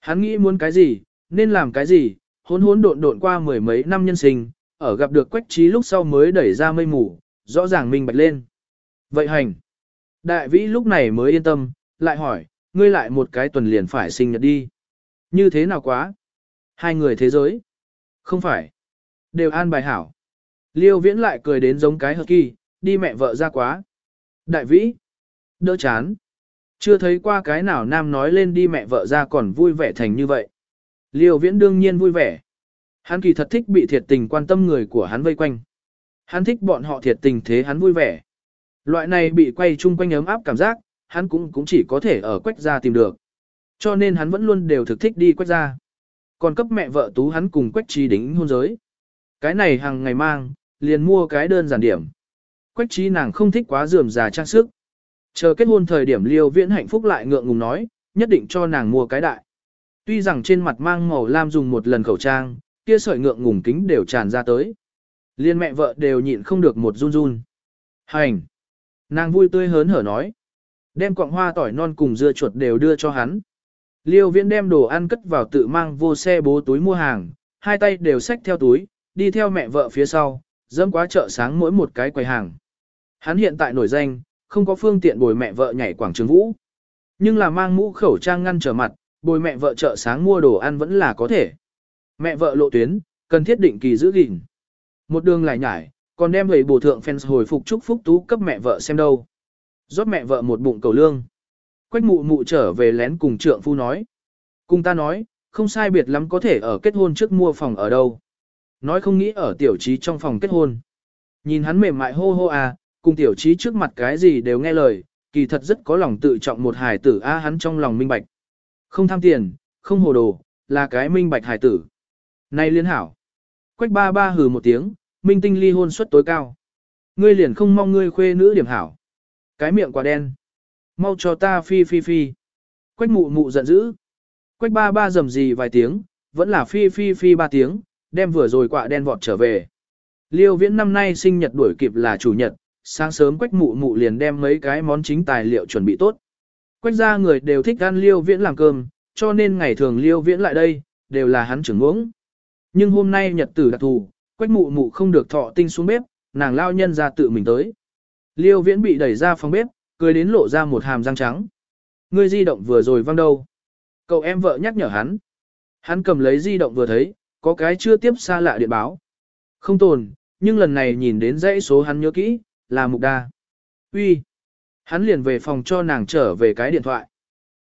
Hắn nghĩ muốn cái gì, nên làm cái gì, hốn hốn độn độn qua mười mấy năm nhân sinh, ở gặp được quách trí lúc sau mới đẩy ra mây mù, rõ ràng minh bạch lên. Vậy hành. Đại vĩ lúc này mới yên tâm, lại hỏi, ngươi lại một cái tuần liền phải sinh nhật đi. Như thế nào quá? Hai người thế giới? Không phải. Đều an bài hảo. Liêu viễn lại cười đến giống cái hợp kỳ, đi mẹ vợ ra quá. Đại vĩ. Đỡ chán. Chưa thấy qua cái nào nam nói lên đi mẹ vợ ra còn vui vẻ thành như vậy. Liêu viễn đương nhiên vui vẻ. Hắn kỳ thật thích bị thiệt tình quan tâm người của hắn vây quanh. Hắn thích bọn họ thiệt tình thế hắn vui vẻ. Loại này bị quay chung quanh ấm áp cảm giác, hắn cũng cũng chỉ có thể ở quách gia tìm được. Cho nên hắn vẫn luôn đều thực thích đi quách gia. Còn cấp mẹ vợ tú hắn cùng quách trí đính hôn giới. Cái này hàng ngày mang, liền mua cái đơn giản điểm. Quách trí nàng không thích quá dườm già trang sức. Chờ kết hôn thời điểm liêu viễn hạnh phúc lại ngượng ngùng nói, nhất định cho nàng mua cái đại. Tuy rằng trên mặt mang màu lam dùng một lần khẩu trang, kia sợi ngượng ngùng kính đều tràn ra tới. Liên mẹ vợ đều nhịn không được một run run. Hành! Nàng vui tươi hớn hở nói. Đem quặng hoa tỏi non cùng dưa chuột đều đưa cho hắn. Liêu viễn đem đồ ăn cất vào tự mang vô xe bố túi mua hàng, hai tay đều xách theo túi, đi theo mẹ vợ phía sau, dẫm quá chợ sáng mỗi một cái quầy hàng. Hắn hiện tại nổi danh, không có phương tiện bồi mẹ vợ nhảy quảng trường vũ. Nhưng là mang mũ khẩu trang ngăn trở mặt, bồi mẹ vợ chợ sáng mua đồ ăn vẫn là có thể. Mẹ vợ lộ tuyến, cần thiết định kỳ giữ gìn. Một đường lại nhảy, còn đem người bổ thượng fans hồi phục chúc phúc tú cấp mẹ vợ xem đâu. Rót mẹ vợ một bụng cầu lương. Quách mụ mụ trở về lén cùng trượng phu nói. Cùng ta nói, không sai biệt lắm có thể ở kết hôn trước mua phòng ở đâu. Nói không nghĩ ở tiểu trí trong phòng kết hôn. Nhìn hắn mềm mại hô hô à, cùng tiểu trí trước mặt cái gì đều nghe lời, kỳ thật rất có lòng tự trọng một hài tử a hắn trong lòng minh bạch. Không tham tiền, không hồ đồ, là cái minh bạch hài tử. Này liên hảo. Quách ba ba hừ một tiếng, minh tinh ly hôn suất tối cao. Ngươi liền không mong ngươi khuê nữ điểm hảo. Cái miệng quả đen. Mau cho ta phi phi phi. Quách mụ mụ giận dữ. Quách ba ba rầm gì vài tiếng, vẫn là phi phi phi ba tiếng, đem vừa rồi quạ đen vọt trở về. Liêu viễn năm nay sinh nhật đuổi kịp là chủ nhật, sáng sớm quách mụ mụ liền đem mấy cái món chính tài liệu chuẩn bị tốt. Quách ra người đều thích ăn liêu viễn làm cơm, cho nên ngày thường liêu viễn lại đây, đều là hắn trưởng uống. Nhưng hôm nay nhật tử đặc thù, quách mụ mụ không được thọ tinh xuống bếp, nàng lao nhân ra tự mình tới. Liêu viễn bị đẩy ra phòng bếp, cười đến lộ ra một hàm răng trắng. Ngươi di động vừa rồi văng đâu. Cậu em vợ nhắc nhở hắn. Hắn cầm lấy di động vừa thấy, có cái chưa tiếp xa lạ điện báo. Không tồn, nhưng lần này nhìn đến dãy số hắn nhớ kỹ, là mục đa. Uy, Hắn liền về phòng cho nàng trở về cái điện thoại.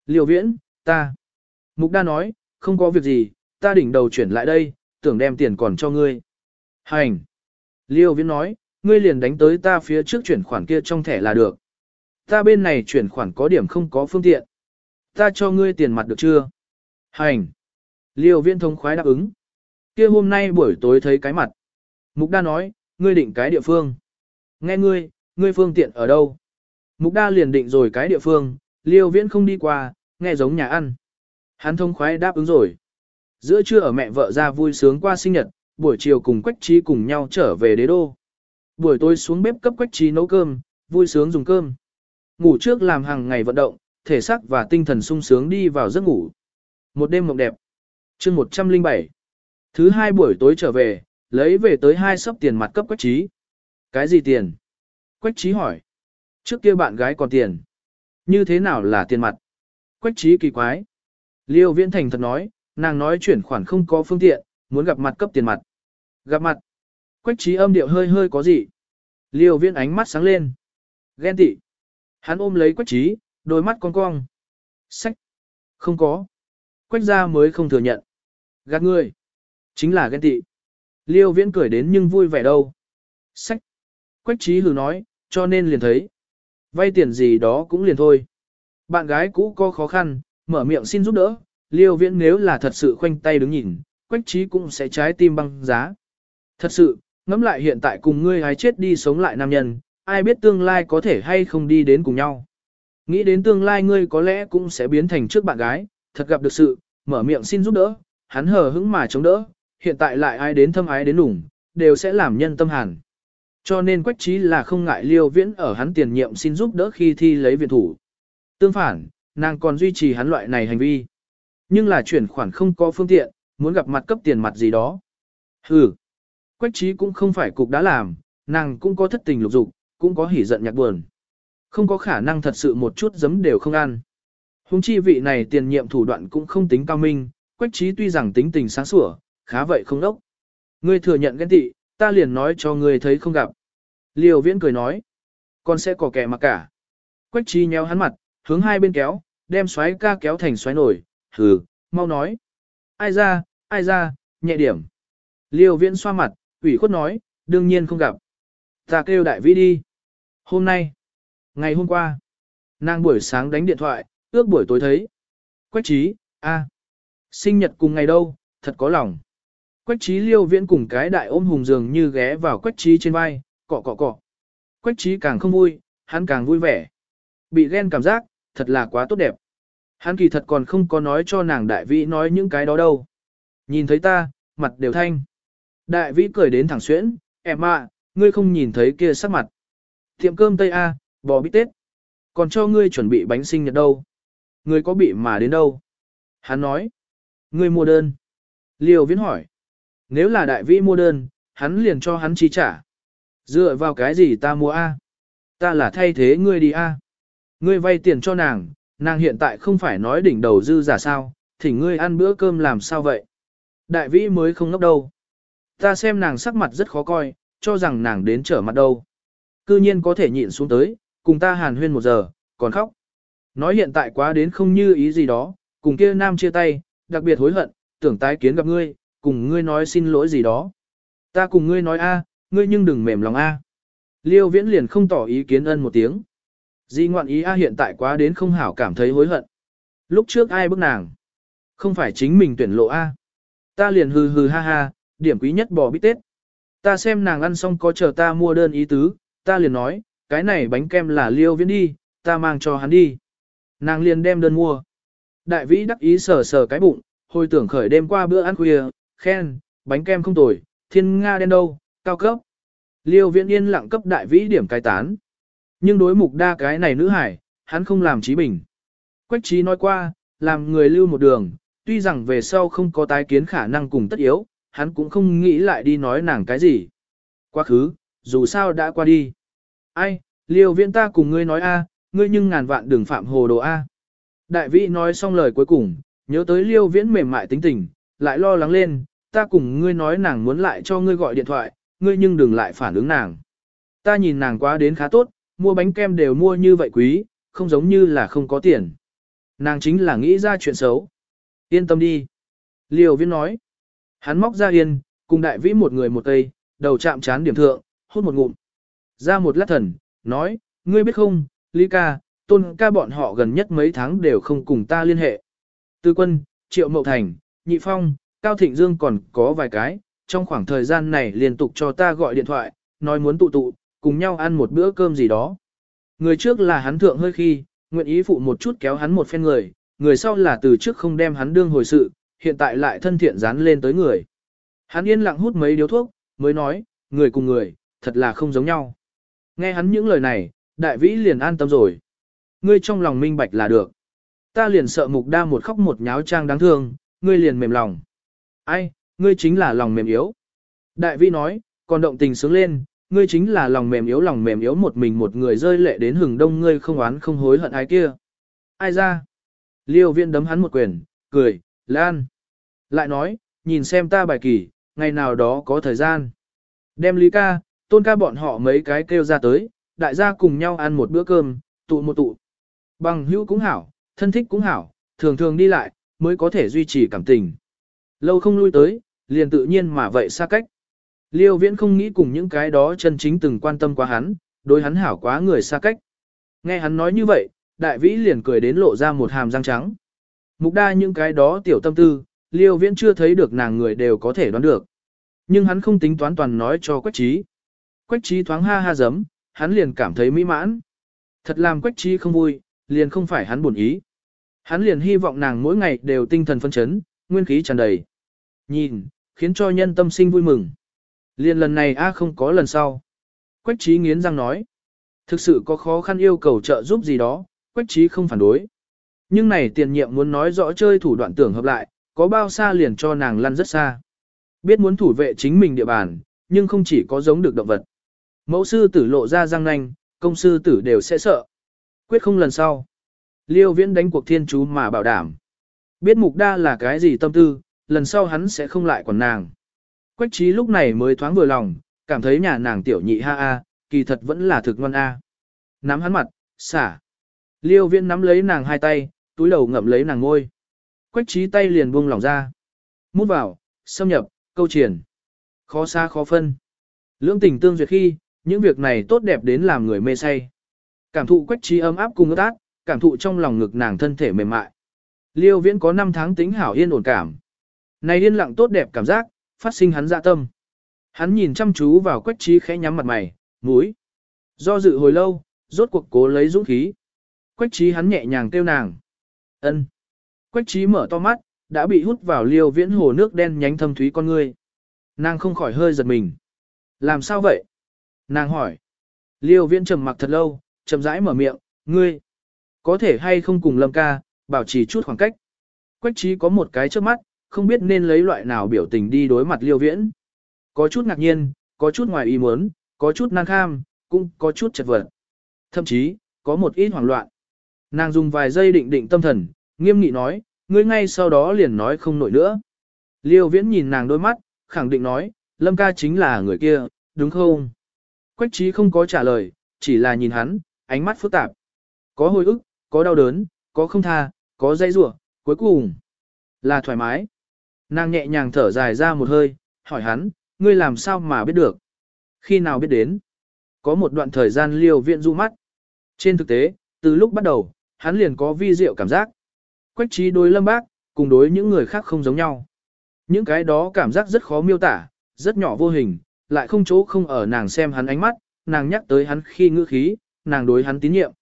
Liêu viễn, ta. Mục đa nói, không có việc gì, ta đỉnh đầu chuyển lại đây, tưởng đem tiền còn cho ngươi. Hành. Liêu viễn nói, ngươi liền đánh tới ta phía trước chuyển khoản kia trong thẻ là được. Ta bên này chuyển khoản có điểm không có phương tiện. Ta cho ngươi tiền mặt được chưa? Hành. Liêu viễn thông khoái đáp ứng. Kia hôm nay buổi tối thấy cái mặt. Mục đa nói, ngươi định cái địa phương. Nghe ngươi, ngươi phương tiện ở đâu? Mục đa liền định rồi cái địa phương, liêu viễn không đi qua, nghe giống nhà ăn. Hắn thông khoái đáp ứng rồi. Giữa trưa ở mẹ vợ ra vui sướng qua sinh nhật, buổi chiều cùng Quách Trí cùng nhau trở về đế đô. Buổi tối xuống bếp cấp Quách Trí nấu cơm, vui sướng dùng cơm. Ngủ trước làm hàng ngày vận động, thể xác và tinh thần sung sướng đi vào giấc ngủ. Một đêm mộng đẹp. chương 107. Thứ hai buổi tối trở về, lấy về tới hai sấp tiền mặt cấp Quách Trí. Cái gì tiền? Quách Trí hỏi. Trước kia bạn gái còn tiền. Như thế nào là tiền mặt? Quách Trí kỳ quái. Liêu Viễn Thành thật nói, nàng nói chuyển khoản không có phương tiện, muốn gặp mặt cấp tiền mặt. Gặp mặt. Quách Trí âm điệu hơi hơi có gì? Liêu Viễn ánh mắt sáng lên. Ghen tị. Hắn ôm lấy Quách Trí, đôi mắt cong cong. Sách. Không có. Quách gia mới không thừa nhận. Gạt người. Chính là ghen tị. Liêu Viễn cười đến nhưng vui vẻ đâu. Sách. Quách trí hừ nói, cho nên liền thấy. Vay tiền gì đó cũng liền thôi. Bạn gái cũ có khó khăn, mở miệng xin giúp đỡ, liêu viễn nếu là thật sự khoanh tay đứng nhìn, quách trí cũng sẽ trái tim băng giá. Thật sự, ngẫm lại hiện tại cùng ngươi hái chết đi sống lại nam nhân, ai biết tương lai có thể hay không đi đến cùng nhau. Nghĩ đến tương lai ngươi có lẽ cũng sẽ biến thành trước bạn gái, thật gặp được sự, mở miệng xin giúp đỡ, hắn hờ hững mà chống đỡ, hiện tại lại ai đến thâm ái đến đủng, đều sẽ làm nhân tâm hàn. Cho nên quách trí là không ngại liêu viễn ở hắn tiền nhiệm xin giúp đỡ khi thi lấy viện thủ. Tương phản, nàng còn duy trì hắn loại này hành vi. Nhưng là chuyển khoản không có phương tiện, muốn gặp mặt cấp tiền mặt gì đó. Hừ, quách trí cũng không phải cục đã làm, nàng cũng có thất tình lục dục, cũng có hỉ giận nhạc buồn. Không có khả năng thật sự một chút giấm đều không ăn. Hùng chi vị này tiền nhiệm thủ đoạn cũng không tính cao minh, quách trí tuy rằng tính tình sáng sủa, khá vậy không đốc. Ngươi thừa nhận ghen tị, ta liền nói cho ngươi thấy không gặp. Liều viễn cười nói, con sẽ có kẻ mặc cả. Quách trí nhéo hắn mặt, hướng hai bên kéo, đem xoáy ca kéo thành xoáy nổi, hừ, mau nói. Ai ra, ai ra, nhẹ điểm. Liều viễn xoa mặt, ủy khuất nói, đương nhiên không gặp. Ta kêu đại vĩ đi. Hôm nay, ngày hôm qua, nàng buổi sáng đánh điện thoại, ước buổi tối thấy. Quách trí, a, sinh nhật cùng ngày đâu, thật có lòng. Quách trí liêu viễn cùng cái đại ôm hùng dường như ghé vào quách trí trên vai, cọ cọ cọ. Quách trí càng không vui, hắn càng vui vẻ. Bị ghen cảm giác, thật là quá tốt đẹp. Hắn kỳ thật còn không có nói cho nàng đại vĩ nói những cái đó đâu. Nhìn thấy ta, mặt đều thanh. Đại vĩ cười đến thẳng xuyễn, em ạ, ngươi không nhìn thấy kia sắc mặt. Tiệm cơm Tây A, bò bít tết. Còn cho ngươi chuẩn bị bánh sinh nhật đâu. Ngươi có bị mà đến đâu? Hắn nói. Ngươi mua đơn. Liều viễn hỏi. Nếu là đại vĩ mua đơn, hắn liền cho hắn chi trả. Dựa vào cái gì ta mua A? Ta là thay thế ngươi đi A. Ngươi vay tiền cho nàng, nàng hiện tại không phải nói đỉnh đầu dư giả sao, thì ngươi ăn bữa cơm làm sao vậy? Đại vĩ mới không ngốc đâu. Ta xem nàng sắc mặt rất khó coi, cho rằng nàng đến trở mặt đâu. Cư nhiên có thể nhịn xuống tới, cùng ta hàn huyên một giờ, còn khóc. Nói hiện tại quá đến không như ý gì đó, cùng kia nam chia tay, đặc biệt hối hận, tưởng tái kiến gặp ngươi, cùng ngươi nói xin lỗi gì đó. Ta cùng ngươi nói a, ngươi nhưng đừng mềm lòng a. Liêu viễn liền không tỏ ý kiến ân một tiếng. Di ngoạn ý a hiện tại quá đến không hảo cảm thấy hối hận. Lúc trước ai bức nàng? Không phải chính mình tuyển lộ a. Ta liền hừ hừ ha ha, điểm quý nhất bò bít tết. Ta xem nàng ăn xong có chờ ta mua đơn ý tứ, ta liền nói, cái này bánh kem là liêu viễn đi, ta mang cho hắn đi. Nàng liền đem đơn mua. Đại vĩ đắc ý sờ sờ cái bụng, hồi tưởng khởi đêm qua bữa ăn khuya, khen, bánh kem không tồi, thiên nga đen đâu, cao cấp. Liêu viễn yên lặng cấp đại vĩ điểm cai tán. Nhưng đối mục đa cái này nữ hải, hắn không làm trí bình. Quách trí nói qua, làm người lưu một đường, tuy rằng về sau không có tái kiến khả năng cùng tất yếu, hắn cũng không nghĩ lại đi nói nàng cái gì. Quá khứ, dù sao đã qua đi. Ai, liêu viễn ta cùng ngươi nói a, ngươi nhưng ngàn vạn đừng phạm hồ đồ a. Đại vĩ nói xong lời cuối cùng, nhớ tới liêu viễn mềm mại tính tình, lại lo lắng lên, ta cùng ngươi nói nàng muốn lại cho ngươi gọi điện thoại, ngươi nhưng đừng lại phản ứng nàng. Ta nhìn nàng quá đến khá tốt, mua bánh kem đều mua như vậy quý, không giống như là không có tiền. Nàng chính là nghĩ ra chuyện xấu. Yên tâm đi. Liều viễn nói. Hắn móc ra yên, cùng đại vĩ một người một tay, đầu chạm chán điểm thượng, hút một ngụm. Ra một lát thần, nói, ngươi biết không, Lý ca, tôn ca bọn họ gần nhất mấy tháng đều không cùng ta liên hệ. Tư quân, Triệu Mậu Thành, Nhị Phong, Cao Thịnh Dương còn có vài cái, trong khoảng thời gian này liên tục cho ta gọi điện thoại, nói muốn tụ tụ, cùng nhau ăn một bữa cơm gì đó. Người trước là hắn thượng hơi khi, nguyện ý phụ một chút kéo hắn một phen người, người sau là từ trước không đem hắn đương hồi sự, hiện tại lại thân thiện dán lên tới người. Hắn yên lặng hút mấy điếu thuốc, mới nói, người cùng người, thật là không giống nhau. Nghe hắn những lời này, đại vĩ liền an tâm rồi. Ngươi trong lòng minh bạch là được. Ta liền sợ mục đa một khóc một nháo trang đáng thương, ngươi liền mềm lòng. Ai, ngươi chính là lòng mềm yếu. Đại Vi nói, còn động tình sướng lên, ngươi chính là lòng mềm yếu lòng mềm yếu một mình một người rơi lệ đến hừng đông ngươi không oán không hối hận ai kia. Ai ra? Liêu viên đấm hắn một quyền, cười, lan. Lại nói, nhìn xem ta bài kỳ, ngày nào đó có thời gian. Đem Lý ca, tôn ca bọn họ mấy cái kêu ra tới, đại gia cùng nhau ăn một bữa cơm, tụ một tụ. Bằng hữu cũng hảo, thân thích cũng hảo, thường thường đi lại, mới có thể duy trì cảm tình. Lâu không lui tới, liền tự nhiên mà vậy xa cách. Liêu viễn không nghĩ cùng những cái đó chân chính từng quan tâm quá hắn, đối hắn hảo quá người xa cách. Nghe hắn nói như vậy, đại vĩ liền cười đến lộ ra một hàm răng trắng. Mục đa những cái đó tiểu tâm tư, liêu viễn chưa thấy được nàng người đều có thể đoán được. Nhưng hắn không tính toán toàn nói cho quách trí. Quách trí thoáng ha ha giấm, hắn liền cảm thấy mỹ mãn. Thật làm quách trí không vui, liền không phải hắn buồn ý. Hắn liền hy vọng nàng mỗi ngày đều tinh thần phân chấn, nguyên khí tràn đầy. Nhìn, khiến cho nhân tâm sinh vui mừng. Liên lần này a không có lần sau. Quách trí nghiến răng nói. Thực sự có khó khăn yêu cầu trợ giúp gì đó, quách trí không phản đối. Nhưng này tiền nhiệm muốn nói rõ chơi thủ đoạn tưởng hợp lại, có bao xa liền cho nàng lăn rất xa. Biết muốn thủ vệ chính mình địa bàn, nhưng không chỉ có giống được động vật. Mẫu sư tử lộ ra răng nanh, công sư tử đều sẽ sợ. Quyết không lần sau. Liêu viễn đánh cuộc thiên chú mà bảo đảm. Biết mục đa là cái gì tâm tư, lần sau hắn sẽ không lại quản nàng. Quách trí lúc này mới thoáng vừa lòng, cảm thấy nhà nàng tiểu nhị ha a, kỳ thật vẫn là thực ngoan a. Nắm hắn mặt, xả. Liêu viễn nắm lấy nàng hai tay, túi đầu ngậm lấy nàng ngôi. Quách trí tay liền buông lỏng ra. Mút vào, xâm nhập, câu triển. Khó xa khó phân. Lưỡng tình tương duyệt khi, những việc này tốt đẹp đến làm người mê say. Cảm thụ quách trí ấm áp cùng ước ác, cảm thụ trong lòng ngực nàng thân thể mềm mại. Liêu viễn có 5 tháng tính hảo yên ổn cảm. Này yên lặng tốt đẹp cảm giác, phát sinh hắn dạ tâm. Hắn nhìn chăm chú vào quách trí khẽ nhắm mặt mày, mũi. Do dự hồi lâu, rốt cuộc cố lấy dũng khí. Quách trí hắn nhẹ nhàng kêu nàng. ân. Quách trí mở to mắt, đã bị hút vào liêu viễn hồ nước đen nhánh thâm thúy con ngươi. Nàng không khỏi hơi giật mình. Làm sao vậy? Nàng hỏi. Liêu viễn trầm mặc thật lâu, chậm rãi mở miệng, ngươi. Có thể hay không cùng lâm ca, bảo trì chút khoảng cách. Quách trí có một cái trước mắt, không biết nên lấy loại nào biểu tình đi đối mặt liêu viễn. Có chút ngạc nhiên, có chút ngoài ý muốn, có chút năng kham, cũng có chút chật vật. Thậm chí, có một ít hoảng loạn. Nàng dùng vài giây định định tâm thần, nghiêm nghị nói, ngươi ngay sau đó liền nói không nổi nữa. Liêu viễn nhìn nàng đôi mắt, khẳng định nói, Lâm ca chính là người kia, đúng không? Quách trí không có trả lời, chỉ là nhìn hắn, ánh mắt phức tạp. Có hồi ức, có đau đớn, có không tha, có dây rủa cuối cùng là thoải mái. Nàng nhẹ nhàng thở dài ra một hơi, hỏi hắn, ngươi làm sao mà biết được? Khi nào biết đến? Có một đoạn thời gian liều viện du mắt. Trên thực tế, từ lúc bắt đầu, hắn liền có vi diệu cảm giác. Quách trí đối lâm bác, cùng đối những người khác không giống nhau. Những cái đó cảm giác rất khó miêu tả, rất nhỏ vô hình, lại không chỗ không ở nàng xem hắn ánh mắt, nàng nhắc tới hắn khi ngữ khí, nàng đối hắn tín nhiệm.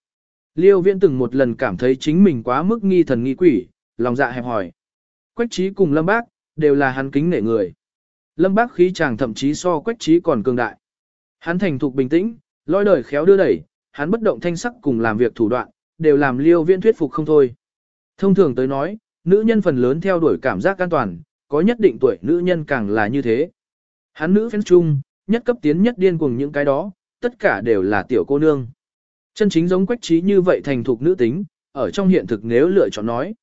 Liêu viễn từng một lần cảm thấy chính mình quá mức nghi thần nghi quỷ, lòng dạ hẹp hỏi. Quách trí cùng lâm bác, đều là hắn kính nể người. Lâm bác khí chàng thậm chí so quách trí còn cường đại. Hắn thành thục bình tĩnh, lôi đời khéo đưa đẩy, hắn bất động thanh sắc cùng làm việc thủ đoạn, đều làm liêu viễn thuyết phục không thôi. Thông thường tới nói, nữ nhân phần lớn theo đuổi cảm giác an toàn, có nhất định tuổi nữ nhân càng là như thế. Hắn nữ phén chung, nhất cấp tiến nhất điên cùng những cái đó, tất cả đều là tiểu cô nương. Chân chính giống quách trí như vậy thành thục nữ tính, ở trong hiện thực nếu lựa chọn nói.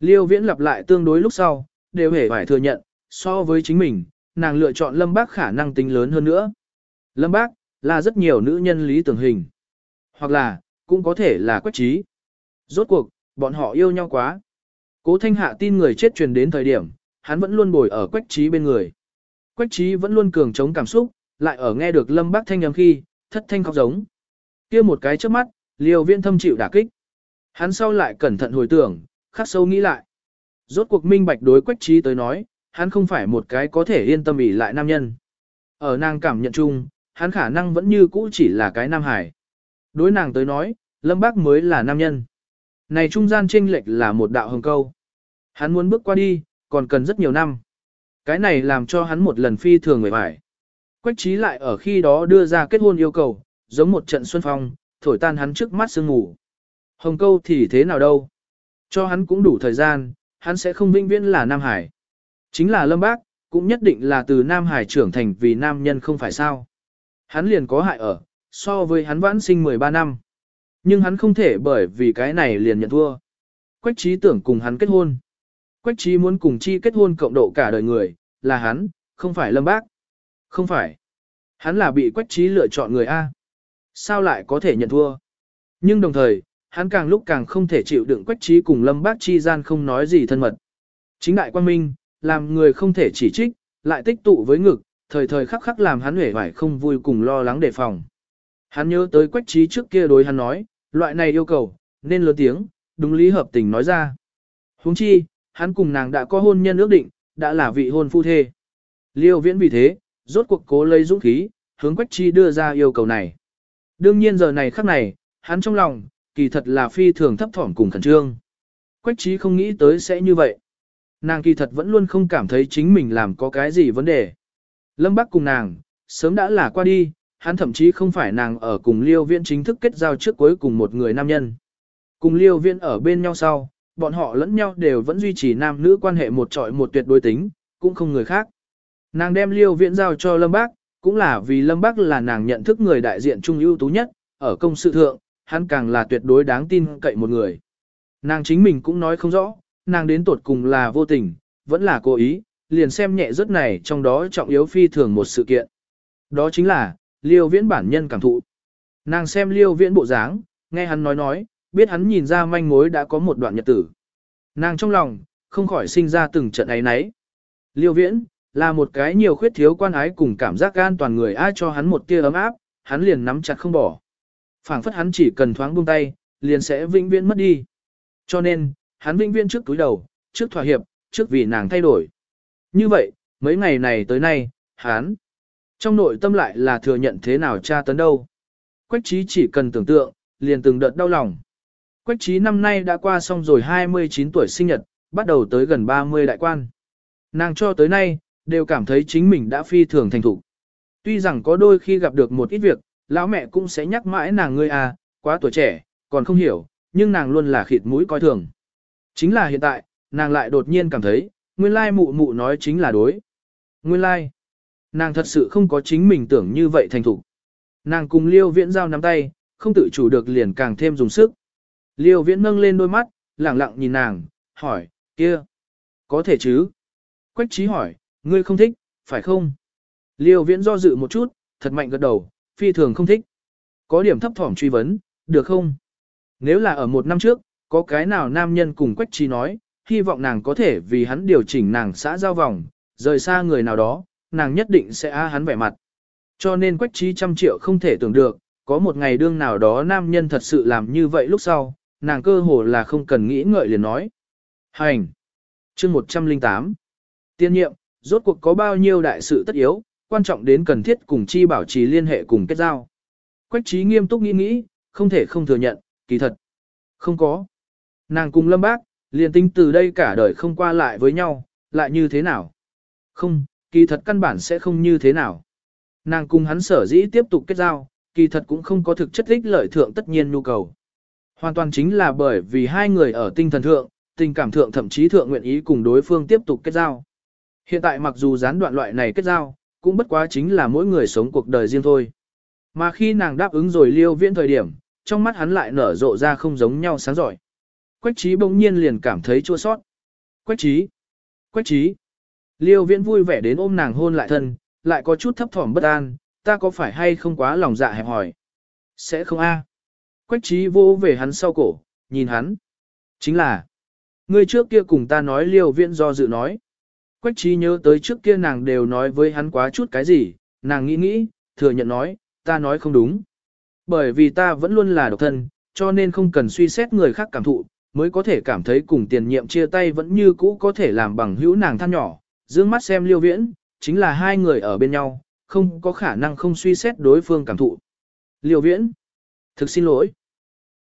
Liêu viễn lặp lại tương đối lúc sau, đều hề phải thừa nhận, so với chính mình, nàng lựa chọn Lâm Bác khả năng tính lớn hơn nữa. Lâm Bác, là rất nhiều nữ nhân lý tưởng hình. Hoặc là, cũng có thể là quách trí. Rốt cuộc, bọn họ yêu nhau quá. Cố thanh hạ tin người chết truyền đến thời điểm, hắn vẫn luôn bồi ở quách trí bên người. Quách trí vẫn luôn cường chống cảm xúc, lại ở nghe được lâm bác thanh âm khi, thất thanh khóc giống kia một cái trước mắt, liều viên thâm chịu đả kích. Hắn sau lại cẩn thận hồi tưởng, khắc sâu nghĩ lại. Rốt cuộc minh bạch đối quách trí tới nói, hắn không phải một cái có thể yên tâm ỉ lại nam nhân. Ở nàng cảm nhận chung, hắn khả năng vẫn như cũ chỉ là cái nam hải. Đối nàng tới nói, lâm bác mới là nam nhân. Này trung gian chênh lệch là một đạo hồng câu. Hắn muốn bước qua đi, còn cần rất nhiều năm. Cái này làm cho hắn một lần phi thường người phải. Quách trí lại ở khi đó đưa ra kết hôn yêu cầu, giống một trận xuân phong, thổi tan hắn trước mắt sương ngủ. Hồng câu thì thế nào đâu. Cho hắn cũng đủ thời gian, hắn sẽ không vinh viễn là Nam Hải. Chính là Lâm Bác, cũng nhất định là từ Nam Hải trưởng thành vì nam nhân không phải sao. Hắn liền có hại ở, so với hắn vãn sinh 13 năm. Nhưng hắn không thể bởi vì cái này liền nhận thua. Quách trí tưởng cùng hắn kết hôn. Quách trí muốn cùng chi kết hôn cộng độ cả đời người, là hắn, không phải lâm bác. Không phải. Hắn là bị quách trí lựa chọn người A. Sao lại có thể nhận thua? Nhưng đồng thời, hắn càng lúc càng không thể chịu đựng quách trí cùng lâm bác chi gian không nói gì thân mật. Chính đại quan minh, làm người không thể chỉ trích, lại tích tụ với ngực, thời thời khắc khắc làm hắn hể vải không vui cùng lo lắng đề phòng. Hắn nhớ tới quách trí trước kia đối hắn nói, loại này yêu cầu, nên lớn tiếng, đúng lý hợp tình nói ra. huống chi, hắn cùng nàng đã có hôn nhân ước định, đã là vị hôn phu thê. Liêu viễn vì thế, rốt cuộc cố lấy dũng khí, hướng Quách Chi đưa ra yêu cầu này. Đương nhiên giờ này khắc này, hắn trong lòng, kỳ thật là phi thường thấp thỏm cùng khẩn trương. Quách trí không nghĩ tới sẽ như vậy. Nàng kỳ thật vẫn luôn không cảm thấy chính mình làm có cái gì vấn đề. Lâm Bắc cùng nàng, sớm đã là qua đi, hắn thậm chí không phải nàng ở cùng Liêu Viễn chính thức kết giao trước cuối cùng một người nam nhân. Cùng Liêu Viễn ở bên nhau sau, bọn họ lẫn nhau đều vẫn duy trì nam nữ quan hệ một trọi một tuyệt đối tính, cũng không người khác. Nàng đem Liêu Viễn giao cho Lâm Bác, cũng là vì Lâm Bác là nàng nhận thức người đại diện trung ưu tú nhất, ở công sự thượng, hắn càng là tuyệt đối đáng tin cậy một người. Nàng chính mình cũng nói không rõ, nàng đến tột cùng là vô tình, vẫn là cố ý, liền xem nhẹ rất này trong đó trọng yếu phi thường một sự kiện. Đó chính là, liêu viễn bản nhân cảm thụ. Nàng xem liêu viễn bộ dáng, nghe hắn nói nói, biết hắn nhìn ra manh mối đã có một đoạn nhật tử. Nàng trong lòng, không khỏi sinh ra từng trận ấy nấy. Liêu viễn, là một cái nhiều khuyết thiếu quan ái cùng cảm giác an toàn người ai cho hắn một tia ấm áp, hắn liền nắm chặt không bỏ. phảng phất hắn chỉ cần thoáng buông tay, liền sẽ vĩnh viễn mất đi. Cho nên, hắn vĩnh viễn trước túi đầu, trước thỏa hiệp, trước vì nàng thay đổi. Như vậy, mấy ngày này tới nay, hắn trong nội tâm lại là thừa nhận thế nào tra tấn đâu. Quách trí chỉ cần tưởng tượng, liền từng đợt đau lòng. Quách trí năm nay đã qua xong rồi 29 tuổi sinh nhật, bắt đầu tới gần 30 đại quan. Nàng cho tới nay, đều cảm thấy chính mình đã phi thường thành thục. Tuy rằng có đôi khi gặp được một ít việc, lão mẹ cũng sẽ nhắc mãi nàng ngươi à, quá tuổi trẻ, còn không hiểu, nhưng nàng luôn là khịt mũi coi thường. Chính là hiện tại, nàng lại đột nhiên cảm thấy, nguyên lai mụ mụ nói chính là đối. Nguyên lai, nàng thật sự không có chính mình tưởng như vậy thành thục. Nàng cùng liêu viễn giao nắm tay, không tự chủ được liền càng thêm dùng sức. Liêu viễn nâng lên đôi mắt, lẳng lặng nhìn nàng, hỏi, kia, có thể chứ? Quách trí hỏi, ngươi không thích, phải không? Liêu viễn do dự một chút, thật mạnh gật đầu, phi thường không thích. Có điểm thấp thỏm truy vấn, được không? Nếu là ở một năm trước, có cái nào nam nhân cùng Quách trí nói, hy vọng nàng có thể vì hắn điều chỉnh nàng xã giao vòng, rời xa người nào đó, nàng nhất định sẽ á hắn vẻ mặt. Cho nên Quách trí trăm triệu không thể tưởng được, có một ngày đương nào đó nam nhân thật sự làm như vậy lúc sau, nàng cơ hồ là không cần nghĩ ngợi liền nói. Hành! chương 108 Tiên nhiệm, rốt cuộc có bao nhiêu đại sự tất yếu, quan trọng đến cần thiết cùng chi bảo trì liên hệ cùng kết giao. Quách trí nghiêm túc nghĩ nghĩ, không thể không thừa nhận, kỳ thật. Không có. Nàng cùng lâm bác, liền tính từ đây cả đời không qua lại với nhau, lại như thế nào? Không, kỳ thật căn bản sẽ không như thế nào. Nàng cùng hắn sở dĩ tiếp tục kết giao, kỳ thật cũng không có thực chất ích lợi thượng tất nhiên nhu cầu. Hoàn toàn chính là bởi vì hai người ở tinh thần thượng, tình cảm thượng thậm chí thượng nguyện ý cùng đối phương tiếp tục kết giao. Hiện tại mặc dù gián đoạn loại này kết giao, cũng bất quá chính là mỗi người sống cuộc đời riêng thôi. Mà khi nàng đáp ứng rồi liêu viễn thời điểm, trong mắt hắn lại nở rộ ra không giống nhau sáng giỏi. Quách trí bỗng nhiên liền cảm thấy chua sót. Quách trí! Quách trí! Liêu viễn vui vẻ đến ôm nàng hôn lại thân, lại có chút thấp thỏm bất an, ta có phải hay không quá lòng dạ hẹp hỏi? Sẽ không a. Quách trí vô về hắn sau cổ, nhìn hắn. Chính là, ngươi trước kia cùng ta nói liêu viễn do dự nói. Quách trí nhớ tới trước kia nàng đều nói với hắn quá chút cái gì, nàng nghĩ nghĩ, thừa nhận nói, ta nói không đúng. Bởi vì ta vẫn luôn là độc thân, cho nên không cần suy xét người khác cảm thụ, mới có thể cảm thấy cùng tiền nhiệm chia tay vẫn như cũ có thể làm bằng hữu nàng than nhỏ. Dương mắt xem liêu viễn, chính là hai người ở bên nhau, không có khả năng không suy xét đối phương cảm thụ. Liêu viễn, thực xin lỗi.